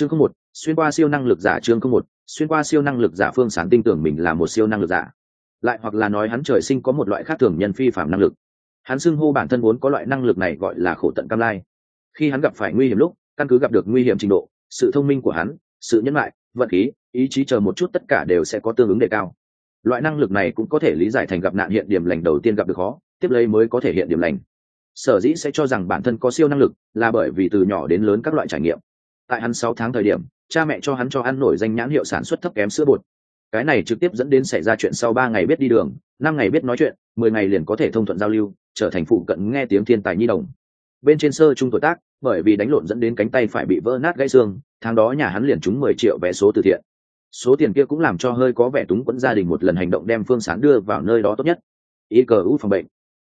chương không một, xuyên qua siêu năng lực giả chương không một, xuyên qua siêu năng lực giả phương sán tin tưởng mình là một siêu năng lực giả. Lại hoặc là nói hắn trời sinh có một loại khác thường nhân phi phạm năng lực. Hắn xưng hô bản thân vốn có loại năng lực này gọi là khổ tận cam lai. Khi hắn gặp phải nguy hiểm lúc, căn cứ gặp được nguy hiểm trình độ, sự thông minh của hắn, sự nhân lại vận khí, ý chí chờ một chút tất cả đều sẽ có tương ứng đề cao. Loại năng lực này cũng có thể lý giải thành gặp nạn hiện điểm lành đầu tiên gặp được khó, tiếp lấy mới có thể hiện điểm lành. Sở dĩ sẽ cho rằng bản thân có siêu năng lực là bởi vì từ nhỏ đến lớn các loại trải nghiệm tại hắn sáu tháng thời điểm, cha mẹ cho hắn cho ăn nổi danh nhãn hiệu sản xuất thấp kém sữa bột. Cái này trực tiếp dẫn đến xảy ra chuyện sau ba ngày biết đi đường, năm ngày biết nói chuyện, mười ngày liền có thể thông thuận giao lưu, trở thành phụ cận nghe tiếng thiên tài nhi đồng. Bên trên sơ trung tuổi tác, bởi vì đánh lộn dẫn đến cánh tay phải bị vỡ nát gãy xương, tháng đó nhà hắn liền trúng mười triệu vé số từ thiện. Số tiền kia cũng làm cho hơi có vẻ túng quẫn gia đình một lần hành động đem phương sán đưa vào nơi đó tốt nhất. Ý cờ u phòng bệnh.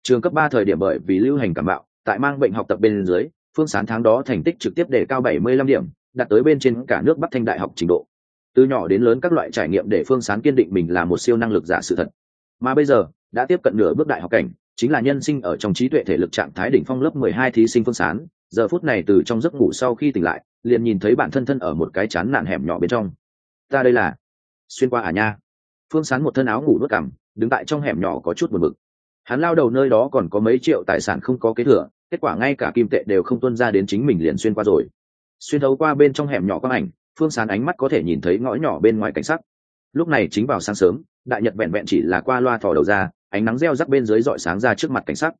Trường cấp ba thời điểm bởi vì lưu hành cảm bạo, tại mang bệnh học tập bên dưới phương sán tháng đó thành tích trực tiếp đề cao bảy mươi lăm điểm, đạt tới bên trên cả nước bắc thanh đại học trình độ. Từ nhỏ đến lớn các loại trải nghiệm để phương sán kiên định mình là một siêu năng lực giả sự thật. Mà bây giờ, đã tiếp cận nửa bước đại học cảnh, chính là nhân sinh ở trong trí tuệ thể lực trạng thái đỉnh phong lớp mười hai thí sinh phương sán. Giờ phút này từ trong giấc ngủ sau khi tỉnh lại, liền nhìn thấy bản thân thân ở một cái chán nạn hẻm nhỏ bên trong. Ta đây là xuyên qua à nha. Phương sán một thân áo ngủ nuốt cằm, đứng tại trong hẻm nhỏ có chút buồn bực. Hắn lao đầu nơi đó còn có mấy triệu tài sản không có kế thừa kết quả ngay cả kim tệ đều không tuân ra đến chính mình liền xuyên qua rồi. Xuyên thấu qua bên trong hẻm nhỏ quang ảnh, phương sán ánh mắt có thể nhìn thấy ngõ nhỏ bên ngoài cảnh sắc. Lúc này chính vào sáng sớm, đại nhật vẹn vẹn chỉ là qua loa thò đầu ra, ánh nắng reo rắc bên dưới dọi sáng ra trước mặt cảnh sắc.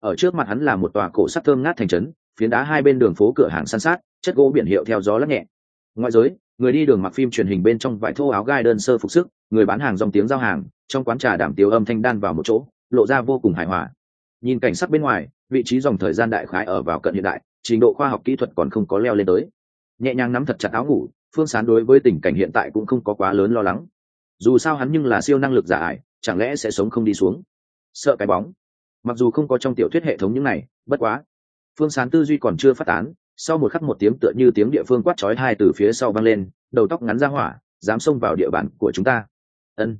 Ở trước mặt hắn là một tòa cổ sắt thơm ngát thành trấn, phiến đá hai bên đường phố cửa hàng san sát, chất gỗ biển hiệu theo gió lắc nhẹ. Ngoại giới, người đi đường mặc phim truyền hình bên trong vải thô áo gai đơn sơ phục sức, người bán hàng dòng tiếng giao hàng, trong quán trà đảm tiếu âm thanh đan vào một chỗ, lộ ra vô cùng hài hòa nhìn cảnh sắc bên ngoài, vị trí dòng thời gian đại khái ở vào cận hiện đại, trình độ khoa học kỹ thuật còn không có leo lên tới. Nhẹ nhàng nắm thật chặt áo ngủ, phương sán đối với tình cảnh hiện tại cũng không có quá lớn lo lắng. Dù sao hắn nhưng là siêu năng lực giả ải, chẳng lẽ sẽ sống không đi xuống? Sợ cái bóng. Mặc dù không có trong tiểu thuyết hệ thống những này, bất quá. Phương sán tư duy còn chưa phát tán, sau một khắc một tiếng tựa như tiếng địa phương quát chói hai từ phía sau vang lên, đầu tóc ngắn ra hỏa, dám xông vào địa bàn của chúng ta. Ân.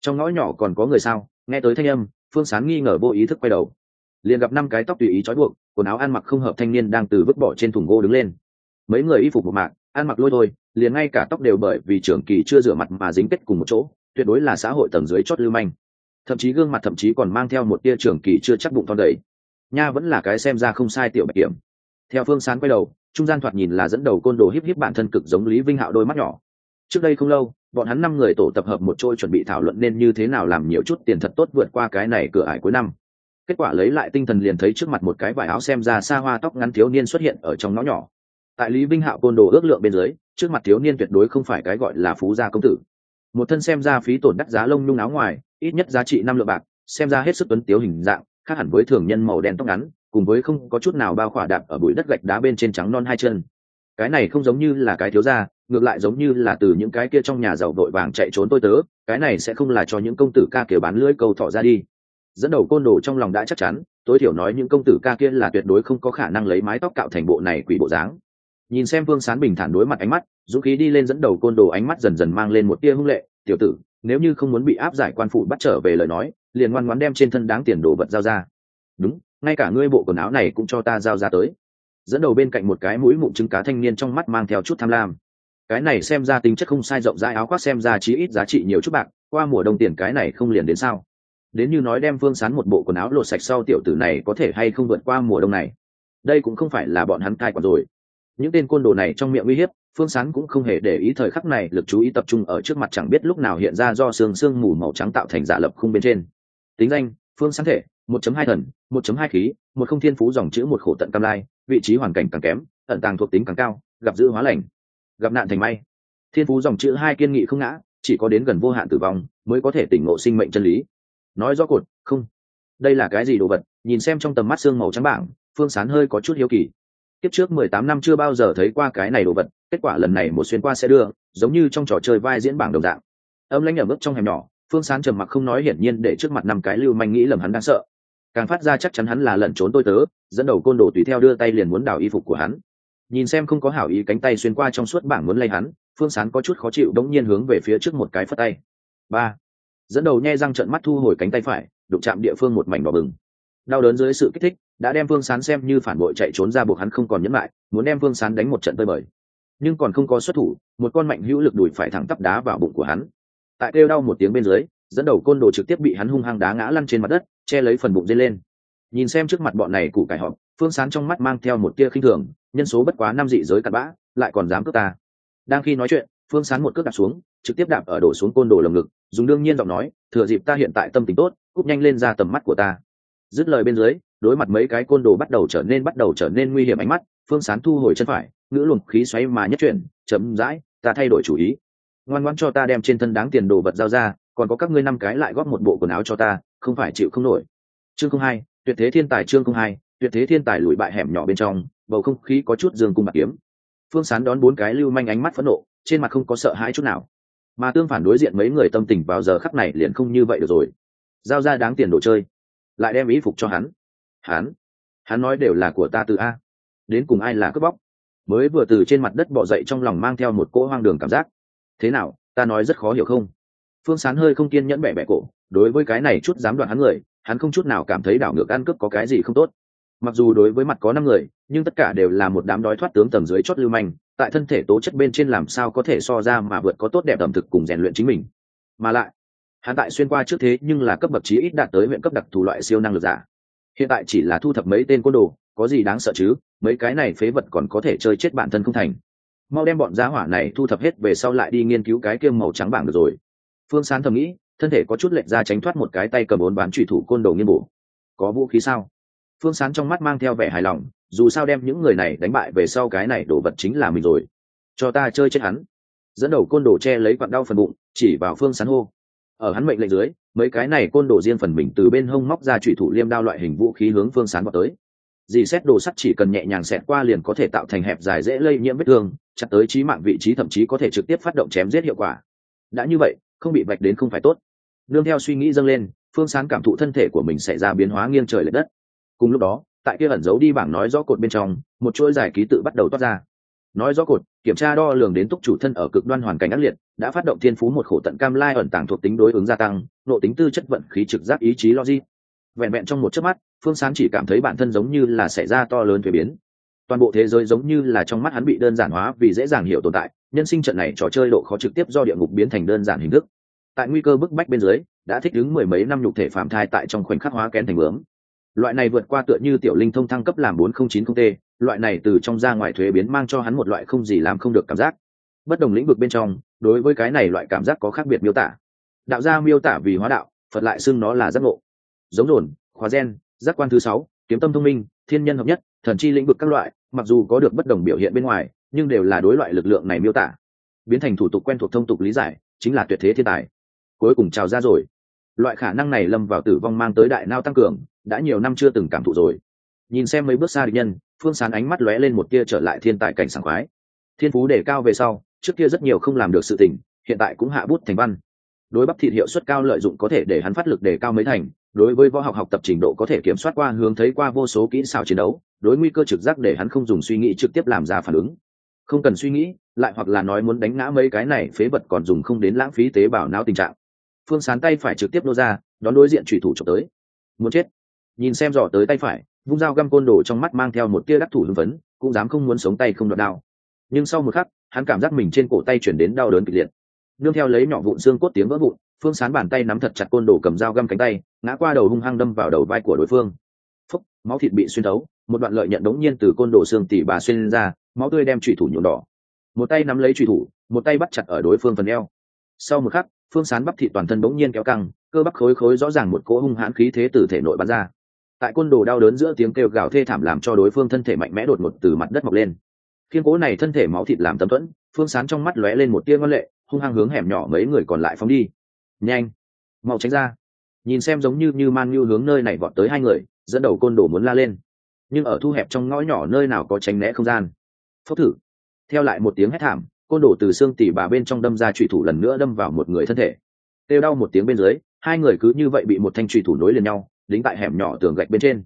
Trong ngõ nhỏ còn có người sao? Nghe tới thanh âm, phương sán nghi ngờ vô ý thức quay đầu liền gặp năm cái tóc tùy ý trói buộc, quần áo ăn mặc không hợp thanh niên đang từ vứt bỏ trên thùng gỗ đứng lên. Mấy người y phục một mạc, ăn mặc lôi thôi, liền ngay cả tóc đều bởi vì trưởng kỳ chưa rửa mặt mà dính kết cùng một chỗ, tuyệt đối là xã hội tầng dưới chót lưu manh. Thậm chí gương mặt thậm chí còn mang theo một tia trưởng kỳ chưa chắc bụng thon đầy. Nha vẫn là cái xem ra không sai tiểu bạch kiểm. Theo phương sán quay đầu, trung gian thoạt nhìn là dẫn đầu côn đồ híp híp bản thân cực giống lý vinh hạo đôi mắt nhỏ. Trước đây không lâu, bọn hắn năm người tổ tập hợp một trôi chuẩn bị thảo luận nên như thế nào làm nhiều chút tiền thật tốt vượt qua cái này cửa ải cuối năm kết quả lấy lại tinh thần liền thấy trước mặt một cái vải áo xem ra xa hoa tóc ngắn thiếu niên xuất hiện ở trong ngõ nhỏ. Tại lý vinh hạo côn đồ ước lượng bên dưới, trước mặt thiếu niên tuyệt đối không phải cái gọi là phú gia công tử. Một thân xem ra phí tổn đắt giá lông nhung áo ngoài, ít nhất giá trị năm lượng bạc, xem ra hết sức tuấn tiếu hình dạng, khác hẳn với thường nhân màu đen tóc ngắn, cùng với không có chút nào bao khỏa đạp ở bụi đất gạch đá bên trên trắng non hai chân. Cái này không giống như là cái thiếu gia, ngược lại giống như là từ những cái kia trong nhà giàu vội vàng chạy trốn tôi tớ, cái này sẽ không là cho những công tử ca kiểu bán lưỡi câu thọ ra đi dẫn đầu côn đồ trong lòng đã chắc chắn, tối thiểu nói những công tử ca kia là tuyệt đối không có khả năng lấy mái tóc cạo thành bộ này quỷ bộ dáng. Nhìn xem vương sán bình thản đối mặt ánh mắt, dũng khí đi lên dẫn đầu côn đồ ánh mắt dần dần mang lên một tia hung lệ, tiểu tử, nếu như không muốn bị áp giải quan phụ bắt trở về lời nói, liền ngoan ngoãn đem trên thân đáng tiền đồ vật giao ra. Đúng, ngay cả ngươi bộ quần áo này cũng cho ta giao ra tới. Dẫn đầu bên cạnh một cái mũi mụn trứng cá thanh niên trong mắt mang theo chút tham lam. Cái này xem ra tính chất không sai, rộng rãi, áo khoác xem ra chí ít giá trị nhiều chút bạc, qua mùa đông tiền cái này không liền đến sao? Đến như nói đem phương sán một bộ quần áo lột sạch sau tiểu tử này có thể hay không vượt qua mùa đông này. Đây cũng không phải là bọn hắn cai còn rồi. Những tên côn đồ này trong miệng uy hiếp, phương sán cũng không hề để ý thời khắc này lực chú ý tập trung ở trước mặt chẳng biết lúc nào hiện ra do xương xương mù màu trắng tạo thành giả lập khung bên trên. Tính danh, phương sáng thể 1.2 thần 1.2 khí, một không thiên phú dòng chữ một khổ tận cam lai, vị trí hoàn cảnh càng kém, ẩn tàng thuộc tính càng cao, gặp dữ hóa lành, gặp nạn thành may. Thiên phú dòng chữ hai kiên nghị không ngã, chỉ có đến gần vô hạn tử vong mới có thể tỉnh ngộ sinh mệnh chân lý nói rõ cột, không. Đây là cái gì đồ vật? Nhìn xem trong tầm mắt xương màu trắng bảng, phương sán hơi có chút hiếu kỳ. Tiếp trước mười tám năm chưa bao giờ thấy qua cái này đồ vật, kết quả lần này một xuyên qua sẽ đưa, giống như trong trò chơi vai diễn bảng đồng dạng. Âm lãnh ở mức trong hẻm nhỏ, phương sán trầm mặc không nói hiển nhiên để trước mặt năm cái lưu manh nghĩ lầm hắn đang sợ. Càng phát ra chắc chắn hắn là lẩn trốn tôi tớ, dẫn đầu côn đồ tùy theo đưa tay liền muốn đảo y phục của hắn. Nhìn xem không có hảo ý cánh tay xuyên qua trong suốt bảng muốn lay hắn, phương sán có chút khó chịu đống nhiên hướng về phía trước một cái phất tay. Ba dẫn đầu nhe răng trận mắt thu hồi cánh tay phải, đụng chạm địa phương một mảnh đỏ bừng. Đau đớn dưới sự kích thích, đã đem phương sán xem như phản bội chạy trốn ra buộc hắn không còn nhẫn lại, muốn đem phương sán đánh một trận tơi bời. Nhưng còn không có xuất thủ, một con mạnh hữu lực đùi phải thẳng tắp đá vào bụng của hắn. Tại kêu đau một tiếng bên dưới, dẫn đầu côn đồ trực tiếp bị hắn hung hăng đá ngã lăn trên mặt đất, che lấy phần bụng dây lên. Nhìn xem trước mặt bọn này củ cải họp, phương sán trong mắt mang theo một tia khinh thường, nhân số bất quá năm dị giới cặn bã, lại còn dám cướp ta. Đang khi nói chuyện phương sán một cước đạp xuống, trực tiếp đạp ở đổ xuống côn đồ lồng ngực, dùng đương nhiên giọng nói, thừa dịp ta hiện tại tâm tình tốt, cúp nhanh lên ra tầm mắt của ta. Dứt lời bên dưới, đối mặt mấy cái côn đồ bắt đầu trở nên bắt đầu trở nên nguy hiểm ánh mắt, phương sán thu hồi chân phải, ngữ luồng khí xoáy mà nhất chuyển chấm dãi ta thay đổi chủ ý. Ngoan ngoan cho ta đem trên thân đáng tiền đồ vật giao ra, còn có các ngươi năm cái lại góp một bộ quần áo cho ta, không phải chịu không nổi. Chương không hai, tuyệt thế thiên tài chương không hai, tuyệt thế thiên tài lùi bại hẻm nhỏ bên trong, bầu không khí có chút dương cung bạc kiếm. Phương sán đón bốn cái lưu manh ánh mắt phẫn nộ trên mặt không có sợ hãi chút nào. Mà tương phản đối diện mấy người tâm tình vào giờ khắc này liền không như vậy được rồi. Giao ra đáng tiền đồ chơi, lại đem ý phục cho hắn. Hắn hắn nói đều là của ta từ a, đến cùng ai là cướp bóc? Mới vừa từ trên mặt đất bỏ dậy trong lòng mang theo một cỗ hoang đường cảm giác. Thế nào, ta nói rất khó hiểu không? Phương sán hơi không kiên nhẫn bẻ bẻ cổ, đối với cái này chút dám đoạn hắn người, hắn không chút nào cảm thấy đảo ngược ăn cướp có cái gì không tốt. Mặc dù đối với mặt có năm người, nhưng tất cả đều là một đám đói thoát tướng tầng dưới chót lưu manh tại thân thể tố chất bên trên làm sao có thể so ra mà vượt có tốt đẹp ẩm thực cùng rèn luyện chính mình. Mà lại, hắn tại xuyên qua trước thế nhưng là cấp bậc chí ít đạt tới huyện cấp đặc thù loại siêu năng lực giả. Hiện tại chỉ là thu thập mấy tên côn đồ, có gì đáng sợ chứ, mấy cái này phế vật còn có thể chơi chết bản thân không thành. Mau đem bọn giá hỏa này thu thập hết về sau lại đi nghiên cứu cái kiêm màu trắng bảng được rồi. Phương sán thầm nghĩ, thân thể có chút lệch ra tránh thoát một cái tay cầm bốn bán trụy thủ côn đồ nghiên bổ. Có vũ khí sao? Phương sán trong mắt mang theo vẻ hài lòng dù sao đem những người này đánh bại về sau cái này đổ vật chính là mình rồi. Cho ta chơi chết hắn. Dẫn đầu côn đồ che lấy quặn đau phần bụng, chỉ vào phương sán hô. Ở hắn mệnh lệnh dưới, mấy cái này côn đồ riêng phần mình từ bên hông móc ra trụy thủ liêm đao loại hình vũ khí hướng phương sán vào tới. Dì xét đồ sắt chỉ cần nhẹ nhàng xẹt qua liền có thể tạo thành hẹp dài dễ lây nhiễm vết thương, chặt tới trí mạng vị trí thậm chí có thể trực tiếp phát động chém giết hiệu quả. Đã như vậy, không bị vạch đến không phải tốt. Nương theo suy nghĩ dâng lên, phương sán cảm thụ thân thể của mình xảy ra biến hóa nghiêng trời l ệ đất. Cùng lúc đó tại kia ẩn giấu đi bảng nói rõ cột bên trong, một chuỗi dài ký tự bắt đầu toát ra. Nói rõ cột, kiểm tra đo lường đến túc chủ thân ở cực đoan hoàn cảnh ác liệt, đã phát động thiên phú một khổ tận cam lai ẩn tàng thuộc tính đối ứng gia tăng, nộ tính tư chất vận khí trực giác ý chí logic. Vẹn vẹn trong một chớp mắt, phương Sáng chỉ cảm thấy bản thân giống như là xảy ra to lớn thuế biến. Toàn bộ thế giới giống như là trong mắt hắn bị đơn giản hóa vì dễ dàng hiểu tồn tại, nhân sinh trận này trò chơi độ khó trực tiếp do địa ngục biến thành đơn giản hình thức. Tại nguy cơ bức bách bên dưới, đã thích ứng mười mấy năm nhục thể phạm thai tại trong khoảnh khắc hóa kén thành bướm loại này vượt qua tựa như tiểu linh thông thăng cấp làm bốn không chín không t loại này từ trong ra ngoài thuế biến mang cho hắn một loại không gì làm không được cảm giác. Bất đồng lĩnh vực bên trong đối với cái này loại cảm giác có khác biệt miêu tả. Đạo gia miêu tả vì hóa đạo phật lại xưng nó là giác ngộ. Giống đồn, khóa gen giác quan thứ sáu kiếm tâm thông minh thiên nhân hợp nhất thần chi lĩnh vực các loại mặc dù có được bất đồng biểu hiện bên ngoài nhưng đều là đối loại lực lượng này miêu tả. Biến thành thủ tục quen thuộc thông tục lý giải chính là tuyệt thế thiên tài. Cuối cùng trào ra rồi. Loại khả năng này lâm vào tử vong mang tới đại nao tăng cường đã nhiều năm chưa từng cảm thụ rồi. Nhìn xem mấy bước xa địch nhân, phương sán ánh mắt lóe lên một tia trở lại thiên tài cảnh sảng khoái. Thiên phú đề cao về sau, trước kia rất nhiều không làm được sự tình, hiện tại cũng hạ bút thành văn. Đối bắp thịt hiệu suất cao lợi dụng có thể để hắn phát lực đề cao mấy thành, đối với võ học học tập trình độ có thể kiểm soát qua, hướng thấy qua vô số kỹ xảo chiến đấu, đối nguy cơ trực giác để hắn không dùng suy nghĩ trực tiếp làm ra phản ứng. Không cần suy nghĩ, lại hoặc là nói muốn đánh ngã mấy cái này, phế vật còn dùng không đến lãng phí tế bào não tình trạng. Phương sán tay phải trực tiếp nô ra, đón đối diện trùy thủ trộm tới. Muốn chết nhìn xem dò tới tay phải, vung dao găm côn đồ trong mắt mang theo một tia đắc thủ hưng phấn, cũng dám không muốn sống tay không đoạt đao. Nhưng sau một khắc, hắn cảm giác mình trên cổ tay chuyển đến đau đớn kịch liệt. Nương theo lấy nhỏ vụn xương cốt tiếng vỡ vụn, phương sán bàn tay nắm thật chặt côn đồ cầm dao găm cánh tay, ngã qua đầu hung hăng đâm vào đầu vai của đối phương. Phúc, máu thịt bị xuyên thấu, một đoạn lợi nhận đống nhiên từ côn đồ xương tỉ bà xuyên lên ra, máu tươi đem trụy thủ nhuộm đỏ. Một tay nắm lấy trụy thủ, một tay bắt chặt ở đối phương phần eo. Sau một khắc, phương sán bắp thịt toàn thân đống nhiên kéo căng, cơ bắp khối khối rõ ràng một cỗ hung hãn khí thế từ thể nội bắn ra tại côn đồ đau đớn giữa tiếng kêu gào thê thảm làm cho đối phương thân thể mạnh mẽ đột ngột từ mặt đất mọc lên. Khiên cố này thân thể máu thịt làm tấm thuẫn, phương sán trong mắt lóe lên một tia ngân lệ, hung hăng hướng hẻm nhỏ mấy người còn lại phóng đi. Nhanh, mau tránh ra. Nhìn xem giống như như man như hướng nơi này vọt tới hai người, dẫn đầu côn đồ muốn la lên. Nhưng ở thu hẹp trong ngõ nhỏ nơi nào có tránh né không gian. Phốc thử. Theo lại một tiếng hét thảm, côn đồ từ xương tỉ bà bên trong đâm ra trụy thủ lần nữa đâm vào một người thân thể. Têu đau một tiếng bên dưới, hai người cứ như vậy bị một thanh trụy thủ nối liền nhau đính tại hẻm nhỏ tường gạch bên trên.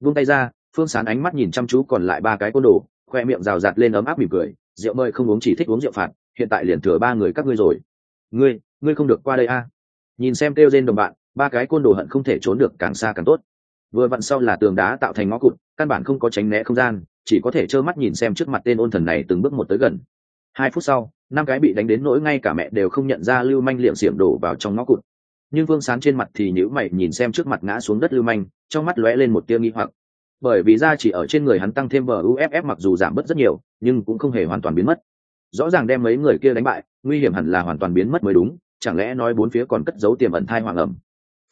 Vung tay ra, phương sán ánh mắt nhìn chăm chú còn lại ba cái côn đồ, khoe miệng rào rạt lên ấm áp mỉm cười, rượu mời không uống, chỉ thích uống rượu phạt, hiện tại liền thừa ba người các ngươi rồi. Ngươi ngươi không được qua đây a. Nhìn xem kêu trên đồng bạn, ba cái côn đồ hận không thể trốn được càng xa càng tốt. Vừa vặn sau là tường đá tạo thành ngõ cụt, căn bản không có tránh né không gian, chỉ có thể trơ mắt nhìn xem trước mặt tên ôn thần này từng bước một tới gần. Hai phút sau, năm cái bị đánh đến nỗi ngay cả mẹ đều không nhận ra lưu manh liệm xiểm đổ vào trong ngõ cụt nhưng vương sán trên mặt thì nhữ mày nhìn xem trước mặt ngã xuống đất lưu manh, trong mắt lóe lên một tia nghi hoặc. Bởi vì da chỉ ở trên người hắn tăng thêm bờ uff mặc dù giảm bớt rất nhiều, nhưng cũng không hề hoàn toàn biến mất. Rõ ràng đem mấy người kia đánh bại, nguy hiểm hẳn là hoàn toàn biến mất mới đúng, chẳng lẽ nói bốn phía còn cất giấu tiềm ẩn thai hoàng ẩm?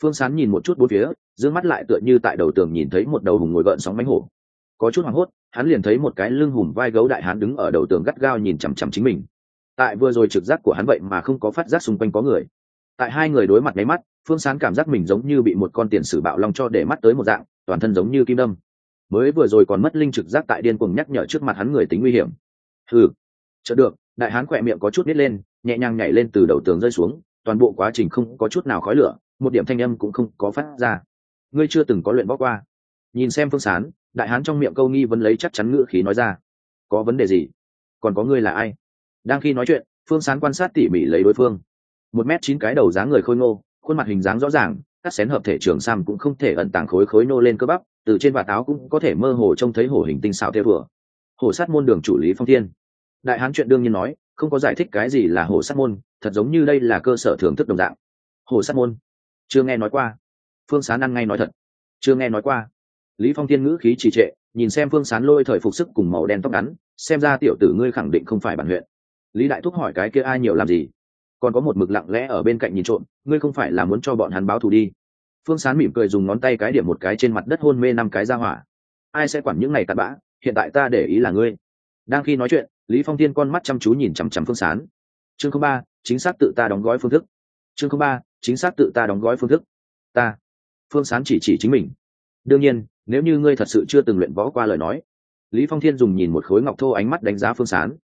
Phương sán nhìn một chút bốn phía giữ mắt lại tựa như tại đầu tường nhìn thấy một đầu hùng ngồi gợn sóng mánh hổ. Có chút hoảng hốt, hắn liền thấy một cái lưng hùm vai gấu đại hán đứng ở đầu tường gắt gao nhìn chằm chằm chính mình. Tại vừa rồi trực giác của hắn vậy mà không có phát giác xung quanh có người tại hai người đối mặt nháy mắt, phương sán cảm giác mình giống như bị một con tiền sử bạo long cho để mắt tới một dạng, toàn thân giống như kim đâm. Mới vừa rồi còn mất linh trực giác tại điên cuồng nhắc nhở trước mặt hắn người tính nguy hiểm. Ừ chợt được, đại hán khỏe miệng có chút nít lên, nhẹ nhàng nhảy lên từ đầu tường rơi xuống, toàn bộ quá trình không có chút nào khói lửa, một điểm thanh âm cũng không có phát ra. Ngươi chưa từng có luyện bó qua. Nhìn xem phương sán, đại hán trong miệng câu nghi vẫn lấy chắc chắn ngữ khí nói ra. Có vấn đề gì? Còn có ngươi là ai? Đang khi nói chuyện, phương sán quan sát tỉ mỉ lấy đối phương một m chín cái đầu dáng người khôi ngô, khuôn mặt hình dáng rõ ràng, cắt xén hợp thể trường sam cũng không thể ẩn tàng khối khối nô lên cơ bắp, từ trên vạt áo cũng có thể mơ hồ trông thấy hổ hình tinh xảo theo vừa. Hổ sát môn đường chủ lý phong thiên. Đại hán chuyện đương nhiên nói, không có giải thích cái gì là hổ sát môn, thật giống như đây là cơ sở thưởng thức đồng dạng. Hổ sát môn? Chưa nghe nói qua. Phương sán ăn ngay nói thật. Chưa nghe nói qua. Lý phong thiên ngữ khí trì trệ, nhìn xem phương sán lôi thời phục sức cùng màu đen tóc ngắn, xem ra tiểu tử ngươi khẳng định không phải bản huyện. Lý đại thúc hỏi cái kia ai nhiều làm gì? Còn có một mực lặng lẽ ở bên cạnh nhìn trộm, ngươi không phải là muốn cho bọn hắn báo thù đi. Phương sán mỉm cười dùng ngón tay cái điểm một cái trên mặt đất hôn mê năm cái ra hỏa. Ai sẽ quản những ngày tạt bã, hiện tại ta để ý là ngươi. Đang khi nói chuyện, lý phong thiên con mắt chăm chú nhìn chằm chằm phương sán. Chương ba, chính xác tự ta đóng gói phương thức. Chương ba, chính xác tự ta đóng gói phương thức. Ta. Phương sán chỉ chỉ chính mình. Đương nhiên, nếu như ngươi thật sự chưa từng luyện võ qua lời nói. Lý phong thiên dùng nhìn một khối ngọc thô ánh mắt đánh giá phương sán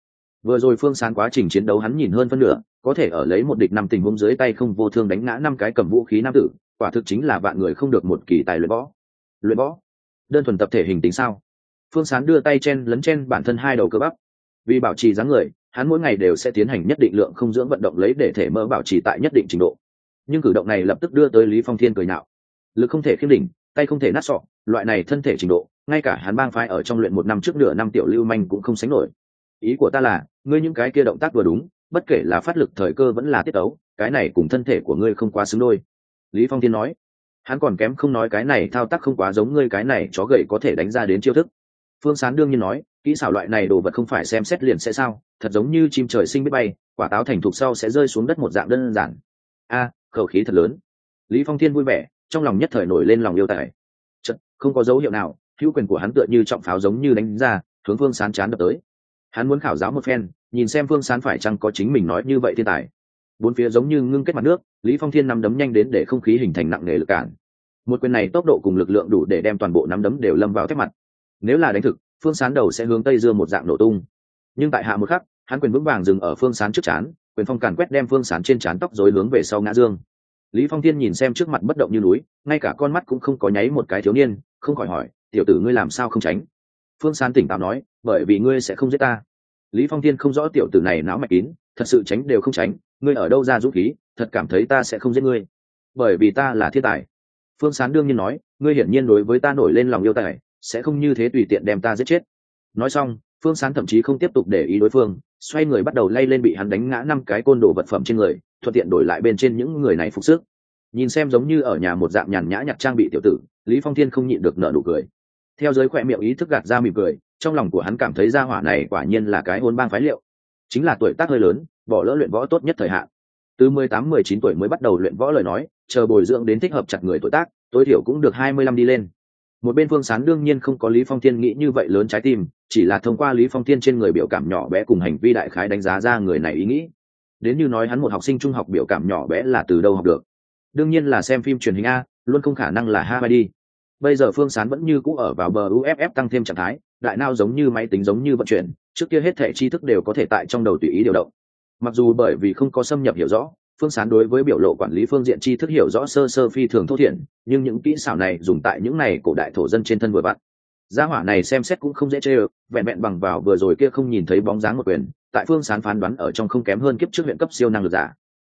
vừa rồi phương sán quá trình chiến đấu hắn nhìn hơn phân nửa, có thể ở lấy một địch năm tình huống dưới tay không vô thương đánh ngã năm cái cầm vũ khí nam tử, quả thực chính là vạn người không được một kỳ tài luyện võ. Luyện võ? Đơn thuần tập thể hình tính sao? Phương sán đưa tay chen lấn chen bản thân hai đầu cơ bắp. Vì bảo trì dáng người, hắn mỗi ngày đều sẽ tiến hành nhất định lượng không dưỡng vận động lấy để thể mỡ bảo trì tại nhất định trình độ. Nhưng cử động này lập tức đưa tới lý phong thiên cười nạo lực không thể khiêm đỉnh, tay không thể nát sọ, loại này thân thể trình độ, ngay cả hắn bang phái ở trong luyện một năm trước nửa năm tiểu lưu manh cũng không sánh nổi ý của ta là ngươi những cái kia động tác vừa đúng bất kể là phát lực thời cơ vẫn là tiết ấu cái này cùng thân thể của ngươi không quá xứng đôi. Lý phong thiên nói. Hắn còn kém không nói cái này thao tác không quá giống ngươi cái này chó gậy có thể đánh ra đến chiêu thức. Phương sán đương nhiên nói kỹ xảo loại này đồ vật không phải xem xét liền sẽ sao thật giống như chim trời sinh biết bay quả táo thành thục sau sẽ rơi xuống đất một dạng đơn giản. A khẩu khí thật lớn. Lý phong thiên vui vẻ trong lòng nhất thời nổi lên lòng yêu tài. Chật, không có dấu hiệu nào hữu quyền của hắn tựa như trọng pháo giống như đánh ra hướng phương sán chán đập tới hắn muốn khảo giáo một phen, nhìn xem phương sán phải chăng có chính mình nói như vậy thiên tài. Bốn phía giống như ngưng kết mặt nước, lý phong thiên nắm đấm nhanh đến để không khí hình thành nặng nề lực cản. Một quyền này tốc độ cùng lực lượng đủ để đem toàn bộ nắm đấm đều lâm vào thép mặt. Nếu là đánh thực, phương sán đầu sẽ hướng tây dương một dạng nổ tung. Nhưng tại hạ một khắc, hắn quyền vững vàng dừng ở phương sán trước chán, quyền phong càn quét đem phương sán trên chán tóc rối hướng về sau ngã dương. Lý phong thiên nhìn xem trước mặt bất động như núi, ngay cả con mắt cũng không có nháy một cái thiếu niên, không khỏi hỏi, tiểu tử ngươi làm sao không tránh? Phương sán tỉnh táo nói, bởi vì ngươi sẽ không giết ta. Lý phong thiên không rõ tiểu tử này não mạch kín, thật sự tránh đều không tránh, ngươi ở đâu ra dũng khí, thật cảm thấy ta sẽ không giết ngươi, bởi vì ta là thiên tài. Phương sán đương nhiên nói, ngươi hiển nhiên đối với ta nổi lên lòng yêu tài, sẽ không như thế tùy tiện đem ta giết chết. Nói xong, phương sán thậm chí không tiếp tục để ý đối phương, xoay người bắt đầu lay lên bị hắn đánh ngã năm cái côn đồ vật phẩm trên người, thuận tiện đổi lại bên trên những người này phục sức. Nhìn xem giống như ở nhà một dạng nhàn nhã nhặt trang bị tiểu tử, lý phong thiên không nhịn được nở nụ cười theo giới khỏe miệng ý thức gạt ra mỉm cười, trong lòng của hắn cảm thấy gia hỏa này quả nhiên là cái hôn bang phái liệu. Chính là tuổi tác hơi lớn, bỏ lỡ luyện võ tốt nhất thời hạn. Từ mười tám, mười chín tuổi mới bắt đầu luyện võ lời nói, chờ bồi dưỡng đến thích hợp chặt người tuổi tác, tối thiểu cũng được hai mươi lăm đi lên. Một bên phương sán đương nhiên không có lý phong thiên nghĩ như vậy lớn trái tim, chỉ là thông qua lý phong thiên trên người biểu cảm nhỏ bé cùng hành vi đại khái đánh giá ra người này ý nghĩ. Đến như nói hắn một học sinh trung học biểu cảm nhỏ bé là từ đâu học được. Đương nhiên là xem phim truyền hình a, luôn không khả năng là ha đi bây giờ phương sán vẫn như cũ ở vào bờ uff tăng thêm trạng thái, đại nao giống như máy tính giống như vận chuyển, trước kia hết thẻ tri thức đều có thể tại trong đầu tùy ý điều động. Mặc dù bởi vì không có xâm nhập hiểu rõ, phương sán đối với biểu lộ quản lý phương diện tri thức hiểu rõ sơ sơ phi thường thô thiển, nhưng những kỹ xảo này dùng tại những này cổ đại thổ dân trên thân vừa vặn. Gia hỏa này xem xét cũng không dễ chê ơ vẹn vẹn bằng vào vừa rồi kia không nhìn thấy bóng dáng một quyền, tại phương sán phán đoán ở trong không kém hơn kiếp trước huyện cấp siêu năng lực giả.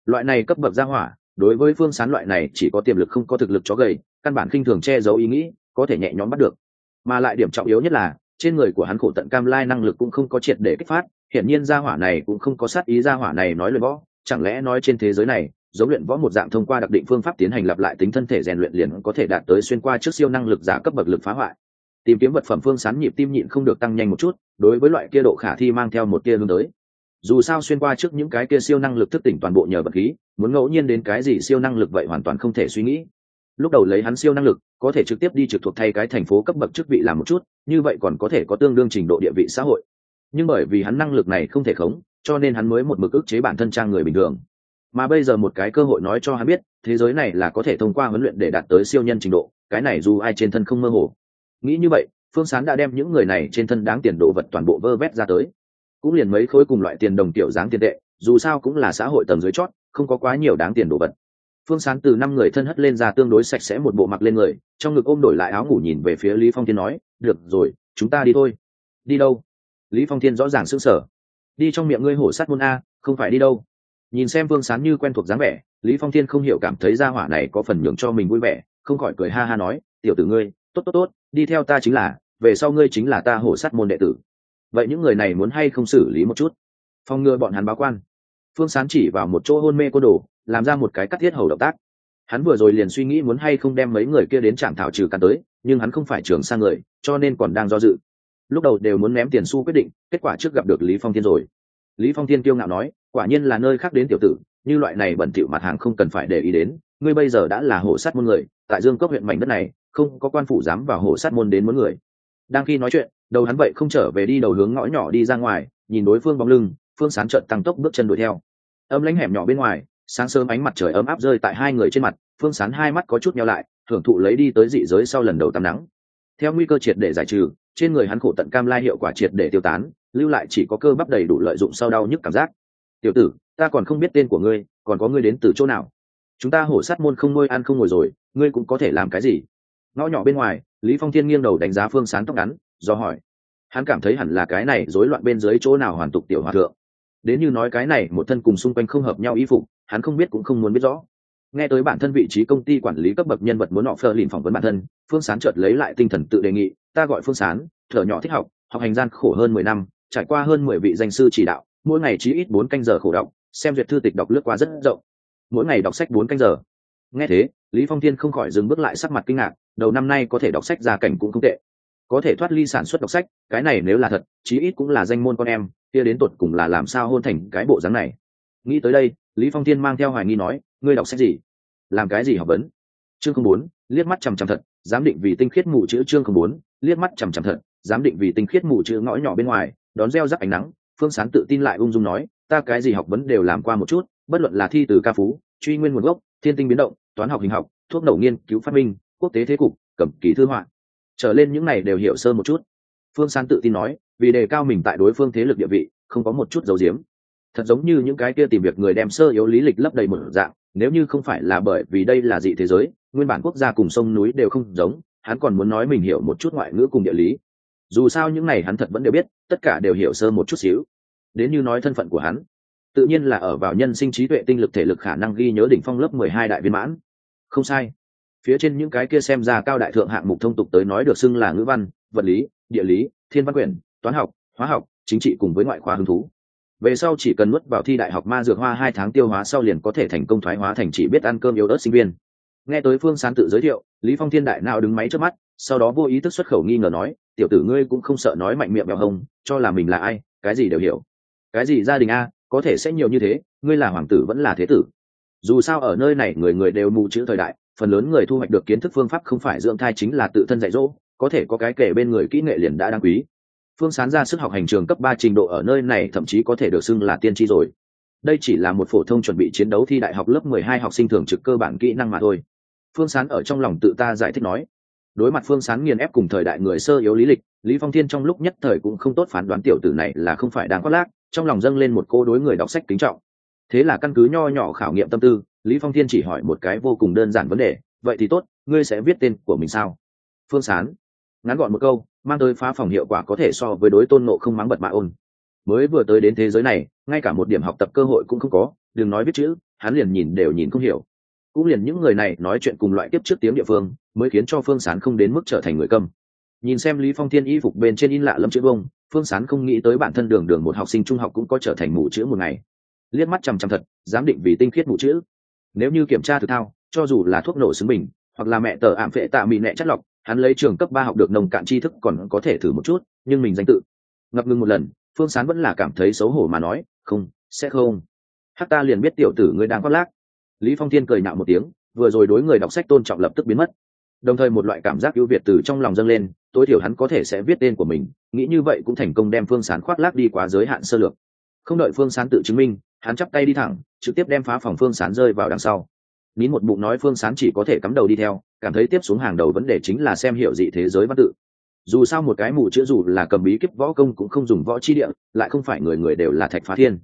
Loại này cấp bậc gia hỏa, đối với phương sán loại này chỉ có tiềm lực không có thực lực chó gầy căn bản khinh thường che giấu ý nghĩ, có thể nhẹ nhõm bắt được. Mà lại điểm trọng yếu nhất là, trên người của hắn khổ tận cam lai năng lực cũng không có triệt để kích phát hiện nhiên gia hỏa này cũng không có sát ý gia hỏa này nói luyện võ, chẳng lẽ nói trên thế giới này, giống luyện võ một dạng thông qua đặc định phương pháp tiến hành lặp lại tính thân thể rèn luyện liền có thể đạt tới xuyên qua trước siêu năng lực giả cấp bậc lực phá hoại. Tìm kiếm vật phẩm phương sán nhịp tim nhịn không được tăng nhanh một chút, đối với loại kia độ khả thi mang theo một kia hướng tới. Dù sao xuyên qua trước những cái kia siêu năng lực thức tỉnh toàn bộ nhờ vật khí, muốn ngẫu nhiên đến cái gì siêu năng lực vậy hoàn toàn không thể suy nghĩ lúc đầu lấy hắn siêu năng lực, có thể trực tiếp đi trực thuộc thay cái thành phố cấp bậc chức vị làm một chút, như vậy còn có thể có tương đương trình độ địa vị xã hội. Nhưng bởi vì hắn năng lực này không thể khống, cho nên hắn mới một mực ức chế bản thân trang người bình thường. Mà bây giờ một cái cơ hội nói cho hắn biết, thế giới này là có thể thông qua huấn luyện để đạt tới siêu nhân trình độ, cái này dù ai trên thân không mơ hồ. Nghĩ như vậy, phương sán đã đem những người này trên thân đáng tiền đồ vật toàn bộ vơ vét ra tới. Cũng liền mấy khối cùng loại tiền đồng tiểu dáng tiền tệ, dù sao cũng là xã hội tầng dưới chót, không có quá nhiều đáng tiền đồ vật phương sán từ năm người thân hất lên ra tương đối sạch sẽ một bộ mặc lên người, trong ngực ôm đổi lại áo ngủ nhìn về phía lý phong thiên nói, được rồi, chúng ta đi thôi. Đi đâu? Lý phong thiên rõ ràng sững sờ. Đi trong miệng ngươi hổ sát môn a, không phải đi đâu. Nhìn xem phương sán như quen thuộc dáng vẻ, lý phong thiên không hiểu cảm thấy gia hỏa này có phần nhường cho mình vui vẻ, không khỏi cười ha ha nói, tiểu tử ngươi, tốt tốt tốt, đi theo ta chính là, về sau ngươi chính là ta hổ sát môn đệ tử. Vậy những người này muốn hay không xử lý một chút? Phong ngừa bọn hắn báo quan. Phương sán chỉ vào một chỗ hôn mê cô đồ làm ra một cái cắt thiết hầu động tác. Hắn vừa rồi liền suy nghĩ muốn hay không đem mấy người kia đến trạm thảo trừ cắn tới, nhưng hắn không phải trường sang người, cho nên còn đang do dự. Lúc đầu đều muốn ném tiền xu quyết định, kết quả trước gặp được lý phong thiên rồi. Lý phong thiên kiêu ngạo nói, quả nhiên là nơi khác đến tiểu tử, như loại này bẩn thỉu mặt hàng không cần phải để ý đến, ngươi bây giờ đã là hổ sát môn người, tại dương cốc huyện mảnh đất này, không có quan phủ dám vào hổ sát môn đến muốn người. Đang khi nói chuyện, đầu hắn vậy không trở về đi đầu hướng ngõ nhỏ đi ra ngoài, nhìn đối phương bóng lưng, phương sán trợn tăng tốc bước chân đuổi theo. Âm lãnh hẻm nhỏ bên ngoài sáng sớm ánh mặt trời ấm áp rơi tại hai người trên mặt, phương sán hai mắt có chút nhau lại, thưởng thụ lấy đi tới dị giới sau lần đầu tắm nắng. Theo nguy cơ triệt để giải trừ, trên người hắn khổ tận cam lai hiệu quả triệt để tiêu tán, lưu lại chỉ có cơ bắp đầy đủ lợi dụng sau đau nhức cảm giác. Tiểu tử, ta còn không biết tên của ngươi, còn có ngươi đến từ chỗ nào? Chúng ta hổ sát môn không nuôi ăn không ngồi rồi, ngươi cũng có thể làm cái gì? Ngõ nhỏ bên ngoài, lý phong thiên nghiêng đầu đánh giá phương sán tóc ngắn, do hỏi. Hắn cảm thấy hẳn là cái này rối loạn bên dưới chỗ nào hoàn tục tiểu hòa thượng. Đến như nói cái này, một thân cùng xung quanh không hợp nhau y phục hắn không biết cũng không muốn biết rõ. Nghe tới bản thân vị trí công ty quản lý cấp bậc nhân vật muốn họ phờ lìn phỏng vấn bản thân, phương sán chợt lấy lại tinh thần tự đề nghị, ta gọi phương sán thở nhỏ thích học học hành gian khổ hơn mười năm, trải qua hơn mười vị danh sư chỉ đạo, mỗi ngày chỉ ít bốn canh giờ khổ đọc, xem duyệt thư tịch đọc lướt qua rất rộng. Mỗi ngày đọc sách bốn canh giờ. Nghe thế, lý phong thiên không khỏi dừng bước lại sắc mặt kinh ngạc, đầu năm nay có thể đọc sách ra cảnh cũng không tệ. Có thể thoát ly sản xuất đọc sách, cái này nếu là thật, chí ít cũng là danh môn con em, kia đến tột cùng là làm sao hôn thành cái bộ dáng này. Nghĩ tới đây lý phong thiên mang theo hoài nghi nói, ngươi đọc sách gì? Làm cái gì học vấn? Chương không bốn, liếc mắt chằm chằm thật, giám định vì tinh khiết mù chữ chương không bốn, liếc mắt chằm chằm thật, giám định vì tinh khiết mù chữ ngõ nhỏ bên ngoài, đón gieo rắc ánh nắng, phương sán tự tin lại ung dung nói, ta cái gì học vấn đều làm qua một chút, bất luận là thi từ ca phú, truy nguyên nguồn gốc, thiên tinh biến động, toán học hình học, thuốc nổ nghiên cứu phát minh, quốc tế thế cục cẩm ký thư họa. Trở lên những này đều hiểu sơ một chút. Phương sán tự tin nói, vì đề cao mình tại đối phương thế lực địa vị, không có một chút dấu diếm thật giống như những cái kia tìm việc người đem sơ yếu lý lịch lấp đầy một dạng nếu như không phải là bởi vì đây là dị thế giới nguyên bản quốc gia cùng sông núi đều không giống hắn còn muốn nói mình hiểu một chút ngoại ngữ cùng địa lý. Dù sao những này hắn thật vẫn đều biết tất cả đều hiểu sơ một chút xíu. Đến như nói thân phận của hắn tự nhiên là ở vào nhân sinh trí tuệ tinh lực thể lực khả năng ghi nhớ đỉnh phong lớp mười hai đại viên mãn. Không sai. Phía trên những cái kia xem ra cao đại thượng hạng mục thông tục tới nói được xưng là ngữ văn vật lý địa lý thiên văn quyền, toán học hóa học chính trị cùng với ngoại khóa hứng thú về sau chỉ cần nuốt vào thi đại học ma dược hoa hai tháng tiêu hóa sau liền có thể thành công thoái hóa thành chỉ biết ăn cơm yếu ớt sinh viên. Nghe tới phương sán tự giới thiệu, lý phong thiên đại nào đứng máy trước mắt, sau đó vô ý thức xuất khẩu nghi ngờ nói, tiểu tử ngươi cũng không sợ nói mạnh miệng bèo hồng, cho là mình là ai, cái gì đều hiểu. Cái gì gia đình a, có thể sẽ nhiều như thế, ngươi là hoàng tử vẫn là thế tử. Dù sao ở nơi này người người đều mù chữ thời đại, phần lớn người thu hoạch được kiến thức phương pháp không phải dưỡng thai chính là tự thân dạy dỗ, có thể có cái kể bên người kỹ nghệ liền đã đáng quý phương sán ra sức học hành trường cấp ba trình độ ở nơi này thậm chí có thể được xưng là tiên tri rồi. Đây chỉ là một phổ thông chuẩn bị chiến đấu thi đại học lớp mười hai học sinh thường trực cơ bản kỹ năng mà thôi. Phương sán ở trong lòng tự ta giải thích nói. Đối mặt phương sán nghiền ép cùng thời đại người sơ yếu lý lịch, lý phong thiên trong lúc nhất thời cũng không tốt phán đoán tiểu tử này là không phải đáng khoác lác, trong lòng dâng lên một cô đối người đọc sách kính trọng. Thế là căn cứ nho nhỏ khảo nghiệm tâm tư, lý phong thiên chỉ hỏi một cái vô cùng đơn giản vấn đề, vậy thì tốt, ngươi sẽ viết tên của mình sao? Phương sán ngắn gọn một câu mang tới phá phòng hiệu quả có thể so với đối tôn nộ không mắng bật mạ ôn. Mới vừa tới đến thế giới này, ngay cả một điểm học tập cơ hội cũng không có, đừng nói biết chữ, hắn liền nhìn đều nhìn không hiểu. Cũng liền những người này nói chuyện cùng loại tiếp trước tiếng địa phương, mới khiến cho phương sán không đến mức trở thành người câm. Nhìn xem lý phong thiên y phục bên trên in lạ lâm chữ bông, phương sán không nghĩ tới bản thân đường đường một học sinh trung học cũng có trở thành mù chữ một ngày. Liếc mắt chằm chằm thật, giám định vì tinh khiết mù chữ. Nếu như kiểm tra thực thao, cho dù là thuốc nổ xứng bình, hoặc là mẹ tờ ảm phệ tạ mị nẹ chất lọc hắn lấy trường cấp ba học được nông cạn tri thức còn có thể thử một chút, nhưng mình danh tự. Ngập ngừng một lần, phương sán vẫn là cảm thấy xấu hổ mà nói, không, sẽ không. Hát ta liền biết tiểu tử ngươi đang khoác lác. Lý phong thiên cười nạo một tiếng, vừa rồi đối người đọc sách tôn trọng lập tức biến mất. Đồng thời một loại cảm giác ưu việt từ trong lòng dâng lên, tối thiểu hắn có thể sẽ viết tên của mình, nghĩ như vậy cũng thành công đem phương sán khoác lác đi quá giới hạn sơ lược. Không đợi phương sán tự chứng minh, hắn chắp tay đi thẳng, trực tiếp đem phá phòng phương sán rơi vào đằng sau nín một bụng nói phương sán chỉ có thể cắm đầu đi theo, cảm thấy tiếp xuống hàng đầu vấn đề chính là xem hiểu dị thế giới văn tự. Dù sao một cái mù chữ dù là cầm bí kíp võ công cũng không dùng võ chi địa, lại không phải người người đều là thạch phá thiên.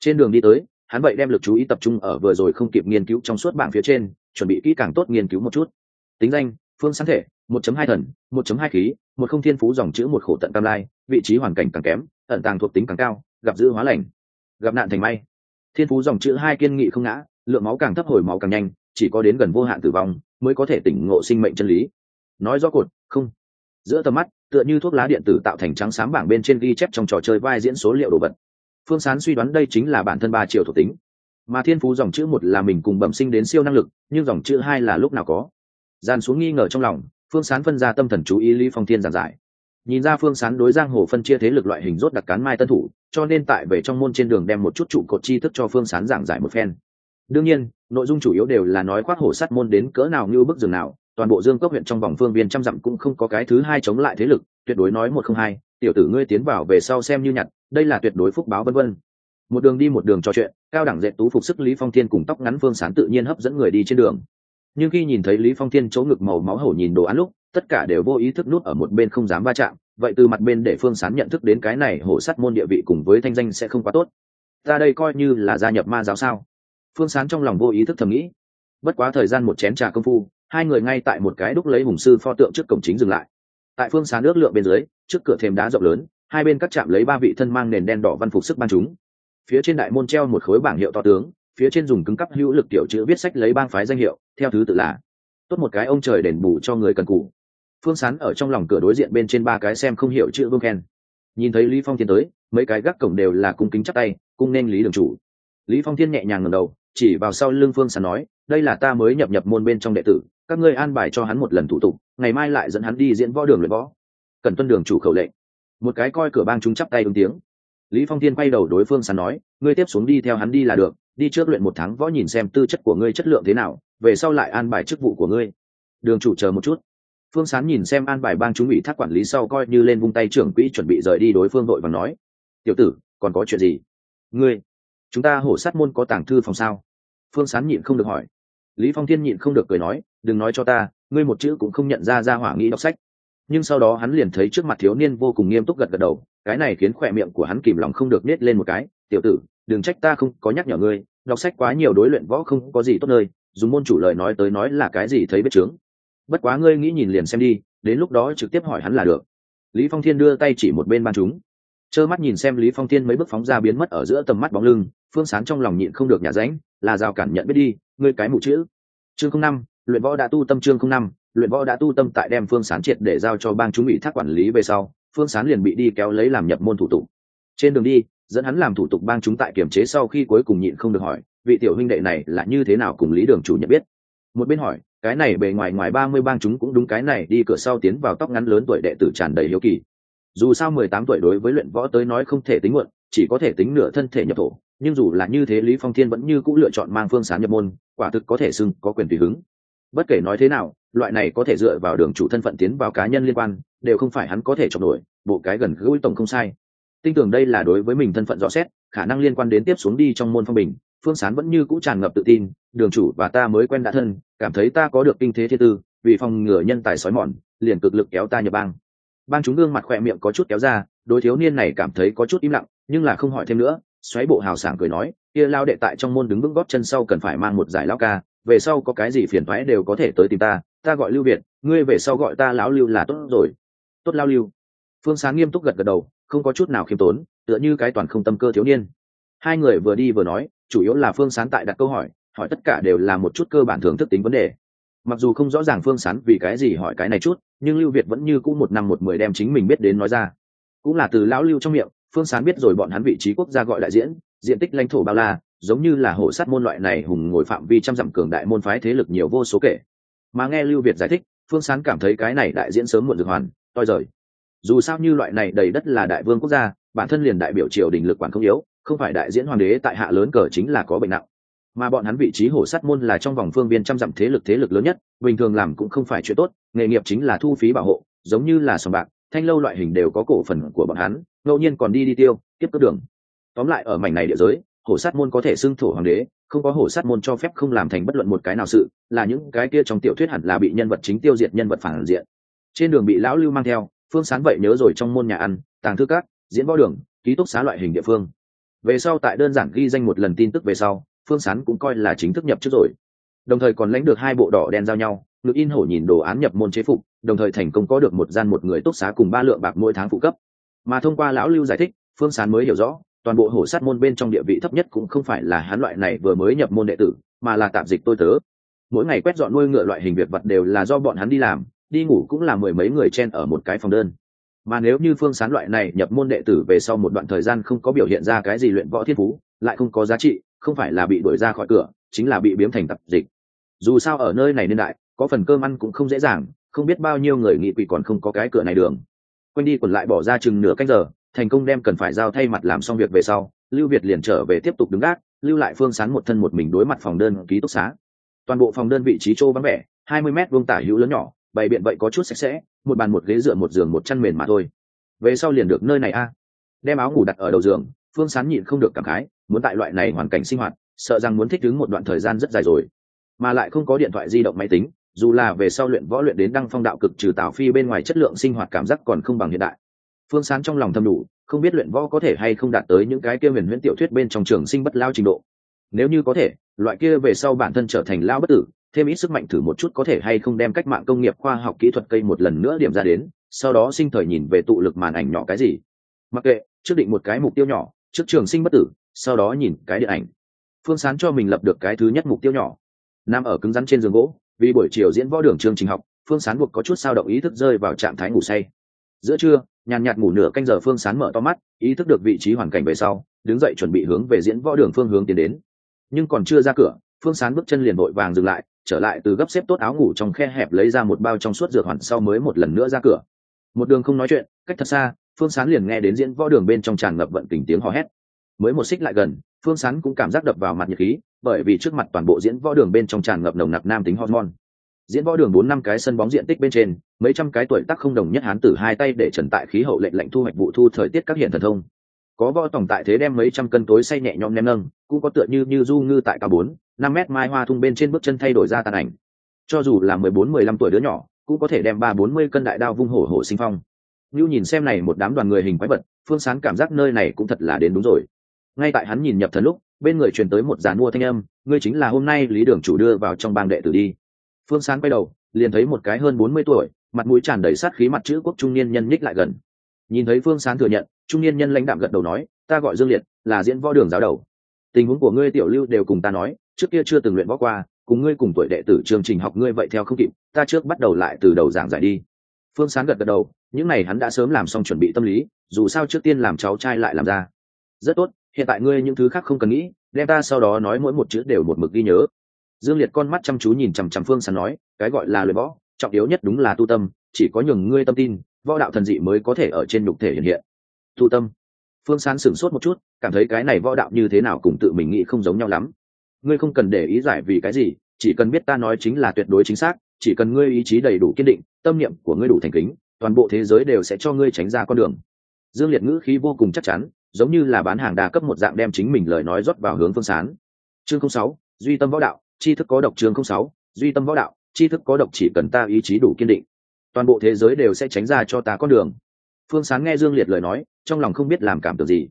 Trên đường đi tới, hắn vậy đem lực chú ý tập trung ở vừa rồi không kịp nghiên cứu trong suốt bảng phía trên, chuẩn bị kỹ càng tốt nghiên cứu một chút. Tính danh, phương sáng thể 1.2 thần 1.2 khí, một không thiên phú dòng chữ một khổ tận tam lai, vị trí hoàn cảnh càng kém, ẩn tàng thuộc tính càng cao, gặp dữ hóa lành. Gặp nạn thành may. Thiên phú dòng chữ hai kiên nghị không ngã lượng máu càng thấp hồi máu càng nhanh, chỉ có đến gần vô hạn tử vong mới có thể tỉnh ngộ sinh mệnh chân lý. Nói rõ cột, không. Giữa tầm mắt, tựa như thuốc lá điện tử tạo thành trắng sáng bảng bên trên ghi chép trong trò chơi vai diễn số liệu đồ vật. Phương sán suy đoán đây chính là bản thân ba triệu thuộc tính. Mà thiên phú dòng chữ một là mình cùng bẩm sinh đến siêu năng lực, nhưng dòng chữ hai là lúc nào có. Gian xuống nghi ngờ trong lòng, phương sán phân ra tâm thần chú ý lý phong thiên giảng giải. Nhìn ra phương sán đối giang hồ phân chia thế lực loại hình rốt đặc cán mai tân thủ, cho nên tại về trong môn trên đường đem một chút trụ cột chi thức cho phương sán giảng giải một phen đương nhiên, nội dung chủ yếu đều là nói khoác hổ sắt môn đến cỡ nào như bức rừng nào, toàn bộ dương cốc huyện trong vòng phương viên trăm dặm cũng không có cái thứ hai chống lại thế lực, tuyệt đối nói một không hai, tiểu tử ngươi tiến vào về sau xem như nhặt, đây là tuyệt đối phúc báo vân vân. Một đường đi một đường trò chuyện, cao đẳng dệt tú phục sức lý phong thiên cùng tóc ngắn phương sán tự nhiên hấp dẫn người đi trên đường. Nhưng khi nhìn thấy lý phong thiên chỗ ngực màu máu hổ nhìn đồ án lúc, tất cả đều vô ý thức nút ở một bên không dám va chạm, vậy từ mặt bên để phương sán nhận thức đến cái này hổ sắt môn địa vị cùng với thanh danh sẽ không quá tốt. Ra đây coi như là gia nhập ma giáo sao? Phương sán trong lòng vô ý thức thầm nghĩ. Bất quá thời gian một chén trà công phu, hai người ngay tại một cái đúc lấy hùng sư pho tượng trước cổng chính dừng lại. Tại phương sán nước lượng bên dưới, trước cửa thềm đá rộng lớn, hai bên cắt chạm lấy ba vị thân mang nền đen đỏ văn phục sức ban chúng. Phía trên đại môn treo một khối bảng hiệu to tướng, phía trên dùng cứng cắp hữu lực tiểu chữ viết sách lấy bang phái danh hiệu, theo thứ tự là tốt một cái ông trời đền bù cho người cần cù. Phương sán ở trong lòng cửa đối diện bên trên ba cái xem không hiểu chữ vương khen. Nhìn thấy lý phong thiên tới, mấy cái gác cổng đều là cung kính chắc tay, cung nên lý đường chủ. Lý phong thiên nhẹ nhàng ngẩng đầu chỉ vào sau lưng phương sán nói, đây là ta mới nhập nhập môn bên trong đệ tử, các ngươi an bài cho hắn một lần thủ tục, ngày mai lại dẫn hắn đi diễn võ đường luyện võ. Cần tuân đường chủ khẩu lệnh. Một cái coi cửa bang chúng chắp tay ứng tiếng. Lý phong thiên quay đầu đối phương sán nói, ngươi tiếp xuống đi theo hắn đi là được, đi trước luyện một tháng võ nhìn xem tư chất của ngươi chất lượng thế nào, về sau lại an bài chức vụ của ngươi. Đường chủ chờ một chút. Phương sán nhìn xem an bài bang chúng ủy thác quản lý sau coi như lên vung tay trưởng quỹ chuẩn bị rời đi đối phương đội và nói, tiểu tử, còn có chuyện gì? Ngươi chúng ta hổ sát môn có tàng thư phòng sao? Phương sán nhịn không được hỏi. Lý phong thiên nhịn không được cười nói, đừng nói cho ta, ngươi một chữ cũng không nhận ra ra hỏa nghĩ đọc sách. Nhưng sau đó hắn liền thấy trước mặt thiếu niên vô cùng nghiêm túc gật gật đầu, cái này khiến khỏe miệng của hắn kìm lòng không được nết lên một cái, tiểu tử, đừng trách ta không có nhắc nhở ngươi, đọc sách quá nhiều đối luyện võ không có gì tốt nơi, dùng môn chủ lời nói tới nói là cái gì thấy biết chướng. Bất quá ngươi nghĩ nhìn liền xem đi, đến lúc đó trực tiếp hỏi hắn là được. Lý phong thiên đưa tay chỉ một bên ban chúng trơ mắt nhìn xem lý phong thiên mấy bước phóng ra biến mất ở giữa tầm mắt bóng lưng, phương sán trong lòng nhịn không được nhà ránh, là rào cản nhận biết đi, ngươi cái mụ chữ. Chương không năm, luyện võ đã tu tâm chương không năm, luyện võ đã tu tâm tại đem phương sán triệt để giao cho bang chúng ủy thác quản lý về sau, phương sán liền bị đi kéo lấy làm nhập môn thủ tục. Trên đường đi, dẫn hắn làm thủ tục bang chúng tại kiểm chế sau khi cuối cùng nhịn không được hỏi, vị tiểu huynh đệ này là như thế nào cùng lý đường chủ nhận biết? Một bên hỏi, cái này bề ngoài ngoài ba mươi bang chúng cũng đúng cái này, đi cửa sau tiến vào tóc ngắn lớn tuổi đệ tử tràn đầy hiếu kỳ dù sao mười tám tuổi đối với luyện võ tới nói không thể tính muộn, chỉ có thể tính nửa thân thể nhập thổ, nhưng dù là như thế lý phong thiên vẫn như cũ lựa chọn mang phương sán nhập môn, quả thực có thể xưng có quyền tùy hứng. Bất kể nói thế nào, loại này có thể dựa vào đường chủ thân phận tiến vào cá nhân liên quan, đều không phải hắn có thể chống nổi, bộ cái gần gũi tổng không sai. Tin tưởng đây là đối với mình thân phận rõ xét, khả năng liên quan đến tiếp xuống đi trong môn phong bình, phương sán vẫn như cũ tràn ngập tự tin, đường chủ và ta mới quen đã thân, cảm thấy ta có được kinh thế thiên tư, vì phòng ngừa nhân tài sói mòn, liền cực lực kéo ta nhập bang bang chúng gương mặt khỏe miệng có chút kéo ra, đối thiếu niên này cảm thấy có chút im lặng, nhưng là không hỏi thêm nữa, xoáy bộ hào sảng cười nói, kia lao đệ tại trong môn đứng vững góp chân sau cần phải mang một giải lao ca, về sau có cái gì phiền thoái đều có thể tới tìm ta ta gọi lưu việt, ngươi về sau gọi ta lão lưu là tốt rồi. Tốt lao lưu. Phương sáng nghiêm túc gật gật đầu, không có chút nào khiêm tốn, tựa như cái toàn không tâm cơ thiếu niên. Hai người vừa đi vừa nói, chủ yếu là phương sáng tại đặt câu hỏi hỏi tất cả đều là một chút cơ bản thưởng thức tính vấn đề mặc dù không rõ ràng phương sán vì cái gì hỏi cái này chút, nhưng lưu việt vẫn như cũ một năm một mười đem chính mình biết đến nói ra. Cũng là từ lão lưu trong miệng, phương sán biết rồi bọn hắn vị trí quốc gia gọi đại diễn, diện tích lãnh thổ bao la, giống như là hổ sát môn loại này hùng ngồi phạm vi trăm dặm cường đại môn phái thế lực nhiều vô số kể. Mà nghe lưu việt giải thích, phương sán cảm thấy cái này đại diễn sớm muộn dược hoàn, toi rời. Dù sao như loại này đầy đất là đại vương quốc gia, bản thân liền đại biểu triều đình lực quản không yếu, không phải đại diễn hoàng đế tại hạ lớn cờ chính là có bệnh nặng mà bọn hắn vị trí hổ sắt môn là trong vòng phương viên trăm dặm thế lực thế lực lớn nhất, bình thường làm cũng không phải chuyện tốt, nghề nghiệp chính là thu phí bảo hộ, giống như là sòng bạc, thanh lâu loại hình đều có cổ phần của bọn hắn, ngẫu nhiên còn đi đi tiêu, tiếp cướp đường. Tóm lại ở mảnh này địa giới hổ sát môn có thể xưng thổ hoàng đế, không có hổ sát môn cho phép không làm thành bất luận một cái nào sự, là những cái kia trong tiểu thuyết hẳn là bị nhân vật chính tiêu diệt nhân vật phản diện. Trên đường bị lão lưu mang theo, phương sán vậy nhớ rồi trong môn nhà ăn, tàng thư cát diễn võ đường, ký túc xá loại hình địa phương. Về sau tại đơn giản ghi danh một lần tin tức về sau phương sán cũng coi là chính thức nhập trước rồi. Đồng thời còn lãnh được hai bộ đỏ đen giao nhau ngực in hổ nhìn đồ án nhập môn chế phục, đồng thời thành công có được một gian một người túc xá cùng ba lượng bạc mỗi tháng phụ cấp. Mà thông qua lão lưu giải thích, phương sán mới hiểu rõ, toàn bộ hổ sát môn bên trong địa vị thấp nhất cũng không phải là hắn loại này vừa mới nhập môn đệ tử, mà là tạm dịch tôi tớ. Mỗi ngày quét dọn nuôi ngựa loại hình việc vật đều là do bọn hắn đi làm, đi ngủ cũng là mười mấy người chen ở một cái phòng đơn. Mà nếu như phương sán loại này nhập môn đệ tử về sau một đoạn thời gian không có biểu hiện ra cái gì luyện võ thiên phú, lại không có giá trị không phải là bị đuổi ra khỏi cửa, chính là bị biếm thành tập dịch. Dù sao ở nơi này niên đại, có phần cơm ăn cũng không dễ dàng, không biết bao nhiêu người nghị quỷ còn không có cái cửa này đường. Quanh đi còn lại bỏ ra chừng nửa canh giờ, thành công đem cần phải giao thay mặt làm xong việc về sau, lưu việt liền trở về tiếp tục đứng gác, lưu lại phương sán một thân một mình đối mặt phòng đơn ký túc xá. Toàn bộ phòng đơn vị trí trô vắng vẻ, hai mươi mét vuông tả hữu lớn nhỏ, bày biện vậy có chút sạch sẽ, một bàn một ghế dựa một giường một chăn mền mà thôi. Về sau liền được nơi này a. Đem áo ngủ đặt ở đầu giường, phương sán nhịn không được cảm khái muốn tại loại này hoàn cảnh sinh hoạt, sợ rằng muốn thích ứng một đoạn thời gian rất dài rồi. Mà lại không có điện thoại di động máy tính, dù là về sau luyện võ luyện đến đăng phong đạo cực trừ tào phi bên ngoài chất lượng sinh hoạt cảm giác còn không bằng hiện đại. Phương sán trong lòng thâm đủ, không biết luyện võ có thể hay không đạt tới những cái kia huyền huyễn tiểu thuyết bên trong trường sinh bất lao trình độ. Nếu như có thể, loại kia về sau bản thân trở thành lao bất tử, thêm ít sức mạnh thử một chút có thể hay không đem cách mạng công nghiệp khoa học kỹ thuật cây một lần nữa điểm ra đến, sau đó sinh thời nhìn về tụ lực màn ảnh nhỏ cái gì. Mặc kệ, trước định một cái mục tiêu nhỏ, trước trường sinh bất tử sau đó nhìn cái điện ảnh. Phương sán cho mình lập được cái thứ nhất mục tiêu nhỏ. Nằm ở cứng rắn trên giường gỗ, vì buổi chiều diễn võ đường chương trình học, phương sán buộc có chút sao động ý thức rơi vào trạng thái ngủ say. Giữa trưa, nhàn nhạt ngủ nửa canh giờ phương sán mở to mắt, ý thức được vị trí hoàn cảnh về sau, đứng dậy chuẩn bị hướng về diễn võ đường phương hướng tiến đến. Nhưng còn chưa ra cửa, phương sán bước chân liền vội vàng dừng lại, trở lại từ gấp xếp tốt áo ngủ trong khe hẹp lấy ra một bao trong suốt dược hoàn sau mới một lần nữa ra cửa. Một đường không nói chuyện, cách thật xa, phương sán liền nghe đến diễn võ đường bên trong tràn ngập vận tình tiếng hò hét mới một xích lại gần, phương sán cũng cảm giác đập vào mặt nhiệt khí, bởi vì trước mặt toàn bộ diễn võ đường bên trong tràn ngập nồng nặc nam tính hormone. Diễn võ đường bốn năm cái sân bóng diện tích bên trên, mấy trăm cái tuổi tác không đồng nhất hán tử hai tay để trần tại khí hậu lệnh lệnh thu hoạch vụ thu thời tiết các hiện thần thông. Có võ tổng tại thế đem mấy trăm cân tối say nhẹ nhõm ném nâng, cũng có tựa như như du ngư tại cao bốn, năm mét mai hoa thung bên trên bước chân thay đổi ra tàn ảnh. Cho dù là mười bốn, mười lăm tuổi đứa nhỏ, cũng có thể đem ba, bốn mươi cân đại đao vung hổ hổ sinh phong. Như nhìn xem này một đám đoàn người hình quái vật, phương sán cảm giác nơi này cũng thật là đến đúng rồi ngay tại hắn nhìn nhập thần lúc, bên người truyền tới một giàn mua thanh âm, ngươi chính là hôm nay lý đường chủ đưa vào trong bang đệ tử đi. Phương sáng quay đầu, liền thấy một cái hơn bốn mươi tuổi, mặt mũi tràn đầy sát khí mặt chữ quốc trung niên nhân nhích lại gần. Nhìn thấy phương sáng thừa nhận, trung niên nhân lãnh đạm gật đầu nói, ta gọi dương liệt, là diễn võ đường giáo đầu. Tình huống của ngươi tiểu lưu đều cùng ta nói, trước kia chưa từng luyện võ qua, cùng ngươi cùng tuổi đệ tử chương trình học ngươi vậy theo không kịp, ta trước bắt đầu lại từ đầu giảng giải đi. Phương sáng gật gật đầu, những này hắn đã sớm làm xong chuẩn bị tâm lý, dù sao trước tiên làm cháu trai lại làm ra. Rất tốt hiện tại ngươi những thứ khác không cần nghĩ, đem ta sau đó nói mỗi một chữ đều một mực ghi nhớ. Dương liệt con mắt chăm chú nhìn chằm chằm phương sán nói, cái gọi là luyện võ, trọng yếu nhất đúng là tu tâm, chỉ có nhường ngươi tâm tin, võ đạo thần dị mới có thể ở trên nhục thể hiện hiện. Tu tâm. Phương sán sửng sốt một chút, cảm thấy cái này võ đạo như thế nào cùng tự mình nghĩ không giống nhau lắm. Ngươi không cần để ý giải vì cái gì, chỉ cần biết ta nói chính là tuyệt đối chính xác, chỉ cần ngươi ý chí đầy đủ kiên định, tâm niệm của ngươi đủ thành kính, toàn bộ thế giới đều sẽ cho ngươi tránh ra con đường. Dương liệt ngữ khí vô cùng chắc chắn giống như là bán hàng đa cấp một dạng đem chính mình lời nói rót vào hướng phương sán. Chương sáu, duy tâm võ đạo, tri thức có độc chương sáu, duy tâm võ đạo, tri thức có độc chỉ cần ta ý chí đủ kiên định. Toàn bộ thế giới đều sẽ tránh ra cho ta con đường. Phương sán nghe dương liệt lời nói, trong lòng không biết làm cảm tưởng gì.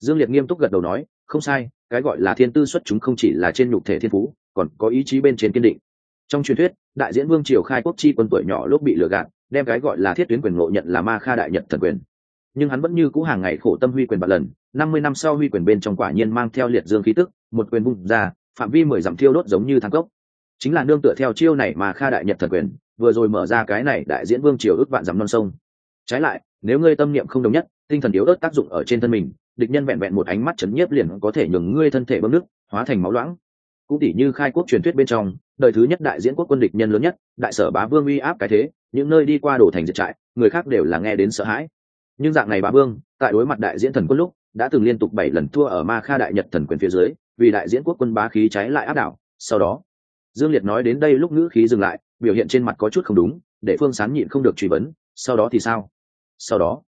Dương liệt nghiêm túc gật đầu nói, không sai, cái gọi là thiên tư xuất chúng không chỉ là trên nhục thể thiên phú, còn có ý chí bên trên kiên định. Trong truyền thuyết, đại diễn vương triều khai quốc chi quân tuổi nhỏ lúc bị lừa gạt, đem cái gọi là thiết tuyến quyền ngộ nhận là ma kha đại nhật thần quyền nhưng hắn vẫn như cũ hàng ngày khổ tâm huy quyền bạc lần, năm mươi năm sau huy quyền bên trong quả nhiên mang theo liệt dương khí tức, một quyền bung ra, phạm vi mười dặm thiêu đốt giống như thang cốc. Chính là nương tựa theo chiêu này mà kha đại nhật thần quyền, vừa rồi mở ra cái này đại diễn vương triều ước vạn dặm non sông. Trái lại, nếu ngươi tâm niệm không đồng nhất, tinh thần yếu ớt tác dụng ở trên thân mình, địch nhân vẹn vẹn một ánh mắt chấn nhiếp liền có thể nhường ngươi thân thể bơm nước, hóa thành máu loãng. Cũng tỉ như khai quốc truyền thuyết bên trong, đời thứ nhất đại diễn quốc quân địch nhân lớn nhất, đại sở bá vương uy áp cái thế, những nơi đi qua đổ thành diệt trại, người khác đều là nghe đến sợ hãi nhưng dạng này bá vương, tại đối mặt đại diễn thần quân lúc, đã từng liên tục bảy lần thua ở ma kha đại nhật thần quyền phía dưới, vì đại diễn quốc quân bá khí cháy lại áp đảo. Sau đó, dương liệt nói đến đây lúc ngữ khí dừng lại, biểu hiện trên mặt có chút không đúng, để phương sán nhịn không được truy vấn, sau đó thì sao? Sau đó,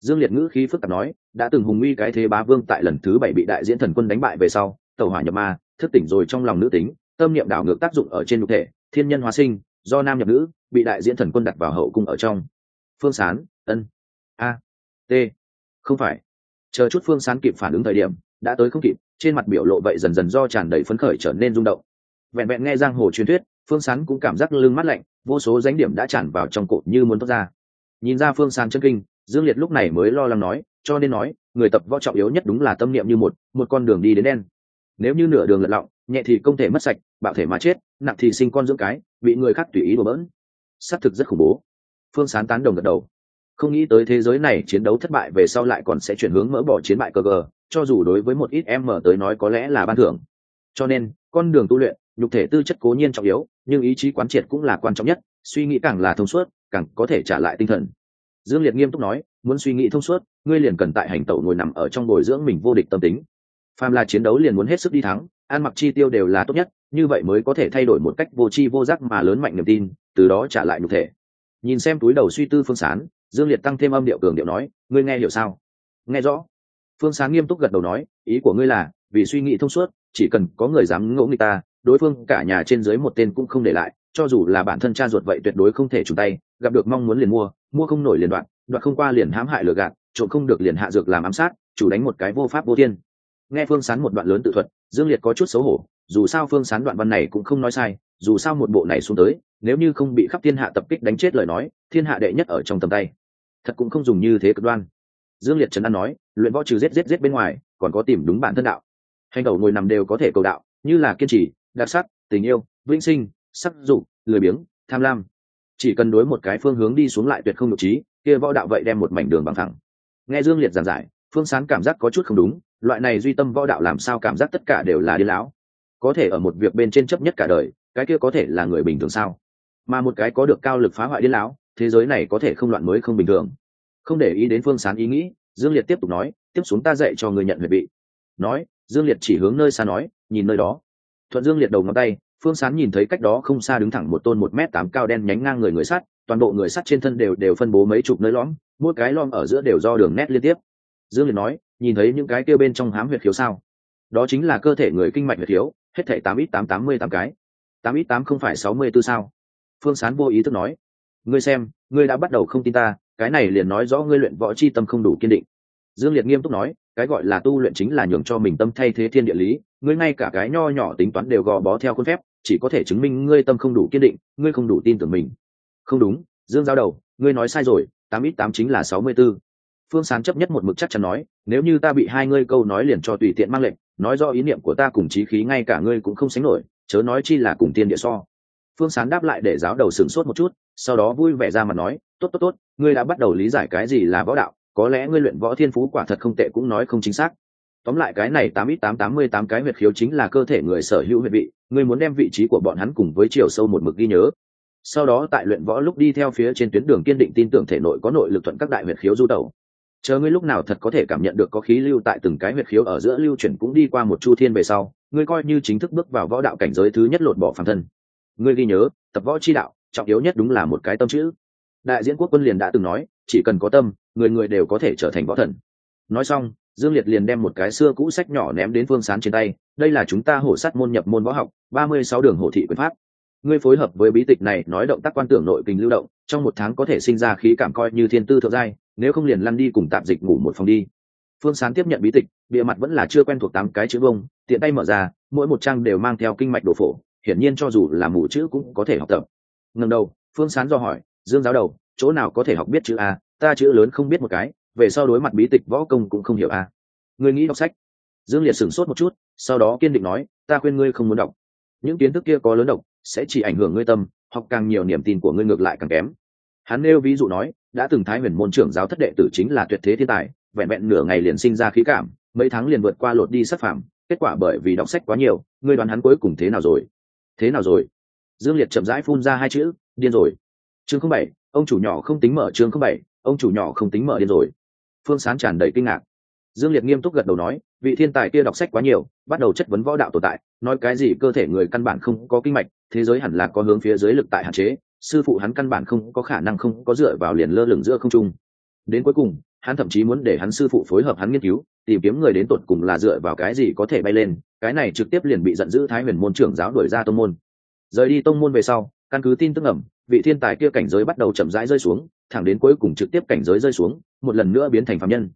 dương liệt ngữ khí phức tạp nói, đã từng hùng uy cái thế bá vương tại lần thứ bảy bị đại diễn thần quân đánh bại về sau tàu hỏa nhập ma, thức tỉnh rồi trong lòng nữ tính, tâm niệm đảo ngược tác dụng ở trên nhục thể, thiên nhân hóa sinh, do nam nhập nữ, bị đại diễn thần quân đặt vào hậu cung ở trong. Phương sán, ân. A t. Không phải. Chờ chút phương sán kịp phản ứng thời điểm, đã tới không kịp, trên mặt biểu lộ vậy dần dần do tràn đầy phấn khởi trở nên rung động. Vẹn vẹn nghe giang hồ truyền thuyết, phương sán cũng cảm giác lưng mắt lạnh, vô số danh điểm đã tràn vào trong cột như muốn thoát ra. Nhìn ra phương sán chân kinh, dương liệt lúc này mới lo lắng nói, cho nên nói, người tập võ trọng yếu nhất đúng là tâm niệm như một một con đường đi đến đen. Nếu như nửa đường lật lọng, nhẹ thì công thể mất sạch, bạo thể mà chết, nặng thì sinh con dưỡng cái, bị người khác tùy ý đổ bỡn. Xác thực rất khủng bố. Phương sán tán đồng gật đầu không nghĩ tới thế giới này chiến đấu thất bại về sau lại còn sẽ chuyển hướng mỡ bỏ chiến bại cơ gờ, cho dù đối với một ít em mở tới nói có lẽ là ban thưởng. Cho nên, con đường tu luyện, nhục thể tư chất cố nhiên trọng yếu, nhưng ý chí quán triệt cũng là quan trọng nhất, suy nghĩ càng là thông suốt, càng có thể trả lại tinh thần. Dương liệt nghiêm túc nói, muốn suy nghĩ thông suốt, ngươi liền cần tại hành tẩu ngồi nằm ở trong bồi dưỡng mình vô địch tâm tính. Phàm là chiến đấu liền muốn hết sức đi thắng, ăn mặc chi tiêu đều là tốt nhất, như vậy mới có thể thay đổi một cách vô tri vô giác mà lớn mạnh niềm tin, từ đó trả lại nhục thể. Nhìn xem túi đầu suy tư phương sán dương liệt tăng thêm âm điệu cường điệu nói, ngươi nghe hiểu sao? Nghe rõ. Phương Sáng nghiêm túc gật đầu nói, ý của ngươi là, vì suy nghĩ thông suốt, chỉ cần có người dám ngỗ người ta, đối phương cả nhà trên dưới một tên cũng không để lại, cho dù là bản thân cha ruột vậy tuyệt đối không thể trùng tay, gặp được mong muốn liền mua mua không nổi liền đoạn đoạn không qua liền hãm hại lừa gạt, trộm không được liền hạ dược làm ám sát, chủ đánh một cái vô pháp vô thiên. Nghe phương sán một đoạn lớn tự thuật, dương liệt có chút xấu hổ, dù sao phương sán đoạn văn này cũng không nói sai, dù sao một bộ này xuống tới, nếu như không bị khắp thiên hạ tập kích đánh chết lời nói, thiên hạ đệ nhất ở trong tầm tay thật cũng không dùng như thế cực đoan. Dương liệt trấn an nói, luyện võ trừ giết giết giết bên ngoài, còn có tìm đúng bản thân đạo. Hành đầu ngồi nằm đều có thể cầu đạo, như là kiên trì, đặc sắc, tình yêu, vĩnh sinh, sắc dục, lười biếng, tham lam. Chỉ cần đối một cái phương hướng đi xuống lại tuyệt không nội trí, kia võ đạo vậy đem một mảnh đường bằng thẳng. Nghe dương liệt giảng giải, phương sán cảm giác có chút không đúng, loại này duy tâm võ đạo làm sao cảm giác tất cả đều là đi lão. Có thể ở một việc bên trên chấp nhất cả đời, cái kia có thể là người bình thường sao? Mà một cái có được cao lực phá hoại điên lão, thế giới này có thể không loạn mới không bình thường không để ý đến phương sán ý nghĩ, dương liệt tiếp tục nói, tiếp xuống ta dạy cho người nhận huyệt bị nói, dương liệt chỉ hướng nơi xa nói, nhìn nơi đó. Thuận dương liệt đầu ngón tay, phương sán nhìn thấy cách đó không xa đứng thẳng một tôn một m tám cao đen nhánh ngang người người sắt, toàn bộ người sắt trên thân đều đều phân bố mấy chục nơi lõm, mỗi cái lom ở giữa đều do đường nét liên tiếp. Dương liệt nói, nhìn thấy những cái kia bên trong hám huyệt khiếu sao? Đó chính là cơ thể người kinh mạch huyệt khiếu, hết thể tám ít tám tám mươi tám cái. Tám ít tám không phải sáu mươi b ố sao? Phương sán vô ý thức nói, ngươi xem, ngươi đã bắt đầu không tin ta cái này liền nói rõ ngươi luyện võ chi tâm không đủ kiên định. Dương liệt nghiêm túc nói, cái gọi là tu luyện chính là nhường cho mình tâm thay thế thiên địa lý, ngươi ngay cả cái nho nhỏ tính toán đều gò bó theo khuôn phép, chỉ có thể chứng minh ngươi tâm không đủ kiên định, ngươi không đủ tin tưởng mình. Không đúng, dương giao đầu, ngươi nói sai rồi, tám ít tám chính là sáu mươi b ố phương sán chấp nhất một mực chắc chắn nói, nếu như ta bị hai ngươi câu nói liền cho tùy tiện mang lệnh, nói do ý niệm của ta cùng trí khí ngay cả ngươi cũng không sánh nổi, chớ nói chi là cùng tiên địa so. Phương sán đáp lại để giáo đầu sửng sốt một chút, sau đó vui vẻ ra mà nói tốt tốt tốt, ngươi đã bắt đầu lý giải cái gì là võ đạo, có lẽ ngươi luyện võ thiên phú quả thật không tệ cũng nói không chính xác. Tóm lại cái này tám ít tám tám mươi tám cái huyệt khiếu chính là cơ thể người sở hữu huyệt vị, ngươi muốn đem vị trí của bọn hắn cùng với chiều sâu một mực ghi nhớ. Sau đó tại luyện võ lúc đi theo phía trên tuyến đường kiên định tin tưởng thể nội có nội lực thuận các đại huyệt khiếu du tẩu. Chờ ngươi lúc nào thật có thể cảm nhận được có khí lưu tại từng cái huyệt khiếu ở giữa lưu chuyển cũng đi qua một chu thiên về sau, ngươi coi như chính thức bước vào võ đạo cảnh giới thứ nhất lột bỏ phàm thân. Ngươi ghi nhớ, tập võ chi đạo, trọng yếu nhất đúng là một cái tâm chữ đại diễn quốc quân liền đã từng nói, chỉ cần có tâm, người người đều có thể trở thành võ thần. Nói xong, dương liệt liền đem một cái xưa cũ sách nhỏ ném đến phương sán trên tay, đây là chúng ta hổ sắt môn nhập môn võ học, ba mươi sáu đường hổ thị quyền pháp. Ngươi phối hợp với bí tịch này nói động tác quan tưởng nội kinh lưu động, trong một tháng có thể sinh ra khí cảm coi như thiên tư thượng giai, nếu không liền lăn đi cùng tạm dịch ngủ một phòng đi. Phương sán tiếp nhận bí tịch bịa mặt vẫn là chưa quen thuộc tám cái chữ vông, tiện tay mở ra, mỗi một trang đều mang theo kinh mạch đồ phổ, hiển nhiên cho dù là mù chữ cũng có thể học tập. Ngần đầu, phương sán do hỏi dương giáo đầu, chỗ nào có thể học biết chữ a, ta chữ lớn không biết một cái, về sau đối mặt bí tịch võ công cũng không hiểu a. Ngươi nghĩ đọc sách? Dương liệt sửng sốt một chút, sau đó kiên định nói, ta khuyên ngươi không muốn đọc. Những kiến thức kia có lớn độc, sẽ chỉ ảnh hưởng ngươi tâm, học càng nhiều niềm tin của ngươi ngược lại càng kém. Hắn nêu ví dụ nói, đã từng thái huyền môn trưởng giáo thất đệ tử chính là tuyệt thế thiên tài, vẹn vẹn nửa ngày liền sinh ra khí cảm, mấy tháng liền vượt qua lột đi sắc phạm kết quả bởi vì đọc sách quá nhiều, ngươi đoán hắn cuối cùng thế nào rồi? Thế nào rồi? Dương liệt chậm rãi phun ra hai chữ, điên rồi chương không bảy, ông chủ nhỏ không tính mở chương không bảy, ông chủ nhỏ không tính mở điên rồi. Phương sán tràn đầy kinh ngạc. Dương liệt nghiêm túc gật đầu nói, vị thiên tài kia đọc sách quá nhiều, bắt đầu chất vấn võ đạo tồn tại, nói cái gì cơ thể người căn bản không có kinh mạch, thế giới hẳn là có hướng phía dưới lực tại hạn chế, sư phụ hắn căn bản không có khả năng không có dựa vào liền lơ lửng giữa không trung. Đến cuối cùng, hắn thậm chí muốn để hắn sư phụ phối hợp hắn nghiên cứu, tìm kiếm người đến tột cùng là dựa vào cái gì có thể bay lên, cái này trực tiếp liền bị giận dữ thái huyền môn trưởng giáo đuổi ra tông môn. Rời đi tông môn về sau căn cứ tin tức ẩm vị thiên tài kia cảnh giới bắt đầu chậm rãi rơi xuống, thẳng đến cuối cùng trực tiếp cảnh giới rơi xuống, một lần nữa biến thành phạm nhân.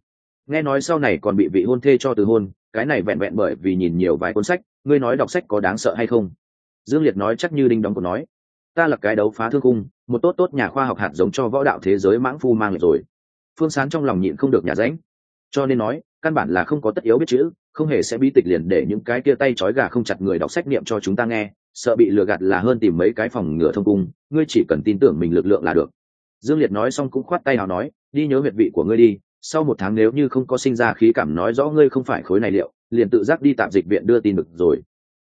Nghe nói sau này còn bị vị hôn thê cho từ hôn, cái này vẹn vẹn bởi vì nhìn nhiều vài cuốn sách, ngươi nói đọc sách có đáng sợ hay không? Dương liệt nói chắc như đinh đóng của nói, ta là cái đấu phá thương cung một tốt tốt nhà khoa học hạt giống cho võ đạo thế giới mãng phu mang lại rồi. Phương sán trong lòng nhịn không được nhà ránh, cho nên nói, căn bản là không có tất yếu biết chữ, không hề sẽ bi tịch liền để những cái kia tay trói gà không chặt người đọc sách niệm cho chúng ta nghe sợ bị lừa gạt là hơn tìm mấy cái phòng ngừa thông cung, ngươi chỉ cần tin tưởng mình lực lượng là được. Dương liệt nói xong cũng khoát tay nào nói, đi nhớ huyệt vị của ngươi đi, sau một tháng nếu như không có sinh ra khí cảm nói rõ ngươi không phải khối này liệu, liền tự giác đi tạm dịch viện đưa tin được rồi.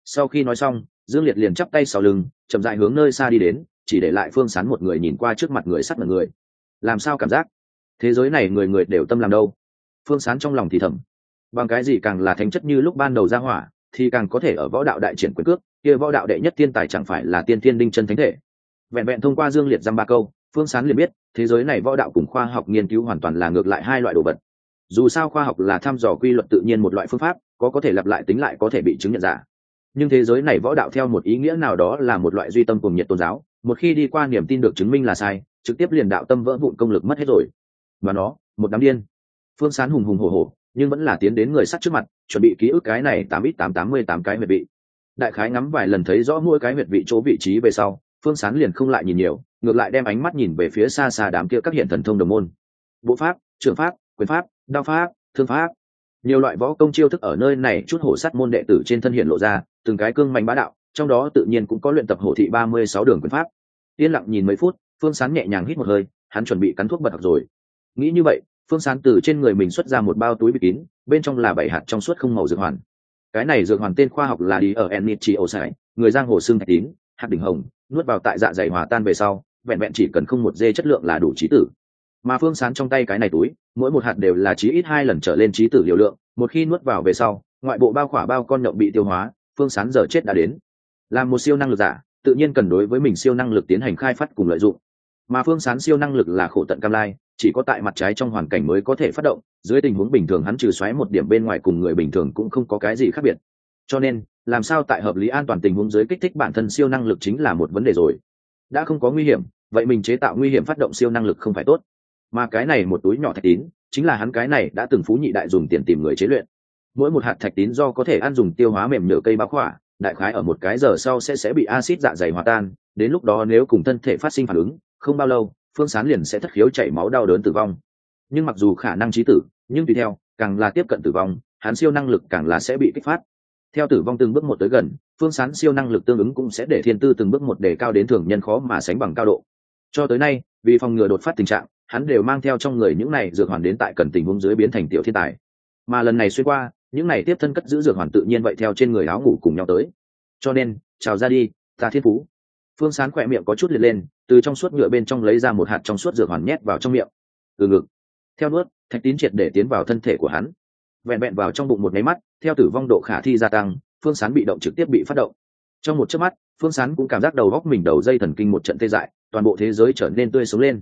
Sau khi nói xong, dương liệt liền chắp tay sau lưng, chậm dại hướng nơi xa đi đến, chỉ để lại phương sán một người nhìn qua trước mặt người sắt mật người. Làm sao cảm giác? Thế giới này người người đều tâm làm đâu? Phương sán trong lòng thì thầm. Bằng cái gì càng là thánh chất như lúc ban đầu ra hỏa, thì càng có thể ở võ đạo đại triển quyền cước kia võ đạo đệ nhất tiên tài chẳng phải là tiên thiên đinh chân thánh thể. Vẹn vẹn thông qua dương liệt dăm ba câu, phương sán liền biết, thế giới này võ đạo cùng khoa học nghiên cứu hoàn toàn là ngược lại hai loại đồ vật. Dù sao khoa học là thăm dò quy luật tự nhiên một loại phương pháp, có có thể lặp lại tính lại có thể bị chứng nhận giả. Nhưng thế giới này võ đạo theo một ý nghĩa nào đó là một loại duy tâm cùng nhiệt tôn giáo, một khi đi qua niềm tin được chứng minh là sai, trực tiếp liền đạo tâm vỡ vụn công lực mất hết rồi. Và nó, một đám điên. Phương sán hùng hùng hổ hổ, nhưng vẫn là tiến đến người sắt trước mặt, chuẩn bị ký ức cái này tám ít tám tám mươi tám cái mệt bị đại khái ngắm vài lần thấy rõ mỗi cái huyệt vị chỗ vị trí về sau, phương sán liền không lại nhìn nhiều, ngược lại đem ánh mắt nhìn về phía xa xa đám kia các hiện thần thông đồng môn. Bộ pháp, trường pháp, quyền pháp, đao pháp, thương pháp. Nhiều loại võ công chiêu thức ở nơi này chút hổ sắt môn đệ tử trên thân hiện lộ ra, từng cái cương mạnh bá đạo, trong đó tự nhiên cũng có luyện tập hổ thị ba mươi sáu đường quyền pháp. Yên lặng nhìn mấy phút, phương sán nhẹ nhàng hít một hơi, hắn chuẩn bị cắn thuốc bật học rồi. Nghĩ như vậy, phương sán từ trên người mình xuất ra một bao túi bịt kín, bên trong là bảy hạt trong suốt không màu dược hoàn cái này dược hoàn tên khoa học là đi ở ennichi ổ sải người giang hồ xương thạch tín hạt đỉnh hồng, nuốt vào tại dạ dày hòa tan về sau, vẹn vẹn chỉ cần không một dê chất lượng là đủ trí tử. Mà phương sán trong tay cái này túi, mỗi một hạt đều là chí ít hai lần trở lên trí tử liều lượng, một khi nuốt vào về sau, ngoại bộ bao khỏa bao con nhậu bị tiêu hóa, phương sán giờ chết đã đến. Làm một siêu năng lực giả, tự nhiên cần đối với mình siêu năng lực tiến hành khai phát cùng lợi dụng mà phương sán siêu năng lực là khổ tận cam lai, chỉ có tại mặt trái trong hoàn cảnh mới có thể phát động, dưới tình huống bình thường hắn trừ xoáy một điểm bên ngoài cùng người bình thường cũng không có cái gì khác biệt. Cho nên, làm sao tại hợp lý an toàn tình huống dưới kích thích bản thân siêu năng lực chính là một vấn đề rồi. Đã không có nguy hiểm, vậy mình chế tạo nguy hiểm phát động siêu năng lực không phải tốt. Mà cái này một túi nhỏ thạch tín, chính là hắn cái này đã từng phú nhị đại dùng tiền tìm người chế luyện. Mỗi một hạt thạch tín do có thể ăn dùng tiêu hóa mềm nhựa cây bá khỏa, đại khái ở một cái giờ sau sẽ sẽ bị acid dạ dày hòa tan, đến lúc đó nếu cùng thân thể phát sinh phản ứng không bao lâu, phương sán liền sẽ thất khiếu chảy máu đau đớn tử vong. Nhưng mặc dù khả năng trí tử, nhưng tùy theo, càng là tiếp cận tử vong, hắn siêu năng lực càng là sẽ bị kích phát. Theo tử vong từng bước một tới gần, phương sán siêu năng lực tương ứng cũng sẽ để thiên tư từng bước một đề cao đến thường nhân khó mà sánh bằng cao độ. Cho tới nay, vì phòng ngừa đột phát tình trạng, hắn đều mang theo trong người những này dược hoàn đến tại cần tình huống dưới biến thành tiểu thiên tài. Mà lần này xuyên qua, những này tiếp thân cất giữ dược hoàn tự nhiên vậy theo trên người áo ngủ cùng nhau tới. Cho nên, chào ra đi, ta thiên phú. Phương sán khỏe miệng có chút liệt lên từ trong suốt nhựa bên trong lấy ra một hạt trong suốt dược hoàn nhét vào trong miệng. Từ ngực. Theo nuốt, thạch tín triệt để tiến vào thân thể của hắn. Vẹn vẹn vào trong bụng một máy mắt, theo tử vong độ khả thi gia tăng, phương sán bị động trực tiếp bị phát động. Trong một chớp mắt, phương sán cũng cảm giác đầu góc mình đầu dây thần kinh một trận tê dại, toàn bộ thế giới trở nên tươi sống lên.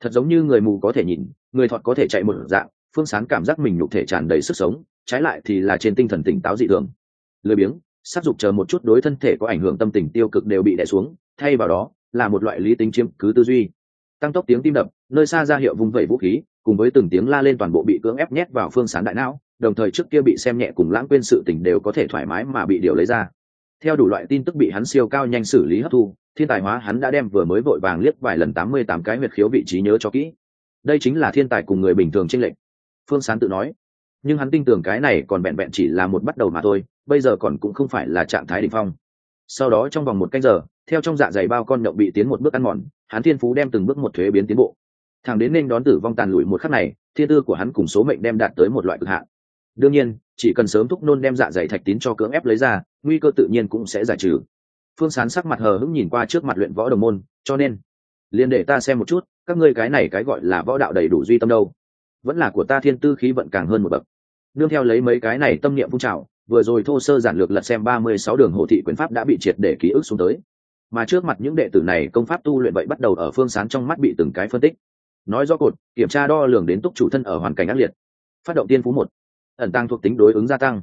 Thật giống như người mù có thể nhìn, người thọt có thể chạy một dạng, phương sán cảm giác mình nhục thể tràn đầy sức sống, trái lại thì là trên tinh thần tỉnh táo dị thường. Lười biếng sắc dục chờ một chút đối thân thể có ảnh hưởng tâm tình tiêu cực đều bị đè xuống, thay vào đó là một loại lý tính chiếm cứ tư duy. Tăng tốc tiếng tim đập, nơi xa ra hiệu vung vẩy vũ khí, cùng với từng tiếng la lên toàn bộ bị cưỡng ép nhét vào phương sán đại não, đồng thời trước kia bị xem nhẹ cùng lãng quên sự tình đều có thể thoải mái mà bị điều lấy ra. Theo đủ loại tin tức bị hắn siêu cao nhanh xử lý hấp thu, thiên tài hóa hắn đã đem vừa mới vội vàng liếc vài lần tám mươi tám cái huyệt khiếu vị trí nhớ cho kỹ. Đây chính là thiên tài cùng người bình thường tranh lệch, phương sán tự nói. Nhưng hắn tin tưởng cái này còn vẹn vẹn chỉ là một bắt đầu mà thôi, bây giờ còn cũng không phải là trạng thái đ ỉ n h phong. Sau đó trong vòng một canh giờ theo trong dạ dày bao con nhậu bị tiến một bước ăn mòn, hắn thiên phú đem từng bước một thuế biến tiến bộ. Thằng đến nên đón tử vong tàn lụi một khắc này, thiên tư của hắn cùng số mệnh đem đạt tới một loại cực hạn. Đương nhiên, chỉ cần sớm thúc nôn đem dạ dày thạch tín cho cưỡng ép lấy ra, nguy cơ tự nhiên cũng sẽ giải trừ. Phương sán sắc mặt hờ hững nhìn qua trước mặt luyện võ đồng môn, cho nên liền để ta xem một chút, các ngươi cái này cái gọi là võ đạo đầy đủ duy tâm đâu. Vẫn là của ta thiên tư khí vận càng hơn một bậc. Nương theo lấy mấy cái này tâm niệm phun trào, vừa rồi thô sơ giản lược lật xem ba mươi sáu đường hộ thị quyền pháp đã bị triệt để ký ức xuống tới mà trước mặt những đệ tử này công pháp tu luyện vậy bắt đầu ở phương sán trong mắt bị từng cái phân tích. Nói do cột, kiểm tra đo lường đến túc chủ thân ở hoàn cảnh ác liệt. Phát động tiên phú một. Ẩn tăng thuộc tính đối ứng gia tăng.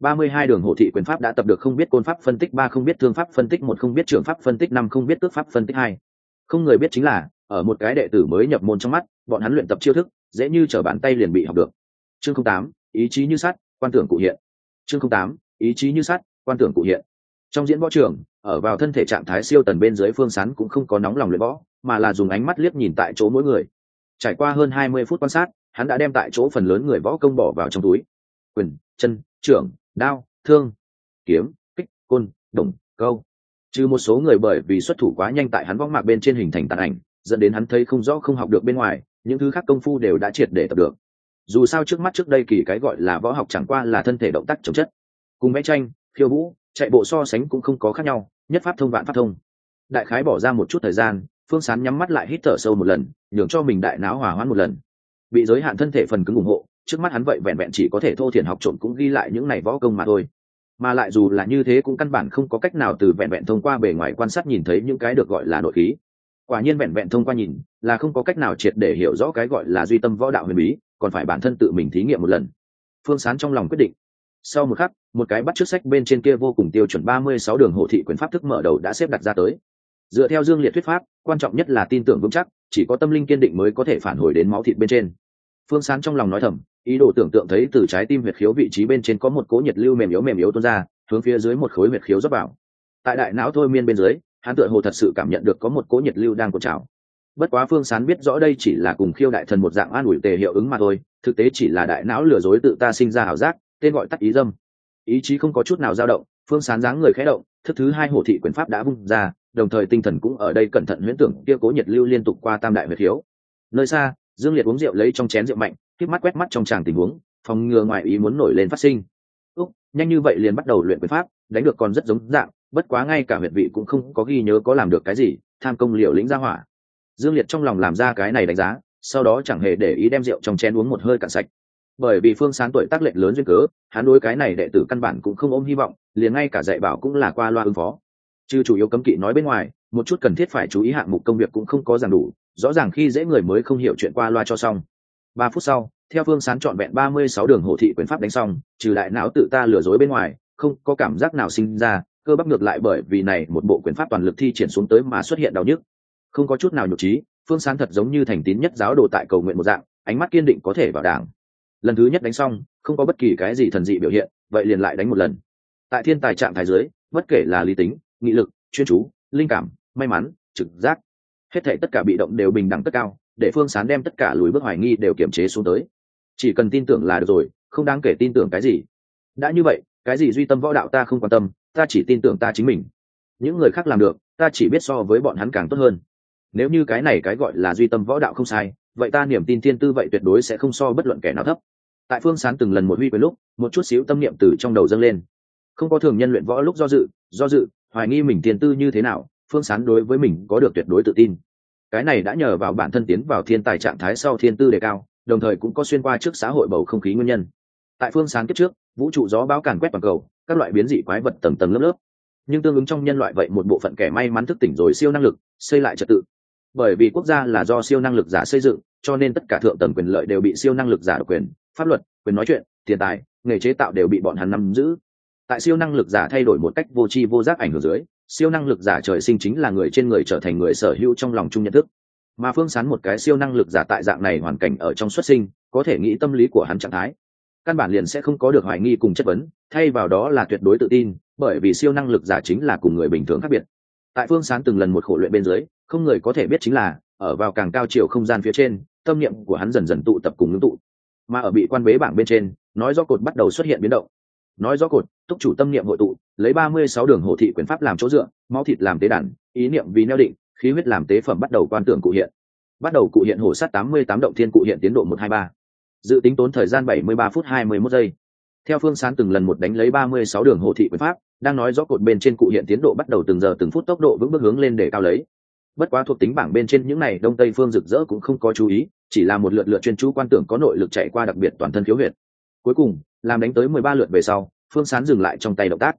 Ba mươi hai đường hộ thị quyền pháp đã tập được không biết côn pháp phân tích ba, không biết thương pháp phân tích một, không biết trường pháp phân tích năm, không biết tước pháp phân tích hai. Không người biết chính là, ở một cái đệ tử mới nhập môn trong mắt, bọn hắn luyện tập chiêu thức, dễ như t bàn tay liền bị học được. Chương tám, ý chí như sắt, quan tưởng cụ hiện. Chương tám, ý chí như sắt, quan tưởng cụ hiện. Trong diễn võ trường ở vào thân thể trạng thái siêu tần bên dưới phương sán cũng không có nóng lòng luyện võ, mà là dùng ánh mắt liếc nhìn tại chỗ mỗi người. Trải qua hơn hai mươi phút quan sát, hắn đã đem tại chỗ phần lớn người võ công bỏ vào trong túi. Quyền, chân, trưởng, đao, thương, kiếm, kích, côn đồng câu. Trừ một số người bởi vì xuất thủ quá nhanh tại hắn võng mạc bên trên hình thành tàn ảnh, dẫn đến hắn thấy không rõ không học được bên ngoài, những thứ khác công phu đều đã triệt để tập được. Dù sao trước mắt trước đây kỳ cái gọi là võ học chẳng qua là thân thể động tác chống chất. Cùng vẽ tranh, khiêu vũ, chạy bộ so sánh cũng không có khác nhau nhất pháp thông vạn pháp thông. Đại khái bỏ ra một chút thời gian, phương sán nhắm mắt lại hít thở sâu một lần, nhường cho mình đại não hỏa hoãn một lần. Bị giới hạn thân thể phần cứng ủng hộ, trước mắt hắn vậy vẹn vẹn chỉ có thể thô thiển học trộm cũng ghi lại những này võ công mà thôi. Mà lại dù là như thế cũng căn bản không có cách nào từ vẹn vẹn thông qua bề ngoài quan sát nhìn thấy những cái được gọi là nội khí. Quả nhiên vẹn vẹn thông qua nhìn, là không có cách nào triệt để hiểu rõ cái gọi là duy tâm võ đạo huyền bí, còn phải bản thân tự mình thí nghiệm một lần. Phương sán trong lòng quyết định sau một khắc, một cái bắt trước sách bên trên kia vô cùng tiêu chuẩn ba mươi sáu đường hộ thị quyền pháp thức mở đầu đã xếp đặt ra tới. Dựa theo dương liệt thuyết pháp, quan trọng nhất là tin tưởng vững chắc, chỉ có tâm linh kiên định mới có thể phản hồi đến máu thịt bên trên. Phương sán trong lòng nói thầm, ý đồ tưởng tượng thấy từ trái tim huyệt khiếu vị trí bên trên có một cố nhiệt lưu mềm yếu mềm yếu tuôn ra, hướng phía dưới một khối huyệt khiếu dốc vào. Tại đại não thôi miên bên dưới, hắn tựa hồ thật sự cảm nhận được có một cố nhiệt lưu đang cột trào. Bất quá phương sán biết rõ đây chỉ là cùng khiêu đại thần một dạng an ủi tề hiệu ứng mà thôi, thực tế chỉ là đại não lừa dối tự ta sinh ra ảo giác tên gọi tắt ý dâm. Ý chí không có chút nào dao động, phương sán dáng người khẽ động, thức thứ hai hồ thị quyền pháp đã vung ra, đồng thời tinh thần cũng ở đây cẩn thận huyễn tưởng kia cố nhiệt lưu liên tục qua tam đại huyệt thiếu. nơi xa, dương liệt uống rượu lấy trong chén rượu mạnh tiếp mắt quét mắt trong tràng tình huống, phòng ngừa ngoài ý muốn nổi lên phát sinh. Úc, nhanh như vậy liền bắt đầu luyện quyền pháp, đánh được còn rất giống dạng, bất quá ngay cả huyệt vị cũng không có ghi nhớ có làm được cái gì, tham công liệu lĩnh ra hỏa. Dương liệt trong lòng làm ra cái này đánh giá, sau đó chẳng hề để ý đem rượu trong chén uống một hơi cạn sạch bởi vì phương sán tuổi tác lệnh lớn duyên cớ, hắn đối cái này đệ tử căn bản cũng không ôm hy vọng, liền ngay cả dạy bảo cũng là qua loa ứng phó. Chứ chủ yếu cấm kỵ nói bên ngoài, một chút cần thiết phải chú ý hạng mục công việc cũng không có giảm đủ, rõ ràng khi dễ người mới không hiểu chuyện qua loa cho xong. Ba phút sau, theo phương sán trọn vẹn ba mươi sáu đường hộ thị quyền pháp đánh xong, trừ đại não tự ta lừa dối bên ngoài, không có cảm giác nào sinh ra, cơ bắp ngược lại bởi vì này một bộ quyền pháp toàn lực thi triển xuống tới mà xuất hiện đau nhức. Không có chút nào nhục trí, phương sán thật giống như thành tín nhất giáo đồ tại cầu nguyện một dạng, ánh mắt kiên định có thể vào đảng lần thứ nhất đánh xong, không có bất kỳ cái gì thần dị biểu hiện, vậy liền lại đánh một lần. Tại thiên tài trạng thái dưới, bất kể là lý tính, nghị lực, chuyên chú, linh cảm, may mắn, trực giác, hết thể tất cả bị động đều bình đẳng tất cao, để phương sán đem tất cả lùi bước hoài nghi đều kiểm chế xuống tới. Chỉ cần tin tưởng là được rồi, không đáng kể tin tưởng cái gì. Đã như vậy, cái gì duy tâm võ đạo ta không quan tâm, ta chỉ tin tưởng ta chính mình. Những người khác làm được, ta chỉ biết so với bọn hắn càng tốt hơn. Nếu như cái này cái gọi là duy tâm võ đạo không sai, vậy ta niềm tin thiên tư vậy tuyệt đối sẽ không so bất luận kẻ nào thấp tại phương sán từng lần một huy quyền lúc, một chút xíu tâm niệm từ trong đầu dâng lên. Không có thường nhân luyện võ lúc do dự do dự, hoài nghi mình tiền tư như thế nào, phương sán đối với mình có được tuyệt đối tự tin. Cái này đã nhờ vào bản thân tiến vào thiên tài trạng thái sau thiên tư đề cao, đồng thời cũng có xuyên qua trước xã hội bầu không khí nguyên nhân. Tại phương sán kiếp trước, vũ trụ gió báo càn quét toàn cầu, các loại biến dị quái vật tầng tầng lớp lớp. Nhưng tương ứng trong nhân loại vậy một bộ phận kẻ may mắn thức tỉnh rồi siêu năng lực, xây lại trật tự. Bởi vì quốc gia là do siêu năng lực giả xây dựng, cho nên tất cả thượng tầng quyền lợi đều bị siêu năng lực giả độc quyền pháp luật, quyền nói chuyện, tiền tài, nghề chế tạo đều bị bọn hắn nắm giữ. Tại siêu năng lực giả thay đổi một cách vô tri vô giác ảnh hưởng dưới, siêu năng lực giả trời sinh chính là người trên người trở thành người sở hữu trong lòng chung nhận thức. Mà phương sán một cái siêu năng lực giả tại dạng này hoàn cảnh ở trong xuất sinh, có thể nghĩ tâm lý của hắn trạng thái. Căn bản liền sẽ không có được hoài nghi cùng chất vấn, thay vào đó là tuyệt đối tự tin, bởi vì siêu năng lực giả chính là cùng người bình thường khác biệt. Tại phương sán từng lần một khổ luyện bên dưới, không người có thể biết chính là, ở vào càng cao chiều không gian phía trên, tâm niệm của hắn dần dần tụ tập cùng ngưng tụ mà ở bị quan bế bảng bên trên, nói do cột bắt đầu xuất hiện biến động. Nói do cột, túc chủ tâm niệm hội tụ, lấy ba mươi sáu đường hộ thị quyền pháp làm chỗ dựa, máu thịt làm tế đàn, ý niệm vì neo định, khí huyết làm tế phẩm bắt đầu quan tưởng cụ hiện. Bắt đầu cụ hiện hổ sát tám mươi tám động thiên cụ hiện tiến độ một hai ba. Dự tính tốn thời gian bảy mươi ba phút hai mươi mốt giây. Theo phương sán từng lần một đánh lấy ba mươi sáu đường hộ thị quyền pháp, đang nói rõ cột bên trên cụ hiện tiến độ bắt đầu từng giờ từng phút tốc độ vững bước hướng lên để cao lấy bất quá thuộc tính bảng bên trên những này đông tây phương rực rỡ cũng không có chú ý, chỉ là một lượt lượt chuyên chú quan tưởng có nội lực chạy qua đặc biệt toàn thân khiếu huyệt. Cuối cùng, làm đánh tới mười ba lượt về sau, phương sán dừng lại trong tay động tác.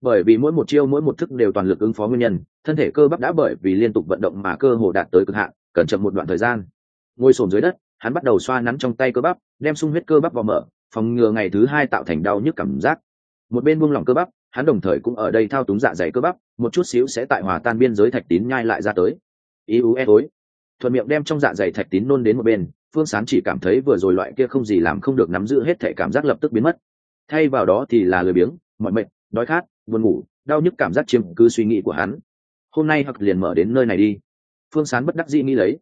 Bởi vì mỗi một chiêu, mỗi một thức đều toàn lực ứng phó nguyên nhân, thân thể cơ bắp đã bởi vì liên tục vận động mà cơ hồ đạt tới cực hạn, cần chậm một đoạn thời gian. Ngồi sồn dưới đất, hắn bắt đầu xoa nắn trong tay cơ bắp, đem sung huyết cơ bắp vào mở, phòng ngừa ngày thứ hai tạo thành đau nhức cảm giác. Một bên buông lỏng cơ bắp hắn đồng thời cũng ở đây thao túng dạ dày cơ bắp, một chút xíu sẽ tại hòa tan biên giới thạch tín nhai lại ra tới. Ý ú e tối thuận miệng đem trong dạ dày thạch tín nôn đến một bên, phương sán chỉ cảm thấy vừa rồi loại kia không gì làm không được nắm giữ hết thể cảm giác lập tức biến mất. Thay vào đó thì là lười biếng mọi mệt, đói khát, buồn ngủ, đau nhức cảm giác chiếm cứ suy nghĩ của hắn. Hôm nay hoặc liền mở đến nơi này đi. Phương sán bất đắc dĩ nghĩ lấy.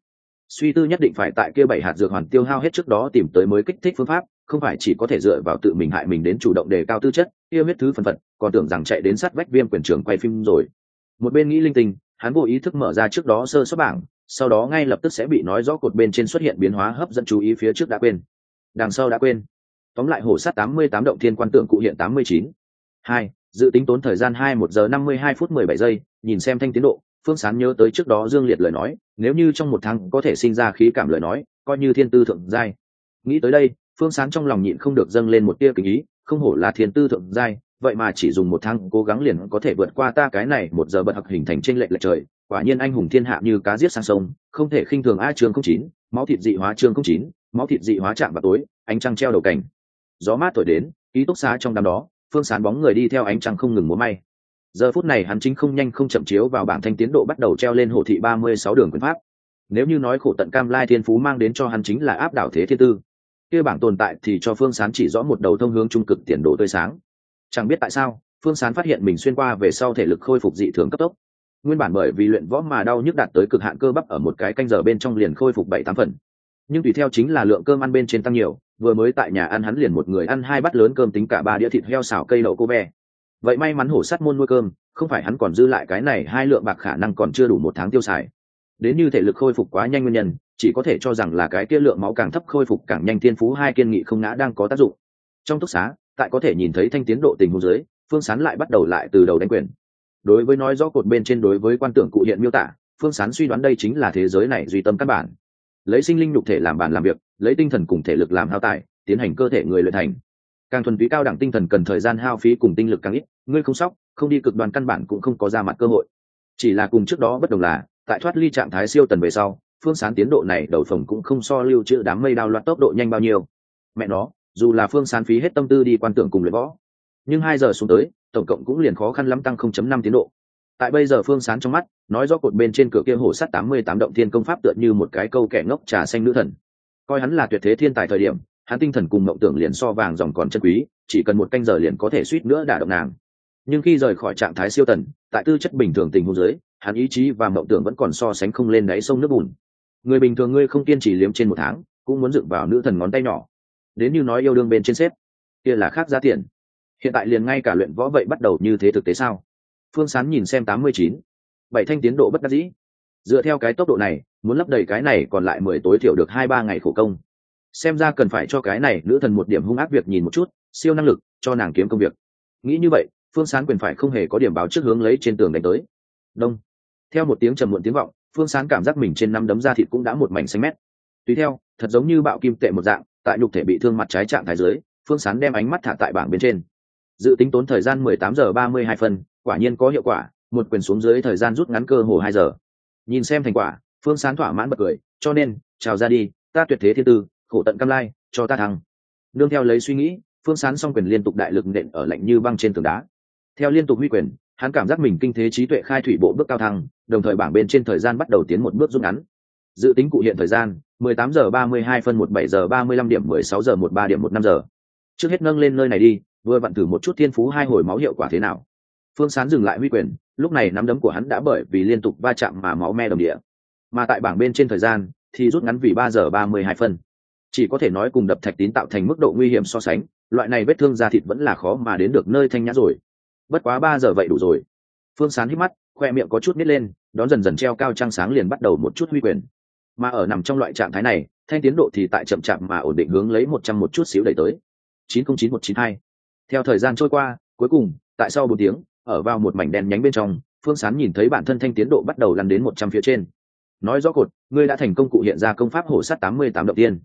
Suy tư nhất định phải tại kia bảy hạt dược hoàn tiêu hao hết trước đó tìm tới mới kích thích phương pháp không phải chỉ có thể dựa vào tự mình hại mình đến chủ động đề cao tư chất, yêu huyết thứ phần phật, còn tưởng rằng chạy đến sát vách viêm quyền trường quay phim rồi. Một bên nghĩ linh tinh, hắn vô ý thức mở ra trước đó sơ xuất bảng, sau đó ngay lập tức sẽ bị nói rõ cột bên trên xuất hiện biến hóa hấp dẫn chú ý phía trước đã quên. Đằng sau đã quên. Tóm lại hổ sát tám mươi tám động thiên quan tượng cụ hiện tám mươi chín. Hai, dự tính tốn thời gian hai một giờ năm mươi hai phút mười bảy giây, nhìn xem thanh tiến độ, phương sán nhớ tới trước đó dương liệt lời nói, nếu như trong một tháng có thể sinh ra khí cảm lời nói, coi như thiên tư thượng giai. Nghĩ tới đây phương sán trong lòng nhịn không được dâng lên một tia kinh ý, không hổ là thiên tư thượng giai, vậy mà chỉ dùng một tháng cố gắng liền có thể vượt qua ta cái này một giờ bật học hình thành trên lệch lệch trời, quả nhiên anh hùng thiên hạ như cá giết sang sông, không thể khinh thường a chương không chín, máu thịt dị hóa chương không chín, máu thịt dị hóa chạm vào tối, ánh trăng treo đầu cảnh. Gió mát thổi đến, ký túc xá trong đám đó, phương sán bóng người đi theo ánh trăng không ngừng múa may. Giờ phút này hắn chính không nhanh không chậm chiếu vào bảng thanh tiến độ bắt đầu treo lên hồ thị ba mươi sáu đường quyền pháp. Nếu như nói khổ tận cam lai thiên phú mang đến cho hắn chính là áp đảo thế thiên tư kia bảng tồn tại thì cho phương sán chỉ rõ một đầu thông hướng trung cực tiền đồ tươi sáng. Chẳng biết tại sao, phương sán phát hiện mình xuyên qua về sau thể lực khôi phục dị thường cấp tốc. Nguyên bản bởi vì luyện võ mà đau nhức đạt tới cực hạn cơ bắp ở một cái canh giờ bên trong liền khôi phục bảy tám phần. Nhưng tùy theo chính là lượng cơm ăn bên trên tăng nhiều, vừa mới tại nhà ăn hắn liền một người ăn hai bát lớn cơm tính cả ba đĩa thịt heo xào cây đậu cô bé vậy may mắn hổ sắt môn nuôi cơm, không phải hắn còn dư lại cái này hai lượng bạc khả năng còn chưa đủ một tháng tiêu xài đến như thể lực khôi phục quá nhanh nguyên nhân, chỉ có thể cho rằng là cái kia lượng máu càng thấp khôi phục càng nhanh thiên phú hai kiên nghị không ngã đang có tác dụng. Trong túc xá, tại có thể nhìn thấy thanh tiến độ tình huống dưới, phương sán lại bắt đầu lại từ đầu đánh quyền. Đối với nói rõ cột bên trên đối với quan tưởng cụ hiện miêu tả, phương sán suy đoán đây chính là thế giới này duy tâm căn bản. Lấy sinh linh nhục thể làm bàn làm việc, lấy tinh thần cùng thể lực làm hao tài, tiến hành cơ thể người luyện thành. Càng thuần túy cao đẳng tinh thần cần thời gian hao phí cùng tinh lực càng ít, ngươi không sóc, không đi cực đoàn căn bản cũng không có ra mặt cơ hội. Chỉ là cùng trước đó bất đồng là tại thoát ly trạng thái siêu tần về sau, phương sán tiến độ này đầu phòng cũng không so lưu trữ đám mây đao loạt tốc độ nhanh bao nhiêu. Mẹ nó, dù là phương sán phí hết tâm tư đi quan tưởng cùng luyện võ, nhưng hai giờ xuống tới, tổng cộng cũng liền khó khăn lắm tăng 0.5 tiến độ. Tại bây giờ phương sán trong mắt, nói rõ cột bên trên cửa kia hổ sắt 88 động thiên công pháp tựa như một cái câu kẻ ngốc trà xanh nữ thần. Coi hắn là tuyệt thế thiên tài thời điểm, hắn tinh thần cùng mộng tưởng liền so vàng dòng còn chân quý, chỉ cần một canh giờ liền có thể suýt nữa đả động nàng. Nhưng khi rời khỏi trạng thái siêu tần, tại tư chất bình thường tình huống dưới hắn ý chí và mộng tưởng vẫn còn so sánh không lên đáy sông nước bùn. Người bình thường ngươi không kiên trì liếm trên một tháng, cũng muốn dựng vào nữ thần ngón tay nhỏ. Đến như nói yêu đương bên trên xếp, kia là khác giá tiền. Hiện tại liền ngay cả luyện võ vậy bắt đầu như thế thực tế sao? Phương sán nhìn xem tám mươi chín, bảy thanh tiến độ bất đắc dĩ. Dựa theo cái tốc độ này, muốn lấp đầy cái này còn lại mười tối thiểu được hai ba ngày khổ công. Xem ra cần phải cho cái này nữ thần một điểm hung ác việc nhìn một chút, siêu năng lực, cho nàng kiếm công việc. Nghĩ như vậy, phương sán quyền phải không hề có điểm báo trước hướng lấy trên tường đánh tới. Đông theo một tiếng trầm muộn tiếng vọng, phương sán cảm giác mình trên năm đấm da thịt cũng đã một mảnh xanh mét. Tùy theo, thật giống như bạo kim tệ một dạng, tại nhục thể bị thương mặt trái trạng thái dưới, phương sán đem ánh mắt thả tại bảng bên trên. Dự tính tốn thời gian 18 giờ 32 phân, quả nhiên có hiệu quả, một quyền xuống dưới thời gian rút ngắn cơ hồ hai giờ. Nhìn xem thành quả, phương sán thỏa mãn bật cười, cho nên, chào ra đi, ta tuyệt thế thiên tư, khổ tận cam lai, cho ta thăng nương theo lấy suy nghĩ, phương sán s quyền liên tục đại lực nện ở lạnh như băng trên tường đá. Theo liên tục huy quyền hắn cảm giác mình kinh thế trí tuệ khai thủy bộ bước cao thăng, đồng thời bảng bên trên thời gian bắt đầu tiến một bước rút ngắn. Dự tính cụ hiện thời gian 18 giờ 32 phân 17 giờ 35 điểm 16 giờ 13 điểm 15 giờ. Trước hết nâng lên nơi này đi, vừa vặn thử một chút thiên phú hai hồi máu hiệu quả thế nào. Phương sán dừng lại huy quyền, lúc này nắm đấm của hắn đã bởi vì liên tục va chạm mà máu me đồng địa. Mà tại bảng bên trên thời gian, thì rút ngắn vì ba giờ ba mươi hai phân. Chỉ có thể nói cùng đập thạch tín tạo thành mức độ nguy hiểm so sánh, loại này vết thương da thịt vẫn là khó mà đến được nơi thanh nhã rồi bất quá ba giờ vậy đủ rồi. Phương sán hít mắt, khoe miệng có chút nít lên, đón dần dần treo cao trăng sáng liền bắt đầu một chút huy quyền. Mà ở nằm trong loại trạng thái này, thanh tiến độ thì tại chậm chạp mà ổn định hướng lấy một trăm một chút xíu đẩy tới. chín không chín một chín hai. Theo thời gian trôi qua, cuối cùng, tại sau bốn tiếng, ở vào một mảnh đen nhánh bên trong, phương sán nhìn thấy bản thân thanh tiến độ bắt đầu lăn đến một trăm phía trên. Nói rõ cột, ngươi đã thành công cụ hiện ra công pháp hổ sắt tám mươi tám động tiên.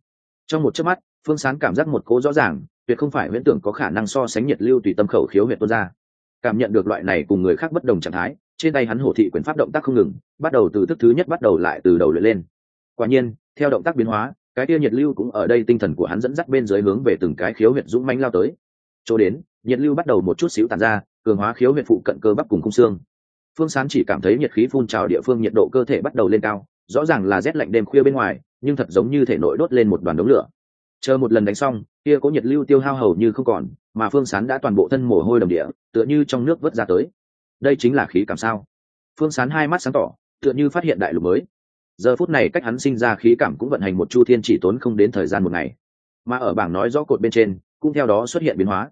Trong một chớp mắt, phương sán cảm giác một cố rõ ràng, tuyệt không phải huyễn tưởng có khả năng so sánh nhiệt lưu tùy tâm khẩu khiếu huyện tuôn ra cảm nhận được loại này cùng người khác bất đồng trạng thái, trên tay hắn hổ thị quyền pháp động tác không ngừng, bắt đầu từ thức thứ nhất bắt đầu lại từ đầu luyện lên. Quả nhiên, theo động tác biến hóa, cái tia nhiệt lưu cũng ở đây tinh thần của hắn dẫn dắt bên dưới hướng về từng cái khiếu huyệt dũng manh lao tới. Chỗ đến, nhiệt lưu bắt đầu một chút xíu tàn ra, cường hóa khiếu huyệt phụ cận cơ bắp cùng cung xương. Phương sán chỉ cảm thấy nhiệt khí phun trào địa phương nhiệt độ cơ thể bắt đầu lên cao, rõ ràng là rét lạnh đêm khuya bên ngoài, nhưng thật giống như thể nội đốt lên một đoàn đống lửa chờ một lần đánh xong, kia có nhiệt lưu tiêu hao hầu như không còn, mà phương sán đã toàn bộ thân mồ hôi đầm địa, tựa như trong nước vớt ra tới. Đây chính là khí cảm sao? Phương sán hai mắt sáng tỏ, tựa như phát hiện đại lục mới. Giờ phút này cách hắn sinh ra khí cảm cũng vận hành một chu thiên chỉ tốn không đến thời gian một ngày. Mà ở bảng nói rõ cột bên trên, cũng theo đó xuất hiện biến hóa.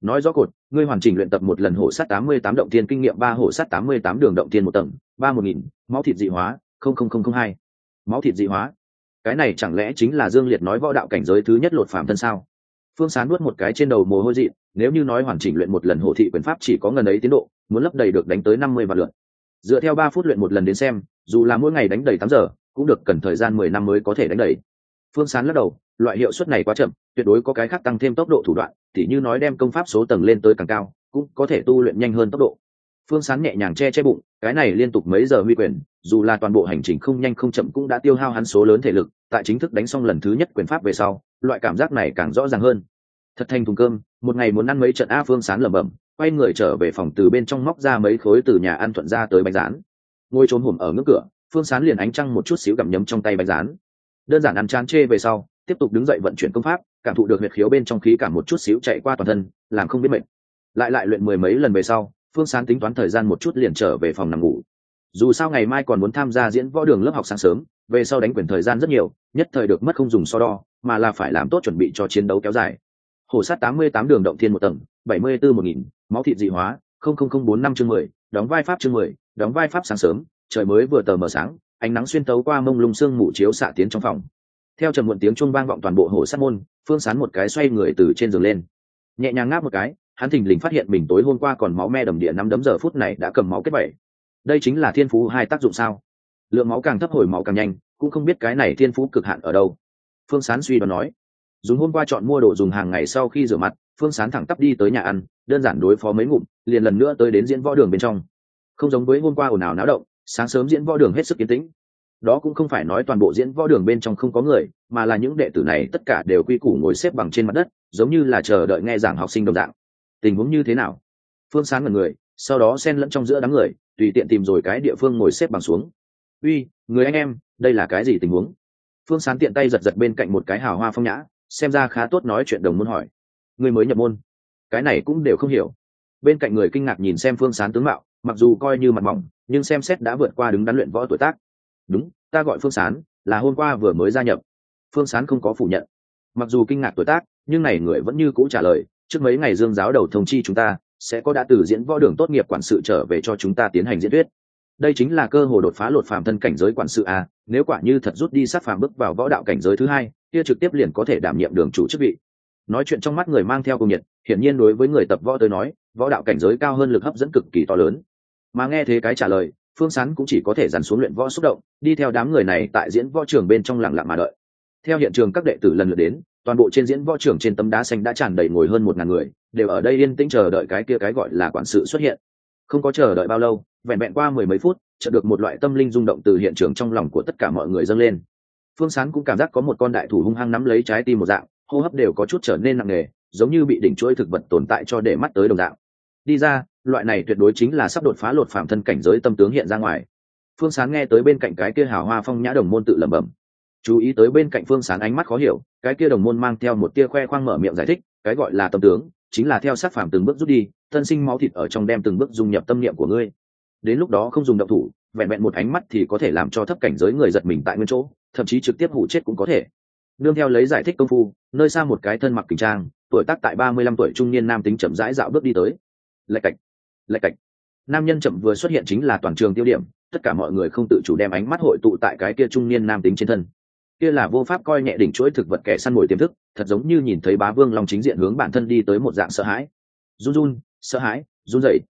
Nói rõ cột, ngươi hoàn chỉnh luyện tập một lần hổ sắt tám mươi tám động thiên kinh nghiệm, ba hổ sắt tám mươi tám đường động thiên một tầng, ba một nghìn, máu thịt dị hóa, không không không không hai. Máu thịt dị hóa cái này chẳng lẽ chính là dương liệt nói võ đạo cảnh giới thứ nhất lột phạm thân sao? Phương sán nuốt một cái trên đầu mồ hôi dị, nếu như nói hoàn chỉnh luyện một lần hổ thị quyền pháp chỉ có ngần ấy tiến độ, muốn lấp đầy được đánh tới năm mươi vạn lượt. Dựa theo ba phút luyện một lần đến xem, dù là mỗi ngày đánh đầy tám giờ, cũng được cần thời gian mười năm mới có thể đánh đầy. Phương sán lắc đầu, loại hiệu suất này quá chậm, tuyệt đối có cái khác tăng thêm tốc độ thủ đoạn, tỉ như nói đem công pháp số tầng lên tới càng cao, cũng có thể tu luyện nhanh hơn tốc độ phương sán nhẹ nhàng che che bụng, cái này liên tục mấy giờ huy quyền, dù là toàn bộ hành trình không nhanh không chậm cũng đã tiêu hao hắn số lớn thể lực, tại chính thức đánh xong lần thứ nhất quyền pháp về sau, loại cảm giác này càng rõ ràng hơn. Thật thành thùng cơm, một ngày muốn ăn mấy trận a phương sán lẩm bẩm, quay người trở về phòng từ bên trong móc ra mấy khối từ nhà ăn thuận ra tới bánh rán. Ngồi trốn hùm ở ngưỡng cửa, phương sán liền ánh trăng một chút xíu gặm nhấm trong tay bánh rán. Đơn giản ăn chán chê về sau, tiếp tục đứng dậy vận chuyển công pháp, cảm thụ được huyệt khiếu bên trong khí cả một chút xíu chạy qua toàn thân, làm không biết mệnh lại lại luyện mười mấy lần về sau phương sán tính toán thời gian một chút liền trở về phòng nằm ngủ. Dù sao ngày mai còn muốn tham gia diễn võ đường lớp học sáng sớm, về sau đánh quyền thời gian rất nhiều, nhất thời được mất không dùng so đo, mà là phải làm tốt chuẩn bị cho chiến đấu kéo dài. Hổ sát tám mươi tám đường động thiên một tầng, bảy mươi bốn một nghìn, máu thịt dị hóa, không không không bốn năm chương mười, đóng vai pháp chương mười, đóng vai pháp sáng sớm, trời mới vừa tờ mờ sáng, ánh nắng xuyên tấu qua mông lung sương mù chiếu xạ tiến trong phòng. Theo trầm muộn tiếng chuông vang vọng toàn bộ hồ sát môn, phương sán một cái xoay người từ trên giường lên. Nhẹ nhàng ngáp một cái hắn thình lình phát hiện mình tối hôm qua còn máu me đầm địa năm đấm giờ phút này đã cầm máu kết bảy đây chính là thiên phú hai tác dụng sao? Lượng máu càng thấp hồi máu càng nhanh, cũng không biết cái này thiên phú cực hạn ở đâu. Phương sán suy đoán nói. Dùng hôm qua chọn mua đồ dùng hàng ngày sau khi rửa mặt, phương sán thẳng tắp đi tới nhà ăn, đơn giản đối phó mấy ngụm, liền lần nữa tới đến diễn võ đường bên trong. Không giống với hôm qua ồn ào náo động, sáng sớm diễn võ đường hết sức yên tĩnh. Đó cũng không phải nói toàn bộ diễn võ đường bên trong không có người, mà là những đệ tử này tất cả đều quy củ ngồi xếp bằng trên mặt đất, giống như là chờ đợi nghe giảng học sinh đồng dạng tình huống như thế nào? Phương Sán ngần người, sau đó xen lẫn trong giữa đám người, tùy tiện tìm rồi cái địa phương ngồi xếp bằng xuống. Uy, người anh em, đây là cái gì tình huống? Phương sán tiện tay giật giật bên cạnh một cái hào hoa phong nhã, xem ra khá tốt nói chuyện đồng môn hỏi. Người mới nhập môn. Cái này cũng đều không hiểu. Bên cạnh người kinh ngạc nhìn xem phương sán tướng mạo, mặc dù coi như mặt mỏng, nhưng xem xét đã vượt qua đứng đắn luyện võ tuổi tác. Đúng, ta gọi phương sán, là hôm qua vừa mới gia nhập. Phương sán không có phủ nhận. Mặc dù kinh ngạc tuổi tác, nhưng này người vẫn như cũ trả lời trước mấy ngày dương giáo đầu thông chi chúng ta, sẽ có đã từ diễn võ đường tốt nghiệp quản sự trở về cho chúng ta tiến hành diễn thuyết. Đây chính là cơ hội đột phá lột phàm thân cảnh giới quản sự a, nếu quả như thật rút đi sát phàm bước vào võ đạo cảnh giới thứ hai, kia trực tiếp liền có thể đảm nhiệm đường chủ chức vị. Nói chuyện trong mắt người mang theo công nhiệt, hiển nhiên đối với người tập võ tới nói, võ đạo cảnh giới cao hơn lực hấp dẫn cực kỳ to lớn. Mà nghe thế cái trả lời, phương sán cũng chỉ có thể dàn xuống luyện võ xúc động, đi theo đám người này tại diễn võ trường bên trong lặng lặng mà đợi. Theo hiện trường các đệ tử lần lượt đến toàn bộ trên diễn võ trưởng trên tấm đá xanh đã tràn đầy ngồi hơn một ngàn người, đều ở đây yên tĩnh chờ đợi cái kia cái gọi là quản sự xuất hiện. Không có chờ đợi bao lâu, vẹn vẹn qua mười mấy phút, chợt được một loại tâm linh rung động từ hiện trường trong lòng của tất cả mọi người dâng lên. Phương sán cũng cảm giác có một con đại thủ hung hăng nắm lấy trái tim một dạng, hô hấp đều có chút trở nên nặng nề, giống như bị đỉnh chuỗi thực vật tồn tại cho để mắt tới đồng dạng. Đi ra, loại này tuyệt đối chính là sắp đột phá lột phạm thân cảnh giới tâm tướng hiện ra ngoài. Phương sán nghe tới bên cạnh cái kia hào hoa phong nhã đồng môn tự lẩm bẩm chú ý tới bên cạnh phương sán ánh mắt khó hiểu, cái kia đồng môn mang theo một tia khoe khoang mở miệng giải thích, cái gọi là tâm tướng, chính là theo sát phàm từng bước rút đi, thân sinh máu thịt ở trong đem từng bước dung nhập tâm niệm của ngươi. Đến lúc đó không dùng động thủ, vẹn vẹn một ánh mắt thì có thể làm cho thấp cảnh giới người giật mình tại nguyên chỗ, thậm chí trực tiếp hụ chết cũng có thể. Nương theo lấy giải thích công phu, nơi xa một cái thân mặc kình trang, tuổi tác tại ba mươi lăm tuổi trung niên nam tính chậm rãi dạo bước đi tới. Lạch cạch lạch cạch. Nam nhân chậm vừa xuất hiện chính là toàn trường tiêu điểm, tất cả mọi người không tự chủ đem ánh mắt hội tụ tại cái kia trung niên nam tính trên thân kia là vô pháp coi nhẹ đỉnh chuỗi thực vật kẻ săn mồi tiềm thức, thật giống như nhìn thấy bá vương long chính diện hướng bản thân đi tới một dạng sợ hãi. Run run, sợ hãi, run rẩy.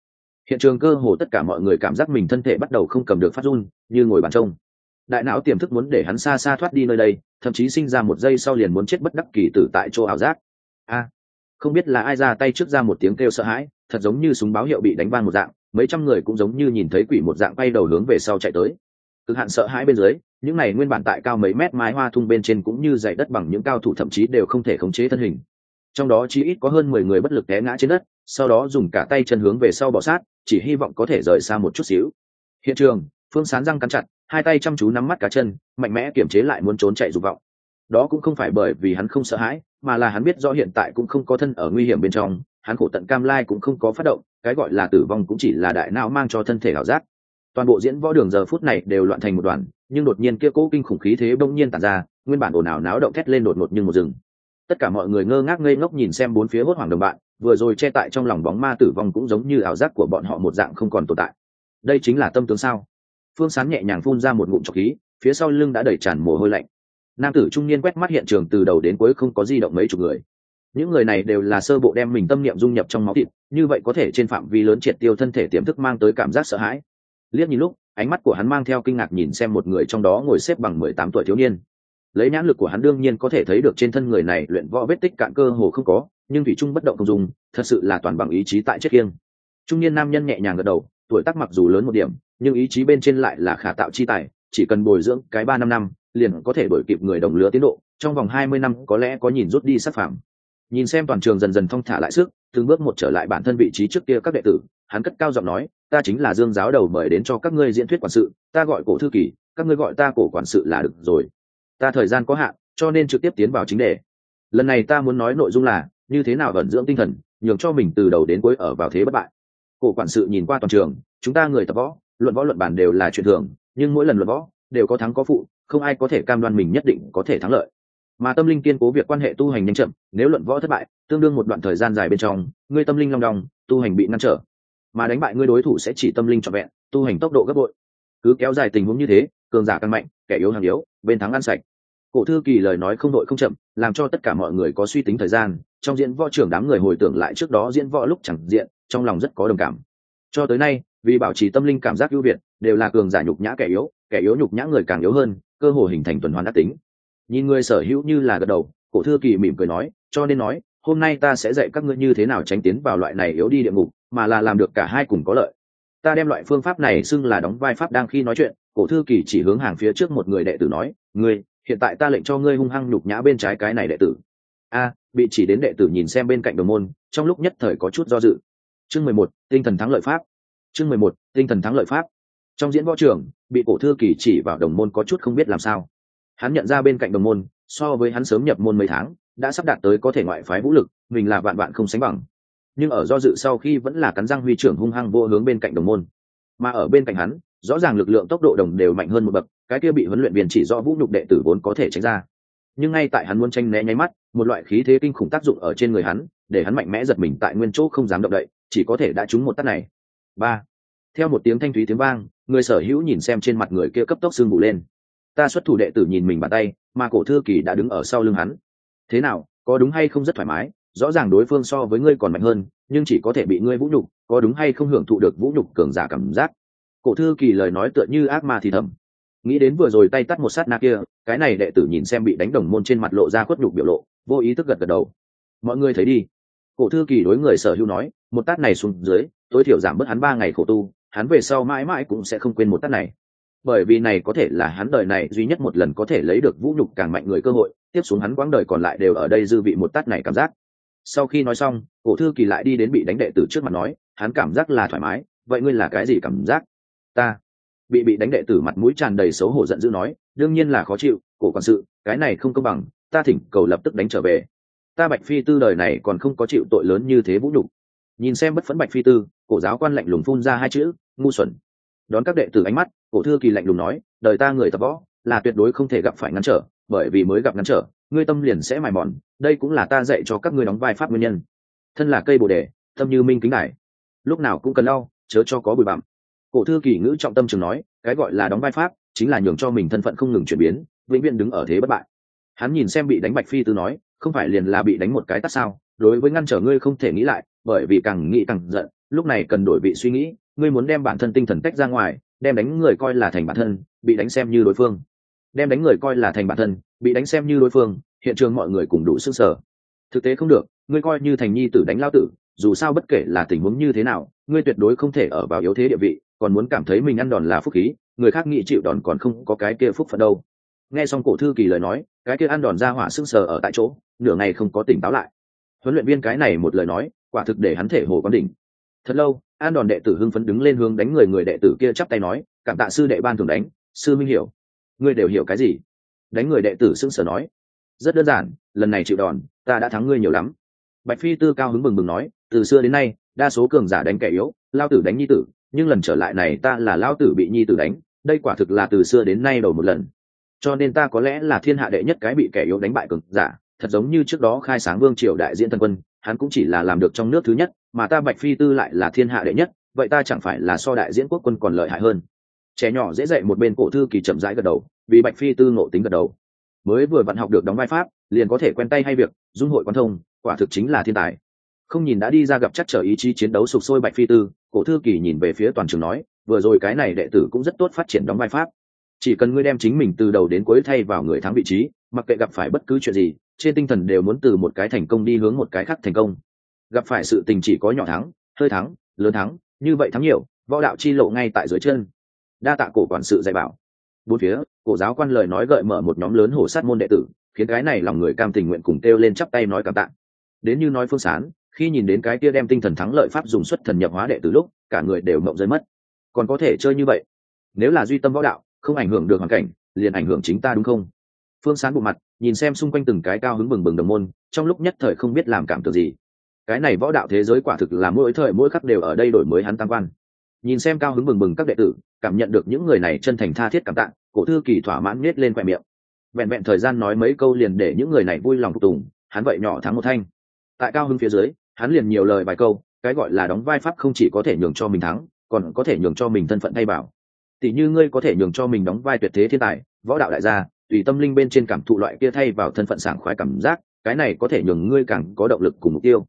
Hiện trường cơ hồ tất cả mọi người cảm giác mình thân thể bắt đầu không cầm được phát run, như ngồi bàn trông. Đại não tiềm thức muốn để hắn xa xa thoát đi nơi đây, thậm chí sinh ra một giây sau liền muốn chết bất đắc kỳ tử tại chỗ ảo giác. A, không biết là ai ra tay trước ra một tiếng kêu sợ hãi, thật giống như súng báo hiệu bị đánh vang một dạng, mấy trăm người cũng giống như nhìn thấy quỷ một dạng bay đầu hướng về sau chạy tới cực hạn sợ hãi bên dưới, những này nguyên bản tại cao mấy mét mái hoa thung bên trên cũng như dày đất bằng những cao thủ thậm chí đều không thể khống chế thân hình. Trong đó chỉ ít có hơn mười người bất lực té ngã trên đất, sau đó dùng cả tay chân hướng về sau bỏ sát, chỉ hy vọng có thể rời xa một chút xíu. Hiện trường, phương sán răng cắn chặt, hai tay chăm chú nắm mắt cá chân, mạnh mẽ kiểm chế lại muốn trốn chạy dục vọng. Đó cũng không phải bởi vì hắn không sợ hãi, mà là hắn biết rõ hiện tại cũng không có thân ở nguy hiểm bên trong, hắn khổ tận cam lai cũng không có phát động, cái gọi là tử vong cũng chỉ là đại não mang cho thân thể ảo giác toàn bộ diễn võ đường giờ phút này đều loạn thành một đoàn, nhưng đột nhiên kia cố kinh khủng khí thế bỗng nhiên tàn ra, nguyên bản ồn ào náo động thét lên đột ngột như một rừng tất cả mọi người ngơ ngác ngây ngốc nhìn xem bốn phía hốt hoảng đồng bạn, vừa rồi che tại trong lòng bóng ma tử vong cũng giống như ảo giác của bọn họ một dạng không còn tồn tại. Đây chính là tâm tướng sao? Phương sán nhẹ nhàng phun ra một ngụm trọc khí, phía sau lưng đã đẩy tràn mồ hôi lạnh. Nam tử trung niên quét mắt hiện trường từ đầu đến cuối không có di động mấy chục người. Những người này đều là sơ bộ đem mình tâm niệm dung nhập trong máu thịt, như vậy có thể trên phạm vi lớn triệt tiêu thân thể tiềm thức mang tới cảm giác sợ hãi liếc nhìn lúc, ánh mắt của hắn mang theo kinh ngạc nhìn xem một người trong đó ngồi xếp bằng mười tám tuổi thiếu niên lấy nhãn lực của hắn đương nhiên có thể thấy được trên thân người này luyện võ vết tích cạn cơ hồ không có, nhưng thủy trung bất động không dùng, thật sự là toàn bằng ý chí tại chết kiêng trung niên nam nhân nhẹ nhàng gật đầu, tuổi tác mặc dù lớn một điểm, nhưng ý chí bên trên lại là khả tạo chi tài, chỉ cần bồi dưỡng cái ba năm năm, liền có thể đổi kịp người đồng lứa tiến độ, trong vòng hai mươi năm có lẽ có nhìn rút đi sắc phẳng. nhìn xem toàn trường dần dần thong thả lại sức, từng bước một trở lại bản thân vị trí trước kia các đệ tử, hắn cất cao giọng nói ta chính là dương giáo đầu mời đến cho các ngươi diễn thuyết quản sự, ta gọi cổ thư kỳ, các ngươi gọi ta cổ quản sự là được rồi. Ta thời gian có hạn, cho nên trực tiếp tiến vào chính đề. Lần này ta muốn nói nội dung là, như thế nào vận dưỡng tinh thần, nhường cho mình từ đầu đến cuối ở vào thế bất bại. Cổ quản sự nhìn qua toàn trường, chúng ta người tập võ, luận võ luận bản đều là chuyện thường, nhưng mỗi lần luận võ, đều có thắng có phụ, không ai có thể cam đoan mình nhất định có thể thắng lợi. Mà tâm linh kiên cố việc quan hệ tu hành nhanh chậm, nếu luận võ thất bại, tương đương một đoạn thời gian dài bên trong, ngươi tâm linh long đong, tu hành bị ngăn trở mà đánh bại ngươi đối thủ sẽ chỉ tâm linh trọn vẹn, tu hành tốc độ gấp bội. Cứ kéo dài tình huống như thế, cường giả càng mạnh, kẻ yếu hàng yếu, bên thắng ăn sạch. Cổ thư kỳ lời nói không đội không chậm, làm cho tất cả mọi người có suy tính thời gian, trong diễn võ trưởng đám người hồi tưởng lại trước đó diễn võ lúc chẳng diện, trong lòng rất có đồng cảm. Cho tới nay, vì bảo trì tâm linh cảm giác ưu việt, đều là cường giả nhục nhã kẻ yếu kẻ yếu nhục nhã người càng yếu hơn, cơ hồ hình thành tuần hoàn đắc tính. Nhìn người sở hữu như là gật đầu, cổ thư kỳ mỉm cười nói, cho nên nói, hôm nay ta sẽ dạy các ngươi như thế nào tránh tiến vào loại này yếu đi địa ngục mà là làm được cả hai cùng có lợi. Ta đem loại phương pháp này xưng là đóng vai pháp đang khi nói chuyện, cổ thư kỳ chỉ hướng hàng phía trước một người đệ tử nói, ngươi, hiện tại ta lệnh cho ngươi hung hăng nhục nhã bên trái cái này đệ tử. A, bị chỉ đến đệ tử nhìn xem bên cạnh đồng môn, trong lúc nhất thời có chút do dự. Chương mười một, tinh thần thắng lợi pháp. Chương mười một, tinh thần thắng lợi pháp. Trong diễn võ trường, bị cổ thư kỳ chỉ vào đồng môn có chút không biết làm sao. Hắn nhận ra bên cạnh đồng môn, so với hắn sớm nhập môn mấy tháng, đã sắp đạt tới có thể ngoại phái vũ lực, mình là vạn vạn không sánh bằng nhưng ở do dự sau khi vẫn là cắn răng huy trưởng hung hăng vô hướng bên cạnh đồng môn. Mà ở bên cạnh hắn, rõ ràng lực lượng tốc độ đồng đều mạnh hơn một bậc, cái kia bị huấn luyện viên chỉ do vũ nhục đệ tử vốn có thể tránh ra. Nhưng ngay tại hắn muốn tranh né nháy mắt, một loại khí thế kinh khủng tác dụng ở trên người hắn, để hắn mạnh mẽ giật mình tại nguyên chỗ không dám động đậy, chỉ có thể đã trúng một tắt này. Ba. Theo một tiếng thanh thúy tiếng vang, người sở hữu nhìn xem trên mặt người kia cấp tốc xương bù lên. Ta xuất thủ đệ tử nhìn mình bàn tay, mà cổ thư kỳ đã đứng ở sau lưng hắn. Thế nào, có đúng hay không rất thoải mái? Rõ ràng đối phương so với ngươi còn mạnh hơn, nhưng chỉ có thể bị ngươi vũ nhục, có đúng hay không hưởng thụ được vũ nhục cường giả cảm giác? Cổ thư kỳ lời nói tựa như ác ma thì thầm. Nghĩ đến vừa rồi tay tắt một sát na kia, cái này đệ tử nhìn xem bị đánh đồng môn trên mặt lộ ra khuất nhục biểu lộ, vô ý thức gật gật đầu. Mọi người thấy đi. Cổ thư kỳ đối người sở hữu nói, một tát này xuống dưới, tối thiểu giảm bớt hắn ba ngày khổ tu, hắn về sau mãi mãi cũng sẽ không quên một tát này. Bởi vì này có thể là hắn đời này duy nhất một lần có thể lấy được vũ nhục càng mạnh người cơ hội, tiếp xuống hắn quãng đời còn lại đều ở đây dư vị một tát này cảm giác sau khi nói xong, cổ thư kỳ lại đi đến bị đánh đệ tử trước mặt nói, hắn cảm giác là thoải mái, vậy ngươi là cái gì cảm giác? Ta. Bị bị đánh đệ tử mặt mũi tràn đầy xấu hổ giận dữ nói, đương nhiên là khó chịu, cổ quản sự, cái này không công bằng, ta thỉnh cầu lập tức đánh trở về. Ta bạch phi tư đời này còn không có chịu tội lớn như thế vũ nhục. Nhìn xem bất phấn bạch phi tư, cổ giáo quan lạnh lùng phun ra hai chữ, ngu xuẩn. Đón các đệ tử ánh mắt, cổ thư kỳ lạnh lùng nói, đời ta người tập võ, là tuyệt đối không thể gặp phải ngăn trở, bởi vì mới gặp ngăn trở ngươi tâm liền sẽ mài mòn, đây cũng là ta dạy cho các ngươi đóng vai pháp nguyên nhân. Thân là cây bồ đề, tâm như minh kính đại lúc nào cũng cần lau, chớ cho có bụi bặm. Cổ thư kỳ ngữ trọng tâm trường nói, cái gọi là đóng vai pháp, chính là nhường cho mình thân phận không ngừng chuyển biến, vĩnh viễn đứng ở thế bất bại. Hắn nhìn xem bị đánh bạch phi tư nói, không phải liền là bị đánh một cái tắt sao, đối với ngăn trở ngươi không thể nghĩ lại, bởi vì càng nghĩ càng giận, lúc này cần đổi vị suy nghĩ, ngươi muốn đem bản thân tinh thần tách ra ngoài, đem đánh người coi là thành bản thân, bị đánh xem như đối phương đem đánh người coi là thành bản thân, bị đánh xem như đối phương, hiện trường mọi người cùng đủ sức sở. Thực tế không được, ngươi coi như thành nhi tử đánh lao tử, dù sao bất kể là tình huống như thế nào, ngươi tuyệt đối không thể ở vào yếu thế địa vị, còn muốn cảm thấy mình ăn đòn là phúc khí, người khác nghĩ chịu đòn còn không có cái kia phúc phận đâu. Nghe xong cổ thư kỳ lời nói, cái kia ăn đòn ra hỏa sưng sờ ở tại chỗ, nửa ngày không có tỉnh táo lại. Huấn luyện viên cái này một lời nói, quả thực để hắn thể hồ quán đỉnh. Thật lâu an đòn đệ tử hưng phấn đứng lên hướng đánh người người đệ tử kia chắp tay nói, cảm tạ sư đệ ban thường đánh, sư minh hiểu ngươi đều hiểu cái gì? Đánh người đệ tử sững sờ nói. Rất đơn giản, lần này chịu đòn, ta đã thắng ngươi nhiều lắm. Bạch phi tư cao hứng bừng bừng nói, từ xưa đến nay, đa số cường giả đánh kẻ yếu, lao tử đánh nhi tử, nhưng lần trở lại này ta là lao tử bị nhi tử đánh, đây quả thực là từ xưa đến nay đầu một lần. Cho nên ta có lẽ là thiên hạ đệ nhất cái bị kẻ yếu đánh bại cường giả, thật giống như trước đó khai sáng vương triều đại diễn thần quân, hắn cũng chỉ là làm được trong nước thứ nhất, mà ta bạch phi tư lại là thiên hạ đệ nhất, vậy ta chẳng phải là so đại diễn quốc quân còn lợi hại hơn. Trẻ nhỏ dễ dạy một bên cổ thư kỳ chậm rãi gật đầu vì bạch phi tư ngộ tính gật đầu. Mới vừa vặn học được đóng vai pháp, liền có thể quen tay hay việc, dung hội quan thông, quả thực chính là thiên tài. Không nhìn đã đi ra gặp chắc trở ý chí chiến đấu sục sôi bạch phi tư, cổ thư kỳ nhìn về phía toàn trường nói, vừa rồi cái này đệ tử cũng rất tốt phát triển đóng vai pháp. Chỉ cần ngươi đem chính mình từ đầu đến cuối thay vào người thắng vị trí, mặc kệ gặp phải bất cứ chuyện gì, trên tinh thần đều muốn từ một cái thành công đi hướng một cái khác thành công. Gặp phải sự tình chỉ có nhỏ thắng, hơi thắng, lớn thắng, như vậy thắng nhiều, võ đạo chi lộ ngay tại dưới chân. Đa tạ cổ quản sự dạy bảo. Bốn phía cổ giáo quan lời nói gợi mở một nhóm lớn hổ sát môn đệ tử, khiến cái này lòng người cam tình nguyện cùng kêu lên chắp tay nói cảm tạ. Đến như nói phương sán, khi nhìn đến cái kia đem tinh thần thắng lợi pháp dùng xuất thần nhập hóa đệ tử lúc, cả người đều mộng rơi mất. Còn có thể chơi như vậy? Nếu là duy tâm võ đạo, không ảnh hưởng được hoàn cảnh, liền ảnh hưởng chính ta đúng không? Phương sán bộ mặt, nhìn xem xung quanh từng cái cao hứng bừng bừng đồng môn, trong lúc nhất thời không biết làm cảm tưởng gì. Cái này võ đạo thế giới quả thực là mỗi thời mỗi khắc đều ở đây đổi mới hắn tam quan. Nhìn xem cao hứng bừng bừng các đệ tử, cảm nhận được những người này chân thành tha thiết cảm tạ cổ thư kỳ thỏa mãn nhét lên khoe miệng. Vẹn vẹn thời gian nói mấy câu liền để những người này vui lòng phục tùng, hắn vậy nhỏ thắng một thanh. Tại cao hưng phía dưới, hắn liền nhiều lời vài câu, cái gọi là đóng vai pháp không chỉ có thể nhường cho mình thắng, còn có thể nhường cho mình thân phận thay bảo. Tỷ như ngươi có thể nhường cho mình đóng vai tuyệt thế thiên tài, võ đạo đại gia, tùy tâm linh bên trên cảm thụ loại kia thay vào thân phận sảng khoái cảm giác, cái này có thể nhường ngươi càng có động lực cùng mục tiêu.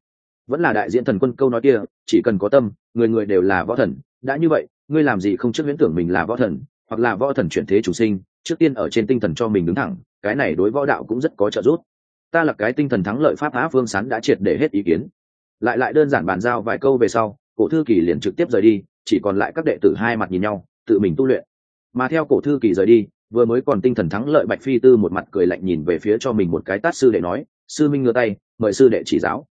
Vẫn là đại diện thần quân câu nói kia, chỉ cần có tâm, người người đều là võ thần, đã như vậy, ngươi làm gì không trước huyễn tưởng mình là võ thần hoặc là võ thần chuyển thế chủ sinh, trước tiên ở trên tinh thần cho mình đứng thẳng, cái này đối võ đạo cũng rất có trợ giúp. Ta là cái tinh thần thắng lợi pháp á phương sán đã triệt để hết ý kiến. Lại lại đơn giản bàn giao vài câu về sau, cổ thư kỳ liền trực tiếp rời đi, chỉ còn lại các đệ tử hai mặt nhìn nhau, tự mình tu luyện. Mà theo cổ thư kỳ rời đi, vừa mới còn tinh thần thắng lợi bạch phi tư một mặt cười lạnh nhìn về phía cho mình một cái tát sư đệ nói, sư minh ngửa tay, mời sư đệ chỉ giáo.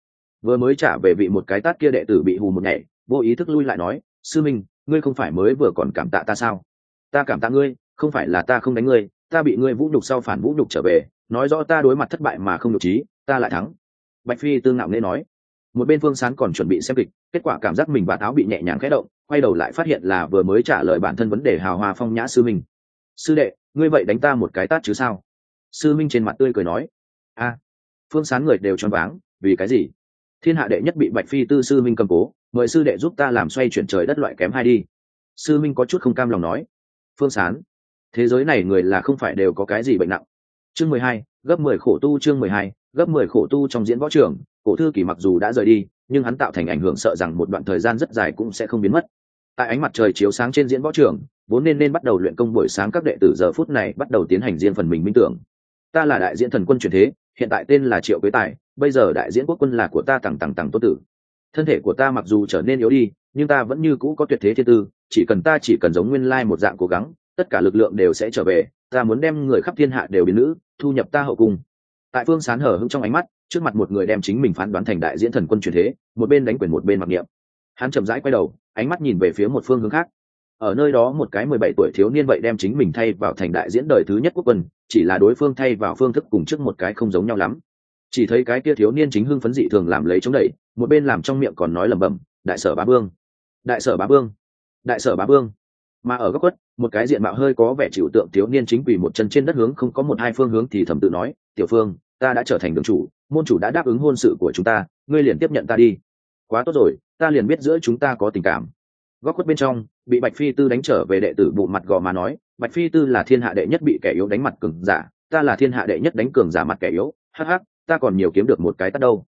Vừa mới trả về vị một cái tát kia đệ tử bị hù một nhảy, vô ý thức lui lại nói, sư minh, ngươi không phải mới vừa còn cảm tạ ta sao? Ta cảm tạ ngươi, không phải là ta không đánh ngươi, ta bị ngươi vũ đục sau phản vũ đục trở về, nói rõ ta đối mặt thất bại mà không nhục trí, ta lại thắng. Bạch phi tương ngạo nên nói. Một bên phương sán còn chuẩn bị xem kịch, kết quả cảm giác mình và áo bị nhẹ nhàng khẽ động, quay đầu lại phát hiện là vừa mới trả lời bản thân vấn đề hào hoa phong nhã sư minh. Sư đệ, ngươi vậy đánh ta một cái tát chứ sao? Sư minh trên mặt tươi cười nói. A. Phương sán người đều choáng váng, vì cái gì? Thiên hạ đệ nhất bị bạch phi tư sư minh cầm cố, mời sư đệ giúp ta làm xoay chuyển trời đất loại kém hai đi. Sư minh có chút không cam lòng nói phương sán. Thế giới này người là không phải đều có cái gì bệnh nặng. Chương mười hai, gấp mười khổ tu chương mười hai, gấp mười khổ tu trong diễn võ trường. Cổ thư kỷ mặc dù đã rời đi, nhưng hắn tạo thành ảnh hưởng sợ rằng một đoạn thời gian rất dài cũng sẽ không biến mất. Tại ánh mặt trời chiếu sáng trên diễn võ trường, vốn nên nên bắt đầu luyện công buổi sáng các đệ tử giờ phút này bắt đầu tiến hành riêng phần mình minh tưởng. Ta là đại diễn thần quân truyền thế, hiện tại tên là triệu quế tài, bây giờ đại diễn quốc quân là của ta tằng tằng tằng tô tử. Thân thể của ta mặc dù trở nên yếu đi nhưng ta vẫn như cũ có tuyệt thế thiên tư, chỉ cần ta chỉ cần giống nguyên lai một dạng cố gắng, tất cả lực lượng đều sẽ trở về, ta muốn đem người khắp thiên hạ đều biến nữ, thu nhập ta hậu cung. Tại phương sán hở hững trong ánh mắt, trước mặt một người đem chính mình phán đoán thành đại diễn thần quân truyền thế, một bên đánh quyền một bên mặc niệm. Hắn chậm rãi quay đầu, ánh mắt nhìn về phía một phương hướng khác. Ở nơi đó một cái mười bảy tuổi thiếu niên vậy đem chính mình thay vào thành đại diễn đời thứ nhất quốc quân, chỉ là đối phương thay vào phương thức cùng trước một cái không giống nhau lắm. Chỉ thấy cái kia thiếu niên chính hưng phấn dị thường làm lấy chống đẩy, một bên làm trong miệng còn nói lẩm bẩm, đại sở bá vương đại sở bá vương, đại sở bá vương. Mà ở góc quất một cái diện mạo hơi có vẻ chịu tượng thiếu niên chính quỳ một chân trên đất hướng không có một hai phương hướng thì thầm tự nói, tiểu phương, ta đã trở thành đường chủ, môn chủ đã đáp ứng hôn sự của chúng ta, ngươi liền tiếp nhận ta đi. Quá tốt rồi, ta liền biết giữa chúng ta có tình cảm. Góc khuất bên trong, bị bạch phi tư đánh trở về đệ tử bộ mặt gò mà nói, bạch phi tư là thiên hạ đệ nhất bị kẻ yếu đánh mặt cường giả, ta là thiên hạ đệ nhất đánh cường giả mặt kẻ yếu, hắc hắc, ta còn nhiều kiếm được một cái tắt đâu.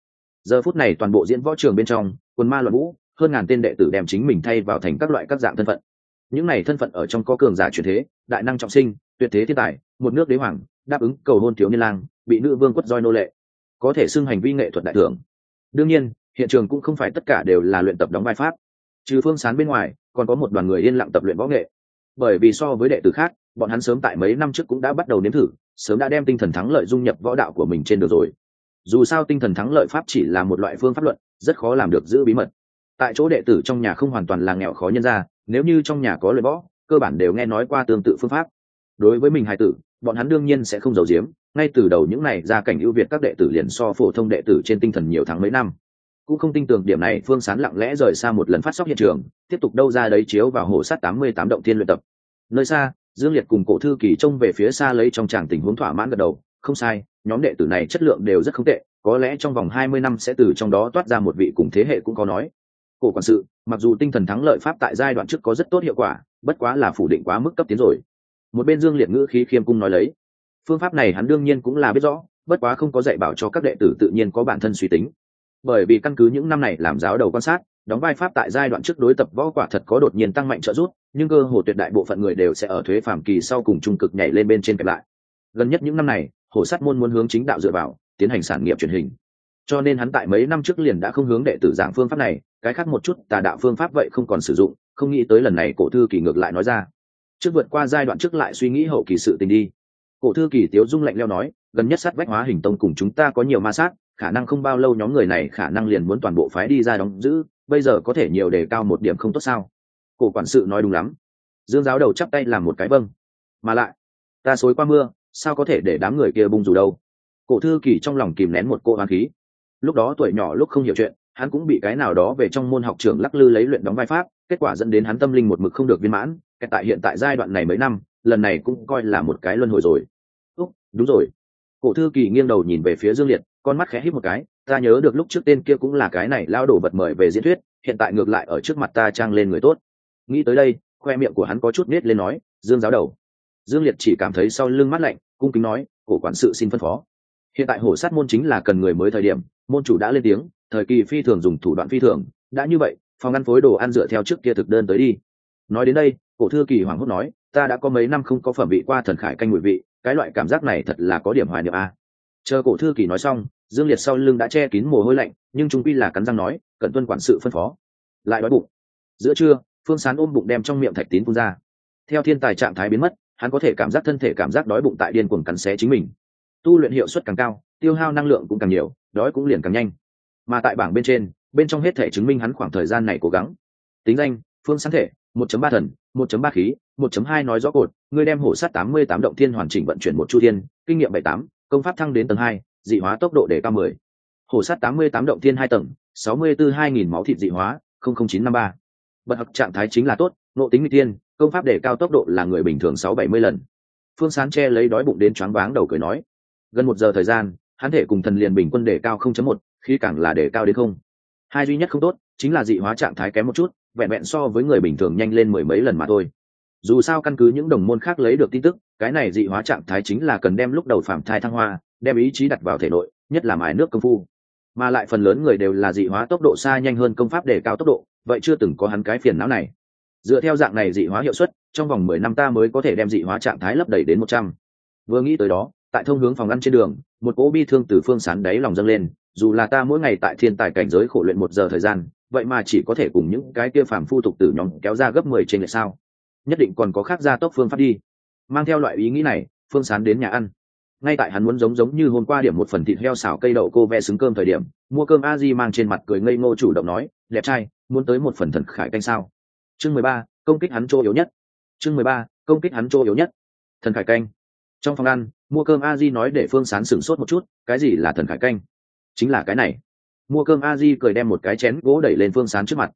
Giờ phút này toàn bộ diễn võ trường bên trong, quần ma luận vũ hơn ngàn tên đệ tử đem chính mình thay vào thành các loại các dạng thân phận. Những này thân phận ở trong có cường giả truyền thế, đại năng trọng sinh, tuyệt thế thiên tài, một nước đế hoàng, đáp ứng cầu hôn thiếu niên lang, bị nữ vương quất roi nô lệ, có thể xưng hành vi nghệ thuật đại thưởng. Đương nhiên, hiện trường cũng không phải tất cả đều là luyện tập đóng vai pháp. Trừ phương sán bên ngoài, còn có một đoàn người yên lặng tập luyện võ nghệ. Bởi vì so với đệ tử khác, bọn hắn sớm tại mấy năm trước cũng đã bắt đầu nếm thử, sớm đã đem tinh thần thắng lợi dung nhập võ đạo của mình trên được rồi. Dù sao tinh thần thắng lợi pháp chỉ là một loại phương pháp luận, rất khó làm được giữ bí mật tại chỗ đệ tử trong nhà không hoàn toàn là nghèo khó nhân ra nếu như trong nhà có lời võ cơ bản đều nghe nói qua tương tự phương pháp. Đối với mình hài tử, bọn hắn đương nhiên sẽ không giấu giếm, ngay từ đầu những này ra cảnh ưu việt các đệ tử liền so phổ thông đệ tử trên tinh thần nhiều tháng mấy năm. Cũng không tin tưởng điểm này phương sán lặng lẽ rời xa một lần phát sóc hiện trường, tiếp tục đâu ra đấy chiếu vào hồ sát tám mươi tám động thiên luyện tập. Nơi xa, dương liệt cùng cổ thư kỳ trông về phía xa lấy trong tràng tình huống thỏa mãn gật đầu, không sai, nhóm đệ tử này chất lượng đều rất không tệ, có lẽ trong vòng hai mươi năm sẽ từ trong đó toát ra một vị cùng thế hệ cũng có nói cổ quản sự, mặc dù tinh thần thắng lợi pháp tại giai đoạn trước có rất tốt hiệu quả, bất quá là phủ định quá mức cấp tiến rồi. Một bên dương liệt ngữ khí khiêm cung nói lấy. Phương pháp này hắn đương nhiên cũng là biết rõ, bất quá không có dạy bảo cho các đệ tử tự nhiên có bản thân suy tính. Bởi vì căn cứ những năm này làm giáo đầu quan sát, đóng vai pháp tại giai đoạn trước đối tập võ quả thật có đột nhiên tăng mạnh trợ giúp, nhưng cơ hồ tuyệt đại bộ phận người đều sẽ ở thuế phạm kỳ sau cùng trung cực nhảy lên bên trên kẹp lại. Gần nhất những năm này hồ sát môn muốn hướng chính đạo dựa vào, tiến hành sản nghiệp truyền hình. Cho nên hắn tại mấy năm trước liền đã không hướng đệ tử giảng phương pháp này cái khác một chút tà đạo phương pháp vậy không còn sử dụng, không nghĩ tới lần này cổ thư kỳ ngược lại nói ra. Trước vượt qua giai đoạn trước lại suy nghĩ hậu kỳ sự tình đi. Cổ thư kỳ tiếu dung lạnh leo nói, gần nhất sát vách hóa hình tông cùng chúng ta có nhiều ma sát, khả năng không bao lâu nhóm người này khả năng liền muốn toàn bộ phái đi ra đóng giữ, bây giờ có thể nhiều đề cao một điểm không tốt sao? Cổ quản sự nói đúng lắm. Dương giáo đầu chắp tay làm một cái vâng. Mà lại, ta xối qua mưa, sao có thể để đám người kia bung dù đâu? Cổ thư kỳ trong lòng kìm nén một cô hoàng khí. Lúc đó tuổi nhỏ lúc không hiểu chuyện hắn cũng bị cái nào đó về trong môn học trưởng lắc lư lấy luyện đóng vai pháp, kết quả dẫn đến hắn tâm linh một mực không được viên mãn tại hiện tại giai đoạn này mấy năm, lần này cũng coi là một cái luân hồi rồi. Úc, đúng rồi. Cổ thư kỳ nghiêng đầu nhìn về phía dương liệt, con mắt khẽ hít một cái, ta nhớ được lúc trước tên kia cũng là cái này lao đổ bật mời về diễn thuyết, hiện tại ngược lại ở trước mặt ta trang lên người tốt. Nghĩ tới đây, khoe miệng của hắn có chút nết lên nói, dương giáo đầu. Dương liệt chỉ cảm thấy sau lưng mắt lạnh, cung kính nói, cổ quản sự xin phân phó. Hiện tại hổ sát môn chính là cần người mới thời điểm, môn chủ đã lên tiếng thời kỳ phi thường dùng thủ đoạn phi thường, đã như vậy, phòng ăn phối đồ ăn dựa theo trước kia thực đơn tới đi. Nói đến đây, cổ thư kỳ hoàng hốt nói, ta đã có mấy năm không có phẩm vị qua thần khải canh mùi vị, cái loại cảm giác này thật là có điểm hoài niệm a. Chờ cổ thư kỳ nói xong, dương liệt sau lưng đã che kín mồ hôi lạnh, nhưng chúng quy là cắn răng nói cần tuân quản sự phân phó. Lại đói bụng. Giữa trưa, phương sán ôm bụng đem trong miệng thạch tín phun ra. Theo thiên tài trạng thái biến mất, hắn có thể cảm giác thân thể cảm giác đói bụng tại điên cuồng cắn xé chính mình. Tu luyện hiệu suất càng cao, tiêu hao năng lượng cũng càng nhiều, đói cũng liền càng nhanh mà tại bảng bên trên bên trong hết thể chứng minh hắn khoảng thời gian này cố gắng tính danh phương sáng thể 1.3 thần 1.3 khí 1.2 nói rõ cột người đem hổ sát 88 động thiên hoàn chỉnh vận chuyển một chu thiên kinh nghiệm 78, công pháp thăng đến tầng 2, dị hóa tốc độ để cao 10. hổ sát 88 động thiên hai tầng 64 2000 máu thịt dị hóa 00953. bật học trạng thái chính là tốt nộ tính nguy tiên công pháp để cao tốc độ là người bình thường 670 lần phương sán che lấy đói bụng đến choáng váng đầu cười nói gần một giờ thời gian hắn thể cùng thần liền bình quân đề cao 0.1, khi càng là đề cao đến không. Hai duy nhất không tốt chính là dị hóa trạng thái kém một chút, vẹn vẹn so với người bình thường nhanh lên mười mấy lần mà thôi. Dù sao căn cứ những đồng môn khác lấy được tin tức, cái này dị hóa trạng thái chính là cần đem lúc đầu phạm thai thăng hoa, đem ý chí đặt vào thể nội, nhất là mài nước công phu. Mà lại phần lớn người đều là dị hóa tốc độ xa nhanh hơn công pháp để cao tốc độ, vậy chưa từng có hắn cái phiền não này. Dựa theo dạng này dị hóa hiệu suất, trong vòng mười năm ta mới có thể đem dị hóa trạng thái lấp đầy đến một trăm. Vừa nghĩ tới đó, tại thông hướng phòng ăn trên đường, một cỗ bi thương từ phương sán đáy lòng dâng lên dù là ta mỗi ngày tại thiên tài cảnh giới khổ luyện một giờ thời gian, vậy mà chỉ có thể cùng những cái kia phàm phu tục tử nhóm kéo ra gấp mười trên lệ sao? Nhất định còn có khác gia tốc phương pháp đi. Mang theo loại ý nghĩ này, phương sán đến nhà ăn. Ngay tại hắn muốn giống giống như hôm qua điểm một phần thịt heo xào cây đậu cô vẽ xứng cơm thời điểm, mua cơm a di mang trên mặt cười ngây ngô chủ động nói, đẹp trai, muốn tới một phần thần khải canh sao? Chương mười ba, công kích hắn chỗ yếu nhất. Chương mười ba, công kích hắn chỗ yếu nhất. Thần khải canh. Trong phòng ăn, mua cơm a di nói để phương sán sửng sốt một chút, cái gì là thần khải canh? Chính là cái này. Mua cơm a di cười đem một cái chén gỗ đẩy lên phương sán trước mặt.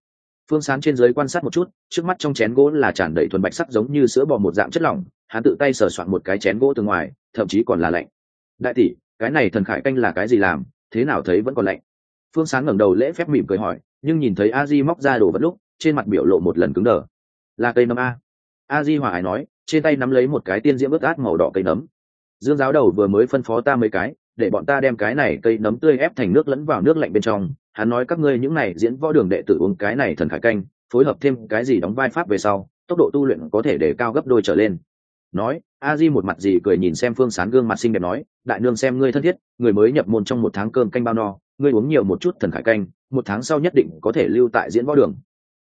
Phương sán trên dưới quan sát một chút, trước mắt trong chén gỗ là tràn đầy thuần bạch sắc giống như sữa bò một dạng chất lỏng, hắn tự tay sờ soạn một cái chén gỗ từ ngoài, thậm chí còn là lạnh. Đại tỷ, cái này thần khải canh là cái gì làm? Thế nào thấy vẫn còn lạnh? Phương sán ngẩng đầu lễ phép mỉm cười hỏi, nhưng nhìn thấy a di móc ra đồ vật lúc, trên mặt biểu lộ một lần cứng đờ. Là cây nấm a. A di hòa ái nói, trên tay nắm lấy một cái tiên diễm ướt át màu đỏ cây nấm. Dương giáo đầu vừa mới phân phó ta mấy cái để bọn ta đem cái này cây nấm tươi ép thành nước lẫn vào nước lạnh bên trong. Hắn nói, các ngươi những này diễn võ đường đệ tử uống cái này thần khải canh, phối hợp thêm cái gì đóng vai pháp về sau, tốc độ tu luyện có thể để cao gấp đôi trở lên. Nói, a di một mặt gì cười nhìn xem phương sán gương mặt xinh đẹp nói, đại nương xem ngươi thân thiết, người mới nhập môn trong một tháng cơm canh bao no, ngươi uống nhiều một chút thần khải canh, một tháng sau nhất định có thể lưu tại diễn võ đường.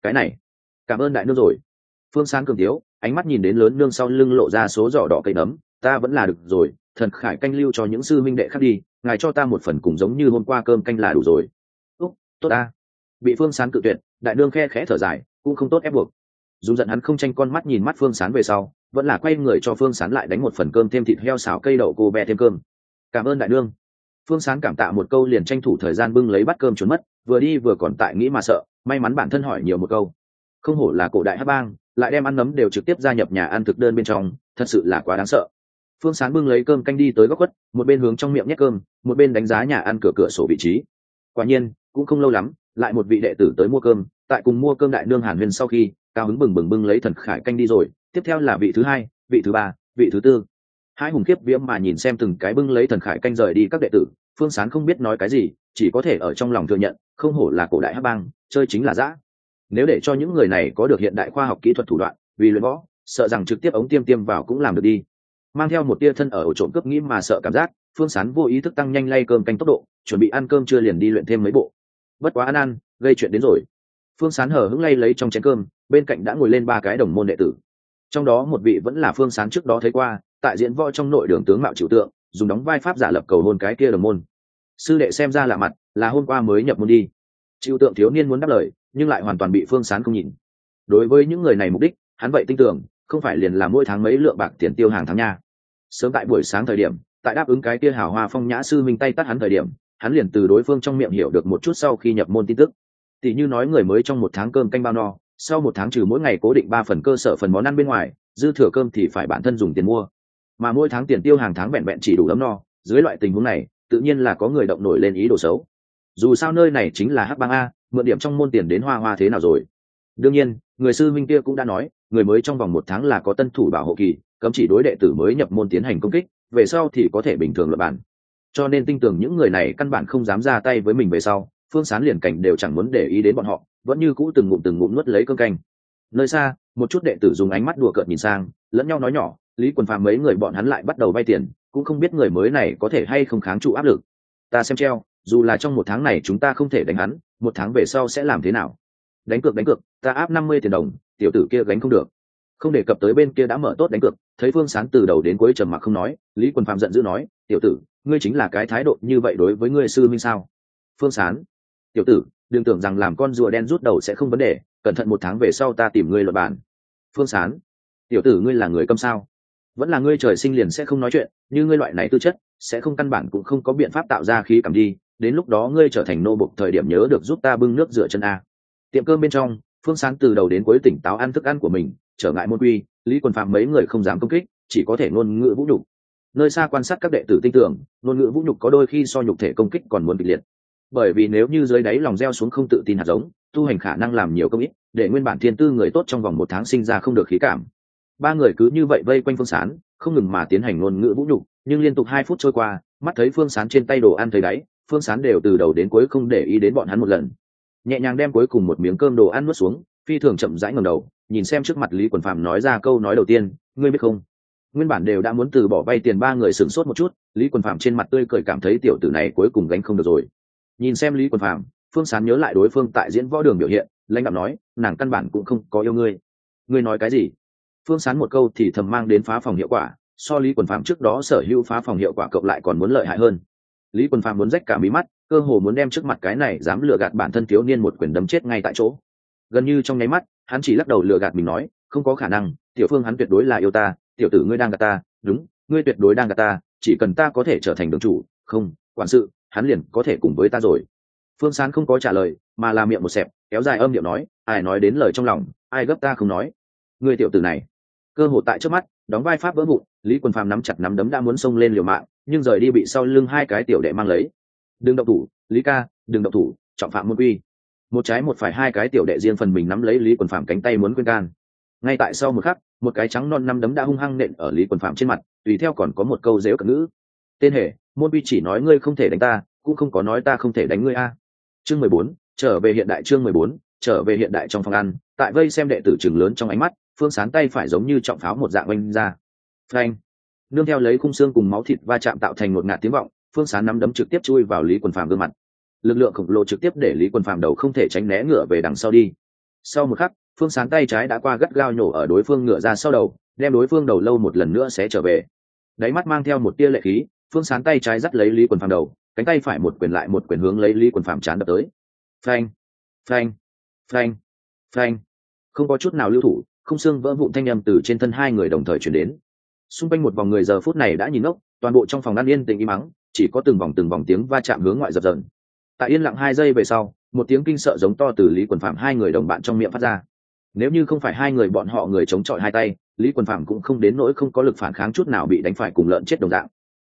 Cái này, cảm ơn đại nương rồi. Phương sán cường thiếu, ánh mắt nhìn đến lớn nương sau lưng lộ ra số giỏ đỏ cây nấm, ta vẫn là được rồi thần khải canh lưu cho những sư minh đệ khác đi, ngài cho ta một phần cùng giống như hôm qua cơm canh là đủ rồi. Úc, tốt ta. Bị phương sán cự tuyệt, đại đương khe khẽ thở dài, cũng không tốt ép buộc. Dù giận hắn không tranh con mắt nhìn mắt phương sán về sau, vẫn là quay người cho phương sán lại đánh một phần cơm thêm thịt heo xào cây đậu cô bé thêm cơm. Cảm ơn đại đương. phương sán cảm tạ một câu liền tranh thủ thời gian bưng lấy bát cơm trốn mất, vừa đi vừa còn tại nghĩ mà sợ, may mắn bản thân hỏi nhiều một câu. Không hổ là cổ đại hát bang, lại đem ăn nấm đều trực tiếp gia nhập nhà ăn thực đơn bên trong, thật sự là quá đáng sợ phương sán bưng lấy cơm canh đi tới góc quất một bên hướng trong miệng nhét cơm, một bên đánh giá nhà ăn cửa cửa sổ vị trí. Quả nhiên, cũng không lâu lắm, lại một vị đệ tử tới mua cơm, tại cùng mua cơm đại nương hàn huyên sau khi, cao hứng bừng bừng bưng lấy thần khải canh đi rồi, tiếp theo là vị thứ hai, vị thứ ba, vị thứ tư. Hai hùng kiếp viễm mà nhìn xem từng cái bưng lấy thần khải canh rời đi các đệ tử, phương sán không biết nói cái gì, chỉ có thể ở trong lòng thừa nhận, không hổ là cổ đại hát bang, chơi chính là giã nếu để cho những người này có được hiện đại khoa học kỹ thuật thủ đoạn, vì luyện võ, sợ rằng trực tiếp ống tiêm tiêm vào cũng làm được đi mang theo một tia thân ở ổ trộm cướp nghĩ mà sợ cảm giác, phương sán vô ý thức tăng nhanh lay cơm canh tốc độ, chuẩn bị ăn cơm chưa liền đi luyện thêm mấy bộ. Bất quá ăn ăn, gây chuyện đến rồi. Phương sán hở hững lay lấy trong chén cơm, bên cạnh đã ngồi lên ba cái đồng môn đệ tử. Trong đó một vị vẫn là phương sán trước đó thấy qua, tại diễn võ trong nội đường tướng mạo trừu tượng, dùng đóng vai pháp giả lập cầu hôn cái kia đồng môn. Sư đệ xem ra lạ mặt, là hôm qua mới nhập môn đi. Triệu tượng thiếu niên muốn đáp lời, nhưng lại hoàn toàn bị phương sán không nhìn. Đối với những người này mục đích, hắn vậy tin tưởng, không phải liền là mỗi tháng mấy lượng bạc tiền tiêu hàng tháng nha sớm tại buổi sáng thời điểm, tại đáp ứng cái kia hào hoa phong nhã sư minh tay tắt hắn thời điểm, hắn liền từ đối phương trong miệng hiểu được một chút sau khi nhập môn tin tức. Tỷ như nói người mới trong một tháng cơm canh bao no, sau một tháng trừ mỗi ngày cố định ba phần cơ sở phần món ăn bên ngoài, dư thừa cơm thì phải bản thân dùng tiền mua. Mà mỗi tháng tiền tiêu hàng tháng vẹn vẹn chỉ đủ ấm no, dưới loại tình huống này, tự nhiên là có người động nổi lên ý đồ xấu. Dù sao nơi này chính là hắc bang a, mượn điểm trong môn tiền đến hoa hoa thế nào rồi? Đương nhiên, người sư minh kia cũng đã nói, người mới trong vòng một tháng là có tân thủ bảo hộ kỳ, cấm chỉ đối đệ tử mới nhập môn tiến hành công kích, về sau thì có thể bình thường lập bản cho nên tin tưởng những người này căn bản không dám ra tay với mình về sau, phương sán liền cảnh đều chẳng muốn để ý đến bọn họ, vẫn như cũ từng ngụm từng ngụm nuốt lấy cơm canh. Nơi xa, một chút đệ tử dùng ánh mắt đùa cợt nhìn sang, lẫn nhau nói nhỏ, lý quần phàm mấy người bọn hắn lại bắt đầu vay tiền, cũng không biết người mới này có thể hay không kháng trụ áp lực. Ta xem treo, dù là trong một tháng này chúng ta không thể đánh hắn, một tháng về sau sẽ làm thế nào? Đánh cược đánh cược, ta áp năm mươi tiền đồng, tiểu tử kia gánh không được. Không đề cập tới bên kia đã mở tốt đánh cược, thấy phương sán từ đầu đến cuối trầm mặc không nói, lý quần phạm giận dữ nói, tiểu tử, ngươi chính là cái thái độ như vậy đối với ngươi sư minh sao? Phương sán, tiểu tử, đừng tưởng rằng làm con rùa đen rút đầu sẽ không vấn đề, cẩn thận một tháng về sau ta tìm ngươi luật bản phương sán, tiểu tử ngươi là người câm sao? Vẫn là ngươi trời sinh liền sẽ không nói chuyện, như ngươi loại này tư chất, sẽ không căn bản cũng không có biện pháp tạo ra khí cảm đi, đến lúc đó ngươi trở thành nô bục thời điểm nhớ được giúp ta bưng nước rửa chân a tiệm cơm bên trong, phương sán từ đầu đến cuối tỉnh táo ăn thức ăn của mình, trở ngại môn quy, lý quần phạm mấy người không dám công kích, chỉ có thể ngôn ngữ vũ nhục. Nơi xa quan sát các đệ tử tin tưởng, ngôn ngữ vũ nhục có đôi khi so nhục thể công kích còn muốn kịch liệt. Bởi vì nếu như dưới đáy lòng gieo xuống không tự tin hạt giống, tu hành khả năng làm nhiều công ít, để nguyên bản thiên tư người tốt trong vòng một tháng sinh ra không được khí cảm. Ba người cứ như vậy vây quanh phương sán, không ngừng mà tiến hành ngôn ngữ vũ nhục, nhưng liên tục hai phút trôi qua, mắt thấy phương sán trên tay đồ ăn thấy đáy, phương sán đều từ đầu đến cuối không để ý đến bọn hắn một lần nhẹ nhàng đem cuối cùng một miếng cơm đồ ăn nuốt xuống, phi thường chậm rãi ngầm đầu, nhìn xem trước mặt lý quần phạm nói ra câu nói đầu tiên, ngươi biết không? Nguyên bản đều đã muốn từ bỏ vay tiền ba người sửng sốt một chút, lý quần phạm trên mặt tươi cười cảm thấy tiểu tử này cuối cùng gánh không được rồi. Nhìn xem lý quần phạm phương sán nhớ lại đối phương tại diễn võ đường biểu hiện, lãnh đạo nói, nàng căn bản cũng không có yêu ngươi. Ngươi nói cái gì? Phương sán một câu thì thầm mang đến phá phòng hiệu quả, so lý quần phạm trước đó sở hữu phá phòng hiệu quả cộng lại còn muốn lợi hại hơn. Lý quần phạm muốn rách cả mí mắt cơ hồ muốn đem trước mặt cái này dám lừa gạt bản thân thiếu niên một quyền đấm chết ngay tại chỗ. Gần như trong nháy mắt, hắn chỉ lắc đầu lừa gạt mình nói, không có khả năng, tiểu phương hắn tuyệt đối là yêu ta, tiểu tử ngươi đang gạt ta, đúng, ngươi tuyệt đối đang gạt ta, chỉ cần ta có thể trở thành đường chủ, không, quản sự, hắn liền có thể cùng với ta rồi. Phương sán không có trả lời, mà làm miệng một xẹp, kéo dài âm điệu nói, ai nói đến lời trong lòng, ai gấp ta không nói. Ngươi tiểu tử này, cơ hội tại trước mắt, đóng vai pháp vỡ vụn, lý quân phàm nắm chặt nắm đấm đã muốn xông lên liều mạng, nhưng rời đi bị sau lưng hai cái tiểu đệ mang lấy đừng động thủ, lý ca, đừng động thủ, trọng phạm môn quy. Một trái một phải hai cái tiểu đệ riêng phần mình nắm lấy lý quần phạm cánh tay muốn quên can. Ngay tại sau một khắc, một cái trắng non năm đấm đã hung hăng nện ở lý quần phạm trên mặt, tùy theo còn có một câu dếu cận ngữ. Tên hệ môn vi chỉ nói ngươi không thể đánh ta, cũng không có nói ta không thể đánh ngươi a. Chương mười bốn, trở về hiện đại chương mười bốn, trở về hiện đại trong phòng ăn, tại vây xem đệ tử trường lớn trong ánh mắt, phương sán tay phải giống như trọng pháo một dạng oanh ra. Phanh. Nương theo lấy khung xương cùng máu thịt va chạm tạo thành một ngạt tiếng vọng phương sán nắm đấm trực tiếp chui vào lý quần phàm gương mặt. Lực lượng khổng lồ trực tiếp để lý quần phàm đầu không thể tránh né ngựa về đằng sau đi. Sau một khắc, phương sán tay trái đã qua gắt gao nhổ ở đối phương ngựa ra sau đầu, đem đối phương đầu lâu một lần nữa sẽ trở về. Đáy mắt mang theo một tia lệ khí, phương sán tay trái dắt lấy lý quần phàm đầu, cánh tay phải một quyền lại một quyền hướng lấy lý quần phàm chán đập tới. Phanh phanh phanh phanh. Không có chút nào lưu thủ, không xương vỡ vụn thanh â m từ trên thân hai người đồng thời chuyển đến. Xung quanh một vòng người giờ phút này đã nhìn ngốc, toàn bộ trong phòng ăn yên tình im mắng chỉ có từng vòng từng vòng tiếng va chạm hướng ngoại dập dần tại yên lặng hai giây về sau, một tiếng kinh sợ giống to từ lý quần phạm hai người đồng bạn trong miệng phát ra. Nếu như không phải hai người bọn họ người chống chọi hai tay, lý quần phạm cũng không đến nỗi không có lực phản kháng chút nào bị đánh phải cùng lợn chết đồng dạng.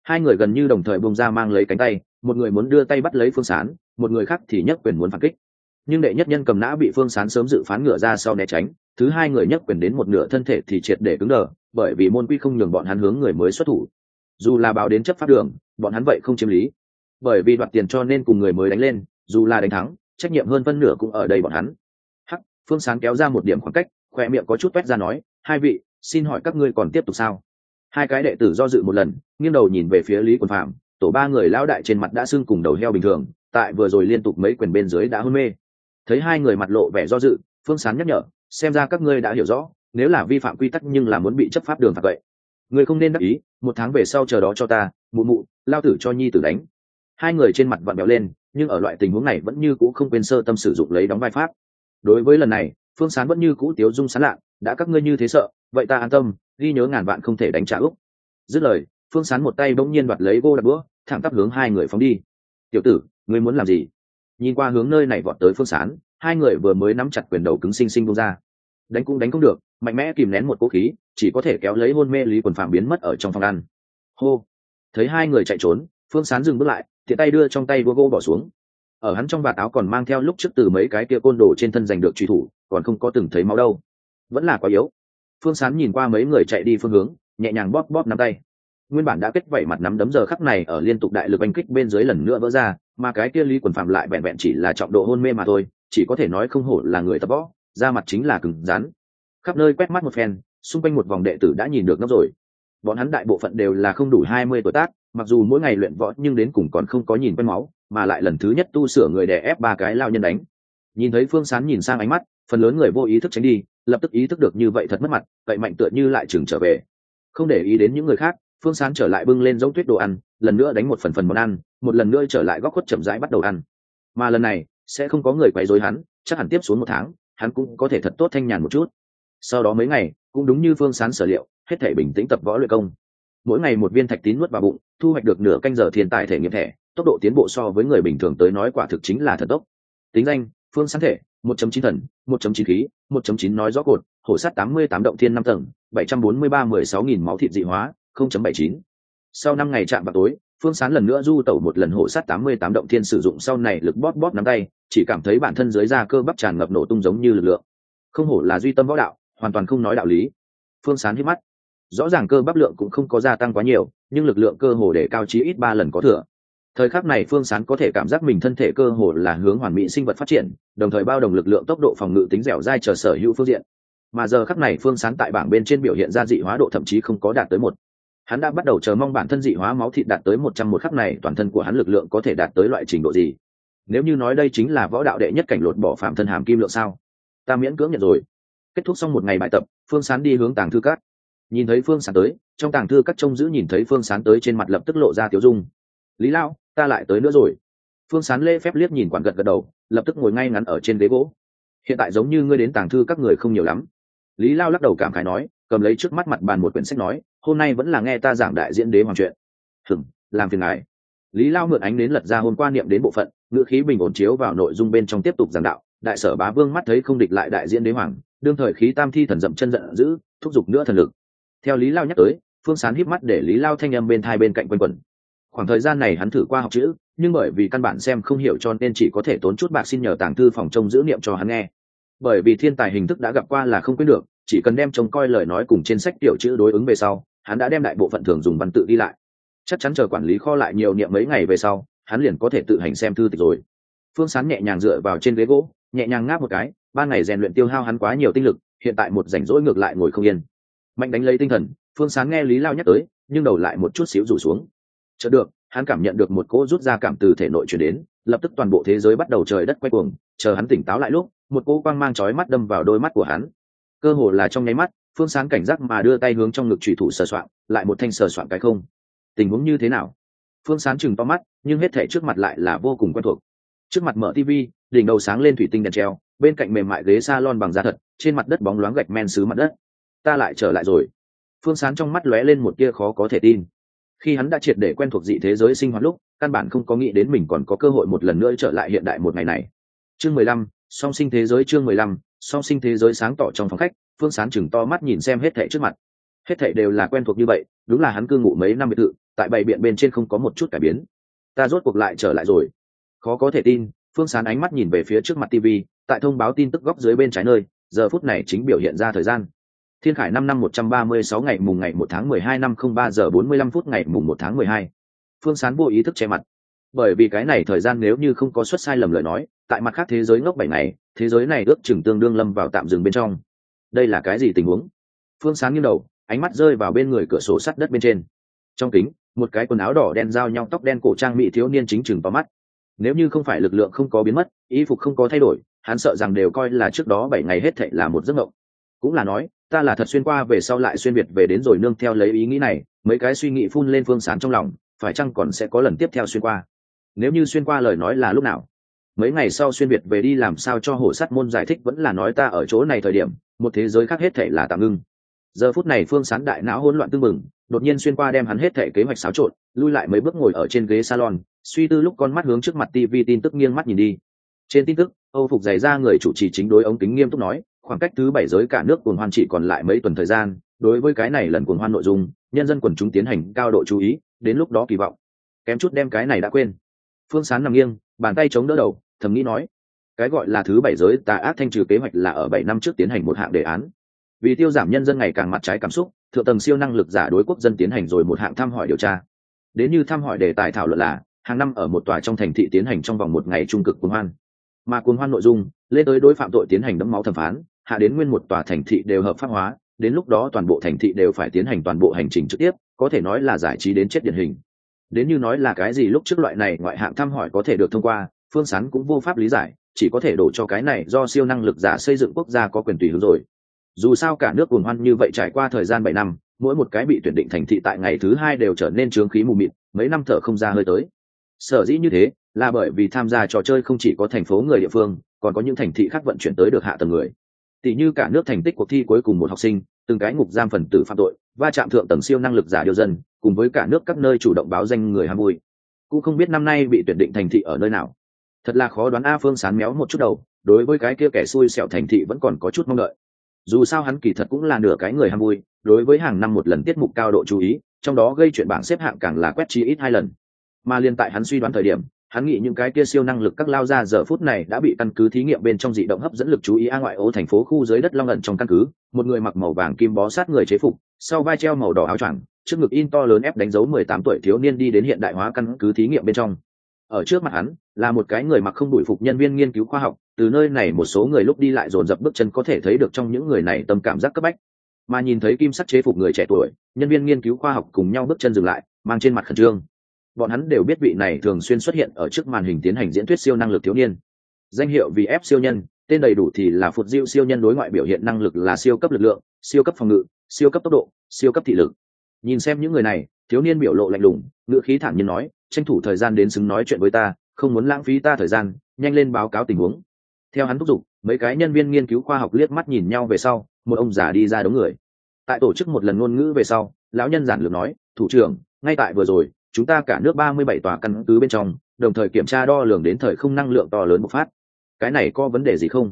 Hai người gần như đồng thời bông ra mang lấy cánh tay, một người muốn đưa tay bắt lấy phương sán, một người khác thì Nhất quyền muốn phản kích. Nhưng đệ nhất nhân cầm nã bị phương sán sớm dự phán ngựa ra sau né tránh, thứ hai người Nhất quyền đến một nửa thân thể thì triệt để cứng đờ, bởi vì môn quy không nhường bọn hắn hướng người mới xuất thủ dù là báo đến chấp pháp đường, bọn hắn vậy không chiếm lý. Bởi vì đoạt tiền cho nên cùng người mới đánh lên, dù là đánh thắng, trách nhiệm hơn phân nửa cũng ở đây bọn hắn. Hắc, phương Sáng kéo ra một điểm khoảng cách khoe miệng có chút quét ra nói, hai vị, xin hỏi các ngươi còn tiếp tục sao? Hai cái đệ tử do dự một lần, nghiêng đầu nhìn về phía lý quần phạm tổ ba người lão đại trên mặt đã sưng cùng đầu heo bình thường, tại vừa rồi liên tục mấy quyền bên dưới đã hôn mê. Thấy hai người mặt lộ vẻ do dự, phương sán nhắc nhở, xem ra các ngươi đã hiểu rõ, nếu là vi phạm quy tắc nhưng là muốn bị chấp pháp đường phạt vậy người không nên đắc ý, một tháng về sau chờ đó cho ta, mụ mụ, lao tử cho nhi tử đánh. Hai người trên mặt vặn béo lên, nhưng ở loại tình huống này vẫn như cũ không quên sơ tâm sử dụng lấy đóng vai pháp. Đối với lần này, phương sán vẫn như cũ tiếu dung sán lạ, đã các ngươi như thế sợ, vậy ta an tâm, ghi nhớ ngàn vạn không thể đánh trả úc dứt lời, phương sán một tay bỗng nhiên đoạt lấy vô đặt bữa thẳng tắp hướng hai người phóng đi. Tiểu tử, ngươi muốn làm gì? Nhìn qua hướng nơi này vọt tới phương sán, hai người vừa mới nắm chặt quyền đầu cứng xinh xinh bông ra đánh cũng đánh không được, mạnh mẽ kìm nén một cố khí, chỉ có thể kéo lấy hôn mê lý quần phạm biến mất ở trong phòng ăn. Hô! Thấy hai người chạy trốn, phương sán dừng bước lại thì tay đưa trong tay vô gô bỏ xuống. Ở hắn trong vạt áo còn mang theo lúc trước từ mấy cái kia côn đồ trên thân giành được truy thủ, còn không có từng thấy máu đâu. Vẫn là quá yếu. Phương sán nhìn qua mấy người chạy đi phương hướng, nhẹ nhàng bóp bóp nắm tay. Nguyên bản đã kết vẩy mặt nắm đấm giờ khắc này ở liên tục đại lực oanh kích bên dưới lần nữa vỡ ra, mà cái kia lý quần phạm lại vẹn vẹn chỉ là trọng độ hôn mê mà thôi, chỉ có thể nói không hổ là người tập võ da mặt chính là cứng rắn. Khắp nơi quét mắt một phen, xung quanh một vòng đệ tử đã nhìn được nó rồi. Bọn hắn đại bộ phận đều là không đủ hai mươi tuổi tác, mặc dù mỗi ngày luyện võ nhưng đến cùng còn không có nhìn quen máu, mà lại lần thứ nhất tu sửa người đè ép ba cái lao nhân đánh. Nhìn thấy phương sán nhìn sang ánh mắt, phần lớn người vô ý thức tránh đi, lập tức ý thức được như vậy thật mất mặt, vậy mạnh tựa như lại chừng trở về. Không để ý đến những người khác, phương sán trở lại bưng lên giống tuyết đồ ăn, lần nữa đánh một phần phần món ăn, một lần nữa trở lại góc khuất chậm rãi bắt đầu ăn. Mà lần này, sẽ không có người quấy rối hắn, chắc hẳn tiếp xuống một tháng hắn cũng có thể thật tốt thanh nhàn một chút. Sau đó mấy ngày, cũng đúng như phương sán sở liệu, hết thể bình tĩnh tập võ luyện công. Mỗi ngày một viên thạch tín nuốt vào bụng, thu hoạch được nửa canh giờ thiên tài thể nghiệm thẻ, tốc độ tiến bộ so với người bình thường tới nói quả thực chính là thật tốc tính danh, phương sán thể 1.9 thần 1.9 khí 1.9 nói rõ cột, hổ sát 88 động thiên năm tầng 743 16 nghìn máu thịt dị hóa 0.79. sau năm ngày chạm vào tối phương sán lần nữa du tẩu một lần hổ sát 88 động thiên sử dụng sau này lực bóp bóp nắm tay, chỉ cảm thấy bản thân dưới da cơ bắp tràn ngập nổ tung giống như lực lượng. Không hổ là duy tâm võ đạo, hoàn toàn không nói đạo lý. Phương sán hít mắt. Rõ ràng cơ bắp lượng cũng không có gia tăng quá nhiều, nhưng lực lượng cơ hồ để cao chí ít ba lần có thừa. Thời khắc này phương sán có thể cảm giác mình thân thể cơ hồ là hướng hoàn mỹ sinh vật phát triển, đồng thời bao đồng lực lượng tốc độ phòng ngự tính dẻo dai chờ sở hữu phương diện. Mà giờ khắc này phương sán tại bảng bên trên biểu hiện ra dị hóa độ thậm chí không có đạt tới một hắn đã bắt đầu chờ mong bản thân dị hóa máu thịt đạt tới một trăm một khắc này, toàn thân của hắn lực lượng có thể đạt tới loại trình độ gì? Nếu như nói đây chính là võ đạo đệ nhất cảnh lột bỏ phạm thân hàm kim lượng sao? Ta miễn cưỡng nhận rồi. Kết thúc xong một ngày bài tập, phương sán đi hướng tàng thư cát nhìn thấy phương sán tới, trong tàng thư các trông giữ nhìn thấy phương sán tới trên mặt lập tức lộ ra tiểu dung. Lý lao ta lại tới nữa rồi. Phương sán lễ phép liếc nhìn quản gật gật đầu, lập tức ngồi ngay ngắn ở trên ghế gỗ. Hiện tại giống như ngươi đến tàng thư các người không nhiều lắm. Lý lao lắc đầu cảm khải nói cầm lấy trước mắt mặt bàn một quyển sách nói, hôm nay vẫn là nghe ta giảng đại diễn đế hoàng chuyện. Thừng làm phiền ngài. Lý lao mượn ánh đến lật ra hôm qua niệm đến bộ phận, ngữ khí bình ổn chiếu vào nội dung bên trong tiếp tục giảng đạo, đại sở bá vương mắt thấy không địch lại đại diễn đế hoàng, đương thời khí tam thi thần dậm chân giận dữ, thúc giục nữa thần lực. Theo lý lao nhắc tới, phương sán híp mắt để lý lao thanh âm bên thai bên cạnh quanh quẩn. Khoảng thời gian này hắn thử qua học chữ, nhưng bởi vì căn bản xem không hiểu cho nên chỉ có thể tốn chút bạc xin nhờ tàng thư phòng trông giữ niệm cho hắn nghe. Bởi vì thiên tài hình thức đã gặp qua là không quyết được chỉ cần đem trông coi lời nói cùng trên sách tiểu chữ đối ứng về sau, hắn đã đem đại bộ phận thường dùng văn tự đi lại. Chắc chắn chờ quản lý kho lại nhiều niệm mấy ngày về sau, hắn liền có thể tự hành xem thư tịch rồi. Phương sán nhẹ nhàng dựa vào trên ghế gỗ, nhẹ nhàng ngáp một cái, ban ngày rèn luyện tiêu hao hắn quá nhiều tinh lực, hiện tại một rảnh rỗi ngược lại ngồi không yên. Mạnh đánh lấy tinh thần, phương sán nghe lý lao nhắc tới, nhưng đầu lại một chút xíu rủ xuống. Chợt được, hắn cảm nhận được một cỗ rút ra cảm từ thể nội chuyển đến, lập tức toàn bộ thế giới bắt đầu trời đất quay cuồng, chờ hắn tỉnh táo lại lúc, một cỗ quang mang chói mắt đâm vào đôi mắt của hắn cơ hồ là trong nháy mắt, phương sáng cảnh giác mà đưa tay hướng trong ngực thủy thủ sờ soạn lại một thanh sờ soạn cái không. Tình huống như thế nào? Phương sáng chừng to mắt, nhưng hết thể trước mặt lại là vô cùng quen thuộc. Trước mặt mở tv đỉnh đầu sáng lên thủy tinh đèn treo, bên cạnh mềm mại ghế s a lon bằng da thật, trên mặt đất bóng loáng gạch men xứ mặt đất. Ta lại trở lại rồi. Phương sáng trong mắt lóe lên một tia khó có thể tin. Khi hắn đã triệt để quen thuộc dị thế giới sinh hoạt lúc, căn bản không có nghĩ đến mình còn có cơ hội một lần nữa trở lại hiện đại một ngày này. Chương mười lăm, song sinh thế giới chương mười lăm song sinh thế giới sáng tỏ trong phòng khách, phương sán chừng to mắt nhìn xem hết thệ trước mặt. Hết thệ đều là quen thuộc như vậy, đúng là hắn cư ngụ mấy năm biệt thự, tại bày biện bên trên không có một chút cải biến. Ta rốt cuộc lại trở lại rồi. Khó có thể tin, phương sán ánh mắt nhìn về phía trước mặt tv tại thông báo tin tức góc dưới bên trái nơi, giờ phút này chính biểu hiện ra thời gian. Thiên khải năm năm một trăm ba mươi sáu ngày mùng ngày một tháng mười hai năm không ba giờ bốn mươi lăm phút ngày mùng một tháng mười hai. Phương sán vô ý thức che mặt bởi vì cái này thời gian nếu như không có suất sai lầm lời nói, tại mặt khác thế giới ngốc bảy ngày, thế giới này ước chừng tương đương lâm vào tạm dừng bên trong. Đây là cái gì tình huống? Phương sáng nghiêng đầu, ánh mắt rơi vào bên người cửa sổ sắt đất bên trên. Trong kính, một cái quần áo đỏ đen giao nhau, tóc đen cổ trang mỹ thiếu niên chính chừng vào mắt. Nếu như không phải lực lượng không có biến mất, y phục không có thay đổi, hắn sợ rằng đều coi là trước đó bảy ngày hết thệ là một giấc mộng. Cũng là nói, ta là thật xuyên qua về sau lại xuyên việt về đến rồi nương theo lấy ý nghĩ này, mấy cái suy nghĩ phun lên phương sán trong lòng, phải chăng còn sẽ có lần tiếp theo xuyên qua? Nếu như xuyên qua lời nói là lúc nào? Mấy ngày sau xuyên việt về đi làm sao cho hổ sắt môn giải thích vẫn là nói ta ở chỗ này thời điểm, một thế giới khác hết thể là tạm ngưng. Giờ phút này phương sán đại não hỗn loạn tưng mừng đột nhiên xuyên qua đem hắn hết thể kế hoạch xáo trộn, lui lại mấy bước ngồi ở trên ghế salon, suy tư lúc con mắt hướng trước mặt tv tin tức nghiêng mắt nhìn đi. Trên tin tức, âu phục giày ra người chủ trì chính đối ống kính nghiêm túc nói, khoảng cách thứ bảy giới cả nước cuồng hoan chỉ còn lại mấy tuần thời gian, đối với cái này lần cuồng hoan nội dung, nhân dân quần chúng tiến hành cao độ chú ý, đến lúc đó kỳ vọng. Kém chút đem cái này đã quên phương sán nằm nghiêng, bàn tay chống đỡ đầu, thầm nghĩ nói, cái gọi là thứ bảy giới, tà ác thanh trừ kế hoạch là ở bảy năm trước tiến hành một hạng đề án. Vì tiêu giảm nhân dân ngày càng mặt trái cảm xúc, thượng tầng siêu năng lực giả đối quốc dân tiến hành rồi một hạng thăm hỏi điều tra. Đến như thăm hỏi đề tài thảo luận là, hàng năm ở một tòa trong thành thị tiến hành trong vòng một ngày trung cực cuồng hoan. Mà cuồng hoan nội dung, lên tới đối phạm tội tiến hành đẫm máu thẩm phán, hạ đến nguyên một tòa thành thị đều hợp pháp hóa, đến lúc đó toàn bộ thành thị đều phải tiến hành toàn bộ hành trình trực tiếp, có thể nói là giải trí đến chết điển hình đến như nói là cái gì lúc trước loại này ngoại hạng thăm hỏi có thể được thông qua, phương sán cũng vô pháp lý giải, chỉ có thể đổ cho cái này do siêu năng lực giả xây dựng quốc gia có quyền tùy hướng rồi. Dù sao cả nước cuồng hoan như vậy trải qua thời gian bảy năm, mỗi một cái bị tuyển định thành thị tại ngày thứ hai đều trở nên trướng khí mù mịt, mấy năm thở không ra hơi tới. Sở dĩ như thế, là bởi vì tham gia trò chơi không chỉ có thành phố người địa phương, còn có những thành thị khác vận chuyển tới được hạ tầng người. Tỷ như cả nước thành tích cuộc thi cuối cùng một học sinh, từng cái ngục giam phần tử phạm tội, va chạm thượng tầng siêu năng lực giả điều dân cùng với cả nước các nơi chủ động báo danh người ham vui. Cũng không biết năm nay bị tuyển định thành thị ở nơi nào. Thật là khó đoán a phương sán méo một chút đầu, đối với cái kia kẻ xui xẻo thành thị vẫn còn có chút mong đợi. Dù sao hắn kỳ thật cũng là nửa cái người ham vui, đối với hàng năm một lần tiết mục cao độ chú ý, trong đó gây chuyện bảng xếp hạng càng là quét chi ít hai lần. Mà liên tại hắn suy đoán thời điểm, hắn nghĩ những cái kia siêu năng lực các lao ra giờ phút này đã bị căn cứ thí nghiệm bên trong dị động hấp dẫn lực chú ý a ngoại ô thành phố khu dưới đất long ẩn trong căn cứ, một người mặc màu vàng kim bó sát người chế phục, sau vai treo màu đỏ áo choàng trước ngực in to lớn ép đánh dấu mười tám tuổi thiếu niên đi đến hiện đại hóa căn cứ thí nghiệm bên trong. Ở trước mặt hắn, là một cái người mặc không đuổi phục nhân viên nghiên cứu khoa học, từ nơi này một số người lúc đi lại dồn dập bước chân có thể thấy được trong những người này tâm cảm giác cấp bách. Mà nhìn thấy kim sắc chế phục người trẻ tuổi, nhân viên nghiên cứu khoa học cùng nhau bước chân dừng lại, mang trên mặt khẩn trương. Bọn hắn đều biết vị này thường xuyên xuất hiện ở trước màn hình tiến hành diễn thuyết siêu năng lực thiếu niên. Danh hiệu vì ép siêu nhân, tên đầy đủ thì là phụt diêu siêu nhân đối ngoại biểu hiện năng lực là siêu cấp lực lượng, siêu cấp phòng ngự, siêu cấp tốc độ, siêu cấp thị lực nhìn xem những người này, thiếu niên biểu lộ lạnh lùng, ngữ khí thản nhiên nói, tranh thủ thời gian đến xứng nói chuyện với ta, không muốn lãng phí ta thời gian, nhanh lên báo cáo tình huống. Theo hắn thúc giục, mấy cái nhân viên nghiên cứu khoa học liếc mắt nhìn nhau về sau, một ông già đi ra đống người. Tại tổ chức một lần ngôn ngữ về sau, lão nhân giản lược nói, thủ trưởng, ngay tại vừa rồi, chúng ta cả nước ba mươi bảy tòa căn cứ bên trong, đồng thời kiểm tra đo lường đến thời không năng lượng to lớn bộc phát. Cái này có vấn đề gì không?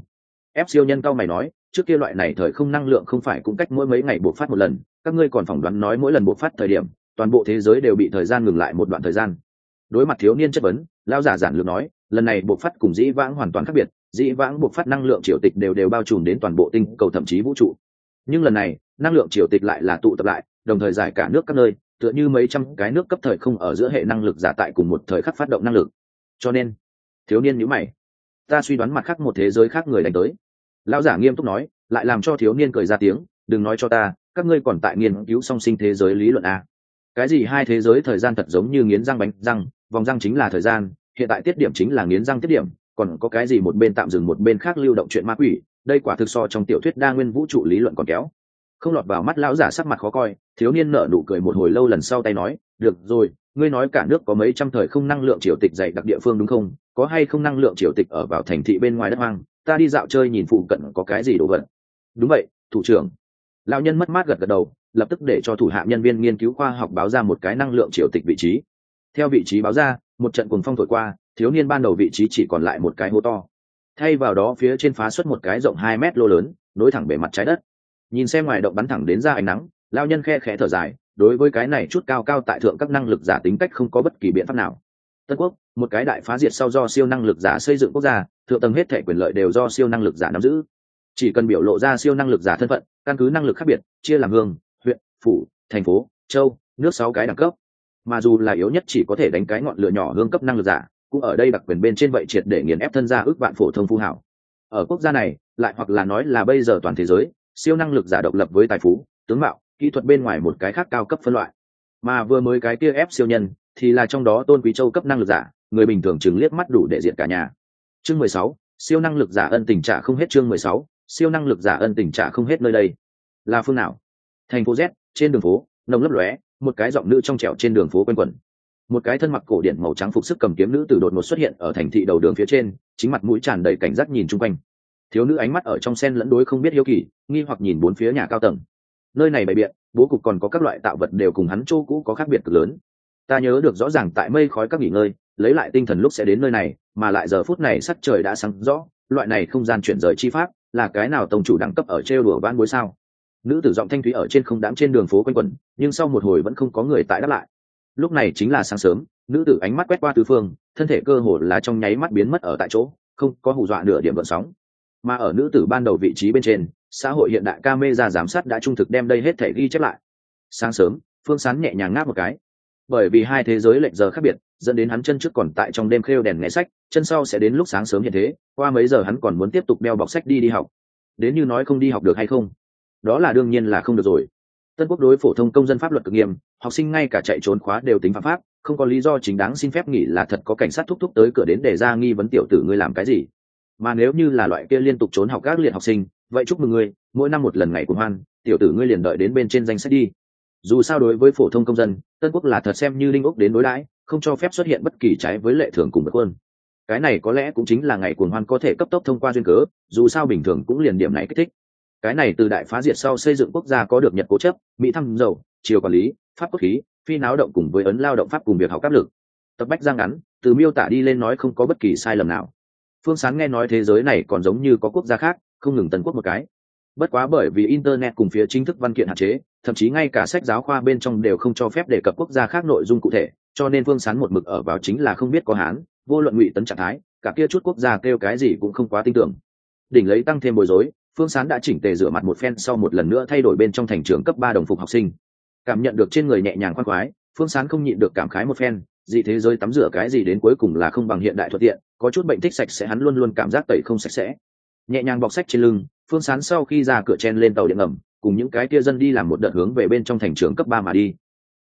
Ép siêu nhân cao mày nói trước kia loại này thời không năng lượng không phải cũng cách mỗi mấy ngày bộc phát một lần, các ngươi còn phỏng đoán nói mỗi lần bộc phát thời điểm, toàn bộ thế giới đều bị thời gian ngừng lại một đoạn thời gian. Đối mặt thiếu niên chất vấn lao giả giản lược nói, lần này buộc phát cùng dĩ vãng hoàn toàn khác biệt, dĩ vãng buộc phát năng lượng triều tịch đều đều bao trùm đến toàn bộ tinh cầu thậm chí vũ trụ. Nhưng lần này, năng lượng triều tịch lại là tụ tập lại, đồng thời giải cả nước các nơi, tựa như mấy trăm cái nước cấp thời không ở giữa hệ năng lực giả tại cùng một thời khắc phát động năng lực. Cho nên, thiếu niên nhữ mày. Ta suy đoán mặt khác một thế giới khác người đánh tới lão giả nghiêm túc nói, lại làm cho thiếu niên cười ra tiếng, đừng nói cho ta, các ngươi còn tại nghiên cứu song sinh thế giới lý luận a cái gì hai thế giới thời gian thật giống như nghiến răng bánh răng, vòng răng chính là thời gian, hiện tại tiết điểm chính là nghiến răng tiết điểm, còn có cái gì một bên tạm dừng một bên khác lưu động chuyện ma quỷ, đây quả thực so trong tiểu thuyết đa nguyên vũ trụ lý luận còn kéo. Không lọt vào mắt lão giả sắc mặt khó coi, thiếu niên nở nụ cười một hồi lâu lần sau tay nói, được rồi, ngươi nói cả nước có mấy trăm thời không năng lượng triều tịch dày đặc địa phương đúng không? Có hay không năng lượng triều tịch ở vào thành thị bên ngoài đất hoang? Ta đi dạo chơi nhìn phụ cận có cái gì đồ vật. Đúng vậy, thủ trưởng. Lão nhân mất mát gật gật đầu, lập tức để cho thủ hạ nhân viên nghiên cứu khoa học báo ra một cái năng lượng triều tịch vị trí. Theo vị trí báo ra, một trận cuồng phong thổi qua, thiếu niên ban đầu vị trí chỉ còn lại một cái hố to. Thay vào đó phía trên phá xuất một cái rộng hai mét lô lớn, nối thẳng bề mặt trái đất. Nhìn xem ngoài động bắn thẳng đến ra ánh nắng lao nhân khe khẽ thở dài, đối với cái này chút cao cao tại thượng các năng lực giả tính cách không có bất kỳ biện pháp nào. Tân quốc, một cái đại phá diệt sau do siêu năng lực giả xây dựng quốc gia thượng tầng hết thể quyền lợi đều do siêu năng lực giả nắm giữ. Chỉ cần biểu lộ ra siêu năng lực giả thân phận, căn cứ năng lực khác biệt, chia làm hương, huyện, phủ, thành phố, châu, nước sáu cái đẳng cấp. Mà dù là yếu nhất chỉ có thể đánh cái ngọn lửa nhỏ hương cấp năng lực giả, cũng ở đây đặc quyền bên trên vậy triệt để nghiền ép thân gia ước vạn phổ thông phu hảo. Ở quốc gia này, lại hoặc là nói là bây giờ toàn thế giới, siêu năng lực giả độc lập với tài phú, tướng mạo, kỹ thuật bên ngoài một cái khác cao cấp phân loại. Mà vừa mới cái kia ép siêu nhân, thì là trong đó tôn quý châu cấp năng lực giả, người bình thường chừng liếc mắt đủ để diện cả nhà chương mười sáu, siêu năng lực giả ân tình trả không hết chương mười sáu, siêu năng lực giả ân tình trả không hết nơi đây. Là phương nào? Thành phố z, trên đường phố, nồng lấp lóe, một cái giọng nữ trong trẻo trên đường phố quen quẩn. Một cái thân mặc cổ điển màu trắng phục sức cầm kiếm nữ từ đột ngột xuất hiện ở thành thị đầu đường phía trên, chính mặt mũi tràn đầy cảnh giác nhìn chung quanh. Thiếu nữ ánh mắt ở trong sen lẫn đối không biết hiếu kỳ, nghi hoặc nhìn bốn phía nhà cao tầng. Nơi này bày biện, bố cục còn có các loại tạo vật đều cùng hắn chỗ cũ có khác biệt cực lớn. Ta nhớ được rõ ràng tại mây khói các nghỉ ngơi lấy lại tinh thần lúc sẽ đến nơi này, mà lại giờ phút này sắc trời đã sáng rõ, loại này không gian chuyển rời chi pháp là cái nào tông chủ đẳng cấp ở trêu đùa van bối sao? Nữ tử giọng thanh thúy ở trên không đám trên đường phố quanh quẩn, nhưng sau một hồi vẫn không có người tại đáp lại. Lúc này chính là sáng sớm, nữ tử ánh mắt quét qua tứ phương, thân thể cơ hồ là trong nháy mắt biến mất ở tại chỗ, không có hù dọa nửa điểm vận sóng. Mà ở nữ tử ban đầu vị trí bên trên, xã hội hiện đại camera giám sát đã trung thực đem đây hết thể ghi chép lại. Sáng sớm, phương sán nhẹ nhàng ngáp một cái bởi vì hai thế giới lệch giờ khác biệt, dẫn đến hắn chân trước còn tại trong đêm khêu đèn nghe sách, chân sau sẽ đến lúc sáng sớm hiện thế, qua mấy giờ hắn còn muốn tiếp tục đeo bọc sách đi đi học. Đến như nói không đi học được hay không? Đó là đương nhiên là không được rồi. Tân quốc đối phổ thông công dân pháp luật cực nghiêm, học sinh ngay cả chạy trốn khóa đều tính phạm pháp, không có lý do chính đáng xin phép nghỉ là thật có cảnh sát thúc thúc tới cửa đến để ra nghi vấn tiểu tử ngươi làm cái gì. Mà nếu như là loại kia liên tục trốn học các liệt học sinh, vậy chúc mừng ngươi, mỗi năm một lần ngày của hoan, tiểu tử ngươi liền đợi đến bên trên danh sách đi dù sao đối với phổ thông công dân, tân quốc là thật xem như linh ốc đến đối đãi, không cho phép xuất hiện bất kỳ trái với lệ thường cùng bất quân. Cái này có lẽ cũng chính là ngày cuồng hoan có thể cấp tốc thông qua duyên cớ, dù sao bình thường cũng liền điểm này kích thích. Cái này từ đại phá diệt sau xây dựng quốc gia có được nhật cố chấp, mỹ thăm dầu chiều quản lý, pháp quốc khí, phi náo động cùng với ấn lao động pháp cùng việc học áp lực. Tập bách giang ngắn, từ miêu tả đi lên nói không có bất kỳ sai lầm nào. Phương sáng nghe nói thế giới này còn giống như có quốc gia khác, không ngừng tần quốc một cái. Bất quá bởi vì internet cùng phía chính thức văn kiện hạn chế thậm chí ngay cả sách giáo khoa bên trong đều không cho phép đề cập quốc gia khác nội dung cụ thể, cho nên phương sán một mực ở vào chính là không biết có hán, vô luận ngụy tấn trạng thái, cả kia chút quốc gia kêu cái gì cũng không quá tin tưởng. Đỉnh lấy tăng thêm bối rối, phương sán đã chỉnh tề rửa mặt một phen sau một lần nữa thay đổi bên trong thành trường cấp ba đồng phục học sinh. Cảm nhận được trên người nhẹ nhàng khoan khoái, phương sán không nhịn được cảm khái một phen, dị thế giới tắm rửa cái gì đến cuối cùng là không bằng hiện đại thuận tiện, có chút bệnh thích sạch sẽ hắn luôn luôn cảm giác tẩy không sạch sẽ. Nhẹ nhàng bọc sách trên lưng, phương sán sau khi ra cửa chen lên tàu điện ngầm cùng những cái kia dân đi làm một đợt hướng về bên trong thành trường cấp ba mà đi.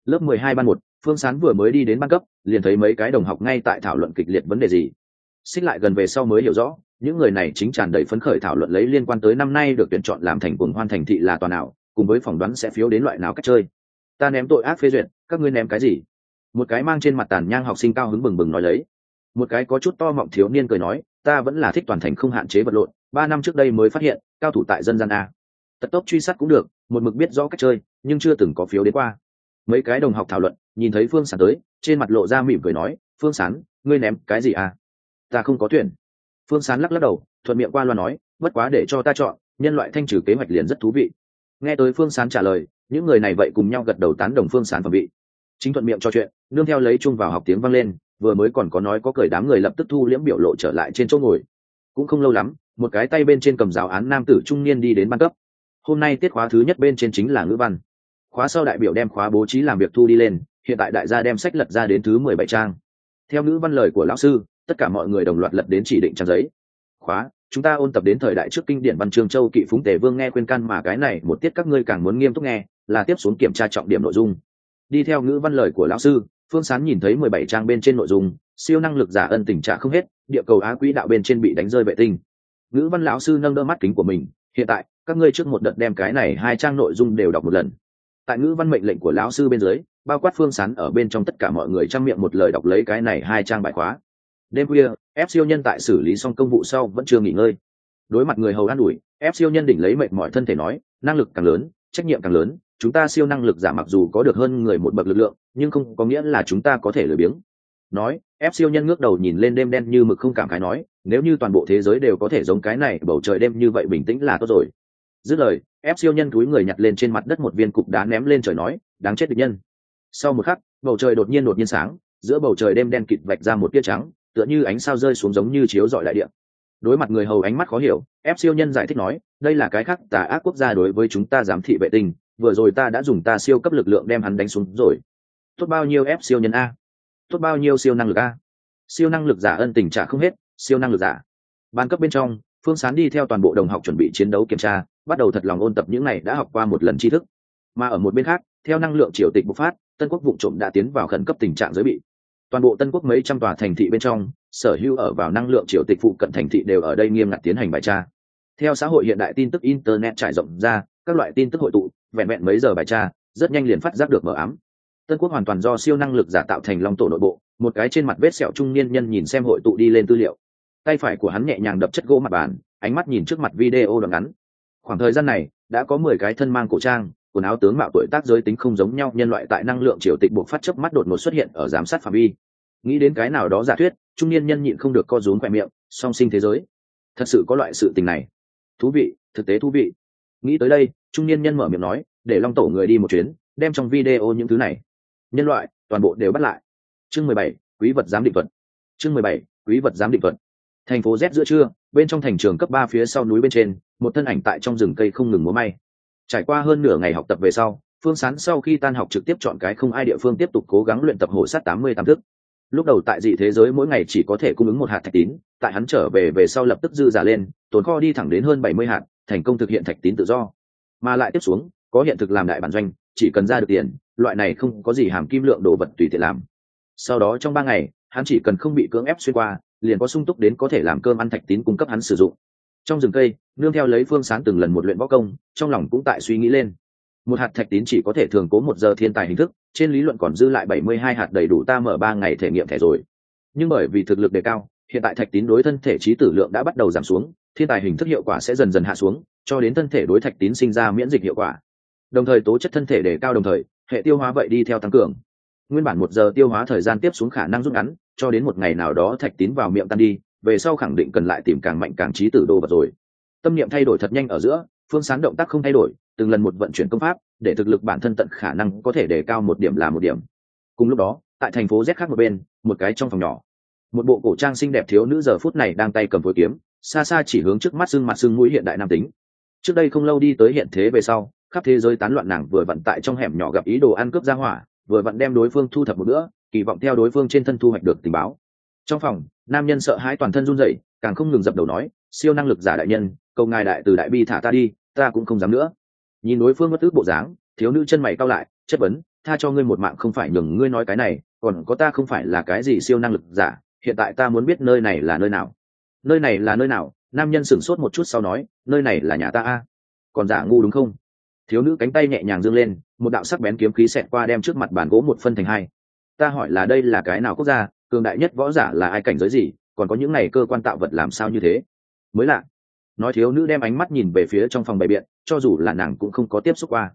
Lớp mười hai ban một, phương sán vừa mới đi đến ban cấp, liền thấy mấy cái đồng học ngay tại thảo luận kịch liệt vấn đề gì. Xích lại gần về sau mới hiểu rõ, những người này chính tràn đầy phấn khởi thảo luận lấy liên quan tới năm nay được tuyển chọn làm thành cuồng hoan thành thị là toàn nào, cùng với phỏng đoán sẽ phiếu đến loại nào cách chơi. Ta ném tội ác phê duyệt, các ngươi ném cái gì? Một cái mang trên mặt tàn nhang học sinh cao hứng bừng bừng nói lấy. Một cái có chút to mọng thiếu niên cười nói, ta vẫn là thích toàn thành không hạn chế vật lộn, ba năm trước đây mới phát hiện, cao thủ tại dân gian a tật tốc truy sát cũng được, một mực biết rõ cách chơi, nhưng chưa từng có phiếu đến qua. Mấy cái đồng học thảo luận, nhìn thấy phương sán tới, trên mặt lộ ra mỉm cười nói, phương sán, ngươi ném cái gì à? Ta không có tuyển. Phương sán lắc lắc đầu, thuận miệng qua loa nói, bất quá để cho ta chọn, nhân loại thanh trừ kế hoạch liền rất thú vị. Nghe tới phương sán trả lời, những người này vậy cùng nhau gật đầu tán đồng phương sán phẩm vị. Chính thuận miệng cho chuyện, nương theo lấy chung vào học tiếng vang lên, vừa mới còn có nói có cười đám người lập tức thu liễm biểu lộ trở lại trên chỗ ngồi. Cũng không lâu lắm, một cái tay bên trên cầm giáo án nam tử trung niên đi đến ban cấp hôm nay tiết khóa thứ nhất bên trên chính là ngữ văn. Khóa sau đại biểu đem khóa bố trí làm việc thu đi lên, hiện tại đại gia đem sách lật ra đến thứ mười bảy trang. Theo ngữ văn lời của lão sư, tất cả mọi người đồng loạt lật đến chỉ định trang giấy. Khóa, chúng ta ôn tập đến thời đại trước kinh điển văn chương châu kỵ phúng tề vương nghe khuyên can mà cái này một tiết các ngươi càng muốn nghiêm túc nghe, là tiếp xuống kiểm tra trọng điểm nội dung. Đi theo ngữ văn lời của lão sư, phương sán nhìn thấy mười bảy trang bên trên nội dung, siêu năng lực giả ân tình trạng không hết, địa cầu á quỹ đạo bên trên bị đánh rơi vệ tinh. Ngữ văn lão sư nâng đỡ mắt kính của mình, hiện tại các ngươi trước một đợt đem cái này hai trang nội dung đều đọc một lần. Tại ngữ văn mệnh lệnh của lão sư bên dưới, bao quát phương sán ở bên trong tất cả mọi người trang miệng một lời đọc lấy cái này hai trang bài khóa. Đêm khuya ép siêu nhân tại xử lý xong công vụ sau vẫn chưa nghỉ ngơi. Đối mặt người hầu an ủi ép siêu nhân đỉnh lấy mệnh mọi thân thể nói, năng lực càng lớn, trách nhiệm càng lớn, chúng ta siêu năng lực giả mặc dù có được hơn người một bậc lực lượng, nhưng không có nghĩa là chúng ta có thể lười biếng. Nói ép siêu nhân ngước đầu nhìn lên đêm đen như mực không cảm khái nói, nếu như toàn bộ thế giới đều có thể giống cái này, bầu trời đêm như vậy bình tĩnh là tốt rồi dứt lời, ép siêu nhân túi người nhặt lên trên mặt đất một viên cục đá ném lên trời nói, đáng chết địch nhân. Sau một khắc, bầu trời đột nhiên đột nhiên sáng, giữa bầu trời đêm đen kịt vạch ra một tia trắng, tựa như ánh sao rơi xuống giống như chiếu dọi đại địa. Đối mặt người hầu ánh mắt khó hiểu, ép siêu nhân giải thích nói, đây là cái khác tà ác quốc gia đối với chúng ta giám thị vệ tinh, vừa rồi ta đã dùng ta siêu cấp lực lượng đem hắn đánh xuống rồi. Tốt bao nhiêu ép siêu nhân a? Tốt bao nhiêu siêu năng lực a? Siêu năng lực giả ân tình trả không hết, siêu năng lực giả. Ban cấp bên trong, phương sán đi theo toàn bộ đồng học chuẩn bị chiến đấu kiểm tra bắt đầu thật lòng ôn tập những này đã học qua một lần tri thức. Mà ở một bên khác, theo năng lượng triều tịch bộc phát, tân quốc vụ trộm đã tiến vào khẩn cấp tình trạng giới bị. Toàn bộ tân quốc mấy trăm tòa thành thị bên trong, sở hữu ở vào năng lượng triều tịch phụ cận thành thị đều ở đây nghiêm ngặt tiến hành bài tra. Theo xã hội hiện đại tin tức internet trải rộng ra, các loại tin tức hội tụ, vẹn vẹn mấy giờ bài tra, rất nhanh liền phát giác được mờ ám. Tân quốc hoàn toàn do siêu năng lực giả tạo thành long tổ nội bộ, một cái trên mặt vết sẹo trung niên nhân nhìn xem hội tụ đi lên tư liệu. Tay phải của hắn nhẹ nhàng đập chất gỗ mặt bàn, ánh mắt nhìn trước mặt video đoạn ngắn khoảng thời gian này, đã có mười cái thân mang cổ trang, quần áo tướng mạo tuổi tác giới tính không giống nhau, nhân loại tại năng lượng triều tịch buộc phát chớp mắt đột ngột xuất hiện ở giám sát phạm vi. Nghĩ đến cái nào đó giả thuyết, trung niên nhân nhịn không được co rúm khoe miệng, song sinh thế giới. Thật sự có loại sự tình này. Thú vị, thực tế thú vị. Nghĩ tới đây, trung niên nhân mở miệng nói, để long tổ người đi một chuyến, đem trong video những thứ này. Nhân loại, toàn bộ đều bắt lại. Chương mười bảy, quý vật giám định thuật. Chương mười bảy, quý vật giám định thuật. Thành phố z giữa trưa, bên trong thành trường cấp ba phía sau núi bên trên một thân ảnh tại trong rừng cây không ngừng múa may. Trải qua hơn nửa ngày học tập về sau, phương sán sau khi tan học trực tiếp chọn cái không ai địa phương tiếp tục cố gắng luyện tập hổ sát tám mươi tám thức. Lúc đầu tại dị thế giới mỗi ngày chỉ có thể cung ứng một hạt thạch tín, tại hắn trở về về sau lập tức dư giả lên, tồn kho đi thẳng đến hơn bảy mươi hạt, thành công thực hiện thạch tín tự do. Mà lại tiếp xuống, có hiện thực làm đại bản doanh, chỉ cần ra được tiền, loại này không có gì hàm kim lượng đồ vật tùy tiện làm. Sau đó trong ba ngày, hắn chỉ cần không bị cưỡng ép xuyên qua, liền có sung túc đến có thể làm cơm ăn thạch tín cung cấp hắn sử dụng trong rừng cây, nương theo lấy phương sáng từng lần một luyện võ công, trong lòng cũng tại suy nghĩ lên. Một hạt thạch tín chỉ có thể thường cố một giờ thiên tài hình thức, trên lý luận còn dư lại bảy mươi hai hạt đầy đủ ta mở ba ngày thể nghiệm thẻ rồi. Nhưng bởi vì thực lực đề cao, hiện tại thạch tín đối thân thể trí tử lượng đã bắt đầu giảm xuống, thiên tài hình thức hiệu quả sẽ dần dần hạ xuống, cho đến thân thể đối thạch tín sinh ra miễn dịch hiệu quả. Đồng thời tố chất thân thể đề cao đồng thời, hệ tiêu hóa vậy đi theo tăng cường. Nguyên bản một giờ tiêu hóa thời gian tiếp xuống khả năng rút ngắn, cho đến một ngày nào đó thạch tín vào miệng tan đi về sau khẳng định cần lại tìm càng mạnh càng trí tử đồ vật rồi. Tâm niệm thay đổi thật nhanh ở giữa, phương sán động tác không thay đổi, từng lần một vận chuyển công pháp, để thực lực bản thân tận khả năng có thể đề cao một điểm là một điểm. Cùng lúc đó, tại thành phố z khác một bên, một cái trong phòng nhỏ. Một bộ cổ trang xinh đẹp thiếu nữ giờ phút này đang tay cầm phối kiếm, xa xa chỉ hướng trước mắt xương mặt xương mũi hiện đại nam tính. Trước đây không lâu đi tới hiện thế về sau, khắp thế giới tán loạn nàng vừa vận tại trong hẻm nhỏ gặp ý đồ ăn cướp ra hỏa, vừa vận đem đối phương thu thập một nữa kỳ vọng theo đối phương trên thân thu hoạch được tình báo. Trong phòng nam nhân sợ hãi toàn thân run rẩy, càng không ngừng dập đầu nói, siêu năng lực giả đại nhân, cầu ngài đại từ đại bi thả ta đi, ta cũng không dám nữa. Nhìn đối phương bất ước bộ dáng, thiếu nữ chân mày cao lại, chất vấn, tha cho ngươi một mạng không phải nhường ngươi nói cái này, còn có ta không phải là cái gì siêu năng lực giả, hiện tại ta muốn biết nơi này là nơi nào. Nơi này là nơi nào? Nam nhân sửng sốt một chút sau nói, nơi này là nhà ta a. Còn giả ngu đúng không? Thiếu nữ cánh tay nhẹ nhàng dương lên, một đạo sắc bén kiếm khí xẹt qua đem trước mặt bàn gỗ một phân thành hai. Ta hỏi là đây là cái nào quốc gia cường đại nhất võ giả là ai cảnh giới gì, còn có những này cơ quan tạo vật làm sao như thế? Mới lạ, nói thiếu nữ đem ánh mắt nhìn về phía trong phòng bày biện, cho dù là nàng cũng không có tiếp xúc qua.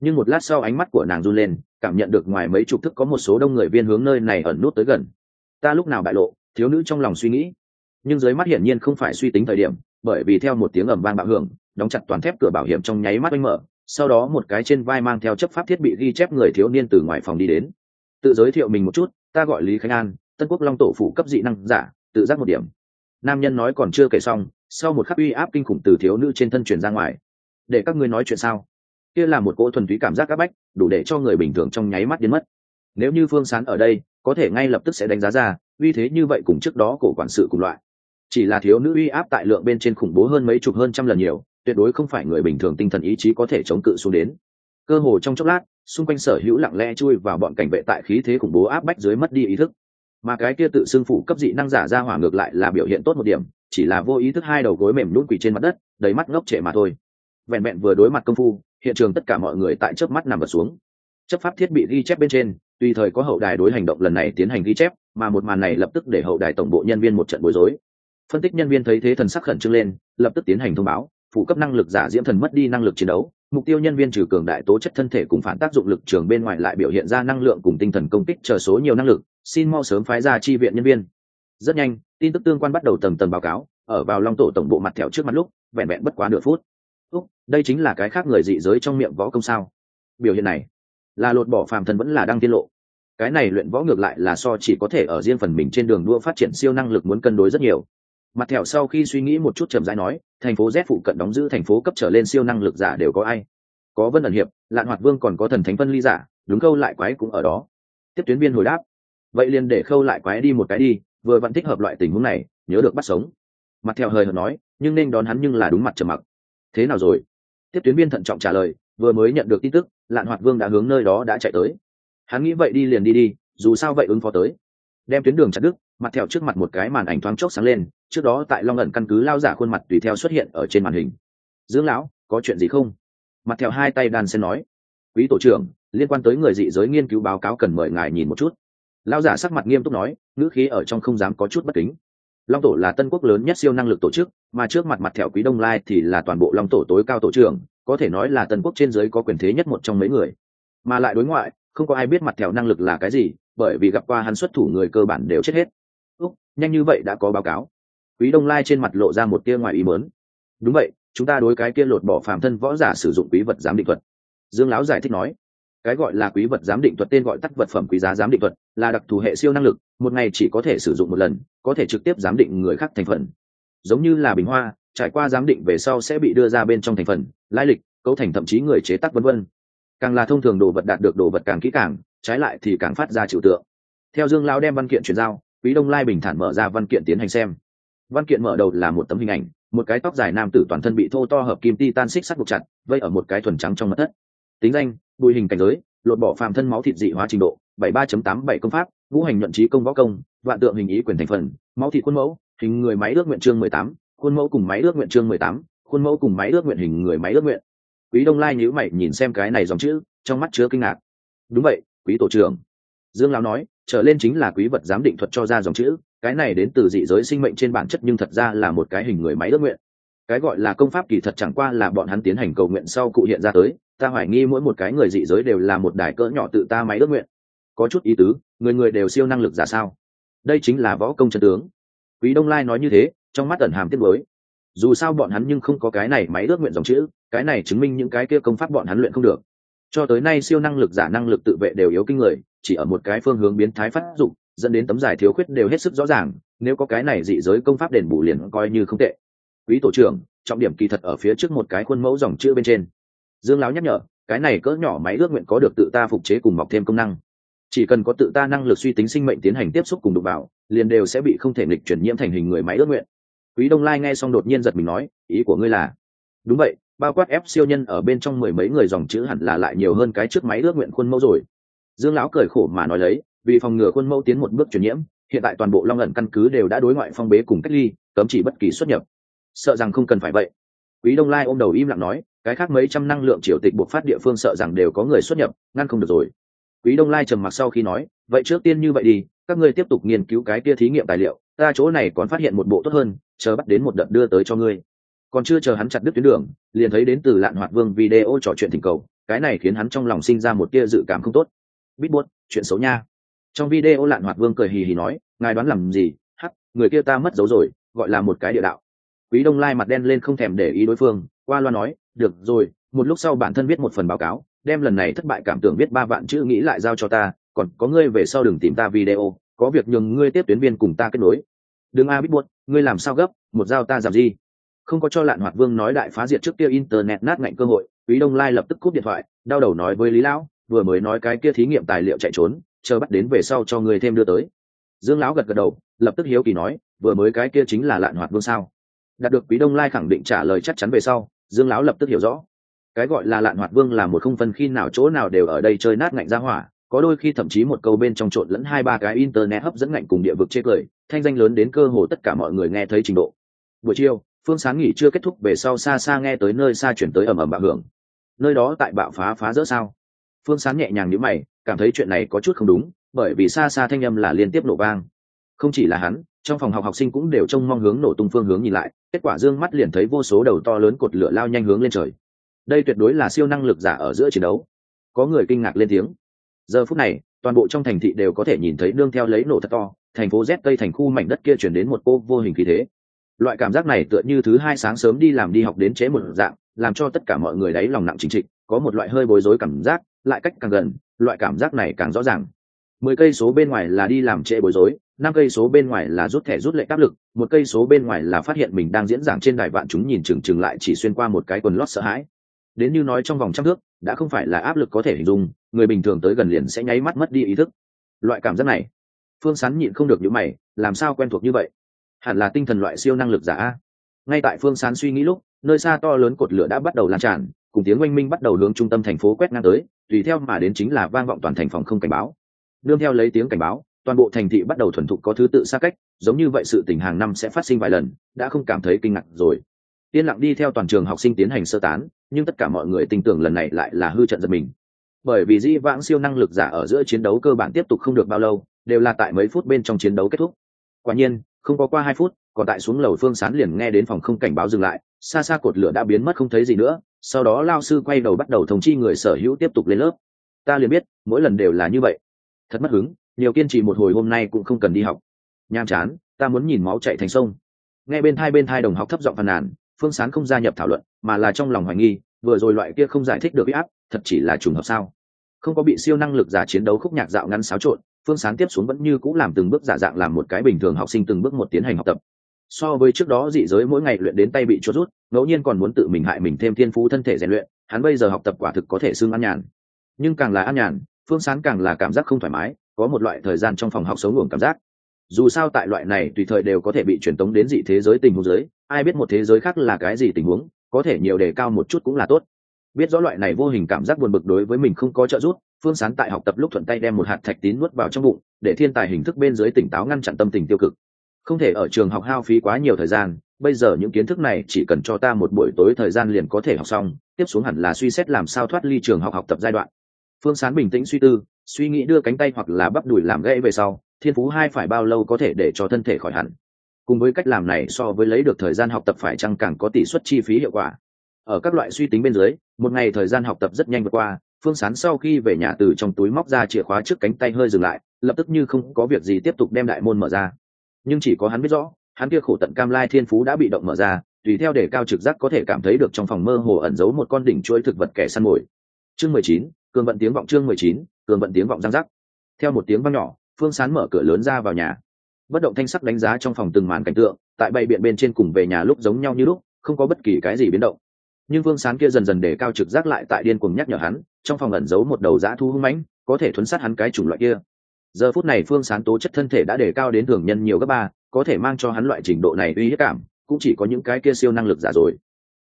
Nhưng một lát sau ánh mắt của nàng run lên, cảm nhận được ngoài mấy chục thức có một số đông người viên hướng nơi này ẩn nút tới gần. Ta lúc nào bại lộ, thiếu nữ trong lòng suy nghĩ. Nhưng dưới mắt hiển nhiên không phải suy tính thời điểm, bởi vì theo một tiếng ẩm vang bạo hưởng, đóng chặt toàn thép cửa bảo hiểm trong nháy mắt oanh mở, sau đó một cái trên vai mang theo chấp pháp thiết bị ghi chép người thiếu niên từ ngoài phòng đi đến. Tự giới thiệu mình một chút, ta gọi lý khánh an tân quốc long tổ phủ cấp dị năng giả, tự giác một điểm. Nam nhân nói còn chưa kể xong, sau một khắc uy áp kinh khủng từ thiếu nữ trên thân truyền ra ngoài. Để các ngươi nói chuyện sao? Kia là một cỗ thuần túy cảm giác áp bách, đủ để cho người bình thường trong nháy mắt biến mất. Nếu như phương sán ở đây, có thể ngay lập tức sẽ đánh giá ra, uy thế như vậy cùng trước đó cổ quản sự cùng loại. Chỉ là thiếu nữ uy áp tại lượng bên trên khủng bố hơn mấy chục hơn trăm lần nhiều, tuyệt đối không phải người bình thường tinh thần ý chí có thể chống cự xuống đến. Cơ hồ trong chốc lát, xung quanh sở hữu lặng lẽ chui vào bọn cảnh vệ tại khí thế khủng bố áp bách dưới mất đi ý thức mà cái kia tự xưng phụ cấp dị năng giả ra hỏa ngược lại là biểu hiện tốt một điểm, chỉ là vô ý thức hai đầu gối mềm nhún quỳ trên mặt đất, đầy mắt ngốc trệ mà thôi. Vẹn vẹn vừa đối mặt công phu, hiện trường tất cả mọi người tại chớp mắt nằm vật xuống. Chấp pháp thiết bị ghi chép bên trên, tùy thời có hậu đài đối hành động lần này tiến hành ghi chép, mà một màn này lập tức để hậu đài tổng bộ nhân viên một trận bối rối. Phân tích nhân viên thấy thế thần sắc khẩn trương lên, lập tức tiến hành thông báo, phụ cấp năng lực giả diễm thần mất đi năng lực chiến đấu, mục tiêu nhân viên trừ cường đại tố chất thân thể cùng phản tác dụng lực trường bên ngoài lại biểu hiện ra năng lượng cùng tinh thần công kích chờ số nhiều năng lực xin mau sớm phái ra chi viện nhân viên. Rất nhanh, tin tức tương quan bắt đầu tầng tầng báo cáo, ở vào long tổ tổng bộ mặt thẹo trước mặt lúc, vẹn vẹn bất quá nửa phút. Úc, đây chính là cái khác người dị giới trong miệng võ công sao? Biểu hiện này, là lột bỏ phàm thần vẫn là đang tiết lộ. Cái này luyện võ ngược lại là so chỉ có thể ở riêng phần mình trên đường đua phát triển siêu năng lực muốn cân đối rất nhiều. Mặt thẹo sau khi suy nghĩ một chút chậm rãi nói, thành phố z phụ cận đóng giữ thành phố cấp trở lên siêu năng lực giả đều có ai? Có vân ẩn hiệp, lạn hoạt vương còn có thần thánh vân ly giả, đúng câu lại quái cũng ở đó. Tiếp tuyến viên hồi đáp vậy liền để khâu lại quái đi một cái đi, vừa vẫn thích hợp loại tình huống này, nhớ được bắt sống. Mặt theo hơi hợt nói, nhưng nên đón hắn nhưng là đúng mặt trầm mặc. Thế nào rồi? Tiếp tuyến viên thận trọng trả lời, vừa mới nhận được tin tức, lạn hoạt vương đã hướng nơi đó đã chạy tới. Hắn nghĩ vậy đi liền đi đi, dù sao vậy ứng phó tới. Đem tuyến đường chặt đứt, mặt theo trước mặt một cái màn ảnh thoáng chốc sáng lên, trước đó tại long ẩn căn cứ lao giả khuôn mặt tùy theo xuất hiện ở trên màn hình. Dưỡng lão, có chuyện gì không? Mặt theo hai tay đàn sen nói. Quý tổ trưởng, liên quan tới người dị giới nghiên cứu báo cáo cần mời ngài nhìn một chút lao giả sắc mặt nghiêm túc nói, ngữ khí ở trong không dám có chút bất kính. Long tổ là tân quốc lớn nhất siêu năng lực tổ chức, mà trước mặt mặt thẹo quý đông lai thì là toàn bộ long tổ tối cao tổ trưởng, có thể nói là tân quốc trên giới có quyền thế nhất một trong mấy người. Mà lại đối ngoại, không có ai biết mặt thẹo năng lực là cái gì, bởi vì gặp qua hắn xuất thủ người cơ bản đều chết hết. Úc, nhanh như vậy đã có báo cáo. Quý đông lai trên mặt lộ ra một tia ngoài ý mớn đúng vậy, chúng ta đối cái kia lột bỏ phàm thân võ giả sử dụng quý vật giám định thuật. Dương lão giải thích nói, cái gọi là quý vật giám định thuật tên gọi tắt vật phẩm quý giá giám định thuật là đặc thù hệ siêu năng lực, một ngày chỉ có thể sử dụng một lần, có thể trực tiếp giám định người khác thành phần. Giống như là bình hoa, trải qua giám định về sau sẽ bị đưa ra bên trong thành phần, lai lịch, cấu thành thậm chí người chế tác vân vân. Càng là thông thường đồ vật đạt được đồ vật càng kỹ càng, trái lại thì càng phát ra trừu tượng. Theo dương lão đem văn kiện chuyển giao, quý đông lai bình thản mở ra văn kiện tiến hành xem. Văn kiện mở đầu là một tấm hình ảnh, một cái tóc dài nam tử toàn thân bị thô to hợp kim ti tan xích sắt buộc chặt, vây ở một cái thuần trắng trong mặt thất. Tính danh, bùi hình cảnh giới lột bỏ phàm thân máu thịt dị hóa trình độ, bảy ba tám bảy công pháp, ngũ hành nhuận trí công võ công, vạn tượng hình ý quyền thành phần, máu thịt khuôn mẫu, hình người máy ước nguyện chương mười tám, khuôn mẫu cùng máy ước nguyện chương mười tám, khuôn mẫu cùng máy ước nguyện hình người máy ước nguyện. Quý đông lai nhíu mày nhìn xem cái này dòng chữ, trong mắt chứa kinh ngạc. Đúng vậy, quý tổ trưởng. Dương lão nói, trở lên chính là quý vật giám định thuật cho ra dòng chữ, cái này đến từ dị giới sinh mệnh trên bản chất nhưng thật ra là một cái hình người máy ước nguyện cái gọi là công pháp kỳ thật chẳng qua là bọn hắn tiến hành cầu nguyện sau cụ hiện ra tới, ta hoài nghi mỗi một cái người dị giới đều là một đài cỡ nhỏ tự ta máy ước nguyện. Có chút ý tứ, người người đều siêu năng lực giả sao? Đây chính là võ công chân tướng. Quý đông lai nói như thế, trong mắt ẩn hàm tiết mới dù sao bọn hắn nhưng không có cái này máy ước nguyện dòng chữ, cái này chứng minh những cái kia công pháp bọn hắn luyện không được. Cho tới nay siêu năng lực giả năng lực tự vệ đều yếu kinh người, chỉ ở một cái phương hướng biến thái phát dụng dẫn đến tấm giải thiếu khuyết đều hết sức rõ ràng, nếu có cái này dị giới công pháp đền bù liền coi như không tệ quý tổ trưởng, trọng điểm kỳ thật ở phía trước một cái khuôn mẫu dòng chữ bên trên. Dương láo nhắc nhở, cái này cỡ nhỏ máy ước nguyện có được tự ta phục chế cùng mọc thêm công năng. Chỉ cần có tự ta năng lực suy tính sinh mệnh tiến hành tiếp xúc cùng đục vào, liền đều sẽ bị không thể nghịch chuyển nhiễm thành hình người máy ước nguyện. Quý đông lai nghe xong đột nhiên giật mình nói, ý của ngươi là? Đúng vậy, bao quát ép siêu nhân ở bên trong mười mấy người dòng chữ hẳn là lại nhiều hơn cái trước máy ước nguyện khuôn mẫu rồi. Dương lão cười khổ mà nói lấy, vì phòng ngừa khuôn mẫu tiến một bước chuyển nhiễm, hiện tại toàn bộ long ẩn căn cứ đều đã đối ngoại phong bế cùng cách ly, cấm chỉ bất kỳ xuất nhập sợ rằng không cần phải vậy. Quý đông lai ôm đầu im lặng nói, cái khác mấy trăm năng lượng triều tịch buộc phát địa phương sợ rằng đều có người xuất nhập, ngăn không được rồi. Quý đông lai trầm mặc sau khi nói, vậy trước tiên như vậy đi, các ngươi tiếp tục nghiên cứu cái kia thí nghiệm tài liệu, ta chỗ này còn phát hiện một bộ tốt hơn, chờ bắt đến một đợt đưa tới cho ngươi. Còn chưa chờ hắn chặt đứt tuyến đường, liền thấy đến từ lạn hoạt vương video trò chuyện thỉnh cầu, cái này khiến hắn trong lòng sinh ra một tia dự cảm không tốt. Bít buốt, chuyện xấu nha. Trong video lạn hoạt vương cười hì hì nói, ngài đoán làm gì? Hắc, người kia ta mất dấu rồi, gọi là một cái địa đạo quý đông lai mặt đen lên không thèm để ý đối phương, qua loa nói, được rồi, một lúc sau bản thân viết một phần báo cáo, đem lần này thất bại cảm tưởng viết ba vạn chữ nghĩ lại giao cho ta, còn có ngươi về sau đừng tìm ta video, có việc nhường ngươi tiếp tuyến viên cùng ta kết nối. Đừng a, biết buốt ngươi làm sao gấp, một dao ta giảm gì? Không có cho lạn hoạt vương nói đại phá diệt trước kia internet nát ngạnh cơ hội, quý đông lai lập tức cúp điện thoại, đau đầu nói với lý lão, vừa mới nói cái kia thí nghiệm tài liệu chạy trốn, chờ bắt đến về sau cho người thêm đưa tới. Dương lão gật gật đầu, lập tức hiếu kỳ nói, vừa mới cái kia chính là lạn hoạt vương sao? Đạt được quý đông lai khẳng định trả lời chắc chắn về sau, dương lão lập tức hiểu rõ. Cái gọi là lạn hoạt vương là một không phân khi nào chỗ nào đều ở đây chơi nát ngạnh ra hỏa, có đôi khi thậm chí một câu bên trong trộn lẫn hai ba cái internet hấp dẫn ngạnh cùng địa vực chê cười, thanh danh lớn đến cơ hồ tất cả mọi người nghe thấy trình độ. Buổi chiều, phương sáng nghỉ chưa kết thúc về sau xa xa nghe tới nơi xa chuyển tới ầm ầm bạo hưởng. Nơi đó tại bạo phá phá rỡ sao? Phương sáng nhẹ nhàng nhíu mày, cảm thấy chuyện này có chút không đúng, bởi vì xa xa thanh âm là liên tiếp nổ vang. Không chỉ là hắn trong phòng học học sinh cũng đều trông mong hướng nổ tung phương hướng nhìn lại, kết quả dương mắt liền thấy vô số đầu to lớn cột lửa lao nhanh hướng lên trời. Đây tuyệt đối là siêu năng lực giả ở giữa chiến đấu. Có người kinh ngạc lên tiếng. Giờ phút này, toàn bộ trong thành thị đều có thể nhìn thấy nương theo lấy nổ thật to, thành phố z tây thành khu mảnh đất kia chuyển đến một cô vô hình khí thế. Loại cảm giác này tựa như thứ hai sáng sớm đi làm đi học đến chế một dạng, làm cho tất cả mọi người đáy lòng nặng chính trịch có một loại hơi bối rối cảm giác, lại cách càng gần, loại cảm giác này càng rõ ràng mười cây số bên ngoài là đi làm trễ bối rối, năm cây số bên ngoài là rút thẻ rút lệ áp lực, một cây số bên ngoài là phát hiện mình đang diễn giảng trên đài vạn chúng nhìn chừng chừng lại chỉ xuyên qua một cái quần lót sợ hãi. Đến như nói trong vòng trăm thước, đã không phải là áp lực có thể hình dung, người bình thường tới gần liền sẽ nháy mắt mất đi ý thức. Loại cảm giác này, phương sán nhịn không được những mày, làm sao quen thuộc như vậy? Hẳn là tinh thần loại siêu năng lực giả ngay tại phương sán suy nghĩ lúc, nơi xa to lớn cột lửa đã bắt đầu lan tràn, cùng tiếng oanh minh bắt đầu hướng trung tâm thành phố quét ngang tới, tùy theo mà đến chính là vang vọng toàn thành phòng không cảnh báo đương theo lấy tiếng cảnh báo, toàn bộ thành thị bắt đầu thuần thục có thứ tự xa cách, giống như vậy sự tình hàng năm sẽ phát sinh vài lần, đã không cảm thấy kinh ngạc rồi. Yên lặng đi theo toàn trường học sinh tiến hành sơ tán, nhưng tất cả mọi người tin tưởng lần này lại là hư trận giật mình. Bởi vì di vãng siêu năng lực giả ở giữa chiến đấu cơ bản tiếp tục không được bao lâu, đều là tại mấy phút bên trong chiến đấu kết thúc. Quả nhiên, không có qua hai phút, còn tại xuống lầu phương sán liền nghe đến phòng không cảnh báo dừng lại, xa xa cột lửa đã biến mất không thấy gì nữa, sau đó lao sư quay đầu bắt đầu thống chi người sở hữu tiếp tục lên lớp. Ta liền biết, mỗi lần đều là như vậy thật mất hứng, nhiều kiên trì một hồi hôm nay cũng không cần đi học. Nham chán, ta muốn nhìn máu chạy thành sông. Nghe bên thai bên thai đồng học thấp giọng phàn nàn, phương sán không gia nhập thảo luận, mà là trong lòng hoài nghi, vừa rồi loại kia không giải thích được bị áp, thật chỉ là trùng hợp sao? Không có bị siêu năng lực giả chiến đấu khúc nhạc dạo ngắn xáo trộn, phương sán tiếp xuống vẫn như cũng làm từng bước giả dạng làm một cái bình thường học sinh từng bước một tiến hành học tập. So với trước đó dị giới mỗi ngày luyện đến tay bị chốt rút, ngẫu nhiên còn muốn tự mình hại mình thêm thiên phú thân thể rèn luyện, hắn bây giờ học tập quả thực có thể xưng an nhàn. Nhưng càng là an nhàn phương sán càng là cảm giác không thoải mái, có một loại thời gian trong phòng học sống luồng cảm giác. Dù sao tại loại này tùy thời đều có thể bị truyền tống đến dị thế giới tình huống giới ai biết một thế giới khác là cái gì tình huống, có thể nhiều đề cao một chút cũng là tốt. Biết rõ loại này vô hình cảm giác buồn bực đối với mình không có trợ giúp, phương sán tại học tập lúc thuận tay đem một hạt thạch tín nuốt vào trong bụng, để thiên tài hình thức bên dưới tỉnh táo ngăn chặn tâm tình tiêu cực. Không thể ở trường học hao phí quá nhiều thời gian, bây giờ những kiến thức này chỉ cần cho ta một buổi tối thời gian liền có thể học xong, tiếp xuống hẳn là suy xét làm sao thoát ly trường học học tập giai đoạn phương sán bình tĩnh suy tư, suy nghĩ đưa cánh tay hoặc là bắp đùi làm gãy về sau, thiên phú hai phải bao lâu có thể để cho thân thể khỏi hẳn. Cùng với cách làm này so với lấy được thời gian học tập phải chăng càng có tỷ suất chi phí hiệu quả. Ở các loại suy tính bên dưới, một ngày thời gian học tập rất nhanh vượt qua, phương sán sau khi về nhà từ trong túi móc ra chìa khóa trước cánh tay hơi dừng lại, lập tức như không có việc gì tiếp tục đem đại môn mở ra. Nhưng chỉ có hắn biết rõ, hắn kia khổ tận cam lai thiên phú đã bị động mở ra, tùy theo để cao trực giác có thể cảm thấy được trong phòng mơ hồ ẩn giấu một con đỉnh chuỗi thực vật kẻ săn mồi. Chương mười chín cường vận tiếng vọng chương mười chín, cường vận tiếng vọng răng rắc. Theo một tiếng vang nhỏ, phương sán mở cửa lớn ra vào nhà. Bất động thanh sắc đánh giá trong phòng từng màn cảnh tượng, tại bày biện bên trên cùng về nhà lúc giống nhau như lúc, không có bất kỳ cái gì biến động. Nhưng phương sán kia dần dần để cao trực giác lại tại điên cuồng nhắc nhở hắn, trong phòng ẩn giấu một đầu dã thu hung mãnh, có thể thuấn sát hắn cái chủng loại kia. Giờ phút này phương sán tố chất thân thể đã để cao đến thường nhân nhiều gấp ba, có thể mang cho hắn loại trình độ này uy hiếp cảm, cũng chỉ có những cái kia siêu năng lực giả rồi.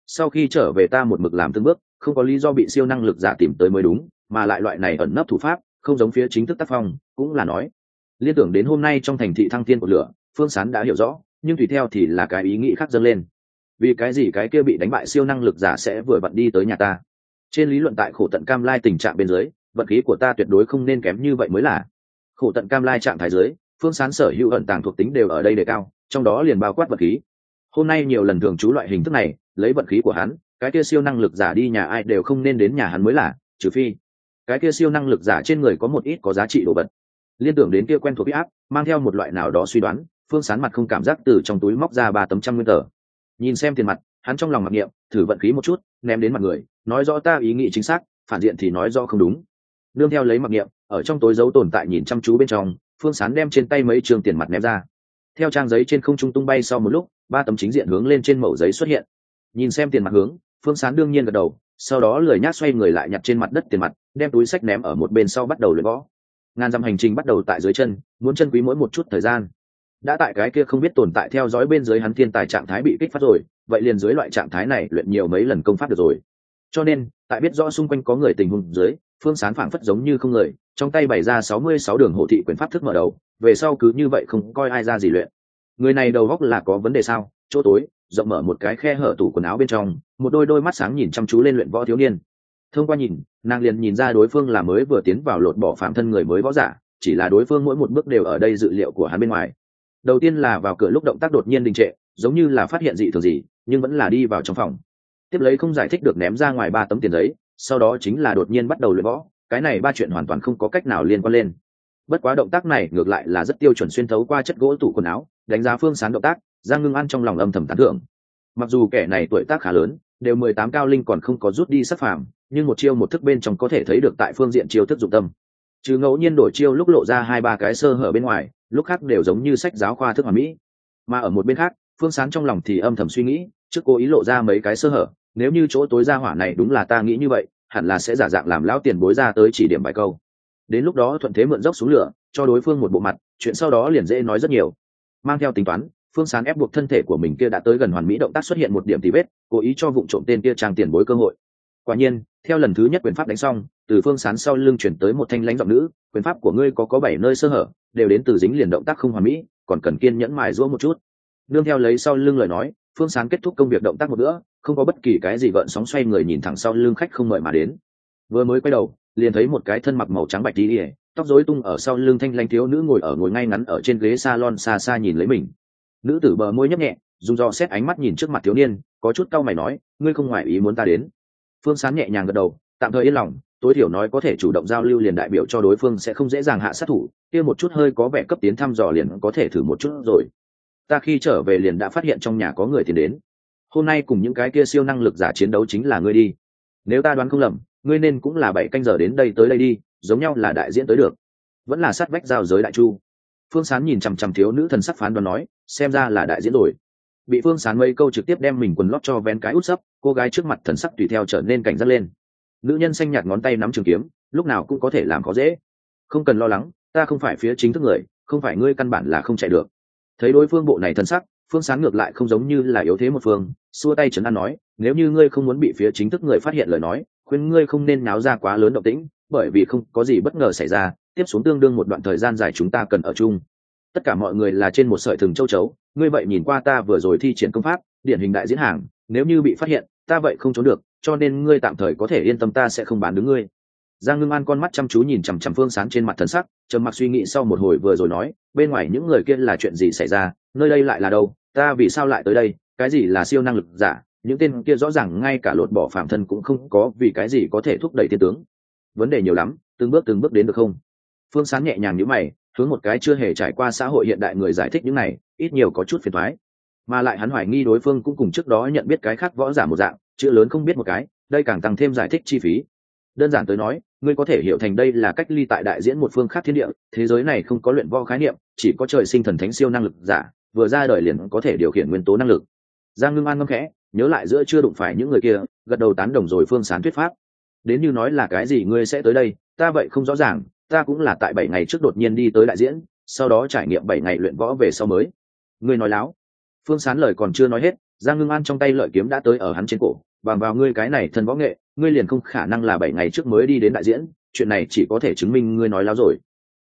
Sau khi trở về ta một mực làm từng bước, không có lý do bị siêu năng lực giả tìm tới mới đúng mà lại loại này ẩn nấp thủ pháp, không giống phía chính thức tác phong, cũng là nói. Liên tưởng đến hôm nay trong thành thị thăng thiên của lửa, phương sán đã hiểu rõ, nhưng tùy theo thì là cái ý nghĩ khác dâng lên. Vì cái gì cái kia bị đánh bại siêu năng lực giả sẽ vừa vặn đi tới nhà ta? Trên lý luận tại khổ tận cam lai tình trạng bên dưới, vận khí của ta tuyệt đối không nên kém như vậy mới là. Khổ tận cam lai trạng thái dưới, phương sán sở hữu ẩn tàng thuộc tính đều ở đây đề cao, trong đó liền bao quát vận khí. Hôm nay nhiều lần thường trú loại hình thức này, lấy vận khí của hắn, cái kia siêu năng lực giả đi nhà ai đều không nên đến nhà hắn mới là, trừ phi cái kia siêu năng lực giả trên người có một ít có giá trị đồ vật. Liên tưởng đến kia quen thuộc áp mang theo một loại nào đó suy đoán, phương sán mặt không cảm giác từ trong túi móc ra ba tấm trăm nguyên tờ. Nhìn xem tiền mặt, hắn trong lòng mặc niệm, thử vận khí một chút, ném đến mặt người, nói rõ ta ý nghĩ chính xác, phản diện thì nói rõ không đúng. Đương theo lấy mặc niệm, ở trong tối dấu tồn tại nhìn chăm chú bên trong, phương sán đem trên tay mấy trường tiền mặt ném ra. Theo trang giấy trên không trung tung bay sau một lúc, ba tấm chính diện hướng lên trên mẩu giấy xuất hiện. Nhìn xem tiền mặt hướng phương sán đương nhiên gật đầu, sau đó lười nhác xoay người lại nhặt trên mặt đất tiền mặt, đem túi sách ném ở một bên sau bắt đầu luyện võ. Ngàn dặm hành trình bắt đầu tại dưới chân, muốn chân quý mỗi một chút thời gian. Đã tại cái kia không biết tồn tại theo dõi bên dưới hắn thiên tài trạng thái bị kích phát rồi, vậy liền dưới loại trạng thái này luyện nhiều mấy lần công pháp được rồi. Cho nên, tại biết rõ xung quanh có người tình huống dưới, phương sán phảng phất giống như không người, trong tay bày ra sáu mươi sáu đường hộ thị quyền pháp thức mở đầu, về sau cứ như vậy không coi ai ra gì luyện. Người này đầu góc là có vấn đề sao? Chỗ tối rộng mở một cái khe hở tủ quần áo bên trong, một đôi đôi mắt sáng nhìn chăm chú lên luyện võ thiếu niên. Thông qua nhìn, nàng liền nhìn ra đối phương là mới vừa tiến vào lột bỏ phạm thân người mới võ giả, chỉ là đối phương mỗi một bước đều ở đây dự liệu của hắn bên ngoài. Đầu tiên là vào cửa lúc động tác đột nhiên đình trệ, giống như là phát hiện dị thường gì, nhưng vẫn là đi vào trong phòng. Tiếp lấy không giải thích được ném ra ngoài ba tấm tiền giấy, sau đó chính là đột nhiên bắt đầu luyện võ, cái này ba chuyện hoàn toàn không có cách nào liên quan lên. Bất quá động tác này ngược lại là rất tiêu chuẩn xuyên thấu qua chất gỗ tủ quần áo, đánh giá phương sán động tác giang ngưng ăn trong lòng âm thầm tán thưởng. Mặc dù kẻ này tuổi tác khá lớn, đều mười tám cao linh còn không có rút đi sắc phàm, nhưng một chiêu một thức bên trong có thể thấy được tại phương diện chiêu thức dụng tâm. Chứ ngẫu nhiên đổi chiêu lúc lộ ra hai ba cái sơ hở bên ngoài, lúc khác đều giống như sách giáo khoa thức hoàn mỹ. Mà ở một bên khác, phương sán trong lòng thì âm thầm suy nghĩ, trước cố ý lộ ra mấy cái sơ hở, nếu như chỗ tối ra hỏa này đúng là ta nghĩ như vậy, hẳn là sẽ giả dạng làm lão tiền bối ra tới chỉ điểm bài câu. Đến lúc đó thuận thế mượn dốc xuống lửa, cho đối phương một bộ mặt, chuyện sau đó liền dễ nói rất nhiều. Mang theo tính toán phương sán ép buộc thân thể của mình kia đã tới gần hoàn mỹ động tác xuất hiện một điểm tí vết, cố ý cho vụ trộm tên kia trang tiền bối cơ hội. Quả nhiên, theo lần thứ nhất quyền pháp đánh xong, từ phương sán sau lưng chuyển tới một thanh lãnh giọng nữ, quyền pháp của ngươi có có bảy nơi sơ hở, đều đến từ dính liền động tác không hoàn mỹ, còn cần kiên nhẫn mài giũa một chút. Nương theo lấy sau lưng lời nói, phương sán kết thúc công việc động tác một nữa không có bất kỳ cái gì gợn sóng xoay người nhìn thẳng sau lưng khách không mời mà đến. Vừa mới quay đầu, liền thấy một cái thân mặc màu trắng bạch đi ỉa tóc rối tung ở sau lưng thanh lanh thiếu nữ ngồi ở ngồi ngay ngắn ở trên ghế salon xa xa nhìn lấy mình nữ tử bờ môi nhấp nhẹ, dùng do xét ánh mắt nhìn trước mặt thiếu niên, có chút cau mày nói, ngươi không ngoài ý muốn ta đến. Phương sán nhẹ nhàng gật đầu, tạm thời yên lòng, tối thiểu nói có thể chủ động giao lưu liền đại biểu cho đối phương sẽ không dễ dàng hạ sát thủ, kia một chút hơi có vẻ cấp tiến thăm dò liền có thể thử một chút rồi. Ta khi trở về liền đã phát hiện trong nhà có người tìm đến. Hôm nay cùng những cái kia siêu năng lực giả chiến đấu chính là ngươi đi. Nếu ta đoán không lầm, ngươi nên cũng là bảy canh giờ đến đây tới đây đi, giống nhau là đại diễn tới được. Vẫn là sát vách giao giới đại chu phương sán nhìn chằm chằm thiếu nữ thần sắc phán đoán nói, xem ra là đại diễn rồi. Bị phương sán mấy câu trực tiếp đem mình quần lót cho ven cái út sấp, cô gái trước mặt thần sắc tùy theo trở nên cảnh giác lên. Nữ nhân xanh nhạt ngón tay nắm trường kiếm, lúc nào cũng có thể làm khó dễ. Không cần lo lắng, ta không phải phía chính thức người, không phải ngươi căn bản là không chạy được. Thấy đối phương bộ này thân sắc, phương sáng ngược lại không giống như là yếu thế một phương, xua tay trấn an nói, nếu như ngươi không muốn bị phía chính thức người phát hiện lời nói, khuyên ngươi không nên náo ra quá lớn động tĩnh, bởi vì không có gì bất ngờ xảy ra tiếp xuống tương đương một đoạn thời gian dài chúng ta cần ở chung. Tất cả mọi người là trên một sợi thừng châu chấu, ngươi vậy nhìn qua ta vừa rồi thi triển công pháp, điển hình đại diễn hàng, nếu như bị phát hiện, ta vậy không trốn được, cho nên ngươi tạm thời có thể yên tâm ta sẽ không bán đứng ngươi. Giang ngưng an con mắt chăm chú nhìn chằm chằm phương sán trên mặt thần sắc, trầm mặc suy nghĩ sau một hồi vừa rồi nói, bên ngoài những người kia là chuyện gì xảy ra, nơi đây lại là đâu, ta vì sao lại tới đây, cái gì là siêu năng lực giả, những tên kia rõ ràng ngay cả lột bỏ phạm thân cũng không có vì cái gì có thể thúc đẩy thiên tướng. Vấn đề nhiều lắm, từng bước từng bước đến được không? Phương sán nhẹ nhàng nhữ mày, hướng một cái chưa hề trải qua xã hội hiện đại người giải thích những này, ít nhiều có chút phiền thoái. Mà lại hắn hoài nghi đối phương cũng cùng trước đó nhận biết cái khác võ giả một dạng, chữ lớn không biết một cái, đây càng tăng thêm giải thích chi phí. Đơn giản tới nói, ngươi có thể hiểu thành đây là cách ly tại đại diễn một phương khác thiên địa, thế giới này không có luyện võ khái niệm, chỉ có trời sinh thần thánh siêu năng lực giả, vừa ra đời liền có thể điều khiển nguyên tố năng lực. Giang ngưng an ngâm khẽ, nhớ lại giữa chưa đụng phải những người kia, gật đầu tán đồng rồi phương sán thuyết pháp. Đến như nói là cái gì ngươi sẽ tới đây, ta vậy không rõ ràng ta cũng là tại bảy ngày trước đột nhiên đi tới đại diễn, sau đó trải nghiệm bảy ngày luyện võ về sau mới. Ngươi nói láo. Phương sán lời còn chưa nói hết, giang ngưng an trong tay lợi kiếm đã tới ở hắn trên cổ, bằng vào ngươi cái này thân võ nghệ, ngươi liền không khả năng là bảy ngày trước mới đi đến đại diễn, chuyện này chỉ có thể chứng minh ngươi nói láo rồi.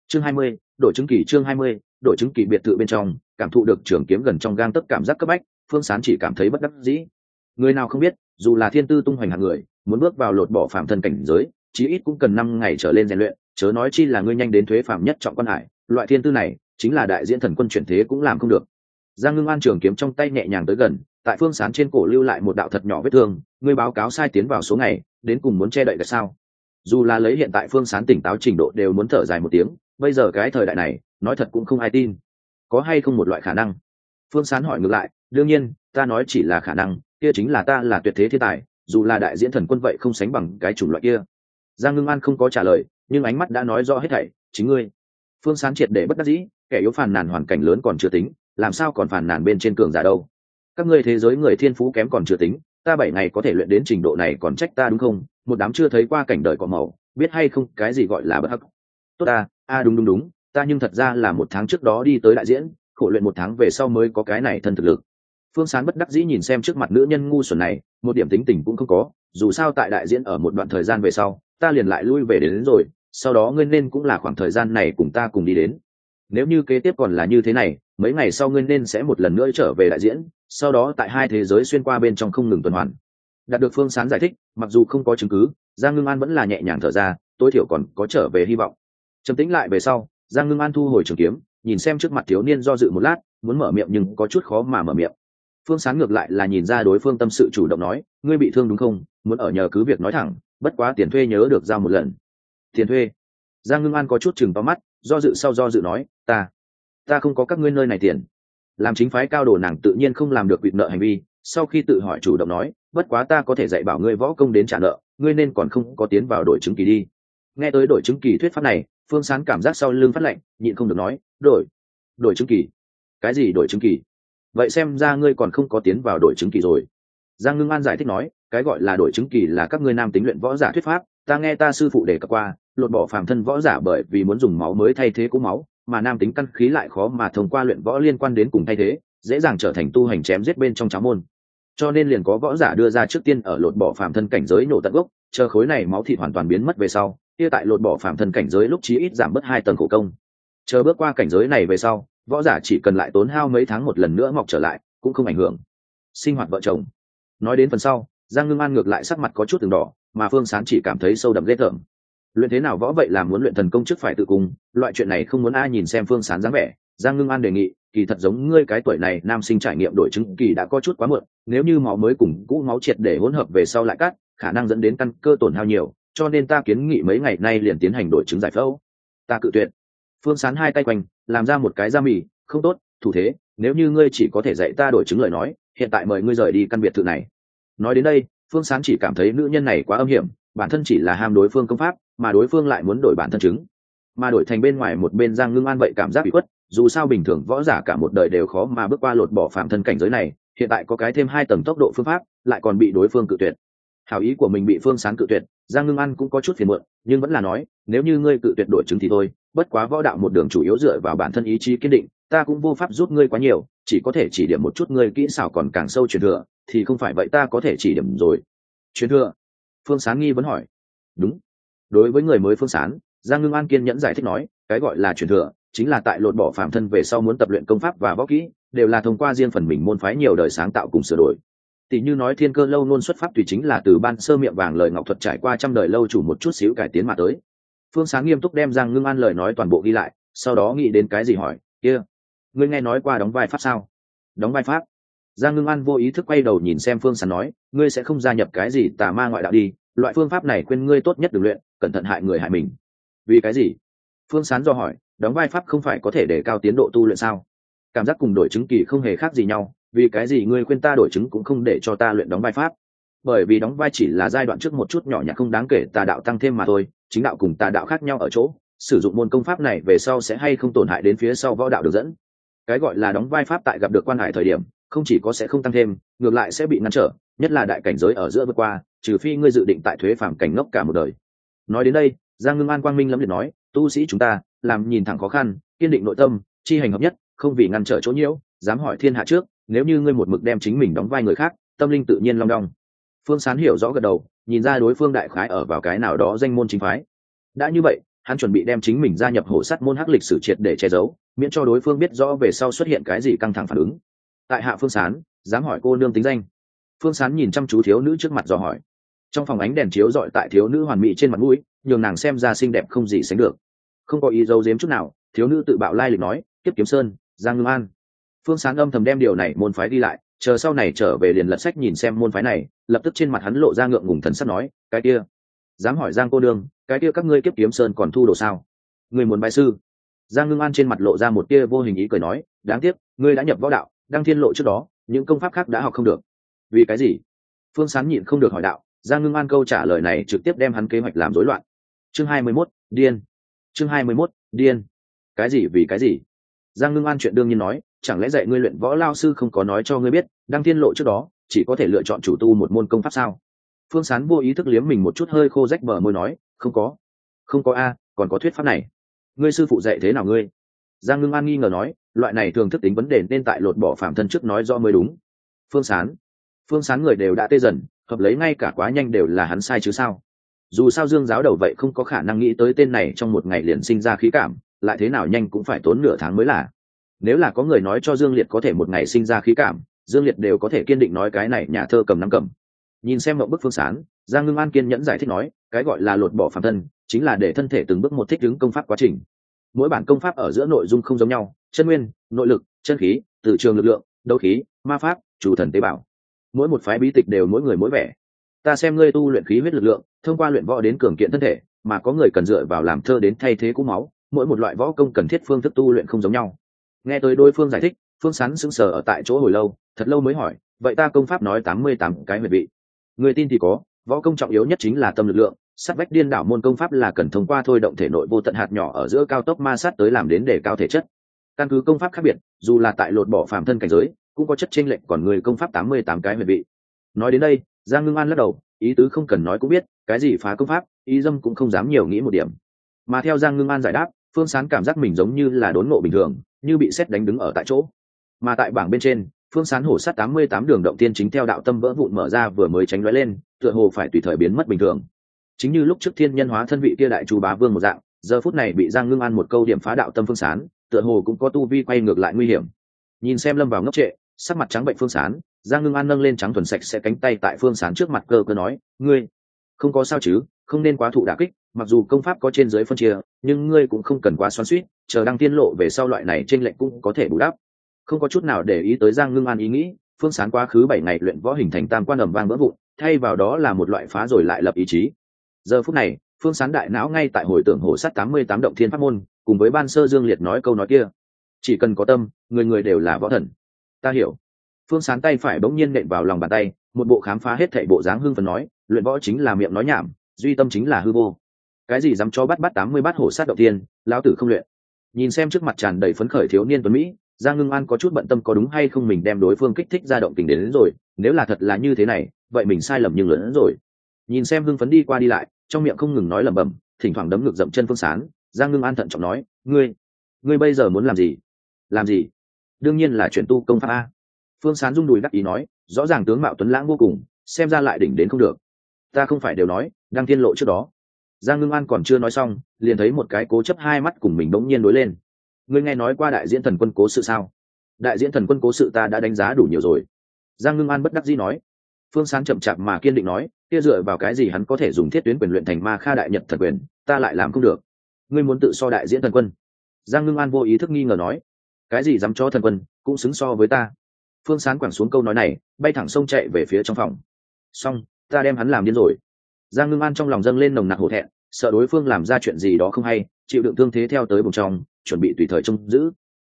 Chương hai mươi đổi chứng kỳ chương hai mươi đổi chứng kỳ biệt thự bên trong, cảm thụ được trường kiếm gần trong gang tất cảm giác cấp bách, phương sán chỉ cảm thấy bất đắc dĩ. Người nào không biết, dù là thiên tư tung hoành hạng người, muốn bước vào lột bỏ phạm thân cảnh giới, chí ít cũng cần năm ngày trở lên rèn luyện chớ nói chi là ngươi nhanh đến thuế phạm nhất trọng quan hải, loại thiên tư này, chính là đại diễn thần quân chuyển thế cũng làm không được. Giang ngưng an trường kiếm trong tay nhẹ nhàng tới gần, tại phương sán trên cổ lưu lại một đạo thật nhỏ vết thương, ngươi báo cáo sai tiến vào số ngày, đến cùng muốn che đậy tại sao? Dù là lấy hiện tại phương sán tỉnh táo trình độ đều muốn thở dài một tiếng, bây giờ cái thời đại này, nói thật cũng không ai tin. Có hay không một loại khả năng? Phương sán hỏi ngược lại, đương nhiên, ta nói chỉ là khả năng, kia chính là ta là tuyệt thế thiên tài, dù là đại diễn thần quân vậy không sánh bằng cái chủng loại kia. Giang ngưng an không có trả lời nhưng ánh mắt đã nói rõ hết thảy chính ngươi. Phương sán triệt để bất đắc dĩ kẻ yếu phàn nàn hoàn cảnh lớn còn chưa tính làm sao còn phàn nàn bên trên cường giả đâu? Các ngươi thế giới người thiên phú kém còn chưa tính ta bảy ngày có thể luyện đến trình độ này còn trách ta đúng không? Một đám chưa thấy qua cảnh đời có màu biết hay không cái gì gọi là bất hắc. Tốt ta a đúng đúng đúng ta nhưng thật ra là một tháng trước đó đi tới đại diễn khổ luyện một tháng về sau mới có cái này thân thực lực. Phương sán bất đắc dĩ nhìn xem trước mặt nữ nhân ngu xuẩn này một điểm tính tình cũng không có dù sao tại đại diễn ở một đoạn thời gian về sau ta liền lại lui về đến, đến rồi sau đó ngươi nên cũng là khoảng thời gian này cùng ta cùng đi đến. Nếu như kế tiếp còn là như thế này, mấy ngày sau ngươi nên sẽ một lần nữa trở về đại diễn, sau đó tại hai thế giới xuyên qua bên trong không ngừng tuần hoàn. Đạt được phương sán giải thích, mặc dù không có chứng cứ, giang ngưng an vẫn là nhẹ nhàng thở ra, tối thiểu còn có trở về hy vọng. Trầm tĩnh lại về sau, giang ngưng an thu hồi trường kiếm, nhìn xem trước mặt thiếu niên do dự một lát, muốn mở miệng nhưng có chút khó mà mở miệng. Phương sáng ngược lại là nhìn ra đối phương tâm sự chủ động nói, ngươi bị thương đúng không? Muốn ở nhờ cứ việc nói thẳng, bất quá tiền thuê nhớ được giao một lần tiền thuê. Giang ngưng an có chút chừng to mắt, do dự sau do dự nói, ta ta không có các ngươi nơi này tiền. Làm chính phái cao đồ nàng tự nhiên không làm được quỵt nợ hành vi, sau khi tự hỏi chủ động nói, bất quá ta có thể dạy bảo ngươi võ công đến trả nợ, ngươi nên còn không có tiến vào đội chứng kỳ đi. Nghe tới đội chứng kỳ thuyết pháp này, phương sán cảm giác sau lưng phát lệnh nhịn không được nói đổi đổi chứng kỳ? Cái gì đổi chứng kỳ? Vậy xem ra ngươi còn không có tiến vào đội chứng kỳ rồi. Giang ngưng an giải thích nói, cái gọi là đội chứng kỳ là các ngươi nam tính luyện võ giả thuyết pháp ta nghe ta sư phụ đề cập qua, lột bỏ phàm thân võ giả bởi vì muốn dùng máu mới thay thế cũ máu, mà nam tính căn khí lại khó mà thông qua luyện võ liên quan đến cùng thay thế, dễ dàng trở thành tu hành chém giết bên trong cháo môn. Cho nên liền có võ giả đưa ra trước tiên ở lột bỏ phàm thân cảnh giới nổ tận gốc, chờ khối này máu thịt hoàn toàn biến mất về sau, kia tại lột bỏ phàm thân cảnh giới lúc chí ít giảm bớt hai tầng khổ công. Chờ bước qua cảnh giới này về sau, võ giả chỉ cần lại tốn hao mấy tháng một lần nữa mọc trở lại, cũng không ảnh hưởng. Sinh hoạt vợ chồng. Nói đến phần sau, giang ngưng an ngược lại sắc mặt có chút từng đỏ mà phương sán chỉ cảm thấy sâu đậm ghê tởm. Luyện thế nào võ vậy là muốn luyện thần công chức phải tự cùng, loại chuyện này không muốn ai nhìn xem phương sán dáng vẻ. Giang ngưng an đề nghị, kỳ thật giống ngươi cái tuổi này, nam sinh trải nghiệm đổi chứng kỳ đã có chút quá muộn, nếu như máu mới cùng cũ máu triệt để hỗn hợp về sau lại cắt, khả năng dẫn đến căn cơ tổn hao nhiều, cho nên ta kiến nghị mấy ngày nay liền tiến hành đổi chứng giải phẫu. Ta cự tuyệt. Phương sán hai tay quanh, làm ra một cái da mì, không tốt, thủ thế, nếu như ngươi chỉ có thể dạy ta đổi chứng lời nói, hiện tại mời ngươi rời đi căn biệt thự này. Nói đến đây phương sán chỉ cảm thấy nữ nhân này quá âm hiểm, bản thân chỉ là ham đối phương công pháp, mà đối phương lại muốn đổi bản thân chứng. Mà đổi thành bên ngoài một bên giang ngưng an vậy cảm giác bị khuất, dù sao bình thường võ giả cả một đời đều khó mà bước qua lột bỏ phạm thân cảnh giới này, hiện tại có cái thêm hai tầng tốc độ phương pháp, lại còn bị đối phương cự tuyệt. Hảo ý của mình bị phương sán cự tuyệt, giang ngưng an cũng có chút phiền muộn, nhưng vẫn là nói, nếu như ngươi cự tuyệt đổi chứng thì thôi, bất quá võ đạo một đường chủ yếu dựa vào bản thân ý chí kiên định ta cũng vô pháp giúp ngươi quá nhiều, chỉ có thể chỉ điểm một chút ngươi kỹ xảo còn càng sâu truyền thừa, thì không phải vậy ta có thể chỉ điểm rồi. Truyền thừa? Phương sán nghi vẫn hỏi. Đúng. Đối với người mới phương sán, giang ngưng an kiên nhẫn giải thích nói, cái gọi là truyền thừa chính là tại lột bỏ phạm thân về sau muốn tập luyện công pháp và võ kỹ, đều là thông qua riêng phần mình môn phái nhiều đời sáng tạo cùng sửa đổi. Tỷ như nói thiên cơ lâu luôn xuất phát tùy chính là từ ban sơ miệng vàng lời ngọc thuật trải qua trăm đời lâu chủ một chút xíu cải tiến mà tới. Phương sáng nghiêm túc đem giang ngưng an lời nói toàn bộ ghi lại, sau đó nghĩ đến cái gì hỏi, kia ngươi nghe nói qua đóng vai pháp sao? Đóng vai pháp. Giang ngưng an vô ý thức quay đầu nhìn xem phương sán nói, ngươi sẽ không gia nhập cái gì tà ma ngoại đạo đi, loại phương pháp này khuyên ngươi tốt nhất được luyện, cẩn thận hại người hại mình. Vì cái gì? Phương sán do hỏi, đóng vai pháp không phải có thể để cao tiến độ tu luyện sao? Cảm giác cùng đổi chứng kỳ không hề khác gì nhau, vì cái gì ngươi khuyên ta đổi chứng cũng không để cho ta luyện đóng vai pháp? Bởi vì đóng vai chỉ là giai đoạn trước một chút nhỏ nhặt không đáng kể, tà đạo tăng thêm mà thôi, chính đạo cùng tà đạo khác nhau ở chỗ, sử dụng môn công pháp này về sau sẽ hay không tổn hại đến phía sau võ đạo được dẫn cái gọi là đóng vai pháp tại gặp được quan hải thời điểm, không chỉ có sẽ không tăng thêm, ngược lại sẽ bị ngăn trở, nhất là đại cảnh giới ở giữa vượt qua, trừ phi ngươi dự định tại thuế phàm cảnh ngốc cả một đời. Nói đến đây, giang ngưng an quang minh lâm liệt nói, tu sĩ chúng ta, làm nhìn thẳng khó khăn, kiên định nội tâm, chi hành hợp nhất, không vì ngăn trở chỗ nhiễu, dám hỏi thiên hạ trước, nếu như ngươi một mực đem chính mình đóng vai người khác, tâm linh tự nhiên long đong. Phương sán hiểu rõ gật đầu, nhìn ra đối phương đại khái ở vào cái nào đó danh môn chính phái. Đã như vậy hắn chuẩn bị đem chính mình gia nhập hổ sắt môn hắc lịch sử triệt để che giấu, miễn cho đối phương biết rõ về sau xuất hiện cái gì căng thẳng phản ứng. Tại hạ phương sán, dám hỏi cô nương tính danh. Phương sán nhìn chăm chú thiếu nữ trước mặt dò hỏi. Trong phòng ánh đèn chiếu dọi tại thiếu nữ hoàn mỹ trên mặt mũi, nhường nàng xem ra xinh đẹp không gì sánh được. Không có ý dấu giếm chút nào, thiếu nữ tự bạo lai lịch nói tiếp kiếm sơn, giang ngưng an. Phương sán âm thầm đem điều này môn phái đi lại, chờ sau này trở về liền lật sách nhìn xem môn phái này, lập tức trên mặt hắn lộ ra ngượng ngùng thần sắt nói, cái kia, dám hỏi giang cô đương cái kia các ngươi kiếp kiếm sơn còn thu đồ sao? Người muốn bài sư? Giang ngưng an trên mặt lộ ra một tia vô hình ý cười nói đáng tiếc ngươi đã nhập võ đạo đang thiên lộ trước đó những công pháp khác đã học không được. Vì cái gì? Phương sán nhịn không được hỏi đạo giang ngưng an câu trả lời này trực tiếp đem hắn kế hoạch làm rối loạn. Chương hai mươi 21, điên. Chương hai mươi 21, điên. Cái gì vì cái gì? Giang ngưng an chuyện đương nhiên nói chẳng lẽ dạy ngươi luyện võ lao sư không có nói cho ngươi biết đang thiên lộ trước đó chỉ có thể lựa chọn chủ tu một môn công pháp sao? Phương sán vô ý thức liếm mình một chút hơi khô rách bờ môi nói không có. Không có a, còn có thuyết pháp này. Ngươi sư phụ dạy thế nào ngươi? Giang ngưng an nghi ngờ nói, loại này thường thức tính vấn đề nên tại lột bỏ phạm thân trước nói rõ mới đúng. Phương sán. Phương sán người đều đã tê dần, hợp lấy ngay cả quá nhanh đều là hắn sai chứ sao? Dù sao dương giáo đầu vậy không có khả năng nghĩ tới tên này trong một ngày liền sinh ra khí cảm, lại thế nào nhanh cũng phải tốn nửa tháng mới là. Nếu là có người nói cho dương liệt có thể một ngày sinh ra khí cảm, dương liệt đều có thể kiên định nói cái này nhà thơ cầm nắm cầm. Nhìn xem mậu bức phương sán giang ngưng an kiên nhẫn giải thích nói, cái gọi là lột bỏ phạm thân, chính là để thân thể từng bước một thích ứng công pháp quá trình. Mỗi bản công pháp ở giữa nội dung không giống nhau, chân nguyên, nội lực, chân khí, từ trường lực lượng, đấu khí, ma pháp, chủ thần tế bào. Mỗi một phái bí tịch đều mỗi người mỗi vẻ. Ta xem ngươi tu luyện khí huyết lực lượng, thông qua luyện võ đến cường kiện thân thể, mà có người cần dựa vào làm thơ đến thay thế cũ máu, mỗi một loại võ công cần thiết phương thức tu luyện không giống nhau. Nghe tới đối phương giải thích, phương sán sững sờ ở tại chỗ hồi lâu, thật lâu mới hỏi, vậy ta công pháp nói tám mươi tám cái huyệt vị, người tin thì có võ công trọng yếu nhất chính là tâm lực lượng sắt vách điên đảo môn công pháp là cần thông qua thôi động thể nội vô tận hạt nhỏ ở giữa cao tốc ma sát tới làm đến để cao thể chất. Căn cứ công pháp khác biệt, dù là tại lột bỏ phàm thân cảnh giới, cũng có chất chênh lệch còn người công pháp tám mươi tám cái huyệt vị. Nói đến đây, giang ngưng an lắc đầu, ý tứ không cần nói cũng biết, cái gì phá công pháp, ý dâm cũng không dám nhiều nghĩ một điểm. Mà theo giang ngưng an giải đáp, phương sán cảm giác mình giống như là đốn ngộ bình thường, như bị xét đánh đứng ở tại chỗ. Mà tại bảng bên trên phương sán hổ sát tám mươi tám đường động tiên chính theo đạo tâm vỡ vụn mở ra vừa mới tránh lóe lên, tựa hồ phải tùy thời biến mất bình thường. Chính như lúc trước thiên nhân hóa thân vị kia đại chu bá vương một dạng, giờ phút này bị giang ngưng an một câu điểm phá đạo tâm phương sán, tựa hồ cũng có tu vi quay ngược lại nguy hiểm. Nhìn xem lâm vào ngốc trệ, sắc mặt trắng bệnh phương sán, giang ngưng an nâng lên trắng thuần sạch sẽ cánh tay tại phương sán trước mặt cơ cơ nói, ngươi, không có sao chứ, không nên quá thụ đả kích, mặc dù công pháp có trên dưới phân chia, nhưng ngươi cũng không cần quá xoắn suýt chờ đăng tiên lộ về sau loại này trên lệnh cũng có thể bù đắp không có chút nào để ý tới giang ngưng an ý nghĩ, phương sán quá khứ bảy ngày luyện võ hình thành tam quan ẩm vang vỡ vụn, thay vào đó là một loại phá rồi lại lập ý chí. Giờ phút này, phương sán đại não ngay tại hồi tưởng Hổ sắt tám mươi tám động thiên pháp môn, cùng với ban sơ dương liệt nói câu nói kia. Chỉ cần có tâm, người người đều là võ thần. Ta hiểu. Phương sán tay phải bỗng nhiên nện vào lòng bàn tay, một bộ khám phá hết thảy bộ dáng hưng phần nói, luyện võ chính là miệng nói nhảm, duy tâm chính là hư vô. Cái gì dám cho bắt bắt tám mươi bát hổ sát động tiên lão tử không luyện. Nhìn xem trước mặt tràn đầy phấn khởi thiếu niên tuấn mỹ giang ngưng an có chút bận tâm có đúng hay không mình đem đối phương kích thích ra động tình đến, đến rồi nếu là thật là như thế này vậy mình sai lầm nhưng lớn hơn rồi. Nhìn xem hưng phấn đi qua đi lại trong miệng không ngừng nói lẩm bẩm thỉnh thoảng đấm ngực dậm chân phương sán giang ngưng an thận trọng nói ngươi ngươi bây giờ muốn làm gì? Làm gì? Đương nhiên là chuyển tu công pháp a. Phương sán rung đùi đắc ý nói rõ ràng tướng mạo tuấn lãng vô cùng xem ra lại đỉnh đến không được. Ta không phải đều nói đang tiên lộ trước đó. Giang ngưng an còn chưa nói xong liền thấy một cái cố chấp hai mắt cùng mình bỗng nhiên đối lên ngươi nghe nói qua đại diễn thần quân cố sự sao? Đại diễn thần quân cố sự ta đã đánh giá đủ nhiều rồi. Giang ngưng an bất đắc dĩ nói. Phương Sáng chậm chạp mà kiên định nói, kia dựa vào cái gì hắn có thể dùng thiết tuyến quyền luyện thành ma kha đại nhật thần quyền, ta lại làm không được. Ngươi muốn tự so đại diễn thần quân. Giang ngưng an vô ý thức nghi ngờ nói. Cái gì dám cho thần quân, cũng xứng so với ta. Phương sán quẳng xuống câu nói này, bay thẳng sông chạy về phía trong phòng. Xong, ta đem hắn làm điên rồi. Giang ngưng an trong lòng dâng lên nồng nặc hổ thẹn, sợ đối phương làm ra chuyện gì đó không hay, chịu đựng thương thế theo tới bùng trong chuẩn bị tùy thời trông giữ.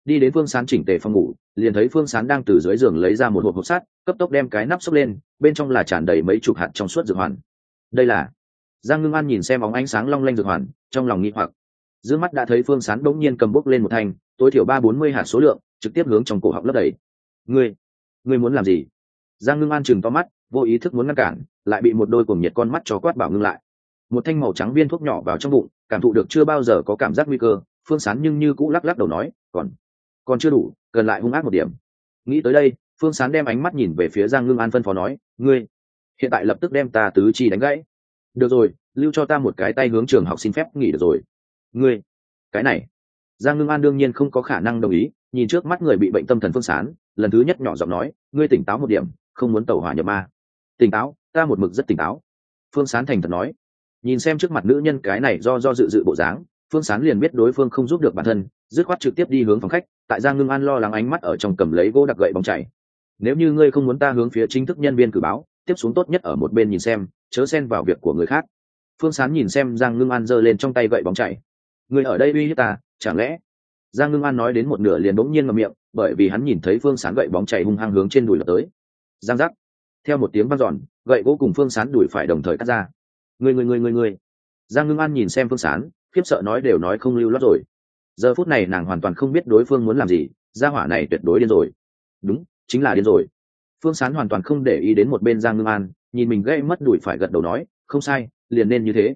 Đi đến phương sán chỉnh tề phòng ngủ, liền thấy phương sán đang từ dưới giường lấy ra một hộp hộp sắt, cấp tốc đem cái nắp xốc lên, bên trong là tràn đầy mấy chục hạt trong suốt dược hoàn. Đây là giang ngưng an nhìn xem bóng ánh sáng long lanh dược hoàn, trong lòng nghi hoặc. Giữa mắt đã thấy phương sán bỗng nhiên cầm bốc lên một thanh, tối thiểu ba bốn mươi hạt số lượng, trực tiếp hướng trong cổ họng lấp đầy. Ngươi ngươi muốn làm gì? Giang ngưng an chừng to mắt, vô ý thức muốn ngăn cản, lại bị một đôi cùng nhiệt con mắt cho quát bảo ngưng lại. Một thanh màu trắng viên thuốc nhỏ vào trong bụng, cảm thụ được chưa bao giờ có cảm giác nguy cơ phương sán nhưng như cũ lắc lắc đầu nói, còn còn chưa đủ, cần lại hung ác một điểm. Nghĩ tới đây, phương sán đem ánh mắt nhìn về phía giang ngưng an phân phó nói, ngươi, hiện tại lập tức đem ta tứ chi đánh gãy. Được rồi, lưu cho ta một cái tay hướng trường học xin phép, nghỉ được rồi. Ngươi, cái này. Giang ngưng an đương nhiên không có khả năng đồng ý, nhìn trước mắt người bị bệnh tâm thần phương sán, lần thứ nhất nhỏ giọng nói, ngươi tỉnh táo một điểm, không muốn tẩu hỏa nhập ma. Tỉnh táo, ta một mực rất tỉnh táo. Phương sán thành thật nói. Nhìn xem trước mặt nữ nhân cái này do do dự dự bộ dáng phương sán liền biết đối phương không giúp được bản thân, dứt khoát trực tiếp đi hướng phòng khách, tại giang ngưng an lo lắng ánh mắt ở trong cầm lấy gỗ đặc gậy bóng chảy. Nếu như ngươi không muốn ta hướng phía chính thức nhân viên cử báo, tiếp xuống tốt nhất ở một bên nhìn xem, chớ xen vào việc của người khác. Phương sán nhìn xem giang ngưng an giơ lên trong tay gậy bóng chảy. Người ở đây uy hiếp ta, chẳng lẽ? Giang ngưng an nói đến một nửa liền bỗng nhiên ngậm miệng, bởi vì hắn nhìn thấy phương sán gậy bóng chảy hung hăng hướng trên đùi lập tới. Giang giác. Theo một tiếng vang giòn gậy gỗ cùng phương sán đùi phải đồng thời cắt ra. Người người người người người giang ngưng an nhìn xem phương sán khiếp sợ nói đều nói không lưu loát rồi. Giờ phút này nàng hoàn toàn không biết đối phương muốn làm gì, gia hỏa này tuyệt đối điên rồi. Đúng, chính là điên rồi. Phương sán hoàn toàn không để ý đến một bên giang ngưng an, nhìn mình gây mất đuổi phải gật đầu nói, không sai, liền nên như thế.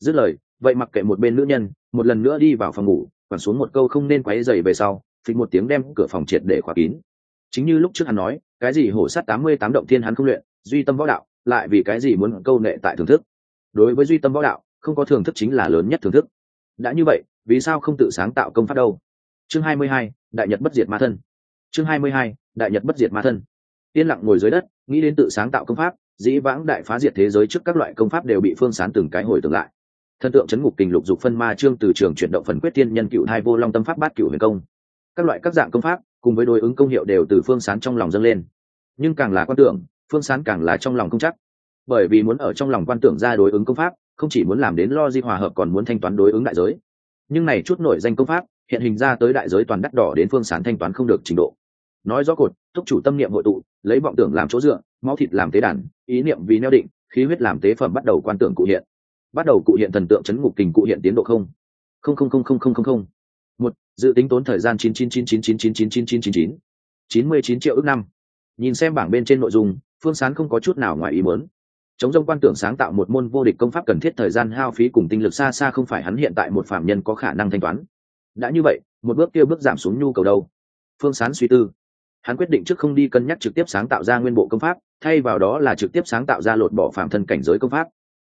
Dứt lời, vậy mặc kệ một bên nữ nhân, một lần nữa đi vào phòng ngủ còn xuống một câu không nên quáy dày về sau, phịch một tiếng đem cửa phòng triệt để khóa kín. Chính như lúc trước hắn nói, cái gì hổ sát tám mươi tám động thiên hắn không luyện, duy tâm võ đạo, lại vì cái gì muốn câu nệ tại thưởng thức? Đối với duy tâm võ đạo không có thưởng thức chính là lớn nhất thưởng thức. Đã như vậy, vì sao không tự sáng tạo công pháp đâu? Chương hai mươi hai, đại nhật bất diệt ma thân. Chương hai mươi hai, đại nhật bất diệt ma thân. Yên lặng ngồi dưới đất, nghĩ đến tự sáng tạo công pháp, dĩ vãng đại phá diệt thế giới trước các loại công pháp đều bị phương sán từng cái hồi tưởng lại. Thần tượng chấn ngục kình lục dục phân ma trương từ trường chuyển động phần quyết tiên nhân cựu hai vô long tâm pháp bát cựu huyền công. Các loại các dạng công pháp, cùng với đối ứng công hiệu đều từ phương sán trong lòng dâng lên. Nhưng càng là quan tưởng, phương sán càng là trong lòng công chắc. Bởi vì muốn ở trong lòng quan tưởng ra đối ứng công pháp không chỉ muốn làm đến lo di hòa hợp còn muốn thanh toán đối ứng đại giới nhưng này chút nổi danh công pháp hiện hình ra tới đại giới toàn đắt đỏ đến phương sán thanh toán không được trình độ nói rõ cột thúc chủ tâm niệm hội tụ lấy vọng tưởng làm chỗ dựa máu thịt làm tế đàn ý niệm vì neo định khí huyết làm tế phẩm bắt đầu quan tưởng cụ hiện bắt đầu cụ hiện thần tượng chấn ngục kình cụ hiện tiến độ không không không không không không không không một dự tính tốn thời gian chín chín chín chín chín chín chín chín chín chín chín chín mươi chín triệu ước năm nhìn xem bảng bên trên nội dung phương sán không có chút nào ngoài ý muốn chống dông quan tưởng sáng tạo một môn vô địch công pháp cần thiết thời gian hao phí cùng tinh lực xa xa không phải hắn hiện tại một phạm nhân có khả năng thanh toán. Đã như vậy, một bước kia bước giảm xuống nhu cầu đâu? Phương sán suy tư. Hắn quyết định trước không đi cân nhắc trực tiếp sáng tạo ra nguyên bộ công pháp, thay vào đó là trực tiếp sáng tạo ra lột bỏ phạm thân cảnh giới công pháp.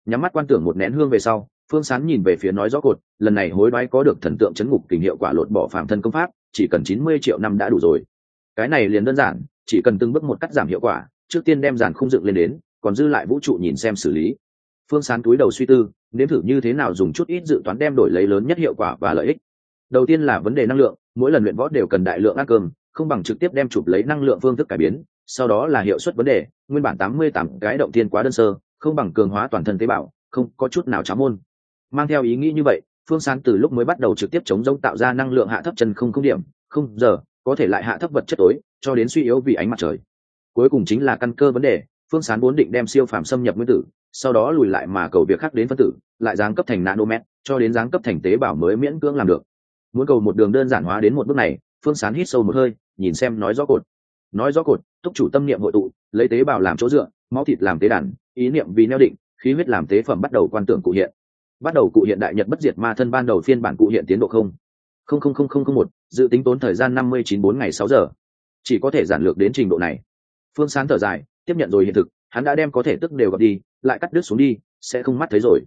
Nhắm mắt quan tưởng một nén hương về sau, phương sán nhìn về phía nói rõ cột, lần này hối đoái có được thần tượng chấn ngục tình hiệu quả lột bỏ phạm thân công pháp, chỉ cần chín mươi triệu năm đã đủ rồi. Cái này liền đơn giản, chỉ cần từng bước một cắt giảm hiệu quả, trước tiên đem giàn khung dựng lên đến còn dư lại vũ trụ nhìn xem xử lý. Phương sán túi đầu suy tư, nếm thử như thế nào dùng chút ít dự toán đem đổi lấy lớn nhất hiệu quả và lợi ích. Đầu tiên là vấn đề năng lượng, mỗi lần luyện võ đều cần đại lượng ăn cơm, không bằng trực tiếp đem chụp lấy năng lượng phương thức cải biến, sau đó là hiệu suất vấn đề, nguyên bản tám mươi tám cái động tiên quá đơn sơ, không bằng cường hóa toàn thân tế bào, không có chút nào cháo môn. Mang theo ý nghĩ như vậy, phương sán từ lúc mới bắt đầu trực tiếp chống rông tạo ra năng lượng hạ thấp chân không không điểm, không giờ, có thể lại hạ thấp vật chất tối, cho đến suy yếu vì ánh mặt trời. Cuối cùng chính là căn cơ vấn đề phương sán vốn định đem siêu phàm xâm nhập nguyên tử, sau đó lùi lại mà cầu việc khác đến phân tử, lại giáng cấp thành nanomet, cho đến giáng cấp thành tế bào mới miễn cưỡng làm được. Muốn cầu một đường đơn giản hóa đến một bước này, phương sán hít sâu một hơi, nhìn xem nói rõ cột. Nói rõ cột, thúc chủ tâm niệm hội tụ, lấy tế bào làm chỗ dựa, máu thịt làm tế đàn, ý niệm vì neo định, khí huyết làm tế phẩm bắt đầu quan tưởng cụ hiện. Bắt đầu cụ hiện đại nhật bất diệt ma thân ban đầu phiên bản cụ hiện tiến độ không. Không không không không không một, dự tính tốn thời gian năm mươi chín bốn ngày sáu giờ. Chỉ có thể giản lược đến trình độ này. Phương sán thở dài tiếp nhận rồi hiện thực hắn đã đem có thể tức đều gặp đi lại cắt đứt xuống đi sẽ không mắt thấy rồi.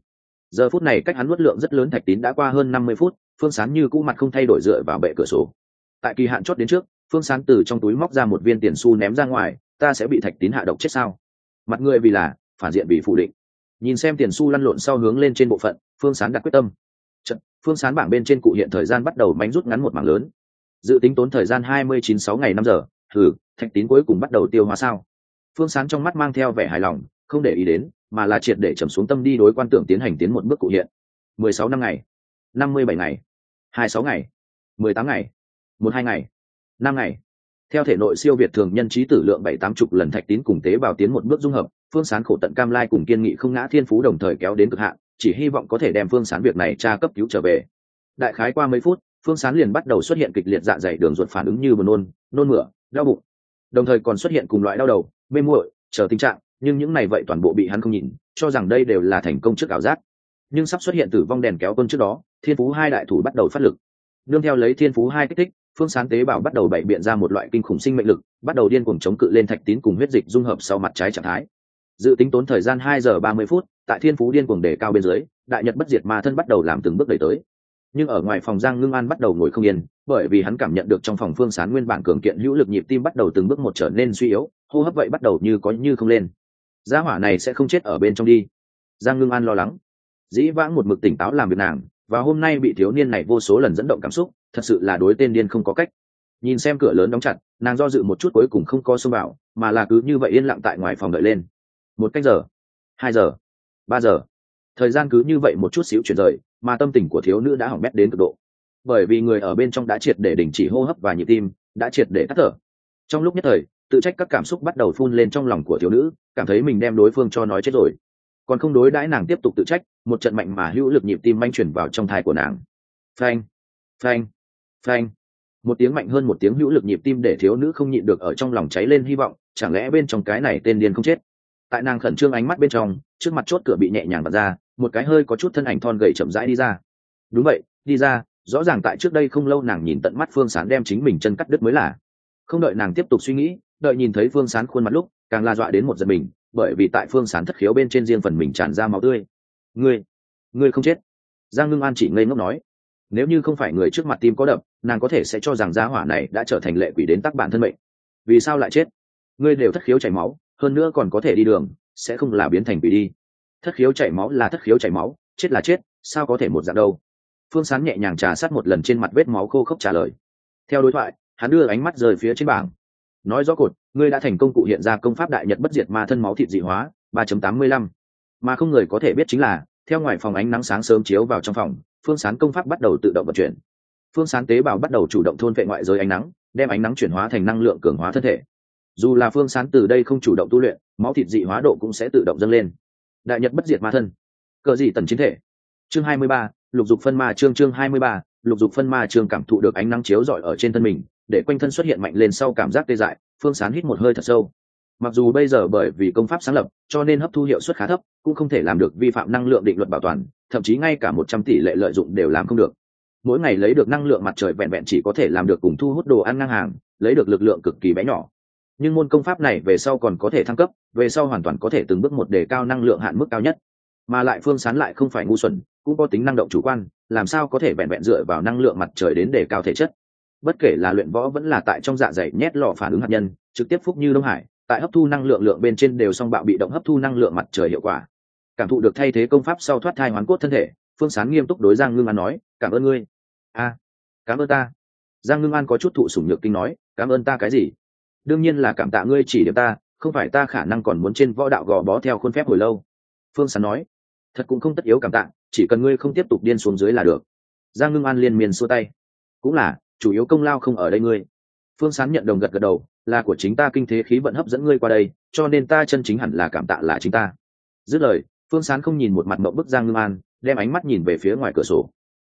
Giờ phút này cách hắn nuốt lượng rất lớn thạch tín đã qua hơn năm mươi phút phương sán như cũ mặt không thay đổi dựa vào bệ cửa sổ. Tại kỳ hạn chót đến trước phương sán từ trong túi móc ra một viên tiền xu ném ra ngoài ta sẽ bị thạch tín hạ độc chết sao? Mặt người vì là phản diện bị phủ định. Nhìn xem tiền xu lăn lộn sau hướng lên trên bộ phận phương sán đặt quyết tâm. Chật, phương sán bảng bên trên cụ hiện thời gian bắt đầu mánh rút ngắn một mảng lớn. Dự tính tốn thời gian hai mươi chín sáu ngày năm giờ. Thử thạch tín cuối cùng bắt đầu tiêu hóa sao? Phương sán trong mắt mang theo vẻ hài lòng, không để ý đến, mà là triệt để trầm xuống tâm đi đối quan tưởng tiến hành tiến một bước cụ hiện. Mười sáu năm ngày, năm mươi bảy ngày, hai sáu ngày, mười tám ngày, một hai ngày, năm ngày. Theo thể nội siêu việt thường nhân trí tử lượng bảy tám chục lần thạch tín cùng tế bào tiến một bước dung hợp, phương sán khổ tận cam lai cùng kiên nghị không ngã thiên phú đồng thời kéo đến cực hạn, chỉ hy vọng có thể đem phương sán việc này tra cấp cứu trở về. Đại khái qua mấy phút, phương sán liền bắt đầu xuất hiện kịch liệt dạ dày đường ruột phản ứng như buồn nôn nôn mửa, đau bụng đồng thời còn xuất hiện cùng loại đau đầu, mê muội, chờ tình trạng, nhưng những này vậy toàn bộ bị hắn không nhìn, cho rằng đây đều là thành công trước ảo giác. Nhưng sắp xuất hiện tử vong đèn kéo quân trước đó, thiên phú hai đại thủ bắt đầu phát lực. Nương theo lấy thiên phú hai kích thích, phương sán tế bào bắt đầu bày biện ra một loại kinh khủng sinh mệnh lực, bắt đầu điên cuồng chống cự lên thạch tín cùng huyết dịch dung hợp sau mặt trái trạng thái. Dự tính tốn thời gian hai giờ ba mươi phút, tại thiên phú điên cuồng đề cao bên dưới, đại nhật bất diệt ma thân bắt đầu làm từng bước đẩy tới nhưng ở ngoài phòng giang ngưng an bắt đầu ngồi không yên, bởi vì hắn cảm nhận được trong phòng phương sán nguyên bản cường kiện hữu lực nhịp tim bắt đầu từng bước một trở nên suy yếu, hô hấp vậy bắt đầu như có như không lên. Gia hỏa này sẽ không chết ở bên trong đi. Giang ngưng an lo lắng. Dĩ vãng một mực tỉnh táo làm việc nàng, và hôm nay bị thiếu niên này vô số lần dẫn động cảm xúc, thật sự là đối tên điên không có cách. Nhìn xem cửa lớn đóng chặt, nàng do dự một chút cuối cùng không có xông vào, mà là cứ như vậy yên lặng tại ngoài phòng đợi lên. Một cách giờ, hai giờ, ba giờ. Thời gian cứ như vậy một chút xíu chuyển rời mà tâm tình của thiếu nữ đã hỏng bét đến cực độ. Bởi vì người ở bên trong đã triệt để đình chỉ hô hấp và nhịp tim, đã triệt để tắt thở. Trong lúc nhất thời, tự trách các cảm xúc bắt đầu phun lên trong lòng của thiếu nữ, cảm thấy mình đem đối phương cho nói chết rồi. Còn không đối đãi nàng tiếp tục tự trách, một trận mạnh mà hữu lực nhịp tim manh chuyển vào trong thai của nàng. Phanh phanh phanh. Một tiếng mạnh hơn một tiếng hữu lực nhịp tim để thiếu nữ không nhịn được ở trong lòng cháy lên hy vọng, chẳng lẽ bên trong cái này tên điên không chết? Tại nàng khẩn trương ánh mắt bên trong, trước mặt chốt cửa bị nhẹ nhàng bật ra một cái hơi có chút thân ảnh thon gầy chậm rãi đi ra. Đúng vậy, đi ra, rõ ràng tại trước đây không lâu nàng nhìn tận mắt phương sán đem chính mình chân cắt đứt mới là. Không đợi nàng tiếp tục suy nghĩ, đợi nhìn thấy phương sán khuôn mặt lúc, càng la dọa đến một giật mình, bởi vì tại phương sán thất khiếu bên trên riêng phần mình tràn ra máu tươi. Ngươi ngươi không chết? Giang ngưng an chỉ ngây ngốc nói. Nếu như không phải người trước mặt tim có đập, nàng có thể sẽ cho rằng gia hỏa này đã trở thành lệ quỷ đến tác bản thân mệnh. Vì sao lại chết? Ngươi đều thất khiếu chảy máu, hơn nữa còn có thể đi đường, sẽ không là biến thành quỷ đi thất khiếu chảy máu là thất khiếu chảy máu, chết là chết, sao có thể một dạng đâu? Phương sán nhẹ nhàng trà sát một lần trên mặt vết máu khô khốc trả lời. Theo đối thoại, hắn đưa ánh mắt rời phía trên bảng. Nói rõ cột, ngươi đã thành công cụ hiện ra công pháp đại nhật bất diệt ma thân máu thịt dị hóa, ba tám mươi lăm. Mà không người có thể biết chính là, theo ngoài phòng ánh nắng sáng sớm chiếu vào trong phòng, phương sán công pháp bắt đầu tự động vận chuyển. Phương sán tế bào bắt đầu chủ động thôn vệ ngoại giới ánh nắng, đem ánh nắng chuyển hóa thành năng lượng cường hóa thân thể. Dù là phương sán từ đây không chủ động tu luyện, máu thịt dị hóa độ cũng sẽ tự động dâng lên đại nhật bất diệt ma thân. Cờ dị tần chiến thể. Chương hai mươi ba, lục dục phân ma chương chương hai mươi ba, lục dục phân ma chương cảm thụ được ánh nắng chiếu rọi ở trên thân mình, để quanh thân xuất hiện mạnh lên sau cảm giác tê dại, phương sán hít một hơi thật sâu. Mặc dù bây giờ bởi vì công pháp sáng lập, cho nên hấp thu hiệu suất khá thấp, cũng không thể làm được vi phạm năng lượng định luật bảo toàn, thậm chí ngay cả một trăm tỷ lệ lợi dụng đều làm không được. Mỗi ngày lấy được năng lượng mặt trời vẹn vẹn chỉ có thể làm được cùng thu hút đồ ăn ngang hàng, lấy được lực lượng cực kỳ bé nhỏ nhưng môn công pháp này về sau còn có thể thăng cấp, về sau hoàn toàn có thể từng bước một đề cao năng lượng hạn mức cao nhất. Mà lại phương sán lại không phải ngu xuẩn, cũng có tính năng động chủ quan, làm sao có thể vẹn vẹn dựa vào năng lượng mặt trời đến đề cao thể chất? Bất kể là luyện võ vẫn là tại trong dạ dày nhét lò phản ứng hạt nhân, trực tiếp phúc như đông hải, tại hấp thu năng lượng lượng bên trên đều song bạo bị động hấp thu năng lượng mặt trời hiệu quả. Cảm thụ được thay thế công pháp sau thoát thai hoán cốt thân thể, phương sán nghiêm túc đối giang ngưng an nói, cảm ơn ngươi. A, cảm ơn ta. Giang ngưng an có chút thụ sủng nhược kinh nói, cảm ơn ta cái gì? Đương nhiên là cảm tạ ngươi chỉ điểm ta, không phải ta khả năng còn muốn trên võ đạo gò bó theo khuôn phép hồi lâu. Phương sán nói. Thật cũng không tất yếu cảm tạ, chỉ cần ngươi không tiếp tục điên xuống dưới là được. Giang ngưng an liên miền xua tay. Cũng là, chủ yếu công lao không ở đây ngươi. Phương sán nhận đồng gật gật đầu, là của chính ta kinh thế khí vận hấp dẫn ngươi qua đây, cho nên ta chân chính hẳn là cảm tạ là chính ta. Dứt lời, phương sán không nhìn một mặt mộng bức giang ngưng an, đem ánh mắt nhìn về phía ngoài cửa sổ.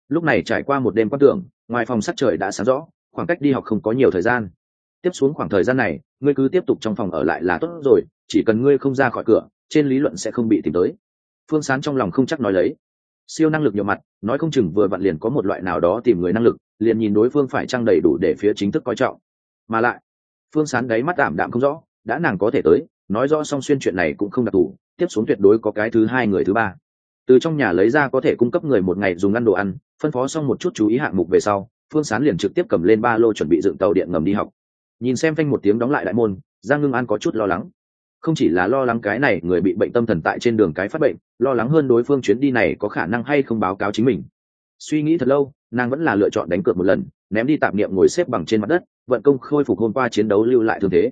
Lúc này trải qua một đêm quan tưởng, ngoài phòng sắc trời đã sáng rõ, khoảng cách đi học không có nhiều thời gian tiếp xuống khoảng thời gian này, ngươi cứ tiếp tục trong phòng ở lại là tốt rồi, chỉ cần ngươi không ra khỏi cửa, trên lý luận sẽ không bị tìm tới. Phương sán trong lòng không chắc nói lấy. Siêu năng lực nhiều mặt, nói không chừng vừa vặn liền có một loại nào đó tìm người năng lực, liền nhìn đối phương phải trang đầy đủ để phía chính thức coi trọng. Mà lại, phương sán đáy mắt đảm đạm không rõ, đã nàng có thể tới, nói rõ song xuyên chuyện này cũng không đặc thù, tiếp xuống tuyệt đối có cái thứ hai người thứ ba. Từ trong nhà lấy ra có thể cung cấp người một ngày dùng ăn đồ ăn, phân phó xong một chút chú ý hạng mục về sau, phương sán liền trực tiếp cầm lên ba lô chuẩn bị dựng tàu điện ngầm đi học nhìn xem phanh một tiếng đóng lại đại môn, giang ngưng an có chút lo lắng. Không chỉ là lo lắng cái này người bị bệnh tâm thần tại trên đường cái phát bệnh, lo lắng hơn đối phương chuyến đi này có khả năng hay không báo cáo chính mình. Suy nghĩ thật lâu, nàng vẫn là lựa chọn đánh cược một lần, ném đi tạp niệm ngồi xếp bằng trên mặt đất, vận công khôi phục hôm qua chiến đấu lưu lại thương thế.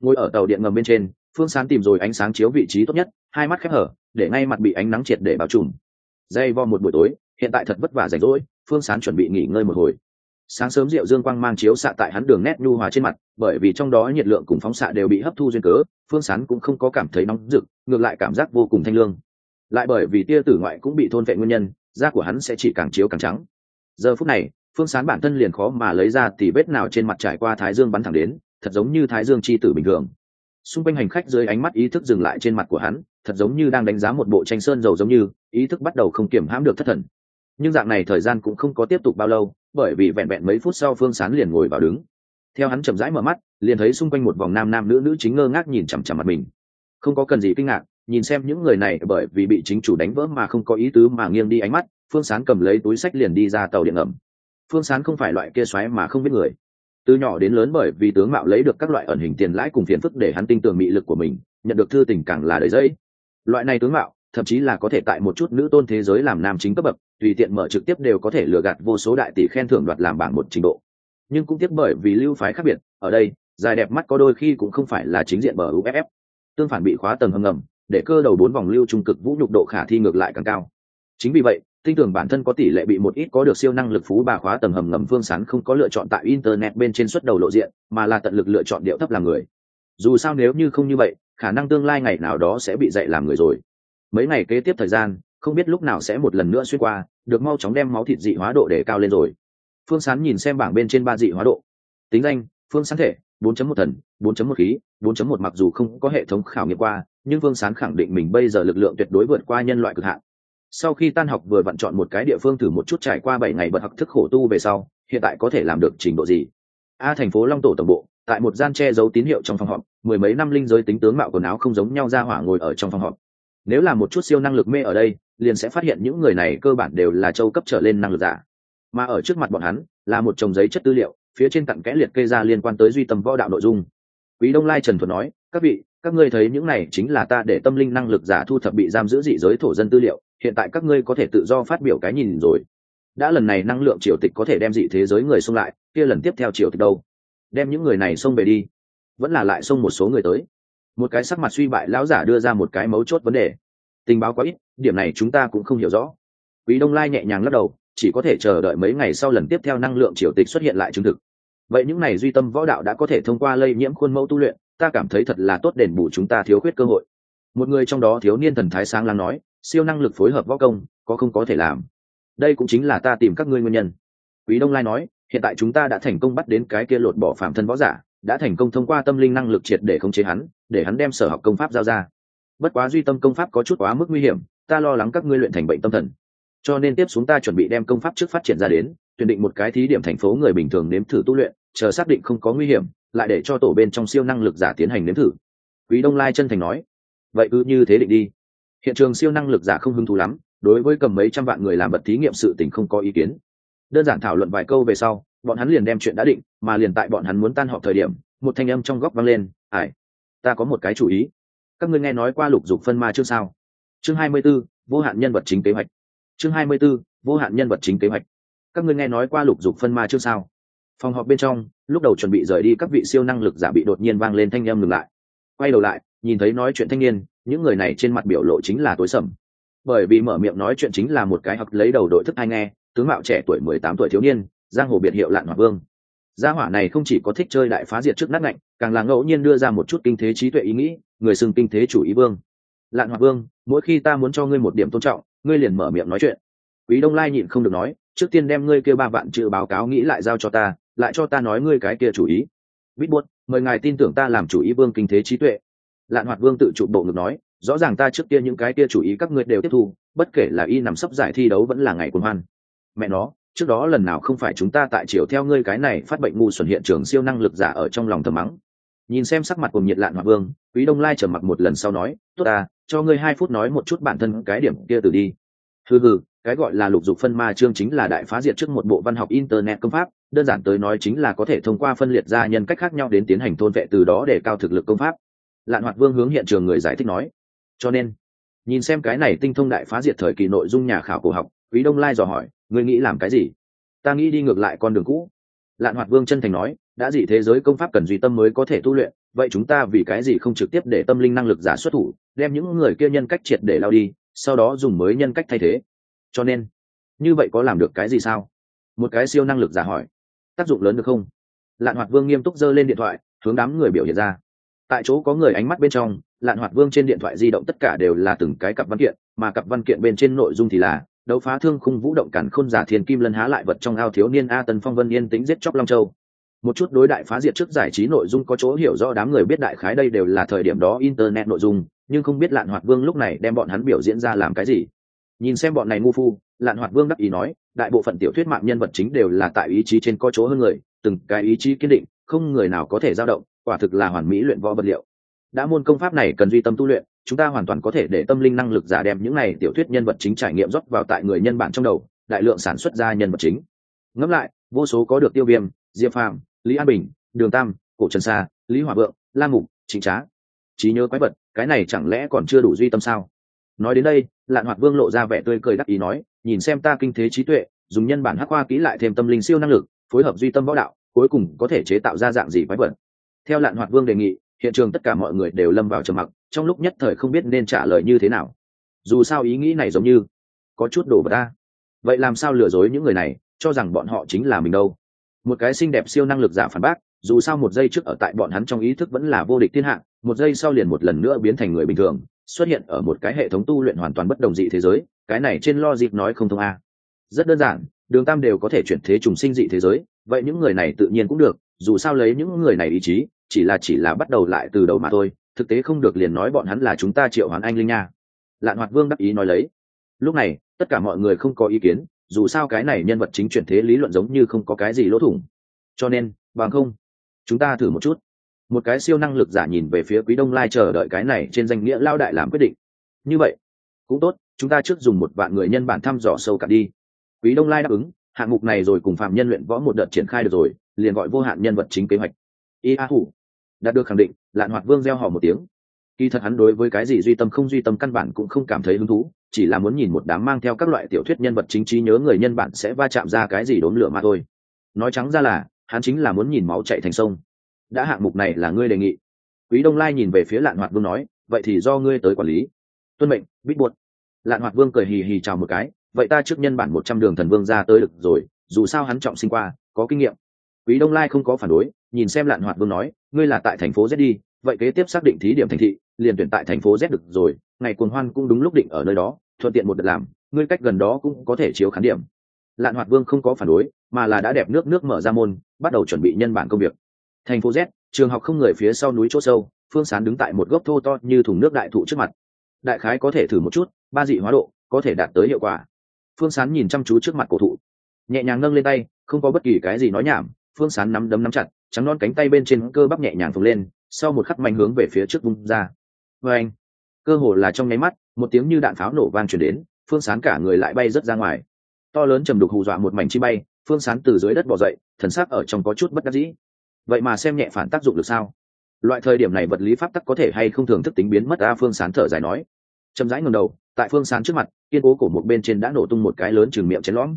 Ngồi ở tàu điện ngầm bên trên, phương sán tìm rồi ánh sáng chiếu vị trí tốt nhất, hai mắt khép hở, để ngay mặt bị ánh nắng triệt để bao trùm. Dây vo một buổi tối, hiện tại thật vất vả rảnh rỗi, phương sán chuẩn bị nghỉ ngơi một hồi sáng sớm rượu dương quang mang chiếu xạ tại hắn đường nét nhu hòa trên mặt, bởi vì trong đó nhiệt lượng cùng phóng xạ đều bị hấp thu duyên cớ, phương sán cũng không có cảm thấy nóng rực, ngược lại cảm giác vô cùng thanh lương. Lại bởi vì tia tử ngoại cũng bị thôn vệ nguyên nhân, da của hắn sẽ chỉ càng chiếu càng trắng. Giờ phút này, phương sán bản thân liền khó mà lấy ra thì vết nào trên mặt trải qua thái dương bắn thẳng đến, thật giống như thái dương c h i tử bình thường. Xung quanh hành khách dưới ánh mắt ý thức dừng lại trên mặt của hắn, thật giống như đang đánh giá một bộ tranh sơn dầu giống như, ý thức bắt đầu không kiểm hãm được thất thần. Nhưng dạng này thời gian cũng không có tiếp tục bao lâu bởi vì vẹn vẹn mấy phút sau phương sán liền ngồi vào đứng. Theo hắn chậm rãi mở mắt, liền thấy xung quanh một vòng nam nam nữ nữ chính ngơ ngác nhìn chằm chằm mặt mình. Không có cần gì kinh ngạc, nhìn xem những người này bởi vì bị chính chủ đánh vỡ mà không có ý tứ mà nghiêng đi ánh mắt, phương sán cầm lấy túi sách liền đi ra tàu điện ngầm. Phương sán không phải loại kia xoáy mà không biết người. Từ nhỏ đến lớn bởi vì tướng mạo lấy được các loại ẩn hình tiền lãi cùng phiền phức để hắn tin tưởng mị lực của mình, nhận được thư tình càng là đầy dây. loại này tướng mạo, thậm chí là có thể tại một chút nữ tôn thế giới làm nam chính cấp bậc tùy tiện mở trực tiếp đều có thể lừa gạt vô số đại tỷ khen thưởng đoạt làm bảng một trình độ. Nhưng cũng tiếc bởi vì lưu phái khác biệt, ở đây, dài đẹp mắt có đôi khi cũng không phải là chính diện bờ uff tương phản bị khóa tầng hầm ngầm, để cơ đầu bốn vòng lưu trung cực vũ nhục độ khả thi ngược lại càng cao. Chính vì vậy, tin tưởng bản thân có tỷ lệ bị một ít có được siêu năng lực phú bà khóa tầng hầm ngầm phương sán không có lựa chọn tại internet bên trên xuất đầu lộ diện, mà là tận lực lựa chọn điệu thấp làm người. Dù sao nếu như không như vậy, khả năng tương lai ngày nào đó sẽ bị dạy làm người rồi. Mấy ngày kế tiếp thời gian không biết lúc nào sẽ một lần nữa xuyên qua, được mau chóng đem máu thịt dị hóa độ để cao lên rồi. Phương sán nhìn xem bảng bên trên ba dị hóa độ. Tính danh, phương sán thể 4.1 thần 4.1 khí 4.1 mặc dù không có hệ thống khảo nghiệm qua, nhưng phương sán khẳng định mình bây giờ lực lượng tuyệt đối vượt qua nhân loại cực hạn. Sau khi tan học vừa vặn chọn một cái địa phương thử một chút trải qua bảy ngày bật học thức khổ tu về sau, hiện tại có thể làm được trình độ gì? A thành phố long tổ tổng bộ, tại một gian che giấu tín hiệu trong phòng họp, mười mấy năm linh giới tính tướng mạo quần áo không giống nhau ra hỏa ngồi ở trong phòng họp nếu là một chút siêu năng lực mê ở đây, liền sẽ phát hiện những người này cơ bản đều là châu cấp trở lên năng lực giả. Mà ở trước mặt bọn hắn, là một chồng giấy chất tư liệu, phía trên cặn kẽ liệt kê ra liên quan tới duy tâm võ đạo nội dung. Quý đông lai trần thuật nói, các vị, các ngươi thấy những này chính là ta để tâm linh năng lực giả thu thập bị giam giữ dị giới thổ dân tư liệu, hiện tại các ngươi có thể tự do phát biểu cái nhìn rồi. Đã lần này năng lượng triều tịch có thể đem dị thế giới người xông lại, kia lần tiếp theo triều tịch đâu? Đem những người này xông về đi. Vẫn là lại xông một số người tới một cái sắc mặt suy bại lão giả đưa ra một cái mấu chốt vấn đề. Tình báo quá ít, điểm này chúng ta cũng không hiểu rõ. Quý đông lai nhẹ nhàng lắc đầu, chỉ có thể chờ đợi mấy ngày sau lần tiếp theo năng lượng triều tịch xuất hiện lại chứng thực. Vậy những này duy tâm võ đạo đã có thể thông qua lây nhiễm khuôn mẫu tu luyện, ta cảm thấy thật là tốt đền bù chúng ta thiếu khuyết cơ hội. Một người trong đó thiếu niên thần thái sáng lắng nói, siêu năng lực phối hợp võ công, có không có thể làm. Đây cũng chính là ta tìm các ngươi nguyên nhân. Quý đông lai nói, hiện tại chúng ta đã thành công bắt đến cái kia lột bỏ phạm thân võ giả đã thành công thông qua tâm linh năng lực triệt để khống chế hắn, để hắn đem sở học công pháp giao ra. Bất quá duy tâm công pháp có chút quá mức nguy hiểm, ta lo lắng các ngươi luyện thành bệnh tâm thần. Cho nên tiếp xuống ta chuẩn bị đem công pháp trước phát triển ra đến, tuyển định một cái thí điểm thành phố người bình thường nếm thử tu luyện, chờ xác định không có nguy hiểm, lại để cho tổ bên trong siêu năng lực giả tiến hành nếm thử. Quý đông lai chân thành nói, vậy cứ như thế định đi. Hiện trường siêu năng lực giả không hứng thú lắm, đối với cầm mấy trăm vạn người làm vật thí nghiệm sự tình không có ý kiến. Đơn giản thảo luận vài câu về sau bọn hắn liền đem chuyện đã định mà liền tại bọn hắn muốn tan họp thời điểm một thanh âm trong góc vang lên ải ta có một cái chủ ý. Các ngươi nghe nói qua lục dục phân ma chương sao? Chương hai mươi 24, vô hạn nhân vật chính kế hoạch. Chương hai mươi 24, vô hạn nhân vật chính kế hoạch. Các ngươi nghe nói qua lục dục phân ma chương sao? Phòng họp bên trong lúc đầu chuẩn bị rời đi các vị siêu năng lực giả bị đột nhiên vang lên thanh âm ngừng lại. Quay đầu lại nhìn thấy nói chuyện thanh niên những người này trên mặt biểu lộ chính là tối sầm. Bởi vì mở miệng nói chuyện chính là một cái học lấy đầu đội thức hay nghe tướng mạo trẻ tuổi mười tám tuổi thiếu niên giang hồ biệt hiệu lạn hỏa vương. Gia hỏa này không chỉ có thích chơi đại phá diệt trước nát ngạnh, càng là ngẫu nhiên đưa ra một chút kinh thế trí tuệ ý nghĩ, người xưng kinh thế chủ ý vương. Lạn hỏa vương, mỗi khi ta muốn cho ngươi một điểm tôn trọng, ngươi liền mở miệng nói chuyện. Quý đông lai nhịn không được nói, trước tiên đem ngươi kêu ba vạn chữ báo cáo nghĩ lại giao cho ta, lại cho ta nói ngươi cái kia chủ ý. Bít buốt, mời ngài tin tưởng ta làm chủ ý vương kinh thế trí tuệ. Lạn hoạt vương tự trụ bộ ngực nói, rõ ràng ta trước kia những cái kia chủ ý các ngươi đều tiếp thu, bất kể là y nằm sấp giải thi đấu vẫn là ngày cuồng hoan. Mẹ nó trước đó lần nào không phải chúng ta tại chiều theo ngươi cái này phát bệnh ngu xuẩn hiện trường siêu năng lực giả ở trong lòng thầm mắng. Nhìn xem sắc mặt cùng nhiệt lạn hoạt vương, quý đông lai trở mặc một lần sau nói, tốt ta, cho ngươi hai phút nói một chút bản thân cái điểm kia từ đi. Hừ hừ, cái gọi là lục dục phân ma chương chính là đại phá diệt trước một bộ văn học internet công pháp, đơn giản tới nói chính là có thể thông qua phân liệt ra nhân cách khác nhau đến tiến hành thôn vệ từ đó để cao thực lực công pháp. Lạn hoạt vương hướng hiện trường người giải thích nói. Cho nên, nhìn xem cái này tinh thông đại phá diệt thời kỳ nội dung nhà khảo cổ học quý đông lai dò hỏi, ngươi nghĩ làm cái gì? Ta nghĩ đi ngược lại con đường cũ. Lạn hoạt vương chân thành nói, đã dị thế giới công pháp cần duy tâm mới có thể tu luyện, vậy chúng ta vì cái gì không trực tiếp để tâm linh năng lực giả xuất thủ, đem những người kia nhân cách triệt để lao đi, sau đó dùng mới nhân cách thay thế? Cho nên, như vậy có làm được cái gì sao? Một cái siêu năng lực giả hỏi. Tác dụng lớn được không? Lạn hoạt vương nghiêm túc giơ lên điện thoại, hướng đám người biểu hiện ra. Tại chỗ có người ánh mắt bên trong, lạn hoạt vương trên điện thoại di động tất cả đều là từng cái cặp văn kiện, mà cặp văn kiện bên trên nội dung thì là đấu phá thương khung vũ động cản khôn giả thiền kim lân há lại vật trong ao thiếu niên a tần phong vân yên tính giết chóc long châu. Một chút đối đại phá diệt trước giải trí nội dung có chỗ hiểu rõ đám người biết đại khái đây đều là thời điểm đó internet nội dung, nhưng không biết lạn hoạt vương lúc này đem bọn hắn biểu diễn ra làm cái gì. Nhìn xem bọn này ngu phu, lạn hoạt vương đắc ý nói, đại bộ phận tiểu thuyết mạng nhân vật chính đều là tại ý chí trên có chỗ hơn người, từng cái ý chí kiên định, không người nào có thể dao động, quả thực là hoàn mỹ luyện võ vật liệu. Đã môn công pháp này cần duy tâm tu luyện chúng ta hoàn toàn có thể để tâm linh năng lực giả đem những này tiểu thuyết nhân vật chính trải nghiệm rót vào tại người nhân bản trong đầu, đại lượng sản xuất ra nhân vật chính. Ngẫm lại, vô số có được tiêu viêm, diệp phàm, lý an bình, đường tam, cổ trần sa, lý hòa vượng, la mục chính trá. Trí nhớ quái vật, cái này chẳng lẽ còn chưa đủ duy tâm sao? Nói đến đây, lạn hoạt vương lộ ra vẻ tươi cười đắc ý nói, nhìn xem ta kinh thế trí tuệ, dùng nhân bản hắc hoa kỹ lại thêm tâm linh siêu năng lực, phối hợp duy tâm võ đạo, cuối cùng có thể chế tạo ra dạng gì quái vật? Theo lạn hoạt vương đề nghị hiện trường tất cả mọi người đều lâm vào trầm mặc, trong lúc nhất thời không biết nên trả lời như thế nào. Dù sao ý nghĩ này giống như có chút đổ vào ta. Vậy làm sao lừa dối những người này, cho rằng bọn họ chính là mình đâu? Một cái xinh đẹp siêu năng lực giả phản bác, dù sao một giây trước ở tại bọn hắn trong ý thức vẫn là vô địch thiên hạ, một giây sau liền một lần nữa biến thành người bình thường, xuất hiện ở một cái hệ thống tu luyện hoàn toàn bất đồng dị thế giới, cái này trên lo dịp nói không thông a. Rất đơn giản, đường tam đều có thể chuyển thế trùng sinh dị thế giới, vậy những người này tự nhiên cũng được, dù sao lấy những người này ý chí chỉ là chỉ là bắt đầu lại từ đầu mà thôi, thực tế không được liền nói bọn hắn là chúng ta triệu hoán anh linh nha. Lạn hoạt vương đắc ý nói lấy. Lúc này, tất cả mọi người không có ý kiến, dù sao cái này nhân vật chính chuyển thế lý luận giống như không có cái gì lỗ thủng. Cho nên, bằng không, chúng ta thử một chút. Một cái siêu năng lực giả nhìn về phía quý đông lai chờ đợi cái này trên danh nghĩa lao đại làm quyết định. Như vậy, cũng tốt, chúng ta trước dùng một vạn người nhân bản thăm dò sâu cả đi. Quý đông lai đáp ứng, hạng mục này rồi cùng phạm nhân luyện võ một đợt triển khai được rồi, liền gọi vô hạn nhân vật chính kế hoạch. Y a hủ đạt được khẳng định, lạn hoạt vương gieo họ một tiếng. Kỳ thật hắn đối với cái gì duy tâm không duy tâm căn bản cũng không cảm thấy hứng thú, chỉ là muốn nhìn một đám mang theo các loại tiểu thuyết nhân vật chính trí nhớ người nhân bản sẽ va chạm ra cái gì đốn lửa mà thôi. Nói trắng ra là, hắn chính là muốn nhìn máu chạy thành sông. Đã hạng mục này là ngươi đề nghị. Quý đông lai nhìn về phía lạn hoạt vương nói, vậy thì do ngươi tới quản lý. Tuân mệnh bít buột lạn hoạt vương cười hì hì chào một cái, vậy ta trước nhân bản một trăm đường thần vương ra tới được rồi, dù sao hắn trọng sinh qua, có kinh nghiệm. Quý đông lai không có phản đối nhìn xem lạn hoạt vương nói, ngươi là tại thành phố z đi, vậy kế tiếp xác định thí điểm thành thị, liền tuyển tại thành phố z được rồi, ngày cuồng hoan cũng đúng lúc định ở nơi đó, thuận tiện một đợt làm, ngươi cách gần đó cũng có thể chiếu khán điểm. Lạn hoạt vương không có phản đối, mà là đã đẹp nước nước mở ra môn, bắt đầu chuẩn bị nhân bản công việc. Thành phố z, trường học không người phía sau núi chỗ sâu, phương sán đứng tại một gốc thô to như thùng nước đại thụ trước mặt. Đại khái có thể thử một chút, ba dị hóa độ, có thể đạt tới hiệu quả. Phương sán nhìn chăm chú trước mặt cổ thụ, nhẹ nhàng nâng lên tay, không có bất kỳ cái gì nói nhảm phương sán nắm đấm nắm chặt, trắng non cánh tay bên trên cơ bắp nhẹ nhàng phồng lên, sau một khắc mạnh hướng về phía trước vung ra. Vê anh, cơ hồ là trong nháy mắt, một tiếng như đạn pháo nổ vang chuyển đến, phương sán cả người lại bay rớt ra ngoài. To lớn trầm đục hù dọa một mảnh chi bay, phương sán từ dưới đất bỏ dậy, thần sắc ở trong có chút bất đắc dĩ. Vậy mà xem nhẹ phản tác dụng được sao? Loại thời điểm này vật lý pháp tắc có thể hay không thường thức tính biến mất, a, phương sán thở dài nói. Chậm rãi ngầm đầu, tại phương sán trước mặt, kiên cố cổ một bên trên đã nổ tung một cái lớn chừng miệng chén lõm.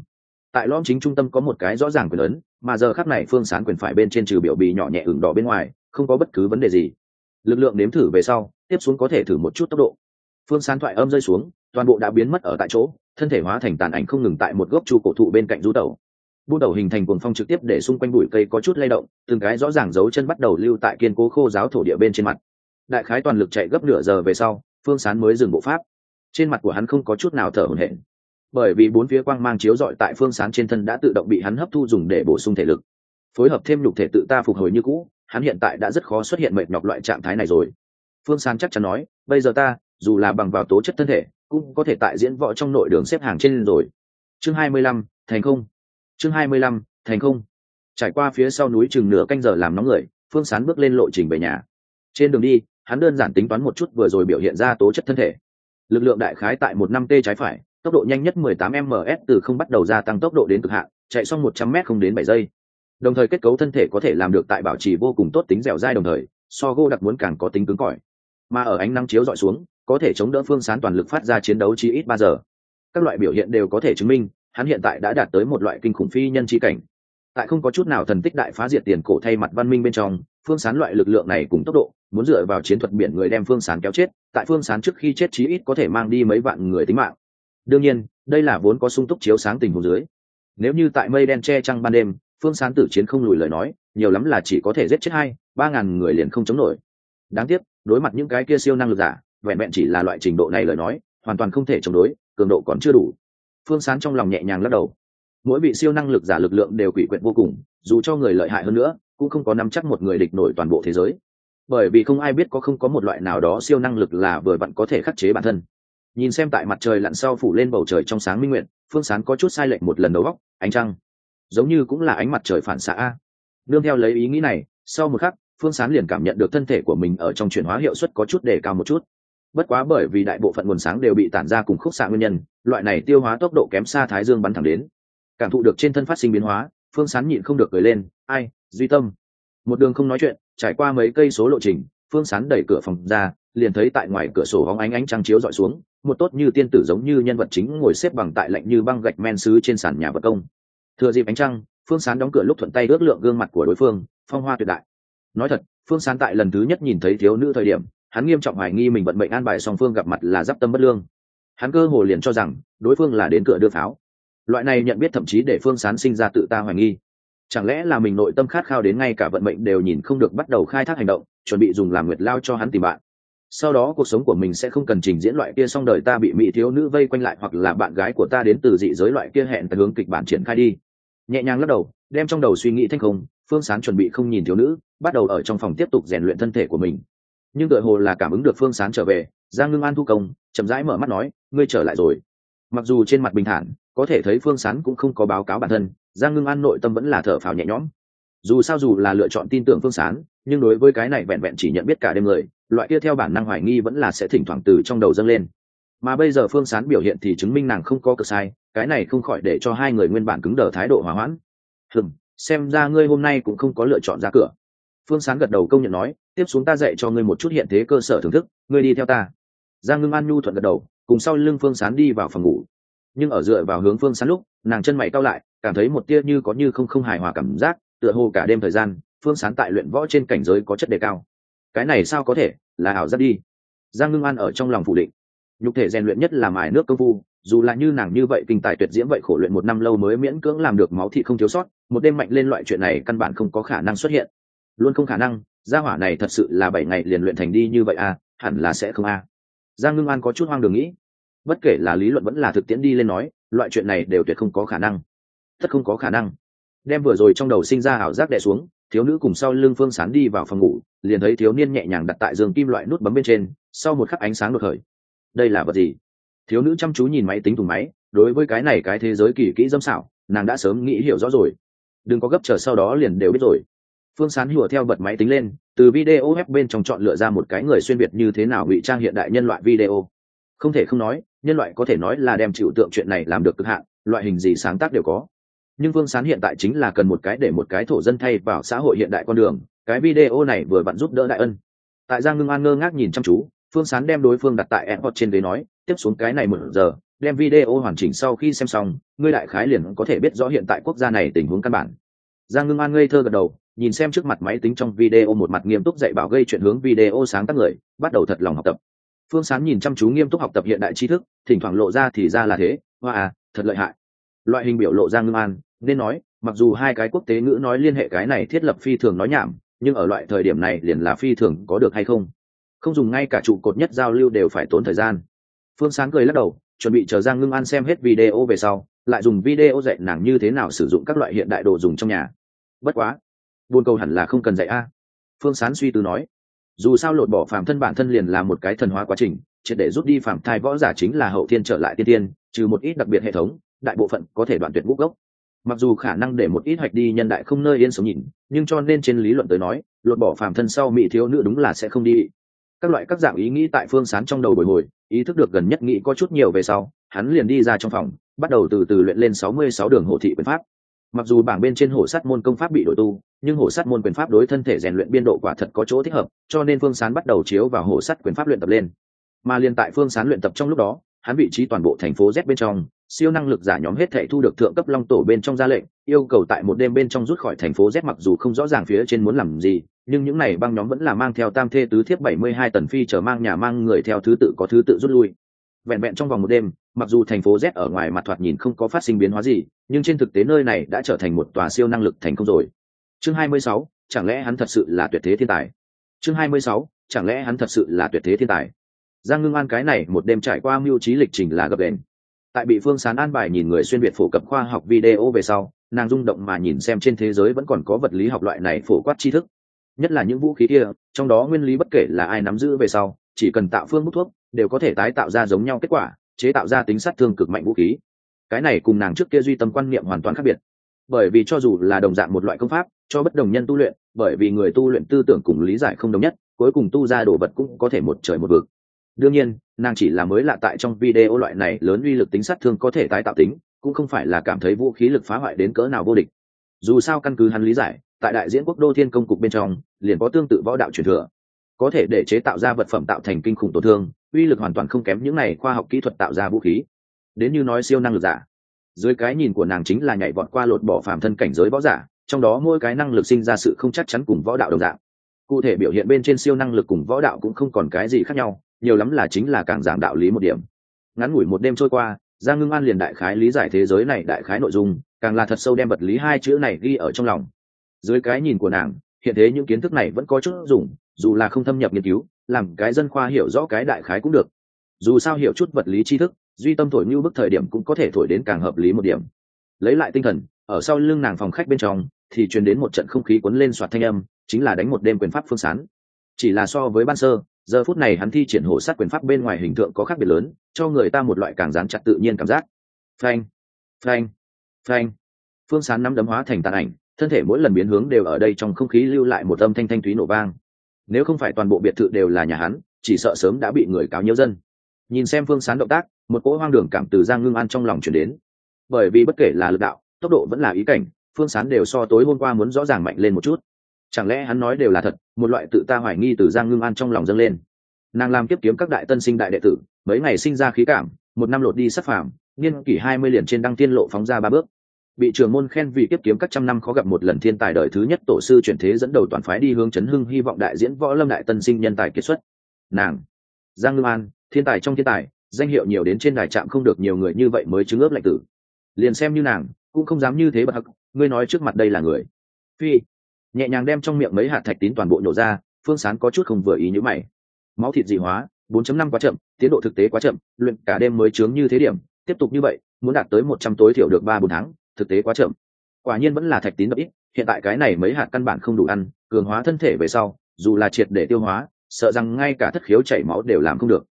Tại lõm chính trung tâm có một cái rõ ràng quyền lớn mà giờ khắc này phương sán quyền phải bên trên trừ biểu bì nhỏ nhẹ ửng đỏ bên ngoài, không có bất cứ vấn đề gì. Lực lượng nếm thử về sau, tiếp xuống có thể thử một chút tốc độ. Phương sán thoại âm rơi xuống, toàn bộ đã biến mất ở tại chỗ, thân thể hóa thành tàn ảnh không ngừng tại một gốc chu cổ thụ bên cạnh du tẩu. Bu đầu hình thành cuồng phong trực tiếp để xung quanh bụi cây có chút lay động, từng cái rõ ràng dấu chân bắt đầu lưu tại kiên cố khô giáo thổ địa bên trên mặt. Đại khái toàn lực chạy gấp nửa giờ về sau, phương sán mới dừng bộ pháp. Trên mặt của hắn không có chút nào thở hổn hển bởi vì bốn phía quang mang chiếu rọi tại phương sán trên thân đã tự động bị hắn hấp thu dùng để bổ sung thể lực. Phối hợp thêm nhục thể tự ta phục hồi như cũ, hắn hiện tại đã rất khó xuất hiện mệt nhọc loại trạng thái này rồi. Phương sán chắc chắn nói, bây giờ ta, dù là bằng vào tố chất thân thể, cũng có thể tại diễn võ trong nội đường xếp hàng trên rồi. Chương hai mươi lăm, thành không. Chương hai mươi lăm, thành không. Trải qua phía sau núi chừng nửa canh giờ làm nóng người, phương sán bước lên lộ trình về nhà. Trên đường đi, hắn đơn giản tính toán một chút vừa rồi biểu hiện ra tố chất thân thể. Lực lượng đại khái tại một năm t trái phải tốc độ nhanh nhất 18 ms từ không bắt đầu gia tăng tốc độ đến cực hạn, chạy xong 100 m không đến 7 giây. Đồng thời kết cấu thân thể có thể làm được tại bảo trì vô cùng tốt tính dẻo dai đồng thời, so go đặc muốn càng có tính cứng cỏi. Mà ở ánh nắng chiếu dọi xuống, có thể chống đỡ phương sán toàn lực phát ra chiến đấu chỉ ít ba giờ. Các loại biểu hiện đều có thể chứng minh, hắn hiện tại đã đạt tới một loại kinh khủng phi nhân chi cảnh. Tại không có chút nào thần tích đại phá diệt tiền cổ thay mặt văn minh bên trong, phương sán loại lực lượng này cùng tốc độ, muốn dựa vào chiến thuật biển người đem phương sán kéo chết, tại phương sán trước khi chết chí ít có thể mang đi mấy vạn người tính mạng đương nhiên, đây là vốn có sung túc chiếu sáng tình hồ dưới. Nếu như tại mây đen che trăng ban đêm, phương sán tử chiến không lùi lời nói, nhiều lắm là chỉ có thể giết chết hai, ba ngàn người liền không chống nổi. Đáng tiếc, đối mặt những cái kia siêu năng lực giả, vẹn vẹn chỉ là loại trình độ này lời nói, hoàn toàn không thể chống đối, cường độ còn chưa đủ. Phương sán trong lòng nhẹ nhàng lắc đầu. Mỗi vị siêu năng lực giả lực lượng đều quỷ quyệt vô cùng, dù cho người lợi hại hơn nữa, cũng không có nắm chắc một người địch nổi toàn bộ thế giới. Bởi vì không ai biết có không có một loại nào đó siêu năng lực là vừa vặn có thể khắc chế bản thân nhìn xem tại mặt trời lặn sau phủ lên bầu trời trong sáng minh nguyện, phương sán có chút sai lệch một lần đầu góc ánh trăng. Giống như cũng là ánh mặt trời phản xạ a. Nương theo lấy ý nghĩ này, sau một khắc, phương sán liền cảm nhận được thân thể của mình ở trong chuyển hóa hiệu suất có chút đề cao một chút. Bất quá bởi vì đại bộ phận nguồn sáng đều bị tản ra cùng khúc xạ nguyên nhân, loại này tiêu hóa tốc độ kém xa thái dương bắn thẳng đến. Cảm thụ được trên thân phát sinh biến hóa, phương sán nhịn không được cười lên, ai, duy tâm. Một đường không nói chuyện, trải qua mấy cây số lộ trình, phương sán đẩy cửa phòng ra, liền thấy tại ngoài cửa sổ hóng ánh ánh trăng chiếu dọi xuống một tốt như tiên tử giống như nhân vật chính ngồi xếp bằng tại lạnh như băng gạch men sứ trên sàn nhà vật công. Thừa dịp ánh trăng, phương sán đóng cửa lúc thuận tay ước lượng gương mặt của đối phương, phong hoa tuyệt đại. Nói thật, phương sán tại lần thứ nhất nhìn thấy thiếu nữ thời điểm, hắn nghiêm trọng hoài nghi mình vận mệnh an bài song phương gặp mặt là giáp tâm bất lương. Hắn cơ hồ liền cho rằng, đối phương là đến cửa đưa pháo. Loại này nhận biết thậm chí để phương sán sinh ra tự ta hoài nghi. Chẳng lẽ là mình nội tâm khát khao đến ngay cả vận mệnh đều nhìn không được bắt đầu khai thác hành động, chuẩn bị dùng làm nguyệt lao cho hắn tìm bạn? Sau đó cuộc sống của mình sẽ không cần trình diễn loại kia, xong đời ta bị mỹ thiếu nữ vây quanh lại hoặc là bạn gái của ta đến từ dị giới loại kia hẹn tại hướng kịch bản triển khai đi. Nhẹ nhàng lắc đầu, đem trong đầu suy nghĩ thanh không, phương sán chuẩn bị không nhìn thiếu nữ, bắt đầu ở trong phòng tiếp tục rèn luyện thân thể của mình. Nhưng đội hồ là cảm ứng được phương sán trở về, giang ngưng an thu công, chậm rãi mở mắt nói, ngươi trở lại rồi. Mặc dù trên mặt bình thản, có thể thấy phương sán cũng không có báo cáo bản thân, giang ngưng an nội tâm vẫn là thở phào nhẹ nhõm dù sao dù là lựa chọn tin tưởng phương sán, nhưng đối với cái này vẹn vẹn chỉ nhận biết cả đêm người, loại kia theo bản năng hoài nghi vẫn là sẽ thỉnh thoảng từ trong đầu dâng lên. Mà bây giờ phương sán biểu hiện thì chứng minh nàng không có cực sai, cái này không khỏi để cho hai người nguyên bản cứng đờ thái độ hòa hoãn. Hừng xem ra ngươi hôm nay cũng không có lựa chọn ra cửa. Phương sán gật đầu công nhận nói, tiếp xuống ta dạy cho ngươi một chút hiện thế cơ sở thưởng thức, ngươi đi theo ta. Giang ngưng an nhu thuận gật đầu, cùng sau lưng phương sán đi vào phòng ngủ. Nhưng ở dựa vào hướng phương sán lúc, nàng chân mày cao lại, cảm thấy một tia như có như không không hài hòa cảm giác tựa hồ cả đêm thời gian, phương sán tại luyện võ trên cảnh giới có chất đề cao. Cái này sao có thể, là ảo giác đi. Giang ngưng an ở trong lòng phủ định. Nhục thể rèn luyện nhất là mài nước công phu, dù là như nàng như vậy kinh tài tuyệt diễm vậy khổ luyện một năm lâu mới miễn cưỡng làm được máu thị không thiếu sót, một đêm mạnh lên loại chuyện này căn bản không có khả năng xuất hiện. Luôn không khả năng, gia hỏa này thật sự là bảy ngày liền luyện thành đi như vậy à hẳn là sẽ không à giang ngưng an có chút hoang đường nghĩ. Bất kể là lý luận vẫn là thực tiễn đi lên nói, loại chuyện này đều tuyệt không có khả năng. Tất không có khả năng đem vừa rồi trong đầu sinh ra ảo giác đè xuống, thiếu nữ cùng sau lưng phương sán đi vào phòng ngủ, liền thấy thiếu niên nhẹ nhàng đặt tại giường kim loại nút bấm bên trên, sau một khắc ánh sáng đột khởi. Đây là vật gì? Thiếu nữ chăm chú nhìn máy tính thùng máy, đối với cái này cái thế giới kỳ kỹ dâm xảo, nàng đã sớm nghĩ hiểu rõ rồi. Đừng có gấp chờ sau đó liền đều biết rồi. Phương sán hùa theo bật máy tính lên, từ video web bên trong chọn lựa ra một cái người xuyên việt như thế nào ngụy trang hiện đại nhân loại video. Không thể không nói, nhân loại có thể nói là đem chịu tượng chuyện này làm được cực hạn, loại hình gì sáng tác đều có nhưng Vương sán hiện tại chính là cần một cái để một cái thổ dân thay vào xã hội hiện đại con đường. Cái video này vừa vặn giúp đỡ đại ân. Tại giang ngưng an ngơ ngác nhìn chăm chú, phương sán đem đối phương đặt tại airport trên ghế nói, tiếp xuống cái này một giờ, đem video hoàn chỉnh sau khi xem xong, ngươi đại khái liền có thể biết rõ hiện tại quốc gia này tình huống căn bản. Giang ngưng an ngây thơ gật đầu, nhìn xem trước mặt máy tính trong video một mặt nghiêm túc dạy bảo gây chuyện hướng video sáng tác người, bắt đầu thật lòng học tập. Phương sán nhìn chăm chú nghiêm túc học tập hiện đại tri thức, thỉnh thoảng lộ ra thì ra là thế, hoa à thật lợi hại loại hình biểu lộ giang ngưng an, nên nói, mặc dù hai cái quốc tế ngữ nói liên hệ cái này thiết lập phi thường nói nhảm, nhưng ở loại thời điểm này liền là phi thường có được hay không? Không dùng ngay cả trụ cột nhất giao lưu đều phải tốn thời gian. Phương sáng cười lắc đầu, chuẩn bị chờ giang ngưng an xem hết video về sau, lại dùng video dạy nàng như thế nào sử dụng các loại hiện đại đồ dùng trong nhà. Bất quá buôn cầu hẳn là không cần dạy a. Phương sán suy tư nói, dù sao lột bỏ phàm thân bản thân liền là một cái thần hóa quá trình, triệt để rút đi phàm thai võ giả chính là hậu thiên trở lại tiên tiên, trừ một ít đặc biệt hệ thống đại bộ phận có thể đoạn tuyệt ngũ gốc. Mặc dù khả năng để một ít hoạch đi nhân đại không nơi yên sống nhìn, nhưng cho nên trên lý luận tới nói, lột bỏ phàm thân sau mỹ thiếu nữ đúng là sẽ không đi. Các loại các dạng ý nghĩ tại phương sán trong đầu bồi hồi, ý thức được gần nhất nghĩ có chút nhiều về sau, hắn liền đi ra trong phòng, bắt đầu từ từ luyện lên sáu mươi sáu đường hộ thị quyền pháp. Mặc dù bảng bên trên hổ sắt môn công pháp bị đổi tu, nhưng hổ sắt môn quyền pháp đối thân thể rèn luyện biên độ quả thật có chỗ thích hợp, cho nên phương sán bắt đầu chiếu vào hổ sắt quyền pháp luyện tập lên. Mà liền tại phương sán luyện tập trong lúc đó hắn vị trí toàn bộ thành phố z bên trong siêu năng lực giả nhóm hết thệ thu được thượng cấp long tổ bên trong ra lệnh yêu cầu tại một đêm bên trong rút khỏi thành phố z mặc dù không rõ ràng phía trên muốn làm gì nhưng những này băng nhóm vẫn là mang theo tam thê tứ thiếp bảy mươi hai tần phi chờ mang nhà mang người theo thứ tự có thứ tự rút lui. Vẹn vẹn trong vòng một đêm mặc dù thành phố z ở ngoài mặt thoạt nhìn không có phát sinh biến hóa gì nhưng trên thực tế nơi này đã trở thành một tòa siêu năng lực thành công rồi. Chương 26, chẳng lẽ hắn thật sự là tuyệt thế thiên tài? Chương 26, chẳng lẽ hắn thật sự là tuyệt thế thiên tài? Giang ngưng an cái này một đêm trải qua mưu trí lịch trình là gập đền tại bị phương sán an bài nhìn người xuyên việt phổ cập khoa học video về sau, nàng rung động mà nhìn xem trên thế giới vẫn còn có vật lý học loại này phổ quát tri thức. Nhất là những vũ khí kia, trong đó nguyên lý bất kể là ai nắm giữ về sau, chỉ cần tạo phương bút thuốc, đều có thể tái tạo ra giống nhau kết quả, chế tạo ra tính sát thương cực mạnh vũ khí. Cái này cùng nàng trước kia duy tâm quan niệm hoàn toàn khác biệt. Bởi vì cho dù là đồng dạng một loại công pháp, cho bất đồng nhân tu luyện, bởi vì người tu luyện tư tưởng cùng lý giải không đồng nhất, cuối cùng tu ra đồ vật cũng có thể một trời một vực đương nhiên, nàng chỉ là mới lạ tại trong video loại này lớn uy lực tính sát thương có thể tái tạo tính, cũng không phải là cảm thấy vũ khí lực phá hoại đến cỡ nào vô địch. Dù sao căn cứ hắn lý giải, tại đại diễn quốc đô thiên công cục bên trong, liền có tương tự võ đạo truyền thừa. Có thể để chế tạo ra vật phẩm tạo thành kinh khủng tổn thương, uy lực hoàn toàn không kém những này khoa học kỹ thuật tạo ra vũ khí. Đến như nói siêu năng lực giả. Dưới cái nhìn của nàng chính là nhảy vọt qua lột bỏ phàm thân cảnh giới võ giả, trong đó mỗi cái năng lực sinh ra sự không chắc chắn cùng võ đạo đồng dạng. Cụ thể biểu hiện bên trên siêu năng lực cùng võ đạo cũng không còn cái gì khác nhau nhiều lắm là chính là càng giảng đạo lý một điểm. Ngắn ngủi một đêm trôi qua, giang ngưng an liền đại khái lý giải thế giới này đại khái nội dung, càng là thật sâu đem vật lý hai chữ này ghi ở trong lòng. Dưới cái nhìn của nàng, hiện thế những kiến thức này vẫn có chút dùng, dù là không thâm nhập nghiên cứu, làm cái dân khoa hiểu rõ cái đại khái cũng được. Dù sao hiểu chút vật lý tri thức, duy tâm thổi như bức thời điểm cũng có thể thổi đến càng hợp lý một điểm. Lấy lại tinh thần, ở sau lưng nàng phòng khách bên trong, thì truyền đến một trận không khí cuốn lên soạt thanh âm, chính là đánh một đêm quyền pháp phương sán. Chỉ là so với ban sơ giờ phút này hắn thi triển hổ sát quyền pháp bên ngoài hình tượng có khác biệt lớn, cho người ta một loại càng dán chặt tự nhiên cảm giác. Phanh phanh phanh. Phương sán nắm đấm hóa thành tàn ảnh, thân thể mỗi lần biến hướng đều ở đây trong không khí lưu lại một âm thanh thanh thúy nổ vang. Nếu không phải toàn bộ biệt thự đều là nhà hắn, chỉ sợ sớm đã bị người cáo nhiễu dân. Nhìn xem phương sán động tác, một cỗ hoang đường cảm từ giang ngưng an trong lòng chuyển đến. Bởi vì bất kể là lực đạo, tốc độ vẫn là ý cảnh, phương sán đều so tối hôm qua muốn rõ ràng mạnh lên một chút chẳng lẽ hắn nói đều là thật, một loại tự ta hoài nghi từ giang ngưng an trong lòng dâng lên. Nàng làm tiếp kiếm các đại tân sinh đại đệ tử, mấy ngày sinh ra khí cảm, một năm lột đi sắc phàm, niên kỷ hai mươi liền trên đăng tiên lộ phóng ra ba bước. Bị trường môn khen vì tiếp kiếm các trăm năm khó gặp một lần thiên tài đời thứ nhất tổ sư chuyển thế dẫn đầu toàn phái đi hướng chấn hưng hy vọng đại diễn võ lâm đại tân sinh nhân tài kiệt xuất. Nàng, giang ngưng an, thiên tài trong thiên tài, danh hiệu nhiều đến trên đài trạm không được nhiều người như vậy mới chứng ướp lạnh tử. Liền xem như nàng, cũng không dám như thế bậc ngươi nói trước mặt đây là người. Phi nhẹ nhàng đem trong miệng mấy hạt thạch tín toàn bộ nhổ ra, phương sán có chút không vừa ý nhữ mày. Máu thịt dị hóa 4.5 quá chậm, tiến độ thực tế quá chậm, luyện cả đêm mới chướng như thế điểm, tiếp tục như vậy, muốn đạt tới một trăm tối thiểu được ba bốn tháng, thực tế quá chậm. Quả nhiên vẫn là thạch tín đậm ít, hiện tại cái này mấy hạt căn bản không đủ ăn, cường hóa thân thể về sau, dù là triệt để tiêu hóa, sợ rằng ngay cả thất khiếu chảy máu đều làm không được.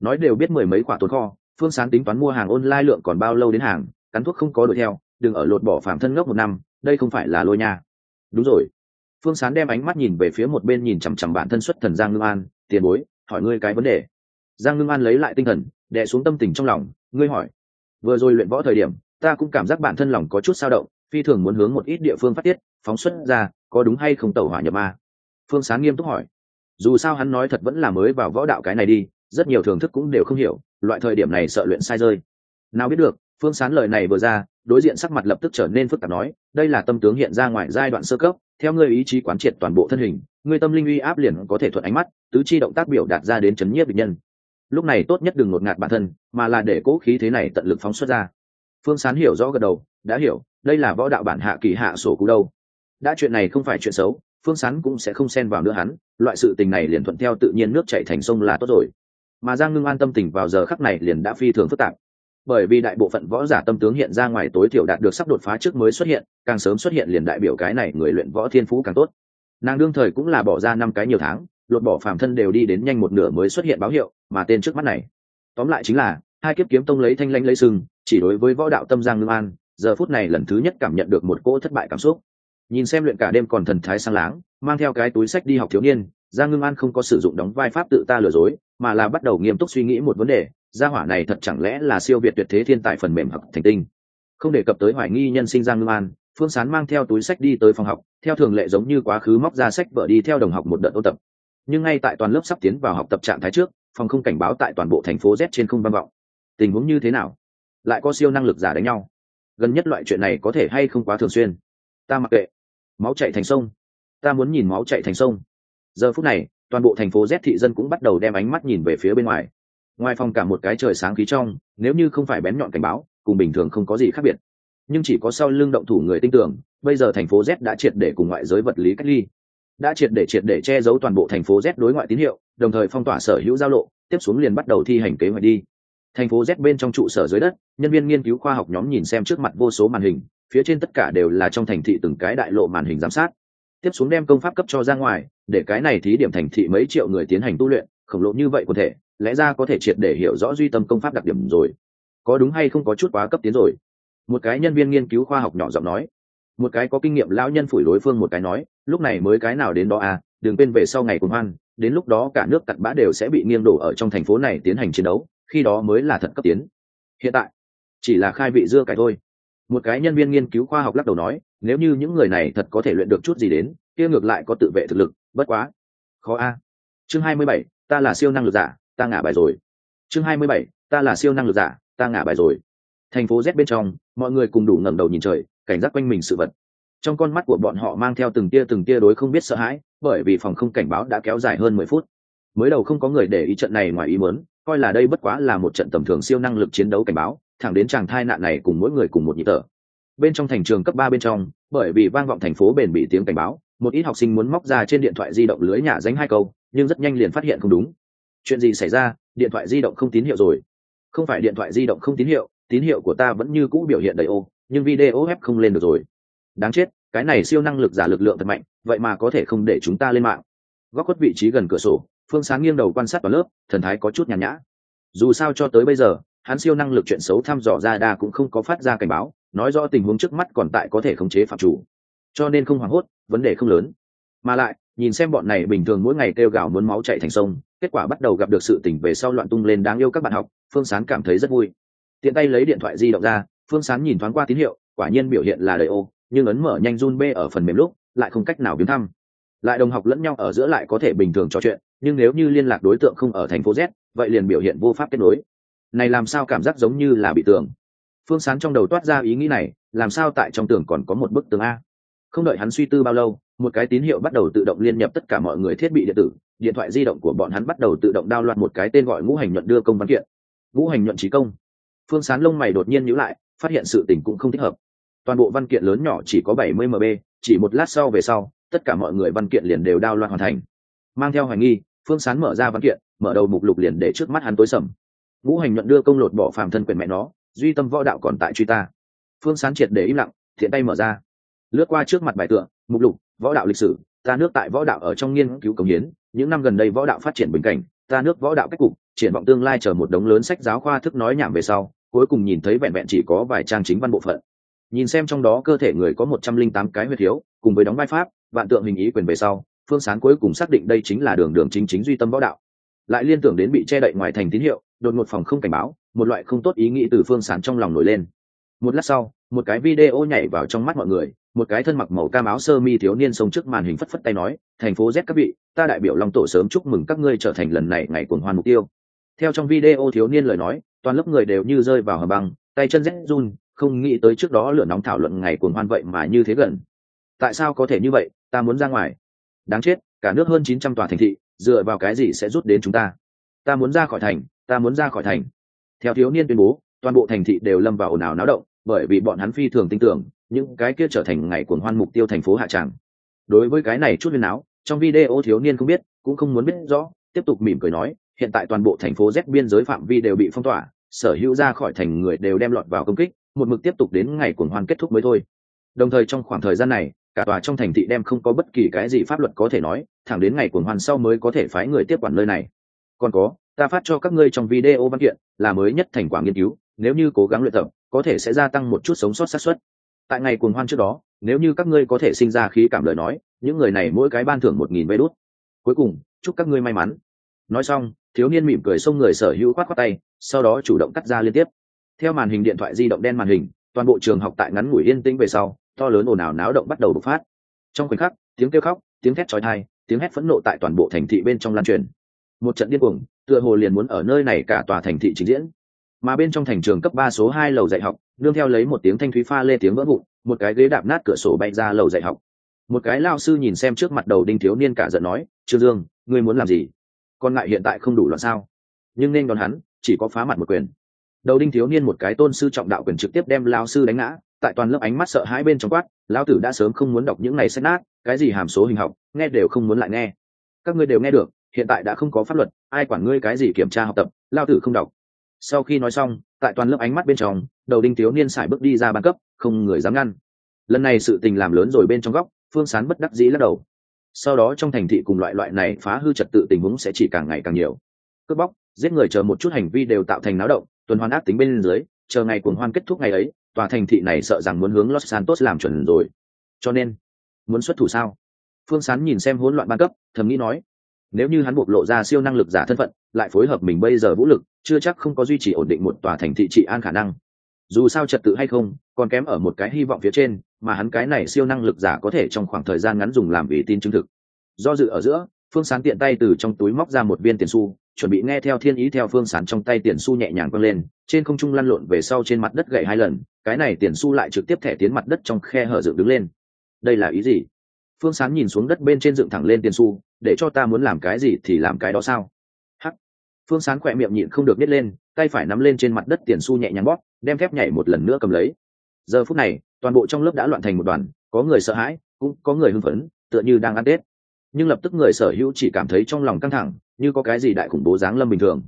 Nói đều biết mười mấy quả tồn kho, phương sán tính toán mua hàng online lượng còn bao lâu đến hàng, cắn thuốc không có đuổi theo, đừng ở lột bỏ phạm thân ngốc một năm, đây không phải là lôi nha. Đúng rồi phương sán đem ánh mắt nhìn về phía một bên nhìn chằm chằm bản thân xuất thần giang ngưng an, tiền bối, hỏi ngươi cái vấn đề. Giang ngưng an lấy lại tinh thần, đè xuống tâm tình trong lòng, ngươi hỏi, vừa rồi luyện võ thời điểm, ta cũng cảm giác bản thân lòng có chút sao động, phi thường muốn hướng một ít địa phương phát tiết, phóng xuất ra, có đúng hay không tẩu hỏa nhập ma? Phương sán nghiêm túc hỏi. Dù sao hắn nói thật vẫn là mới vào võ đạo cái này đi, rất nhiều thưởng thức cũng đều không hiểu, loại thời điểm này sợ luyện sai rơi. Nào biết được phương sán lời này vừa ra, đối diện sắc mặt lập tức trở nên phức tạp nói, đây là tâm tướng hiện ra ngoài giai đoạn sơ cấp, theo ngươi ý chí quán triệt toàn bộ thân hình, ngươi tâm linh uy áp liền có thể thuận ánh mắt, tứ chi động tác biểu đạt ra đến chấn nhiếp bệnh nhân. Lúc này tốt nhất đừng ngột ngạt bản thân, mà là để cố khí thế này tận lực phóng xuất ra. Phương sán hiểu rõ gật đầu, đã hiểu, đây là võ đạo bản hạ kỳ hạ sổ cú đâu. Đã chuyện này không phải chuyện xấu, phương sán cũng sẽ không xen vào nữa hắn, loại sự tình này liền thuận theo tự nhiên nước chảy thành sông là tốt rồi. Mà giang ngưng an tâm tình vào giờ khắc này liền đã phi thường phức tạp bởi vì đại bộ phận võ giả tâm tướng hiện ra ngoài tối thiểu đạt được sắp đột phá trước mới xuất hiện, càng sớm xuất hiện liền đại biểu cái này người luyện võ thiên phú càng tốt. Nàng đương thời cũng là bỏ ra năm cái nhiều tháng, lột bỏ phàm thân đều đi đến nhanh một nửa mới xuất hiện báo hiệu, mà tên trước mắt này. Tóm lại chính là, hai kiếp kiếm tông lấy thanh lanh lấy sừng, chỉ đối với võ đạo tâm giang ngưng an, giờ phút này lần thứ nhất cảm nhận được một cỗ thất bại cảm xúc. Nhìn xem luyện cả đêm còn thần thái sang láng, mang theo cái túi sách đi học thiếu niên, giang ngưng an không có sử dụng đóng vai pháp tự ta lừa dối, mà là bắt đầu nghiêm túc suy nghĩ một vấn đề gia hỏa này thật chẳng lẽ là siêu việt tuyệt thế thiên tài phần mềm học thành tinh? Không đề cập tới hoài nghi nhân sinh giang ngưng an, phương sán mang theo túi sách đi tới phòng học, theo thường lệ giống như quá khứ móc ra sách vợ đi theo đồng học một đợt ôn tập. Nhưng ngay tại toàn lớp sắp tiến vào học tập trạng thái trước, phòng không cảnh báo tại toàn bộ thành phố z trên không vang vọng. Tình huống như thế nào? Lại có siêu năng lực giả đánh nhau. Gần nhất loại chuyện này có thể hay không quá thường xuyên? Ta mặc kệ. Máu chạy thành sông. Ta muốn nhìn máu chạy thành sông. Giờ phút này, toàn bộ thành phố z thị dân cũng bắt đầu đem ánh mắt nhìn về phía bên ngoài ngoài phòng cả một cái trời sáng khí trong, nếu như không phải bén nhọn cảnh báo, cùng bình thường không có gì khác biệt. Nhưng chỉ có sau lưng động thủ người tin tưởng, bây giờ thành phố z đã triệt để cùng ngoại giới vật lý cách ly. Đã triệt để triệt để che giấu toàn bộ thành phố z đối ngoại tín hiệu, đồng thời phong tỏa sở hữu giao lộ, tiếp xuống liền bắt đầu thi hành kế hoạch đi. Thành phố z bên trong trụ sở dưới đất, nhân viên nghiên cứu khoa học nhóm nhìn xem trước mặt vô số màn hình, phía trên tất cả đều là trong thành thị từng cái đại lộ màn hình giám sát. Tiếp xuống đem công pháp cấp cho ra ngoài, để cái này thí điểm thành thị mấy triệu người tiến hành tu luyện, khổng lồ như vậy có thể lẽ ra có thể triệt để hiểu rõ duy tâm công pháp đặc điểm rồi. Có đúng hay không có chút quá cấp tiến rồi? Một cái nhân viên nghiên cứu khoa học nhỏ giọng nói. Một cái có kinh nghiệm lão nhân phủi đối phương một cái nói, lúc này mới cái nào đến đó à đừng quên về sau ngày cùng hoan, đến lúc đó cả nước cặn bã đều sẽ bị nghiêng đổ ở trong thành phố này tiến hành chiến đấu, khi đó mới là thật cấp tiến. Hiện tại, chỉ là khai vị dưa cải thôi. Một cái nhân viên nghiên cứu khoa học lắc đầu nói, nếu như những người này thật có thể luyện được chút gì đến, kia ngược lại có tự vệ thực lực, bất quá. Khó a. Chương hai mươi bảy, ta là siêu năng lực giả ta ngả bài rồi. Chương hai mươi bảy, ta là siêu năng lực giả, ta ngả bài rồi. Thành phố z bên trong, mọi người cùng đủ ngẩng đầu nhìn trời, cảnh giác quanh mình sự vật. Trong con mắt của bọn họ mang theo từng tia từng tia đối không biết sợ hãi, bởi vì phòng không cảnh báo đã kéo dài hơn mười phút. Mới đầu không có người để ý trận này ngoài ý muốn, coi là đây bất quá là một trận tầm thường siêu năng lực chiến đấu cảnh báo, thẳng đến chàng thai nạn này cùng mỗi người cùng một nhịp tở bên trong thành trường cấp ba bên trong, bởi vì vang vọng thành phố bền bị tiếng cảnh báo, một ít học sinh muốn móc ra trên điện thoại di động lưới nhà danh hai câu, nhưng rất nhanh liền phát hiện không đúng chuyện gì xảy ra? Điện thoại di động không tín hiệu rồi. Không phải điện thoại di động không tín hiệu tín hiệu của ta vẫn như cũ biểu hiện đầy ô, nhưng video ép không lên được rồi. Đáng chết, cái này siêu năng lực giả lực lượng thật mạnh, vậy mà có thể không để chúng ta lên mạng. Góc khuất vị trí gần cửa sổ, phương sáng nghiêng đầu quan sát vào lớp, thần thái có chút nhàn nhã. Dù sao cho tới bây giờ, hắn siêu năng lực chuyện xấu thăm dò ra đa cũng không có phát ra cảnh báo, nói rõ tình huống trước mắt còn tại có thể khống chế phạm chủ. Cho nên không hoảng hốt, vấn đề không lớn. Mà lại, nhìn xem bọn này bình thường mỗi ngày kêu gào muốn máu chạy thành sông kết quả bắt đầu gặp được sự tỉnh về sau loạn tung lên đáng yêu các bạn học, phương sán cảm thấy rất vui. Tiện tay lấy điện thoại di động ra, phương sán nhìn thoáng qua tín hiệu, quả nhiên biểu hiện là đầy ô, nhưng ấn mở nhanh run b ở phần mềm lúc, lại không cách nào biến thăm. Lại đồng học lẫn nhau ở giữa lại có thể bình thường trò chuyện, nhưng nếu như liên lạc đối tượng không ở thành phố z, vậy liền biểu hiện vô pháp kết nối. Này làm sao cảm giác giống như là bị tường phương sán trong đầu toát ra ý nghĩ này, làm sao tại trong tường còn có một bức tường a? Không đợi hắn suy tư bao lâu, một cái tín hiệu bắt đầu tự động liên nhập tất cả mọi người thiết bị điện tử, điện thoại di động của bọn hắn bắt đầu tự động đao loạt một cái tên gọi ngũ hành nhuận đưa công văn kiện. Ngũ hành nhuận trí công. Phương sán lông mày đột nhiên nhữ lại, phát hiện sự tình cũng không thích hợp. Toàn bộ văn kiện lớn nhỏ chỉ có 70 mb chỉ một lát sau về sau, tất cả mọi người văn kiện liền đều đao loạn hoàn thành. Mang theo hoài nghi, phương sán mở ra văn kiện, mở đầu mục lục liền để trước mắt hắn tối sầm. Ngũ hành nhuận đưa công lột bỏ phàm thân quyền mẹ nó, duy tâm võ đạo còn tại truy ta. Phương sán triệt để im lặng, thiện tay mở ra lướt qua trước mặt bài tượng mục lục, võ đạo lịch sử, ta nước tại võ đạo ở trong nghiên cứu cống hiến, những năm gần đây võ đạo phát triển bình cảnh, ta nước võ đạo cách cục, triển vọng tương lai chờ một đống lớn sách giáo khoa thức nói nhảm về sau, cuối cùng nhìn thấy vẹn vẹn chỉ có vài trang chính văn bộ phận. Nhìn xem trong đó cơ thể người có một trăm linh tám cái huyết thiếu, cùng với đóng vai pháp, vạn tượng hình ý quyền về sau, phương sán cuối cùng xác định đây chính là đường đường chính chính duy tâm võ đạo. Lại liên tưởng đến bị che đậy ngoài thành tín hiệu, đột ngột phòng không cảnh báo, một loại không tốt ý nghĩ từ phương sán trong lòng nổi lên. Một lát sau, một cái video nhảy vào trong mắt mọi người một cái thân mặc màu cam áo sơ mi thiếu niên sống trước màn hình phất phất tay nói, thành phố z các vị, ta đại biểu long tổ sớm chúc mừng các ngươi trở thành lần này ngày cuồng hoan mục tiêu. Theo trong video thiếu niên lời nói, toàn lớp người đều như rơi vào hầm băng, tay chân rét run, không nghĩ tới trước đó lửa nóng thảo luận ngày cuồng hoan vậy mà như thế gần. Tại sao có thể như vậy? Ta muốn ra ngoài. Đáng chết, cả nước hơn chín trăm tòa thành thị, dựa vào cái gì sẽ rút đến chúng ta? Ta muốn ra khỏi thành, ta muốn ra khỏi thành. Theo thiếu niên tuyên bố, toàn bộ thành thị đều lâm vào ồn ào náo động bởi vì bọn hắn phi thường tin tưởng, những cái kia trở thành ngày cuồng hoan mục tiêu thành phố hạ tràng. Đối với cái này chút huyền áo, trong video thiếu niên không biết, cũng không muốn biết rõ, tiếp tục mỉm cười nói, hiện tại toàn bộ thành phố z biên giới phạm vi đều bị phong tỏa, sở hữu ra khỏi thành người đều đem lọt vào công kích, một mực tiếp tục đến ngày cuồng hoan kết thúc mới thôi. Đồng thời trong khoảng thời gian này, cả tòa trong thành thị đem không có bất kỳ cái gì pháp luật có thể nói, thẳng đến ngày cuồng hoan sau mới có thể phái người tiếp quản nơi này. Còn có, ta phát cho các ngươi trong video văn kiện, là mới nhất thành quả nghiên cứu, nếu như cố gắng luyện tập có thể sẽ gia tăng một chút sống sót xác suất. Tại ngày cuồng hoan trước đó, nếu như các ngươi có thể sinh ra khí cảm lời nói, những người này mỗi cái ban thưởng một nghìn vé đốt cuối cùng, chúc các ngươi may mắn. Nói xong, thiếu niên mỉm cười xông người sở hữu khoát khoát tay, sau đó chủ động cắt ra liên tiếp. Theo màn hình điện thoại di động đen màn hình, toàn bộ trường học tại ngắn ngủi yên tĩnh về sau, to lớn ồn ào náo động bắt đầu bộc phát. Trong khoảnh khắc, tiếng kêu khóc, tiếng thét trói thai tiếng hét phẫn nộ tại toàn bộ thành thị bên trong lan truyền. Một trận điên cuồng, tựa hồ liền muốn ở nơi này cả tòa thành thị trình diễn mà bên trong thành trường cấp ba số hai lầu dạy học đương theo lấy một tiếng thanh thúy pha lê tiếng vỡ vụn, một cái ghế đạp nát cửa sổ bay ra lầu dạy học. Một cái lao sư nhìn xem trước mặt đầu đinh thiếu niên cả giận nói, trương dương, ngươi muốn làm gì? Con ngại hiện tại không đủ loạn sao? Nhưng nên đón hắn, chỉ có phá mặt một quyền. Đầu đinh thiếu niên một cái tôn sư trọng đạo quyền trực tiếp đem lao sư đánh ngã, tại toàn lớp ánh mắt sợ hãi bên trong quát lao tử đã sớm không muốn đọc những này xét nát, cái gì hàm số hình học, nghe đều không muốn lại nghe. Các ngươi đều nghe được, hiện tại đã không có pháp luật, ai quản ngươi cái gì kiểm tra học tập, lao tử không đọc sau khi nói xong, tại toàn lớp ánh mắt bên trong, đầu đinh thiếu niên sải bước đi ra ban cấp, không người dám ngăn. Lần này sự tình làm lớn rồi bên trong góc, phương sán bất đắc dĩ lắc đầu. Sau đó trong thành thị cùng loại loại này phá hư trật tự tình huống sẽ chỉ càng ngày càng nhiều. Cướp bóc, giết người chờ một chút hành vi đều tạo thành náo động, tuần hoàn ác tính bên dưới, chờ ngày cuồng hoan kết thúc ngày ấy, tòa thành thị này sợ rằng muốn hướng los santos làm chuẩn rồi. Cho nên, muốn xuất thủ sao? Phương sán nhìn xem hỗn loạn ban cấp, thầm nghĩ nói nếu như hắn bộc lộ ra siêu năng lực giả thân phận, lại phối hợp mình bây giờ vũ lực, chưa chắc không có duy trì ổn định một tòa thành thị trị an khả năng. Dù sao trật tự hay không, còn kém ở một cái hy vọng phía trên, mà hắn cái này siêu năng lực giả có thể trong khoảng thời gian ngắn dùng làm vì tin chứng thực. Do dự ở giữa, phương sán tiện tay từ trong túi móc ra một viên tiền xu, chuẩn bị nghe theo thiên ý theo phương sán trong tay tiền xu nhẹ nhàng quăng lên, trên không trung lăn lộn về sau trên mặt đất gậy hai lần, cái này tiền xu lại trực tiếp thẻ tiến mặt đất trong khe hở dựng đứng lên. Đây là ý gì? Phương sán nhìn xuống đất bên trên dựng thẳng lên tiền xu, để cho ta muốn làm cái gì thì làm cái đó sao? Hắc. Phương sán khỏe miệng nhịn không được biết lên, tay phải nắm lên trên mặt đất tiền xu nhẹ nhàng bóp, đem thép nhảy một lần nữa cầm lấy. Giờ phút này, toàn bộ trong lớp đã loạn thành một đoàn, có người sợ hãi, cũng có người hưng phấn, tựa như đang ăn tết. Nhưng lập tức người sở hữu chỉ cảm thấy trong lòng căng thẳng, như có cái gì đại khủng bố giáng lâm bình thường.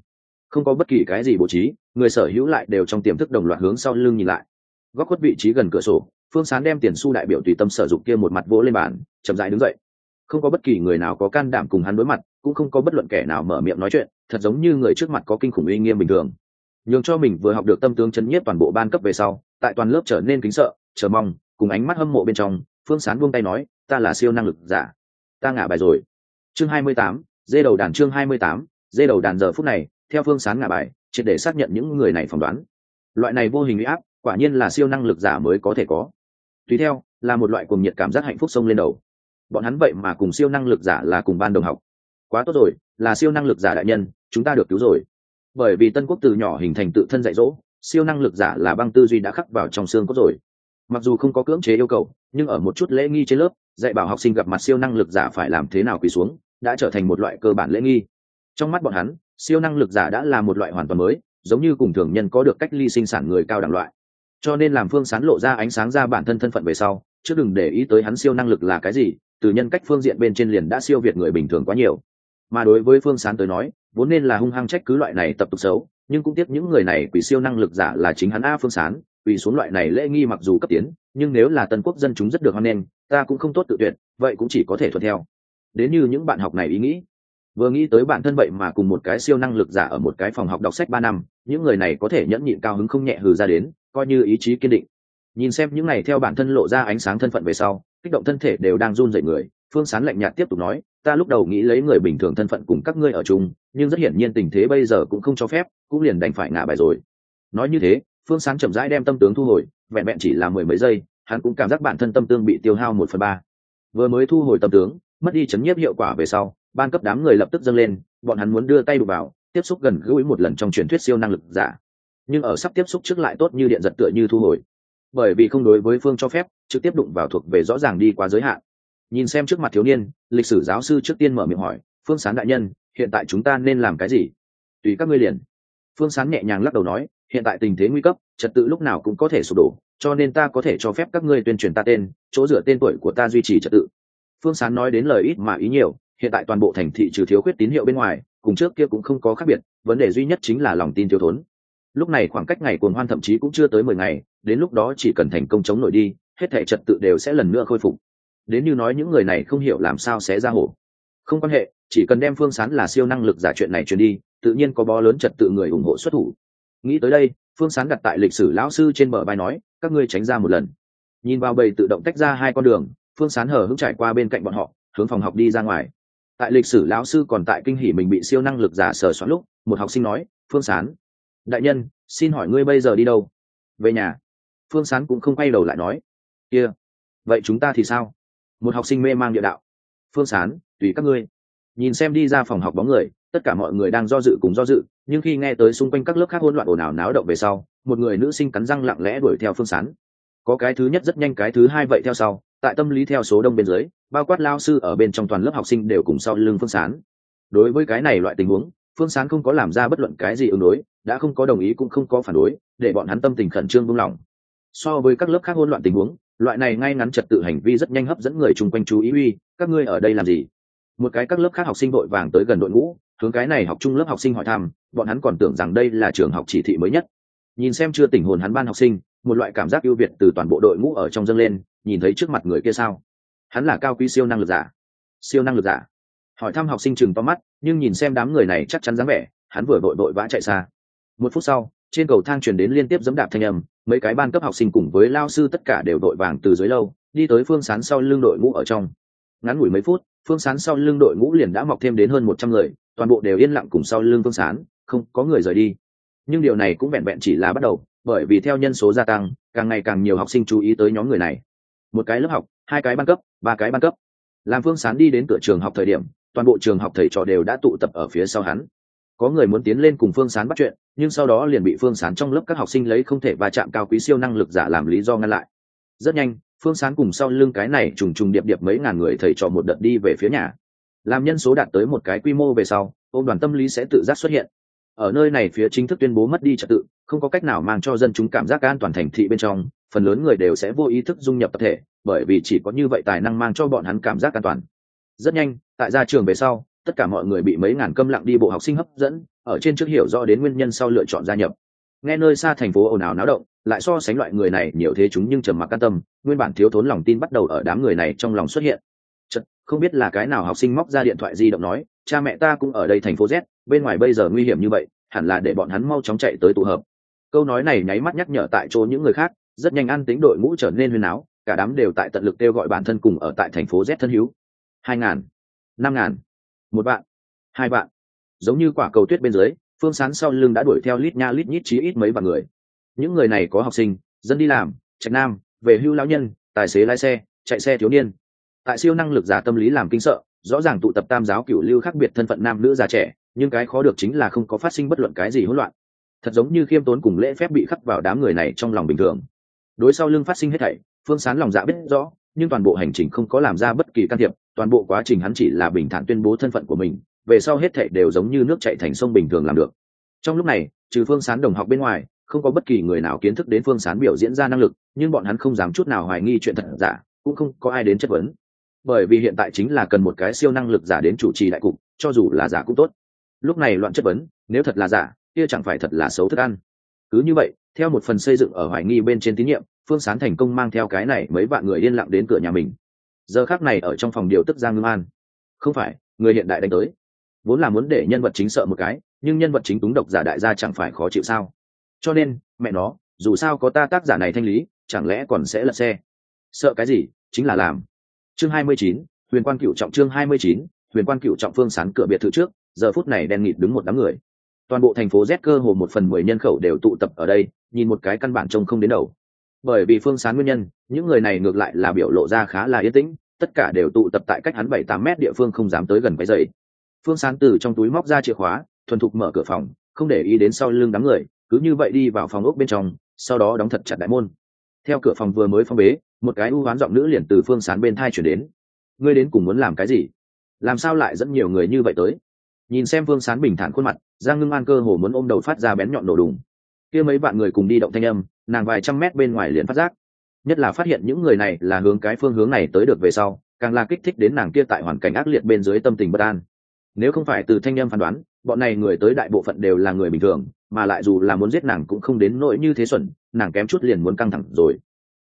Không có bất kỳ cái gì bố trí, người sở hữu lại đều trong tiềm thức đồng loạt hướng sau lưng nhìn lại. Góc khuất vị trí gần cửa sổ phương sán đem tiền su đại biểu tùy tâm sở dụng kia một mặt vỗ lên bàn, chậm dại đứng dậy. Không có bất kỳ người nào có can đảm cùng hắn đối mặt, cũng không có bất luận kẻ nào mở miệng nói chuyện, thật giống như người trước mặt có kinh khủng uy nghiêm bình thường. Nhường cho mình vừa học được tâm tướng chấn nhiếp toàn bộ ban cấp về sau, tại toàn lớp trở nên kính sợ, chờ mong, cùng ánh mắt hâm mộ bên trong, phương sán buông tay nói, ta là siêu năng lực giả. Ta ngả bài rồi. Chương hai mươi tám, dê đầu đàn chương hai mươi tám, dê đầu đàn giờ phút này, theo phương sán ngả bài, triệt để xác nhận những người này phỏng đoán. Loại này vô hình uy áp, quả nhiên là siêu năng lực giả mới có thể có tùy theo, là một loại cuồng nhiệt cảm giác hạnh phúc sông lên đầu. Bọn hắn vậy mà cùng siêu năng lực giả là cùng ban đồng học. Quá tốt rồi, là siêu năng lực giả đại nhân, chúng ta được cứu rồi. Bởi vì tân quốc từ nhỏ hình thành tự thân dạy dỗ, siêu năng lực giả là băng tư duy đã khắc vào trong xương cốt rồi. Mặc dù không có cưỡng chế yêu cầu, nhưng ở một chút lễ nghi trên lớp, dạy bảo học sinh gặp mặt siêu năng lực giả phải làm thế nào quỳ xuống, đã trở thành một loại cơ bản lễ nghi. Trong mắt bọn hắn, siêu năng lực giả đã là một loại hoàn toàn mới, giống như cùng thường nhân có được cách ly sinh sản người cao đẳng loại cho nên làm phương sán lộ ra ánh sáng ra bản thân thân phận về sau, chứ đừng để ý tới hắn siêu năng lực là cái gì, từ nhân cách phương diện bên trên liền đã siêu việt người bình thường quá nhiều. Mà đối với phương sán tới nói, vốn nên là hung hăng trách cứ loại này tập tục xấu, nhưng cũng tiếc những người này quỷ siêu năng lực giả là chính hắn a phương sán quỷ xuống loại này lễ nghi mặc dù cấp tiến, nhưng nếu là tân quốc dân chúng rất được hoan nghênh, ta cũng không tốt tự tuyệt, vậy cũng chỉ có thể thuận theo. Đến như những bạn học này ý nghĩ vừa nghĩ tới bản thân vậy mà cùng một cái siêu năng lực giả ở một cái phòng học đọc sách ba năm, những người này có thể nhẫn nhịn cao hứng không nhẹ hừ ra đến, coi như ý chí kiên định. Nhìn xem những này theo bản thân lộ ra ánh sáng thân phận về sau, kích động thân thể đều đang run dậy người, phương sán lạnh nhạt tiếp tục nói, ta lúc đầu nghĩ lấy người bình thường thân phận cùng các ngươi ở chung, nhưng rất hiển nhiên tình thế bây giờ cũng không cho phép, cũng liền đành phải ngả bài rồi. Nói như thế, phương sán chậm rãi đem tâm tướng thu hồi, vẹn vẹn chỉ là mười mấy giây, hắn cũng cảm giác bản thân tâm tương bị tiêu hao một phần ba. Vừa mới thu hồi tâm tướng, mất đi chấn nhiếp hiệu quả về sau ban cấp đám người lập tức dâng lên, bọn hắn muốn đưa tay đụng vào, tiếp xúc gần gũi một lần trong truyền thuyết siêu năng lực giả. Nhưng ở sắp tiếp xúc trước lại tốt như điện giật tựa như thu hồi. Bởi vì không đối với phương cho phép, trực tiếp đụng vào thuộc về rõ ràng đi quá giới hạn. Nhìn xem trước mặt thiếu niên, lịch sử giáo sư trước tiên mở miệng hỏi, phương sán đại nhân, hiện tại chúng ta nên làm cái gì? Tùy các ngươi liền. Phương sán nhẹ nhàng lắc đầu nói, hiện tại tình thế nguy cấp, trật tự lúc nào cũng có thể sụp đổ, cho nên ta có thể cho phép các ngươi tuyên truyền ta tên, chỗ dựa tên tuổi của ta duy trì trật tự. Phương sán nói đến lời ít mà ý nhiều hiện tại toàn bộ thành thị trừ thiếu khuyết tín hiệu bên ngoài, cùng trước kia cũng không có khác biệt, vấn đề duy nhất chính là lòng tin thiếu thốn. Lúc này khoảng cách ngày cuồng hoan thậm chí cũng chưa tới mười ngày, đến lúc đó chỉ cần thành công chống nổi đi, hết thể trật tự đều sẽ lần nữa khôi phục. Đến như nói những người này không hiểu làm sao sẽ ra hổ. Không quan hệ, chỉ cần đem phương sán là siêu năng lực giả chuyện này truyền đi, tự nhiên có bó lớn trật tự người ủng hộ xuất thủ. Nghĩ tới đây, phương sán đặt tại lịch sử lão sư trên bờ bài nói, các ngươi tránh ra một lần. Nhìn vào bầy tự động tách ra hai con đường, phương sán hở hững trải qua bên cạnh bọn họ, hướng phòng học đi ra ngoài tại lịch sử lão sư còn tại kinh hỉ mình bị siêu năng lực giả sờ soạn lúc, một học sinh nói, phương sán, đại nhân, xin hỏi ngươi bây giờ đi đâu? Về nhà. Phương sán cũng không quay đầu lại nói, kia、yeah. vậy chúng ta thì sao? Một học sinh mê mang địa đạo, phương sán, tùy các ngươi. Nhìn xem đi ra phòng học bóng người, tất cả mọi người đang do dự cùng do dự, nhưng khi nghe tới xung quanh các lớp khác hỗn loạn ồn ào náo động về sau, một người nữ sinh cắn răng lặng lẽ đuổi theo phương sán. Có cái thứ nhất rất nhanh cái thứ hai vậy theo sau tại tâm lý theo số đông bên dưới, bao quát lao sư ở bên trong toàn lớp học sinh đều cùng sau lưng phương sán. Đối với cái này loại tình huống, phương sán không có làm ra bất luận cái gì ứng đối, đã không có đồng ý cũng không có phản đối, để bọn hắn tâm tình khẩn trương buông lỏng. So với các lớp khác hỗn loạn tình huống, loại này ngay ngắn trật tự hành vi rất nhanh hấp dẫn người chung quanh chú ý uy, các ngươi ở đây làm gì? Một cái các lớp khác học sinh vội vàng tới gần đội ngũ, hướng cái này học chung lớp học sinh hỏi thăm, bọn hắn còn tưởng rằng đây là trường học chỉ thị mới nhất. Nhìn xem chưa tỉnh hồn hắn ban học sinh, một loại cảm giác ưu việt từ toàn bộ đội ngũ ở trong dâng lên nhìn thấy trước mặt người kia sao? Hắn là cao quý siêu năng lực giả. Siêu năng lực giả. Hỏi thăm học sinh chừng to mắt, nhưng nhìn xem đám người này chắc chắn dáng vẻ, hắn vừa vội vội vã chạy xa. Một phút sau, trên cầu thang truyền đến liên tiếp dẫm đạp thanh âm, mấy cái ban cấp học sinh cùng với lao sư tất cả đều đội vàng từ dưới lâu đi tới phương sán sau lưng đội ngũ ở trong. Ngắn ngủi mấy phút, phương sán sau lưng đội ngũ liền đã mọc thêm đến hơn một trăm người, toàn bộ đều yên lặng cùng sau lưng phương sán, không có người rời đi. Nhưng điều này cũng vẹn vẹn chỉ là bắt đầu, bởi vì theo nhân số gia tăng, càng ngày càng nhiều học sinh chú ý tới nhóm người này một cái lớp học, hai cái ban cấp, ba cái ban cấp. Làm phương sán đi đến cửa trường học thời điểm, toàn bộ trường học thầy trò đều đã tụ tập ở phía sau hắn. Có người muốn tiến lên cùng phương sán bắt chuyện, nhưng sau đó liền bị phương sán trong lớp các học sinh lấy không thể va chạm cao quý siêu năng lực giả làm lý do ngăn lại. Rất nhanh, phương sán cùng sau lưng cái này trùng trùng điệp điệp mấy ngàn người thầy trò một đợt đi về phía nhà. Làm nhân số đạt tới một cái quy mô về sau ôm đoàn tâm lý sẽ tự giác xuất hiện ở nơi này phía chính thức tuyên bố mất đi trật tự không có cách nào mang cho dân chúng cảm giác an toàn thành thị bên trong phần lớn người đều sẽ vô ý thức dung nhập tập thể bởi vì chỉ có như vậy tài năng mang cho bọn hắn cảm giác an toàn. Rất nhanh tại ra trường về sau tất cả mọi người bị mấy ngàn câm lặng đi bộ học sinh hấp dẫn ở trên trước hiểu rõ đến nguyên nhân sau lựa chọn gia nhập. Nghe nơi xa thành phố ồn ào náo động lại so sánh loại người này nhiều thế chúng nhưng trầm mặc can tâm nguyên bản thiếu thốn lòng tin bắt đầu ở đám người này trong lòng xuất hiện. Chật, không biết là cái nào học sinh móc ra điện thoại di động nói cha mẹ ta cũng ở đây thành phố z bên ngoài bây giờ nguy hiểm như vậy, hẳn là để bọn hắn mau chóng chạy tới tụ hợp. Câu nói này nháy mắt nhắc nhở tại chỗ những người khác, rất nhanh ăn tính đội ngũ trở nên huyên áo cả đám đều tại tận lực kêu gọi bản thân cùng ở tại thành phố z thân hữu. Hai ngàn, năm ngàn, một vạn, hai vạn. Giống như quả cầu tuyết bên dưới, phương sán sau lưng đã đuổi theo lít nha lít nhít chí ít mấy vạn người. Những người này có học sinh, dân đi làm trạch nam, về hưu lão nhân, tài xế lái xe, chạy xe thiếu niên. Tại siêu năng lực giả tâm lý làm kinh sợ, rõ ràng tụ tập tam giáo cửu lưu khác biệt thân phận nam nữ già trẻ nhưng cái khó được chính là không có phát sinh bất luận cái gì hỗn loạn. Thật giống như khiêm tốn cùng lễ phép bị khắc vào đám người này trong lòng bình thường. Đối sau lưng phát sinh hết thảy, phương sán lòng dạ biết rõ, nhưng toàn bộ hành trình không có làm ra bất kỳ can thiệp, toàn bộ quá trình hắn chỉ là bình thản tuyên bố thân phận của mình, về sau hết thảy đều giống như nước chạy thành sông bình thường làm được. Trong lúc này, trừ phương sán đồng học bên ngoài, không có bất kỳ người nào kiến thức đến phương sán biểu diễn ra năng lực, nhưng bọn hắn không dám chút nào hoài nghi chuyện thật giả, cũng không có ai đến chất vấn. Bởi vì hiện tại chính là cần một cái siêu năng lực giả đến chủ trì đại cục, cho dù là giả cũng tốt lúc này loạn chất vấn, nếu thật là giả, kia chẳng phải thật là xấu thức ăn. Cứ như vậy, theo một phần xây dựng ở hoài nghi bên trên tín nhiệm, phương sán thành công mang theo cái này mấy vạn người yên lặng đến cửa nhà mình. Giờ khác này ở trong phòng điều tức giang ngưng an. Không phải, người hiện đại đánh tới. Vốn là muốn để nhân vật chính sợ một cái, nhưng nhân vật chính túng độc giả đại gia chẳng phải khó chịu sao? Cho nên, mẹ nó, dù sao có ta tác giả này thanh lý, chẳng lẽ còn sẽ lật xe? Sợ cái gì, chính là làm. Chương hai mươi chín, huyền quan cựu trọng chương hai mươi chín, huyền quan cựu trọng phương sán cửa biệt thự trước giờ phút này đen nghịt đứng một đám người. Toàn bộ thành phố z cơ hồ một phần mười nhân khẩu đều tụ tập ở đây, nhìn một cái căn bản trông không đến đầu. Bởi vì phương sán nguyên nhân, những người này ngược lại là biểu lộ ra khá là yên tĩnh, tất cả đều tụ tập tại cách hắn bảy tám mét địa phương không dám tới gần cái dậy phương sán từ trong túi móc ra chìa khóa, thuần thục mở cửa phòng, không để ý đến sau lưng đám người, cứ như vậy đi vào phòng ốc bên trong, sau đó đóng thật chặt đại môn. Theo cửa phòng vừa mới phong bế, một cái ưu hoán giọng nữ liền từ phương sán bên thai chuyển đến. Ngươi đến cùng muốn làm cái gì? Làm sao lại dẫn nhiều người như vậy tới? Nhìn xem Vương sán bình thản khuôn mặt, giang ngưng an cơ hồ muốn ôm đầu phát ra bén nhọn nổ đùng. Kia mấy bạn người cùng đi động thanh âm, nàng vài trăm mét bên ngoài liền phát giác. Nhất là phát hiện những người này là hướng cái phương hướng này tới được về sau, càng là kích thích đến nàng kia tại hoàn cảnh ác liệt bên dưới tâm tình bất an. Nếu không phải từ thanh âm phán đoán, bọn này người tới đại bộ phận đều là người bình thường, mà lại dù là muốn giết nàng cũng không đến nỗi như thế xuẩn, nàng kém chút liền muốn căng thẳng rồi.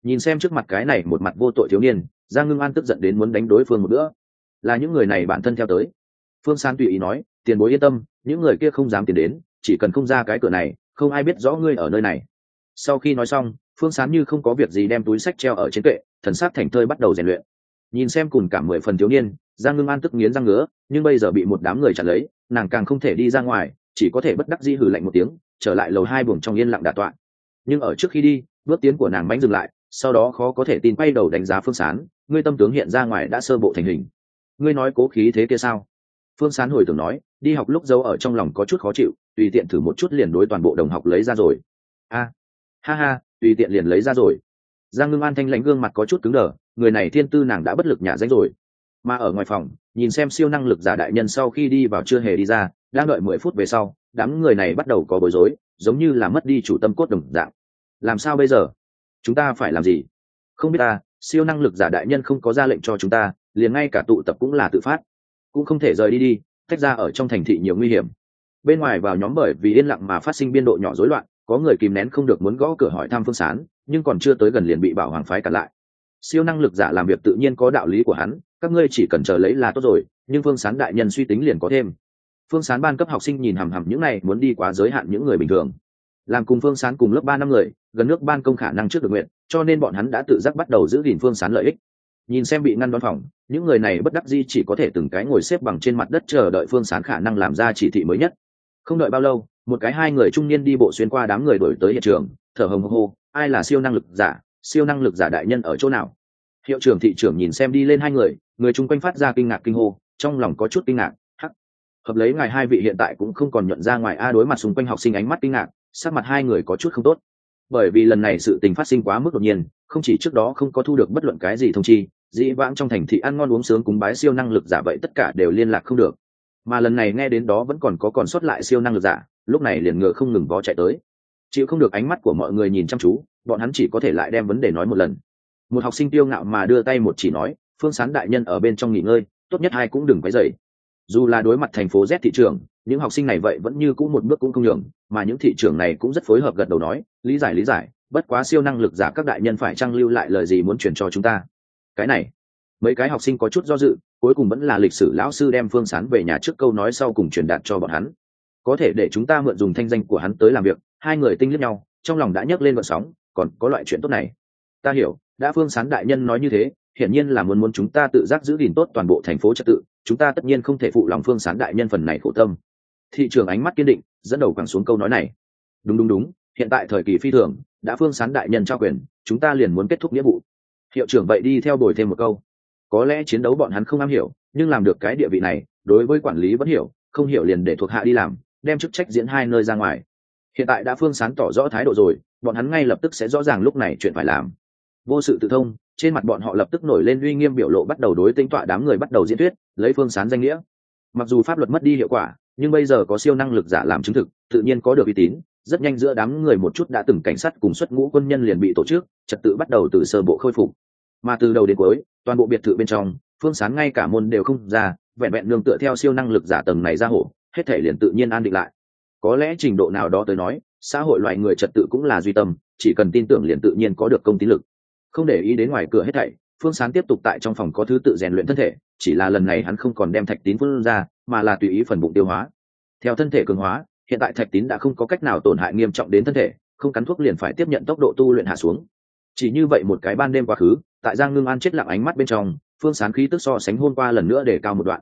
Nhìn xem trước mặt cái này một mặt vô tội thiếu niên, giang ngưng an tức giận đến muốn đánh đối phương một bữa. Là những người này bản thân theo tới. Phương san tùy ý nói tiền bối yên tâm, những người kia không dám tiến đến, chỉ cần không ra cái cửa này, không ai biết rõ ngươi ở nơi này. Sau khi nói xong, phương sán như không có việc gì đem túi sách treo ở trên kệ, thần sắc thành thơi bắt đầu rèn luyện. Nhìn xem cùng cả mười phần thiếu niên, giang ngưng an tức nghiến răng ngứa, nhưng bây giờ bị một đám người chặn lấy, nàng càng không thể đi ra ngoài, chỉ có thể bất đắc dĩ hử lạnh một tiếng, trở lại lầu hai buồng trong yên lặng đà tọa. Nhưng ở trước khi đi, bước tiến của nàng bánh dừng lại, sau đó khó có thể tin quay đầu đánh giá phương sán, ngươi tâm tướng hiện ra ngoài đã sơ bộ thành hình. Ngươi nói cố khí thế kia sao? Phương sán hồi tưởng nói đi học lúc giấu ở trong lòng có chút khó chịu, tùy tiện thử một chút liền đối toàn bộ đồng học lấy ra rồi. A, ha ha, tùy tiện liền lấy ra rồi. Giang ngưng an thanh lãnh gương mặt có chút cứng đờ, người này thiên tư nàng đã bất lực nhả danh rồi. Mà ở ngoài phòng, nhìn xem siêu năng lực giả đại nhân sau khi đi vào chưa hề đi ra, đang đợi mười phút về sau, đám người này bắt đầu có bối rối, giống như là mất đi chủ tâm cốt đồng dạng. Làm sao bây giờ? Chúng ta phải làm gì? Không biết ta, siêu năng lực giả đại nhân không có ra lệnh cho chúng ta, liền ngay cả tụ tập cũng là tự phát. Cũng không thể rời đi đi tách ra ở trong thành thị nhiều nguy hiểm. Bên ngoài vào nhóm bởi vì yên lặng mà phát sinh biên độ nhỏ rối loạn, có người kìm nén không được muốn gõ cửa hỏi thăm phương sán, nhưng còn chưa tới gần liền bị bảo hoàng phái cản lại. Siêu năng lực giả làm việc tự nhiên có đạo lý của hắn, các ngươi chỉ cần chờ lấy là tốt rồi, nhưng phương sán đại nhân suy tính liền có thêm. Phương sán ban cấp học sinh nhìn hằm hằm những này, muốn đi quá giới hạn những người bình thường. Làm cùng phương sán cùng lớp ba năm người, gần nước ban công khả năng trước được nguyện, cho nên bọn hắn đã tự giác bắt đầu giữ gìn phương sán lợi ích nhìn xem bị ngăn đón phòng, những người này bất đắc di chỉ có thể từng cái ngồi xếp bằng trên mặt đất chờ đợi phương sán khả năng làm ra chỉ thị mới nhất. Không đợi bao lâu, một cái hai người trung niên đi bộ xuyên qua đám người đổi tới hiện trường, thở hồng hô, ai là siêu năng lực giả? Siêu năng lực giả đại nhân ở chỗ nào? Hiệu trưởng thị trưởng nhìn xem đi lên hai người người chung quanh phát ra kinh ngạc kinh hô, trong lòng có chút kinh ngạc, hắc, hợp lấy ngài hai vị hiện tại cũng không còn nhận ra ngoài a đối mặt xung quanh học sinh ánh mắt kinh ngạc, sắc mặt hai người có chút không tốt bởi vì lần này sự tình phát sinh quá mức đột nhiên, không chỉ trước đó không có thu được bất luận cái gì thông chi, dĩ vãng trong thành thị ăn ngon uống sướng cúng bái siêu năng lực giả vậy tất cả đều liên lạc không được. Mà lần này nghe đến đó vẫn còn có còn sót lại siêu năng lực giả, lúc này liền ngựa không ngừng vó chạy tới. Chịu không được ánh mắt của mọi người nhìn chăm chú, bọn hắn chỉ có thể lại đem vấn đề nói một lần. Một học sinh tiêu ngạo mà đưa tay một chỉ nói, phương sán đại nhân ở bên trong nghỉ ngơi, tốt nhất hai cũng đừng quấy dày dù là đối mặt thành phố z thị trường những học sinh này vậy vẫn như cũng một bước cũng không nhường, mà những thị trường này cũng rất phối hợp gật đầu nói, lý giải lý giải, bất quá siêu năng lực giả các đại nhân phải trang lưu lại lời gì muốn truyền cho chúng ta. Cái này, mấy cái học sinh có chút do dự, cuối cùng vẫn là lịch sử lão sư đem phương sán về nhà trước câu nói sau cùng truyền đạt cho bọn hắn. Có thể để chúng ta mượn dùng thanh danh của hắn tới làm việc, hai người tinh liếc nhau, trong lòng đã nhấc lên vận sóng, còn có loại chuyện tốt này. Ta hiểu, đã phương sán đại nhân nói như thế, hiển nhiên là muốn muốn chúng ta tự giác giữ gìn tốt toàn bộ thành phố trật tự, chúng ta tất nhiên không thể phụ lòng phương sán đại nhân phần này khổ tâm thị trường ánh mắt kiên định, dẫn đầu quẳng xuống câu nói này. Đúng đúng đúng, hiện tại thời kỳ phi thường, đã phương sán đại nhân trao quyền, chúng ta liền muốn kết thúc nghĩa vụ. Hiệu trưởng vậy đi theo đổi thêm một câu. Có lẽ chiến đấu bọn hắn không am hiểu, nhưng làm được cái địa vị này, đối với quản lý vẫn hiểu, không hiểu liền để thuộc hạ đi làm, đem chức trách diễn hai nơi ra ngoài. Hiện tại đã phương sán tỏ rõ thái độ rồi, bọn hắn ngay lập tức sẽ rõ ràng lúc này chuyện phải làm. Vô sự tự thông, trên mặt bọn họ lập tức nổi lên uy nghiêm biểu lộ bắt đầu đối tinh tọa đám người bắt đầu diễn thuyết, lấy phương sán danh nghĩa. Mặc dù pháp luật mất đi hiệu quả nhưng bây giờ có siêu năng lực giả làm chứng thực, tự nhiên có được uy tín. Rất nhanh giữa đám người một chút đã từng cảnh sát cùng xuất ngũ quân nhân liền bị tổ chức, trật tự bắt đầu từ sơ bộ khôi phục. Mà từ đầu đến cuối, toàn bộ biệt thự bên trong, phương sán ngay cả môn đều không ra, vẹn vẹn nương tựa theo siêu năng lực giả tầng này ra hổ, hết thể liền tự nhiên an định lại. Có lẽ trình độ nào đó tới nói, xã hội loại người trật tự cũng là duy tâm, chỉ cần tin tưởng liền tự nhiên có được công tín lực. Không để ý đến ngoài cửa hết thảy, phương sán tiếp tục tại trong phòng có thứ tự rèn luyện thân thể, chỉ là lần này hắn không còn đem thạch tín phương ra mà là tùy ý phần bụng tiêu hóa. Theo thân thể cường hóa, hiện tại thạch tín đã không có cách nào tổn hại nghiêm trọng đến thân thể, không cắn thuốc liền phải tiếp nhận tốc độ tu luyện hạ xuống. Chỉ như vậy một cái ban đêm quá khứ, tại giang ngưng an chết lặng ánh mắt bên trong, phương sán khí tức so sánh hôm qua lần nữa để cao một đoạn.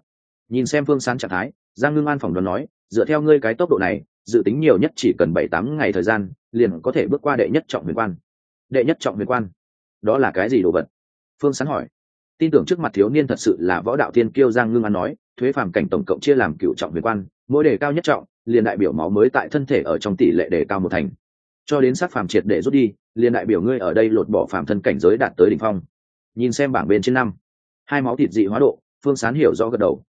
Nhìn xem phương sán trạng thái, giang ngưng an phỏng đoán nói, dựa theo ngươi cái tốc độ này, dự tính nhiều nhất chỉ cần bảy tám ngày thời gian, liền có thể bước qua đệ nhất trọng huyền quan. Đệ nhất trọng huyền quan? Đó là cái gì đồ vật? Phương sán hỏi. Tin tưởng trước mặt thiếu niên thật sự là võ đạo thiên kiêu giang ngưng an nói thuế phàm cảnh tổng cộng chia làm cựu trọng huyền quan, mỗi đề cao nhất trọng, liền đại biểu máu mới tại thân thể ở trong tỷ lệ đề cao một thành. Cho đến sắc phàm triệt để rút đi, liền đại biểu ngươi ở đây lột bỏ phàm thân cảnh giới đạt tới đỉnh phong. Nhìn xem bảng bên trên năm, hai máu thịt dị hóa độ, phương sán hiểu rõ gật đầu.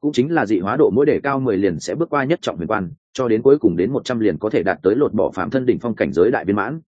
Cũng chính là dị hóa độ mỗi đề cao mười liền sẽ bước qua nhất trọng huyền quan, cho đến cuối cùng đến một trăm liền có thể đạt tới lột bỏ phạm thân đỉnh phong cảnh giới đại viên mãn.